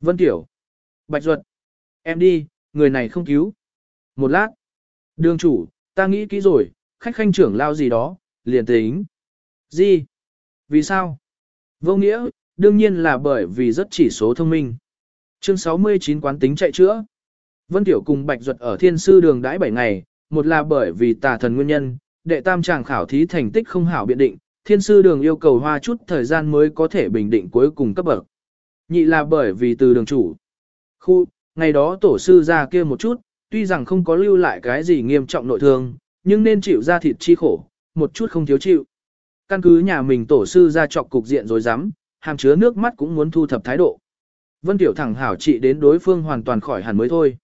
Vân Tiểu! Bạch Duật! Em đi, người này không cứu. Một lát. Đường chủ, ta nghĩ kỹ rồi, khách khanh trưởng lao gì đó, liền tính. Gì? Vì sao? Vô nghĩa, đương nhiên là bởi vì rất chỉ số thông minh. Chương 69 quán tính chạy chữa. Vân Tiểu cùng Bạch Duật ở thiên sư đường đãi 7 ngày, một là bởi vì tà thần nguyên nhân, đệ tam chàng khảo thí thành tích không hảo biện định, thiên sư đường yêu cầu hoa chút thời gian mới có thể bình định cuối cùng cấp bậc. Nhị là bởi vì từ đường chủ. Khu, ngày đó tổ sư ra kia một chút, tuy rằng không có lưu lại cái gì nghiêm trọng nội thương, nhưng nên chịu ra thịt chi khổ, một chút không thiếu chịu. Căn cứ nhà mình tổ sư ra trọc cục diện rồi dám, hàm chứa nước mắt cũng muốn thu thập thái độ. Vân Tiểu thẳng hảo trị đến đối phương hoàn toàn khỏi hẳn mới thôi.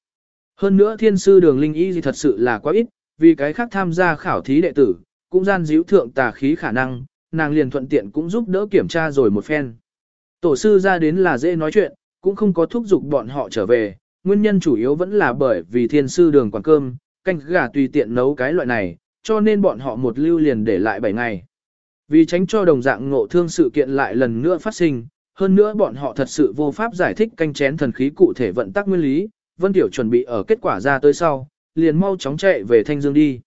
Hơn nữa thiên sư đường linh y gì thật sự là quá ít, vì cái khác tham gia khảo thí đệ tử, cũng gian díu thượng tà khí khả năng, nàng liền thuận tiện cũng giúp đỡ kiểm tra rồi một phen. Tổ sư ra đến là dễ nói chuyện, cũng không có thúc giục bọn họ trở về, nguyên nhân chủ yếu vẫn là bởi vì thiên sư đường quán cơm, canh gà tùy tiện nấu cái loại này, cho nên bọn họ một lưu liền để lại 7 ngày. Vì tránh cho đồng dạng ngộ thương sự kiện lại lần nữa phát sinh, hơn nữa bọn họ thật sự vô pháp giải thích canh chén thần khí cụ thể vận tắc nguyên lý, Vân Tiểu chuẩn bị ở kết quả ra tới sau, liền mau chóng chạy về Thanh Dương đi.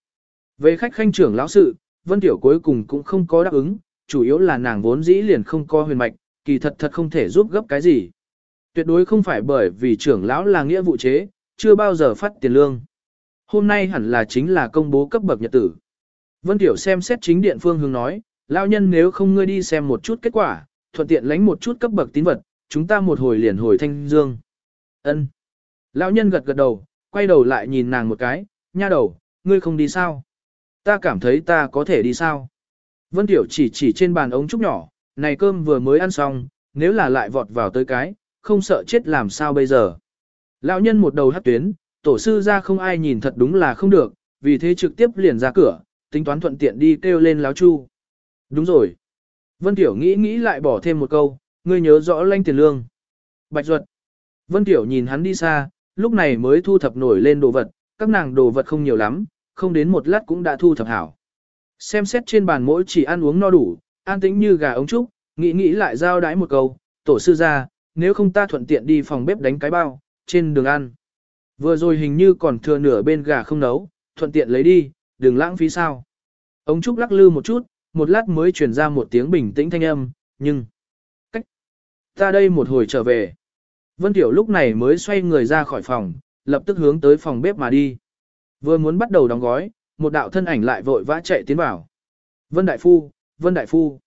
Về khách khanh trưởng lão sự, Vân Tiểu cuối cùng cũng không có đáp ứng, chủ yếu là nàng vốn dĩ liền không có huyền mạch, kỳ thật thật không thể giúp gấp cái gì. Tuyệt đối không phải bởi vì trưởng lão là nghĩa vụ chế, chưa bao giờ phát tiền lương. Hôm nay hẳn là chính là công bố cấp bậc nhật tử. Vân Tiểu xem xét chính điện phương hướng nói, lão nhân nếu không ngươi đi xem một chút kết quả, thuận tiện lãnh một chút cấp bậc tín vật, chúng ta một hồi liền hồi thanh dương. Ân. Lão nhân gật gật đầu, quay đầu lại nhìn nàng một cái, nha đầu, ngươi không đi sao? Ta cảm thấy ta có thể đi sao? Vân Tiểu chỉ chỉ trên bàn ống trúc nhỏ, này cơm vừa mới ăn xong, nếu là lại vọt vào tới cái, không sợ chết làm sao bây giờ. Lão nhân một đầu hắt tuyến, tổ sư ra không ai nhìn thật đúng là không được, vì thế trực tiếp liền ra cửa, tính toán thuận tiện đi kêu lên láo chu. Đúng rồi. Vân Tiểu nghĩ nghĩ lại bỏ thêm một câu, ngươi nhớ rõ lanh tiền lương. Bạch Duật. Vân Tiểu nhìn hắn đi xa, lúc này mới thu thập nổi lên đồ vật, các nàng đồ vật không nhiều lắm, không đến một lát cũng đã thu thập hảo. Xem xét trên bàn mỗi chỉ ăn uống no đủ, an tĩnh như gà ống trúc, nghĩ nghĩ lại giao đái một câu, tổ sư ra, nếu không ta thuận tiện đi phòng bếp đánh cái bao, trên đường ăn. Vừa rồi hình như còn thừa nửa bên gà không nấu, thuận tiện lấy đi, đừng lãng phí sao. Ống trúc lắc lư một chút, một lát mới truyền ra một tiếng bình tĩnh thanh âm, nhưng... Cách! Ta đây một hồi trở về. Vân Tiểu lúc này mới xoay người ra khỏi phòng, lập tức hướng tới phòng bếp mà đi. Vừa muốn bắt đầu đóng gói, một đạo thân ảnh lại vội vã chạy tiến vào. Vân Đại Phu, Vân Đại Phu.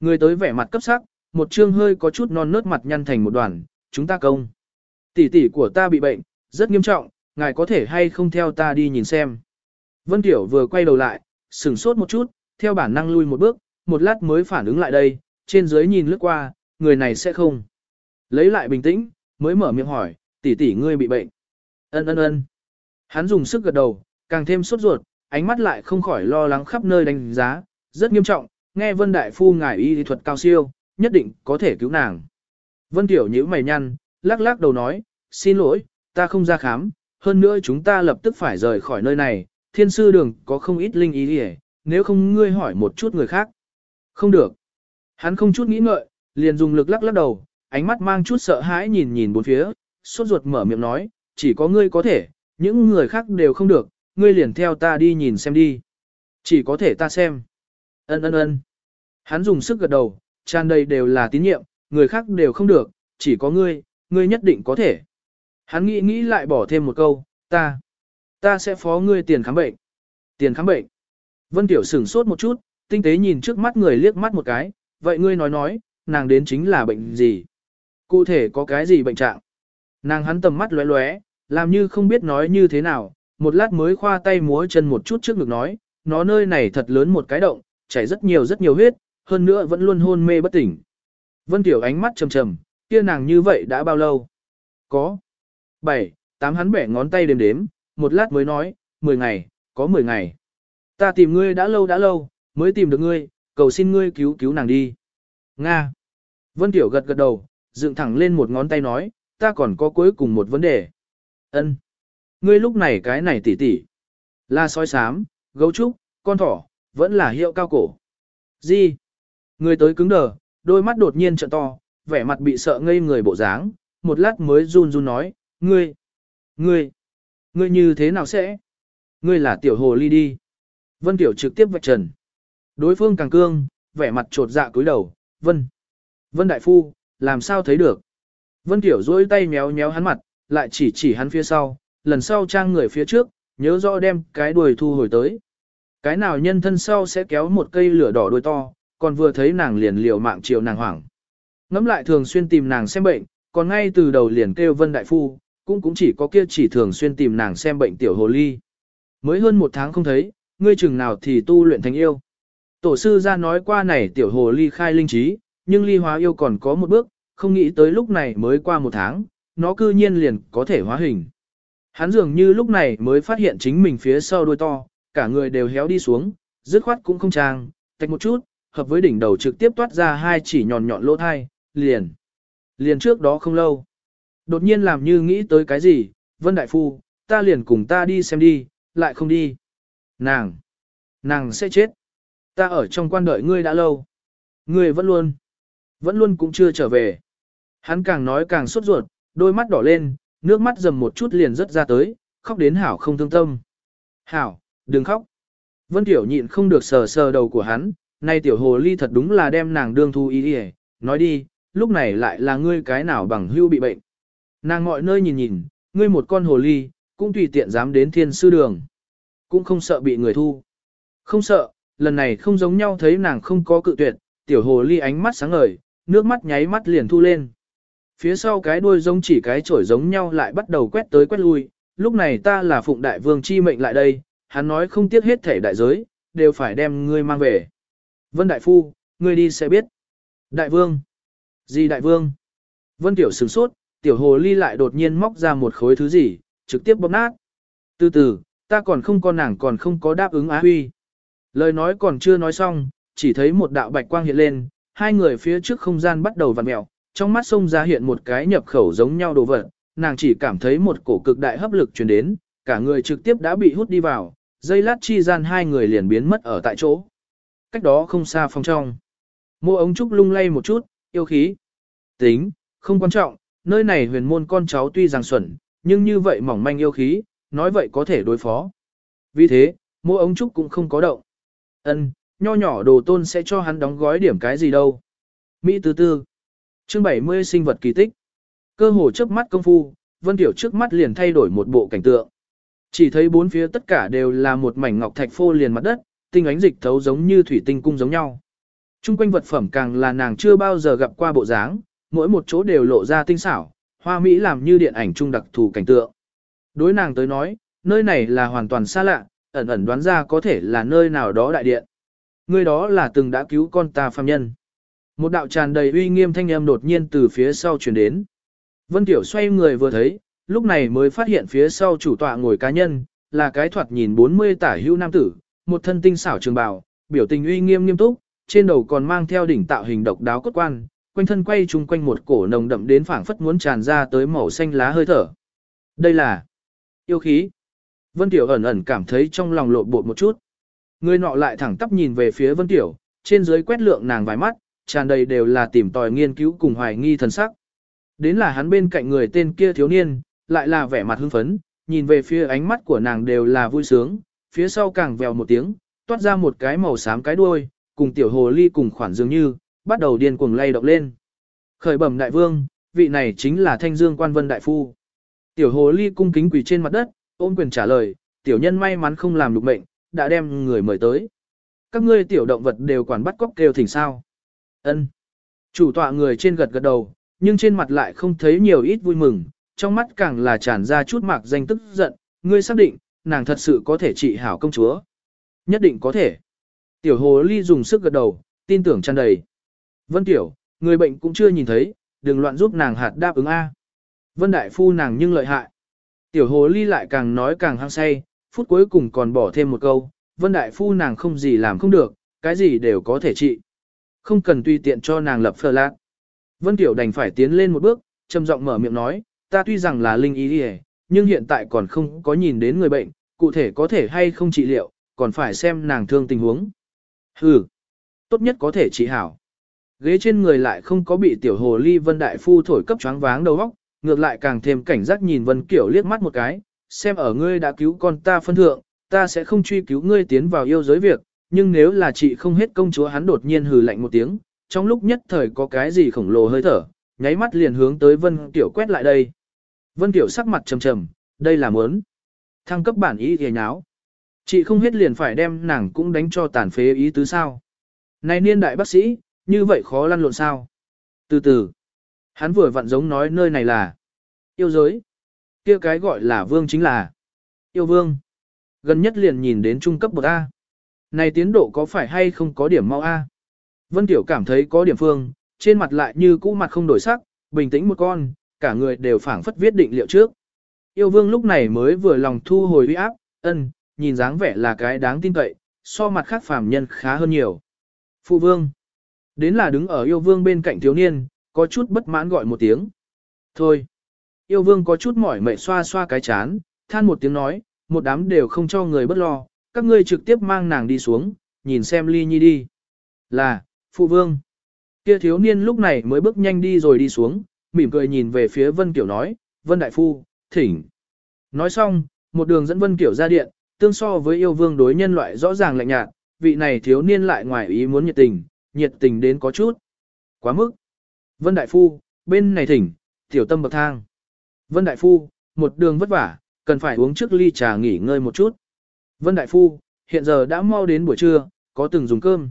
Người tới vẻ mặt cấp sắc, một trương hơi có chút non nớt mặt nhăn thành một đoàn, chúng ta công. Tỷ tỷ của ta bị bệnh, rất nghiêm trọng, ngài có thể hay không theo ta đi nhìn xem. Vân Tiểu vừa quay đầu lại, sửng sốt một chút, theo bản năng lui một bước, một lát mới phản ứng lại đây, trên dưới nhìn lướt qua, người này sẽ không. Lấy lại bình tĩnh, mới mở miệng hỏi, tỷ tỷ ngươi bị bệnh. Ân ân ân. Hắn dùng sức gật đầu, càng thêm sốt ruột, ánh mắt lại không khỏi lo lắng khắp nơi đánh giá, rất nghiêm trọng, nghe Vân Đại Phu ngài y thuật cao siêu, nhất định có thể cứu nàng. Vân Tiểu nhíu mày nhăn, lắc lắc đầu nói, xin lỗi, ta không ra khám, hơn nữa chúng ta lập tức phải rời khỏi nơi này, thiên sư đường có không ít linh ý hề, nếu không ngươi hỏi một chút người khác. Không được. Hắn không chút nghĩ ngợi, liền dùng lực lắc lắc đầu, ánh mắt mang chút sợ hãi nhìn nhìn bốn phía, sốt ruột mở miệng nói, chỉ có ngươi có thể, những người khác đều không được, ngươi liền theo ta đi nhìn xem đi. Chỉ có thể ta xem. Ân ân ân. Hắn dùng sức gật đầu, tràn đầy đều là tín nhiệm, người khác đều không được, chỉ có ngươi, ngươi nhất định có thể. Hắn nghĩ nghĩ lại bỏ thêm một câu, Ta, ta sẽ phó ngươi tiền khám bệnh. Tiền khám bệnh. Vân Tiểu sửng sốt một chút, tinh tế nhìn trước mắt người liếc mắt một cái, vậy ngươi nói nói, nàng đến chính là bệnh gì? Cụ thể có cái gì bệnh trạng? Nàng hắn tầm mắt lóe lóe, làm như không biết nói như thế nào, một lát mới khoa tay múa chân một chút trước ngực nói, nó nơi này thật lớn một cái động, chảy rất nhiều rất nhiều huyết, hơn nữa vẫn luôn hôn mê bất tỉnh. Vân Tiểu ánh mắt trầm trầm, kia nàng như vậy đã bao lâu? Có. Bảy, tám hắn bẻ ngón tay đếm đếm, một lát mới nói, mười ngày, có mười ngày. Ta tìm ngươi đã lâu đã lâu, mới tìm được ngươi, cầu xin ngươi cứu cứu nàng đi. Nga. Vân Tiểu gật gật đầu, dựng thẳng lên một ngón tay nói, ta còn có cuối cùng một vấn đề. Ân. Ngươi lúc này cái này tỉ tỉ. Là sói sám, gấu trúc, con thỏ, vẫn là hiệu cao cổ. Gì? Người tới cứng đờ, đôi mắt đột nhiên trợn to, vẻ mặt bị sợ ngây người bộ dáng, một lát mới run run nói, ngươi, ngươi, ngươi như thế nào sẽ? Ngươi là tiểu hồ ly đi. Vân Tiểu trực tiếp vạch trần. Đối phương càng cương, vẻ mặt trột dạ cúi đầu, Vân. Vân Đại Phu, làm sao thấy được? Vân Tiểu duỗi tay méo méo hắn mặt, lại chỉ chỉ hắn phía sau, lần sau trang người phía trước, nhớ rõ đem cái đuôi thu hồi tới. Cái nào nhân thân sau sẽ kéo một cây lửa đỏ đuôi to, còn vừa thấy nàng liền liều mạng chiều nàng hoảng. Ngắm lại thường xuyên tìm nàng xem bệnh, còn ngay từ đầu liền kêu Vân Đại Phu, cũng cũng chỉ có kia chỉ thường xuyên tìm nàng xem bệnh tiểu hồ ly. Mới hơn một tháng không thấy, ngươi chừng nào thì tu luyện thành yêu. Tổ sư ra nói qua này tiểu hồ ly khai linh trí, nhưng ly hóa yêu còn có một bước, không nghĩ tới lúc này mới qua một tháng, nó cư nhiên liền có thể hóa hình. Hắn dường như lúc này mới phát hiện chính mình phía sau đuôi to, cả người đều héo đi xuống, dứt khoát cũng không trang, tạch một chút, hợp với đỉnh đầu trực tiếp toát ra hai chỉ nhọn nhọn lỗ thai, liền. Liền trước đó không lâu. Đột nhiên làm như nghĩ tới cái gì, Vân Đại Phu, ta liền cùng ta đi xem đi, lại không đi. Nàng, nàng sẽ chết. Ta ở trong quan đợi ngươi đã lâu. Ngươi vẫn luôn, vẫn luôn cũng chưa trở về. Hắn càng nói càng sốt ruột, đôi mắt đỏ lên, nước mắt dầm một chút liền rớt ra tới, khóc đến Hảo không thương tâm. Hảo, đừng khóc. Vân Tiểu nhịn không được sờ sờ đầu của hắn, nay Tiểu Hồ Ly thật đúng là đem nàng đương thu ý đi nói đi, lúc này lại là ngươi cái nào bằng hưu bị bệnh. Nàng mọi nơi nhìn nhìn, ngươi một con hồ ly, cũng tùy tiện dám đến thiên sư đường. Cũng không sợ bị người thu. Không sợ, lần này không giống nhau thấy nàng không có cự tuyệt, tiểu hồ ly ánh mắt sáng ngời, nước mắt nháy mắt liền thu lên. Phía sau cái đuôi giống chỉ cái chổi giống nhau lại bắt đầu quét tới quét lui, lúc này ta là phụng đại vương chi mệnh lại đây, hắn nói không tiếc hết thể đại giới, đều phải đem ngươi mang về. Vân Đại Phu, ngươi đi sẽ biết. Đại vương. Gì đại vương? Vân Tiểu sửng sốt, tiểu hồ ly lại đột nhiên móc ra một khối thứ gì, trực tiếp bóp nát. Từ từ, ta còn không con nàng còn không có đáp ứng Á Huy. Lời nói còn chưa nói xong, chỉ thấy một đạo bạch quang hiện lên, hai người phía trước không gian bắt đầu vặn mèo, trong mắt sông ra hiện một cái nhập khẩu giống nhau đồ vật, nàng chỉ cảm thấy một cổ cực đại hấp lực truyền đến, cả người trực tiếp đã bị hút đi vào, dây lát chi gian hai người liền biến mất ở tại chỗ. Cách đó không xa phòng trong. Mô ống trúc lung lay một chút, yêu khí. Tính, không quan trọng, nơi này huyền môn con cháu tuy rằng xuẩn, nhưng như vậy mỏng manh yêu khí, nói vậy có thể đối phó. Vì thế, mô ống trúc cũng không có động. Ân, nho nhỏ đồ tôn sẽ cho hắn đóng gói điểm cái gì đâu. Mỹ tứ tư. Chương 70 sinh vật kỳ tích. Cơ hồ trước mắt công phu, Vân Tiểu trước mắt liền thay đổi một bộ cảnh tượng. Chỉ thấy bốn phía tất cả đều là một mảnh ngọc thạch phô liền mặt đất, tinh ánh dịch thấu giống như thủy tinh cung giống nhau. Trung quanh vật phẩm càng là nàng chưa bao giờ gặp qua bộ dáng, mỗi một chỗ đều lộ ra tinh xảo, hoa mỹ làm như điện ảnh trung đặc thù cảnh tượng. Đối nàng tới nói, nơi này là hoàn toàn xa lạ, ẩn ẩn đoán ra có thể là nơi nào đó đại điện. Ngươi đó là từng đã cứu con ta phàm nhân. Một đạo tràn đầy uy nghiêm thanh âm đột nhiên từ phía sau truyền đến. Vân Tiểu xoay người vừa thấy, lúc này mới phát hiện phía sau chủ tọa ngồi cá nhân, là cái thoạt nhìn 40 tả hữu nam tử, một thân tinh xảo trường bào, biểu tình uy nghiêm nghiêm túc, trên đầu còn mang theo đỉnh tạo hình độc đáo cốt quan, quanh thân quay chung quanh một cổ nồng đậm đến phảng phất muốn tràn ra tới màu xanh lá hơi thở. Đây là yêu khí. Vân Tiểu ẩn ẩn cảm thấy trong lòng lộ bộ một chút. Người nọ lại thẳng tắp nhìn về phía Vân Tiểu, trên dưới quét lượng nàng vài mắt, tràn đầy đều là tìm tòi nghiên cứu cùng hoài nghi thần sắc. Đến là hắn bên cạnh người tên kia thiếu niên, lại là vẻ mặt hưng phấn, nhìn về phía ánh mắt của nàng đều là vui sướng, phía sau càng vèo một tiếng, toát ra một cái màu xám cái đuôi, cùng tiểu hồ ly cùng khoản dường như, bắt đầu điên cuồng lay động lên. Khởi bẩm đại vương, vị này chính là thanh dương quan vân đại phu. Tiểu hồ ly cung kính quỳ trên mặt đất, ôm quyền trả lời, tiểu nhân may mắn không làm lục mệnh, đã đem người mời tới. Các ngươi tiểu động vật đều quản bắt cóc kêu thỉnh sao. ân Chủ tọa người trên gật gật đầu, nhưng trên mặt lại không thấy nhiều ít vui mừng, trong mắt càng là tràn ra chút mạc danh tức giận, ngươi xác định, nàng thật sự có thể trị hảo công chúa. Nhất định có thể. Tiểu hồ ly dùng sức gật đầu, tin tưởng tràn đầy. Vân Tiểu, người bệnh cũng chưa nhìn thấy, đừng loạn giúp nàng hạt đáp ứng A. Vân Đại Phu nàng nhưng lợi hại. Tiểu hồ ly lại càng nói càng hăng say, phút cuối cùng còn bỏ thêm một câu, Vân Đại Phu nàng không gì làm không được, cái gì đều có thể trị. Không cần tùy tiện cho nàng lập phờ lạc. Vân Tiểu đành phải tiến lên một bước, trầm giọng mở miệng nói, ta tuy rằng là linh ý đi nhưng hiện tại còn không có nhìn đến người bệnh, cụ thể có thể hay không trị liệu, còn phải xem nàng thương tình huống. Hừ, tốt nhất có thể trị hảo. Ghế trên người lại không có bị tiểu hồ ly Vân Đại Phu thổi cấp choáng váng đầu óc, ngược lại càng thêm cảnh giác nhìn Vân Kiểu liếc mắt một cái, xem ở ngươi đã cứu con ta phân thượng, ta sẽ không truy cứu ngươi tiến vào yêu giới việc, nhưng nếu là chị không hết công chúa hắn đột nhiên hừ lạnh một tiếng, trong lúc nhất thời có cái gì khổng lồ hơi thở, nháy mắt liền hướng tới Vân tiểu quét lại đây. Vân tiểu sắc mặt trầm trầm, đây là muốn thăng cấp bản ý thì nháo. Chị không hết liền phải đem nàng cũng đánh cho tàn phế ý tứ sao. Này niên đại bác sĩ, như vậy khó lăn lộn sao. Từ từ, hắn vừa vặn giống nói nơi này là yêu giới kia cái gọi là vương chính là yêu vương. Gần nhất liền nhìn đến trung cấp bậc A. Này tiến độ có phải hay không có điểm mau A? Vân Tiểu cảm thấy có điểm phương, trên mặt lại như cũ mặt không đổi sắc, bình tĩnh một con, cả người đều phảng phất viết định liệu trước. Yêu vương lúc này mới vừa lòng thu hồi uy áp, ân, nhìn dáng vẻ là cái đáng tin cậy, so mặt khác phàm nhân khá hơn nhiều. Phụ vương. Đến là đứng ở yêu vương bên cạnh thiếu niên, có chút bất mãn gọi một tiếng. Thôi. Yêu vương có chút mỏi mệt xoa xoa cái chán, than một tiếng nói, một đám đều không cho người bất lo, các ngươi trực tiếp mang nàng đi xuống, nhìn xem ly nhi đi. Là, phụ vương. Kia thiếu niên lúc này mới bước nhanh đi rồi đi xuống, mỉm cười nhìn về phía Vân Kiểu nói, Vân Đại Phu, thỉnh. Nói xong, một đường dẫn Vân Kiểu ra điện, tương so với yêu vương đối nhân loại rõ ràng lạnh nhạt, vị này thiếu niên lại ngoài ý muốn nhiệt tình, nhiệt tình đến có chút. Quá mức. Vân Đại Phu, bên này thỉnh, tiểu tâm bậc thang. Vân Đại Phu, một đường vất vả, cần phải uống trước ly trà nghỉ ngơi một chút. Vân Đại Phu, hiện giờ đã mau đến buổi trưa, có từng dùng cơm.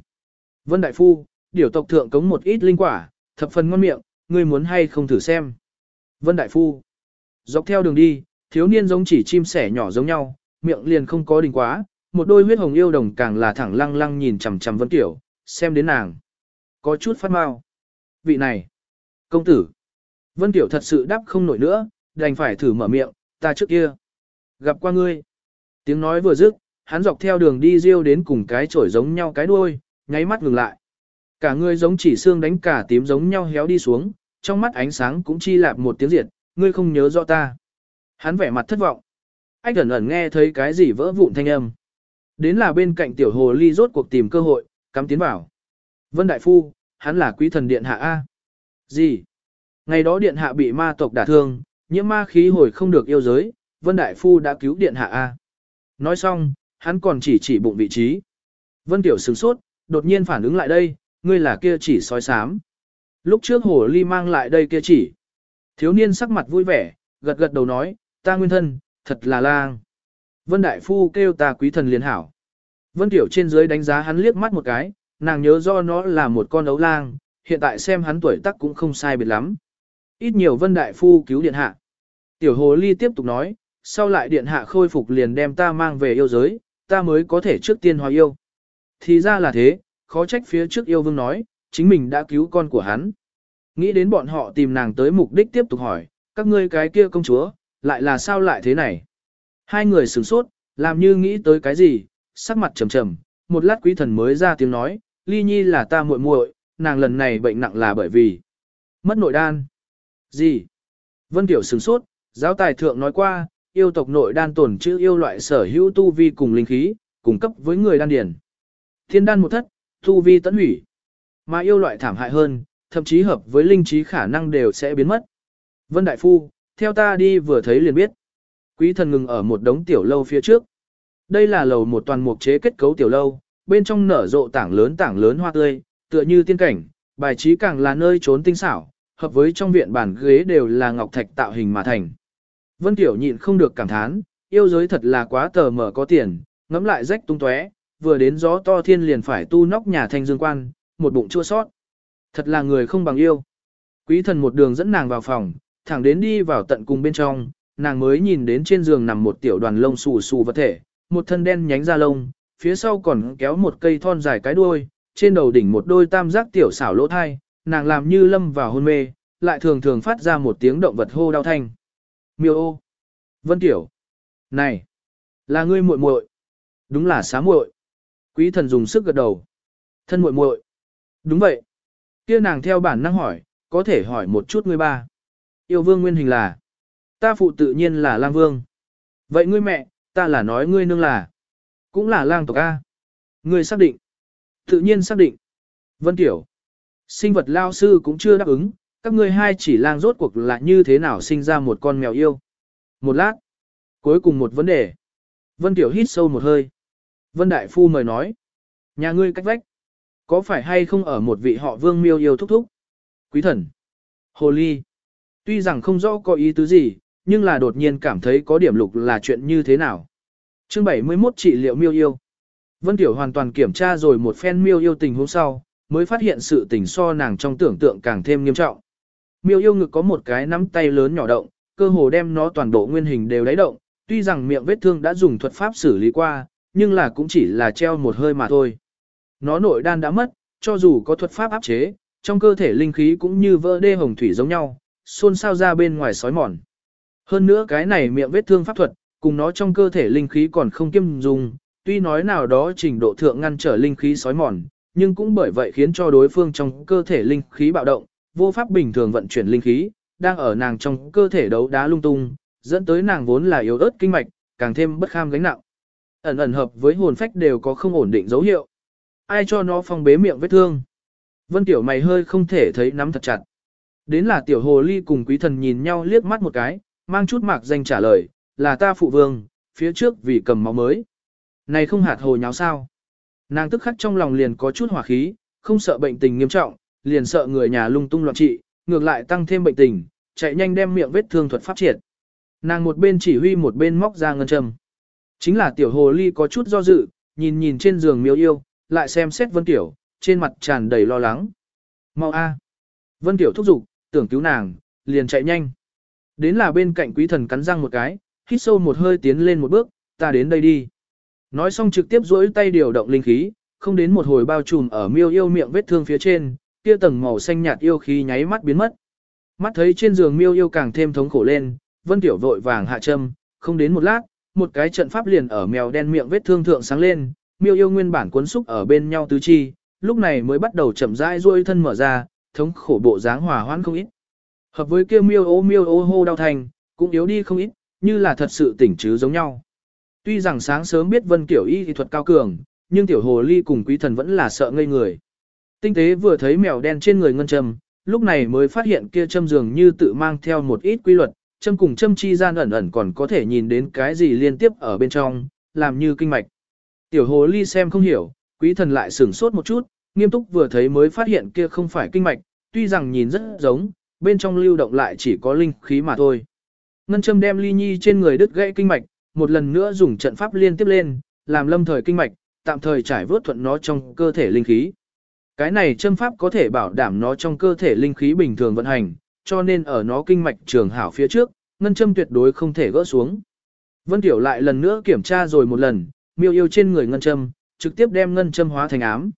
Vân Đại Phu, điều tộc thượng cống một ít linh quả, thập phần ngon miệng, ngươi muốn hay không thử xem. Vân Đại Phu, dọc theo đường đi, thiếu niên giống chỉ chim sẻ nhỏ giống nhau, miệng liền không có đình quá, một đôi huyết hồng yêu đồng càng là thẳng lăng lăng nhìn chằm chằm Vân Tiểu, xem đến nàng. Có chút phát mau. Vị này, công tử. Vân Tiểu thật sự đáp không nổi nữa, đành phải thử mở miệng, ta trước kia. Gặp qua ngươi. Tiếng nói vừa dứt, hắn dọc theo đường đi riêu đến cùng cái chổi giống nhau cái đuôi, nháy mắt ngừng lại. Cả người giống chỉ xương đánh cả tím giống nhau héo đi xuống, trong mắt ánh sáng cũng chi lạp một tiếng diệt, ngươi không nhớ rõ ta. Hắn vẻ mặt thất vọng. Anh ẩn ẩn nghe thấy cái gì vỡ vụn thanh âm. Đến là bên cạnh tiểu hồ ly rốt cuộc tìm cơ hội, cắm tiến vào. Vân Đại Phu, hắn là quý thần điện hạ A. Gì? Ngày đó điện hạ bị ma tộc đả thương, nhiễm ma khí hồi không được yêu giới, Vân Đại Phu đã cứu điện hạ A. Nói xong, hắn còn chỉ chỉ bụng vị trí. Vân Tiểu sửng sốt, đột nhiên phản ứng lại đây, ngươi là kia chỉ sói sám. Lúc trước hồ ly mang lại đây kia chỉ. Thiếu niên sắc mặt vui vẻ, gật gật đầu nói, ta nguyên thân, thật là lang. Vân Đại Phu kêu ta quý thần liền hảo. Vân Tiểu trên dưới đánh giá hắn liếc mắt một cái, nàng nhớ do nó là một con ấu lang, hiện tại xem hắn tuổi tác cũng không sai biệt lắm. Ít nhiều Vân Đại Phu cứu điện hạ. Tiểu Hồ Ly tiếp tục nói, sau lại điện hạ khôi phục liền đem ta mang về yêu giới, ta mới có thể trước tiên hòa yêu. Thì ra là thế, khó trách phía trước yêu vương nói, chính mình đã cứu con của hắn. Nghĩ đến bọn họ tìm nàng tới mục đích tiếp tục hỏi, các ngươi cái kia công chúa, lại là sao lại thế này? Hai người sửng sốt, làm như nghĩ tới cái gì, sắc mặt trầm trầm, một lát quý thần mới ra tiếng nói, ly nhi là ta muội muội, nàng lần này bệnh nặng là bởi vì mất nội đan. Gì? Vân Tiểu sửng sốt, giáo tài thượng nói qua, yêu tộc nội đan tổn chữ yêu loại sở hữu tu vi cùng linh khí, cung cấp với người đan điển. Thiên đan một thất, tu vi tận hủy. Mà yêu loại thảm hại hơn, thậm chí hợp với linh trí khả năng đều sẽ biến mất. Vân Đại Phu, theo ta đi vừa thấy liền biết. Quý thần ngừng ở một đống tiểu lâu phía trước. Đây là lầu một toàn mục chế kết cấu tiểu lâu, bên trong nở rộ tảng lớn tảng lớn hoa tươi, tựa như tiên cảnh, bài trí càng là nơi trốn tinh xảo, hợp với trong viện bàn ghế đều là ngọc thạch tạo hình mà thành. Vân Tiểu nhịn không được cảm thán, yêu giới thật là quá tờ mở có tiền, ngắm lại rách tung tóe, vừa đến gió to thiên liền phải tu nóc nhà thanh dương quan, một bụng chua sót. Thật là người không bằng yêu. Quý thần một đường dẫn nàng vào phòng, thẳng đến đi vào tận cùng bên trong, nàng mới nhìn đến trên giường nằm một tiểu đoàn lông xù xù vật thể, một thân đen nhánh ra lông, phía sau còn kéo một cây thon dài cái đuôi, trên đầu đỉnh một đôi tam giác tiểu xảo lỗ thai, nàng làm như lâm vào hôn mê, lại thường thường phát ra một tiếng động vật hô đau thanh. Miêu ô! Vân Tiểu! Này! Là ngươi muội muội Đúng là xá muội Quý thần dùng sức gật đầu. Thân muội muội Đúng vậy. Kia nàng theo bản năng hỏi, có thể hỏi một chút ngươi ba. Yêu vương nguyên hình là. Ta phụ tự nhiên là lang vương. Vậy ngươi mẹ, ta là nói ngươi nương là. Cũng là lang tộc A. Ngươi xác định. Tự nhiên xác định. Vân Tiểu. Sinh vật lao sư cũng chưa đáp ứng, các ngươi hai chỉ lang rốt cuộc là như thế nào sinh ra một con mèo yêu. Một lát. Cuối cùng một vấn đề. Vân Tiểu hít sâu một hơi. Vân Đại Phu mời nói. Nhà ngươi cách vách. Có phải hay không ở một vị họ vương miêu yêu thúc thúc? Quý thần. Hồ ly. Tuy rằng không rõ có ý tứ gì, nhưng là đột nhiên cảm thấy có điểm lục là chuyện như thế nào. Chương 71 trị liệu miêu yêu. Vân Tiểu hoàn toàn kiểm tra rồi một phen miêu yêu tình huống sau, mới phát hiện sự tình so nàng trong tưởng tượng càng thêm nghiêm trọng. Miêu yêu ngực có một cái nắm tay lớn nhỏ động, cơ hồ đem nó toàn bộ nguyên hình đều đáy động, tuy rằng miệng vết thương đã dùng thuật pháp xử lý qua, nhưng là cũng chỉ là treo một hơi mà thôi. Nó nội đan đã mất, cho dù có thuật pháp áp chế, trong cơ thể linh khí cũng như vỡ đê hồng thủy giống nhau, xôn xao ra bên ngoài sói mòn. Hơn nữa cái này miệng vết thương pháp thuật, cùng nó trong cơ thể linh khí còn không kiêm dùng, tuy nói nào đó trình độ thượng ngăn trở linh khí sói mòn, nhưng cũng bởi vậy khiến cho đối phương trong cơ thể linh khí bạo động, vô pháp bình thường vận chuyển linh khí, đang ở nàng trong cơ thể đấu đá lung tung, dẫn tới nàng vốn là yếu ớt kinh mạch, càng thêm bất kham gánh nặng. Ẩn ẩn hợp với hồn phách đều có không ổn định dấu hiệu. Ai cho nó phong bế miệng vết thương? Vân Tiểu mày hơi không thể thấy nắm thật chặt. Đến là Tiểu Hồ Ly cùng Quý Thần nhìn nhau liếc mắt một cái, mang chút mạc danh trả lời, là ta phụ vương, phía trước vì cầm máu mới. Này không hạt hồ nháo sao? Nàng tức khắc trong lòng liền có chút hỏa khí, không sợ bệnh tình nghiêm trọng, liền sợ người nhà lung tung loạn trị, ngược lại tăng thêm bệnh tình, chạy nhanh đem miệng vết thương thuật pháp triệt. Nàng một bên chỉ huy một bên móc ra ngân châm. Chính là tiểu hồ ly có chút do dự, nhìn nhìn trên giường miêu yêu, lại xem xét Vân Tiểu, trên mặt tràn đầy lo lắng. Mau a! Vân Tiểu thúc giục, tưởng cứu nàng, liền chạy nhanh. Đến là bên cạnh quý thần cắn răng một cái, hít sâu một hơi tiến lên một bước, ta đến đây đi. Nói xong trực tiếp duỗi tay điều động linh khí, không đến một hồi bao trùm ở miêu yêu miệng vết thương phía trên, kia tầng màu xanh nhạt yêu khí nháy mắt biến mất. Mắt thấy trên giường miêu yêu càng thêm thống khổ lên, Vân Tiểu vội vàng hạ châm, không đến một lát, một cái trận pháp liền ở mèo đen miệng vết thương thượng sáng lên, miêu yêu nguyên bản cuốn xúc ở bên nhau tứ chi, lúc này mới bắt đầu chậm rãi duỗi thân mở ra, thống khổ bộ dáng hòa hoãn không ít. Hợp với kia miêu ô miêu ô hô đau thành, cũng yếu đi không ít, như là thật sự tỉnh chứ giống nhau. Tuy rằng sáng sớm biết Vân Kiểu y thì thuật cao cường, nhưng tiểu hồ ly cùng quý thần vẫn là sợ ngây người. Tinh tế vừa thấy mèo đen trên người ngân châm, lúc này mới phát hiện kia châm dường như tự mang theo một ít quy luật, châm cùng châm chi gian ẩn ẩn còn có thể nhìn đến cái gì liên tiếp ở bên trong, làm như kinh mạch. Tiểu hồ ly xem không hiểu, quý thần lại sửng sốt một chút, nghiêm túc vừa thấy mới phát hiện kia không phải kinh mạch, tuy rằng nhìn rất giống, bên trong lưu động lại chỉ có linh khí mà thôi. Ngân châm đem ly nhi trên người đứt gãy kinh mạch, một lần nữa dùng trận pháp liên tiếp lên, làm lâm thời kinh mạch, tạm thời trải vớt thuận nó trong cơ thể linh khí. Cái này châm pháp có thể bảo đảm nó trong cơ thể linh khí bình thường vận hành, cho nên ở nó kinh mạch trường hảo phía trước, ngân châm tuyệt đối không thể gỡ xuống. Vân Tiểu lại lần nữa kiểm tra rồi một lần, miêu yêu trên người ngân châm, trực tiếp đem ngân châm hóa thành ám,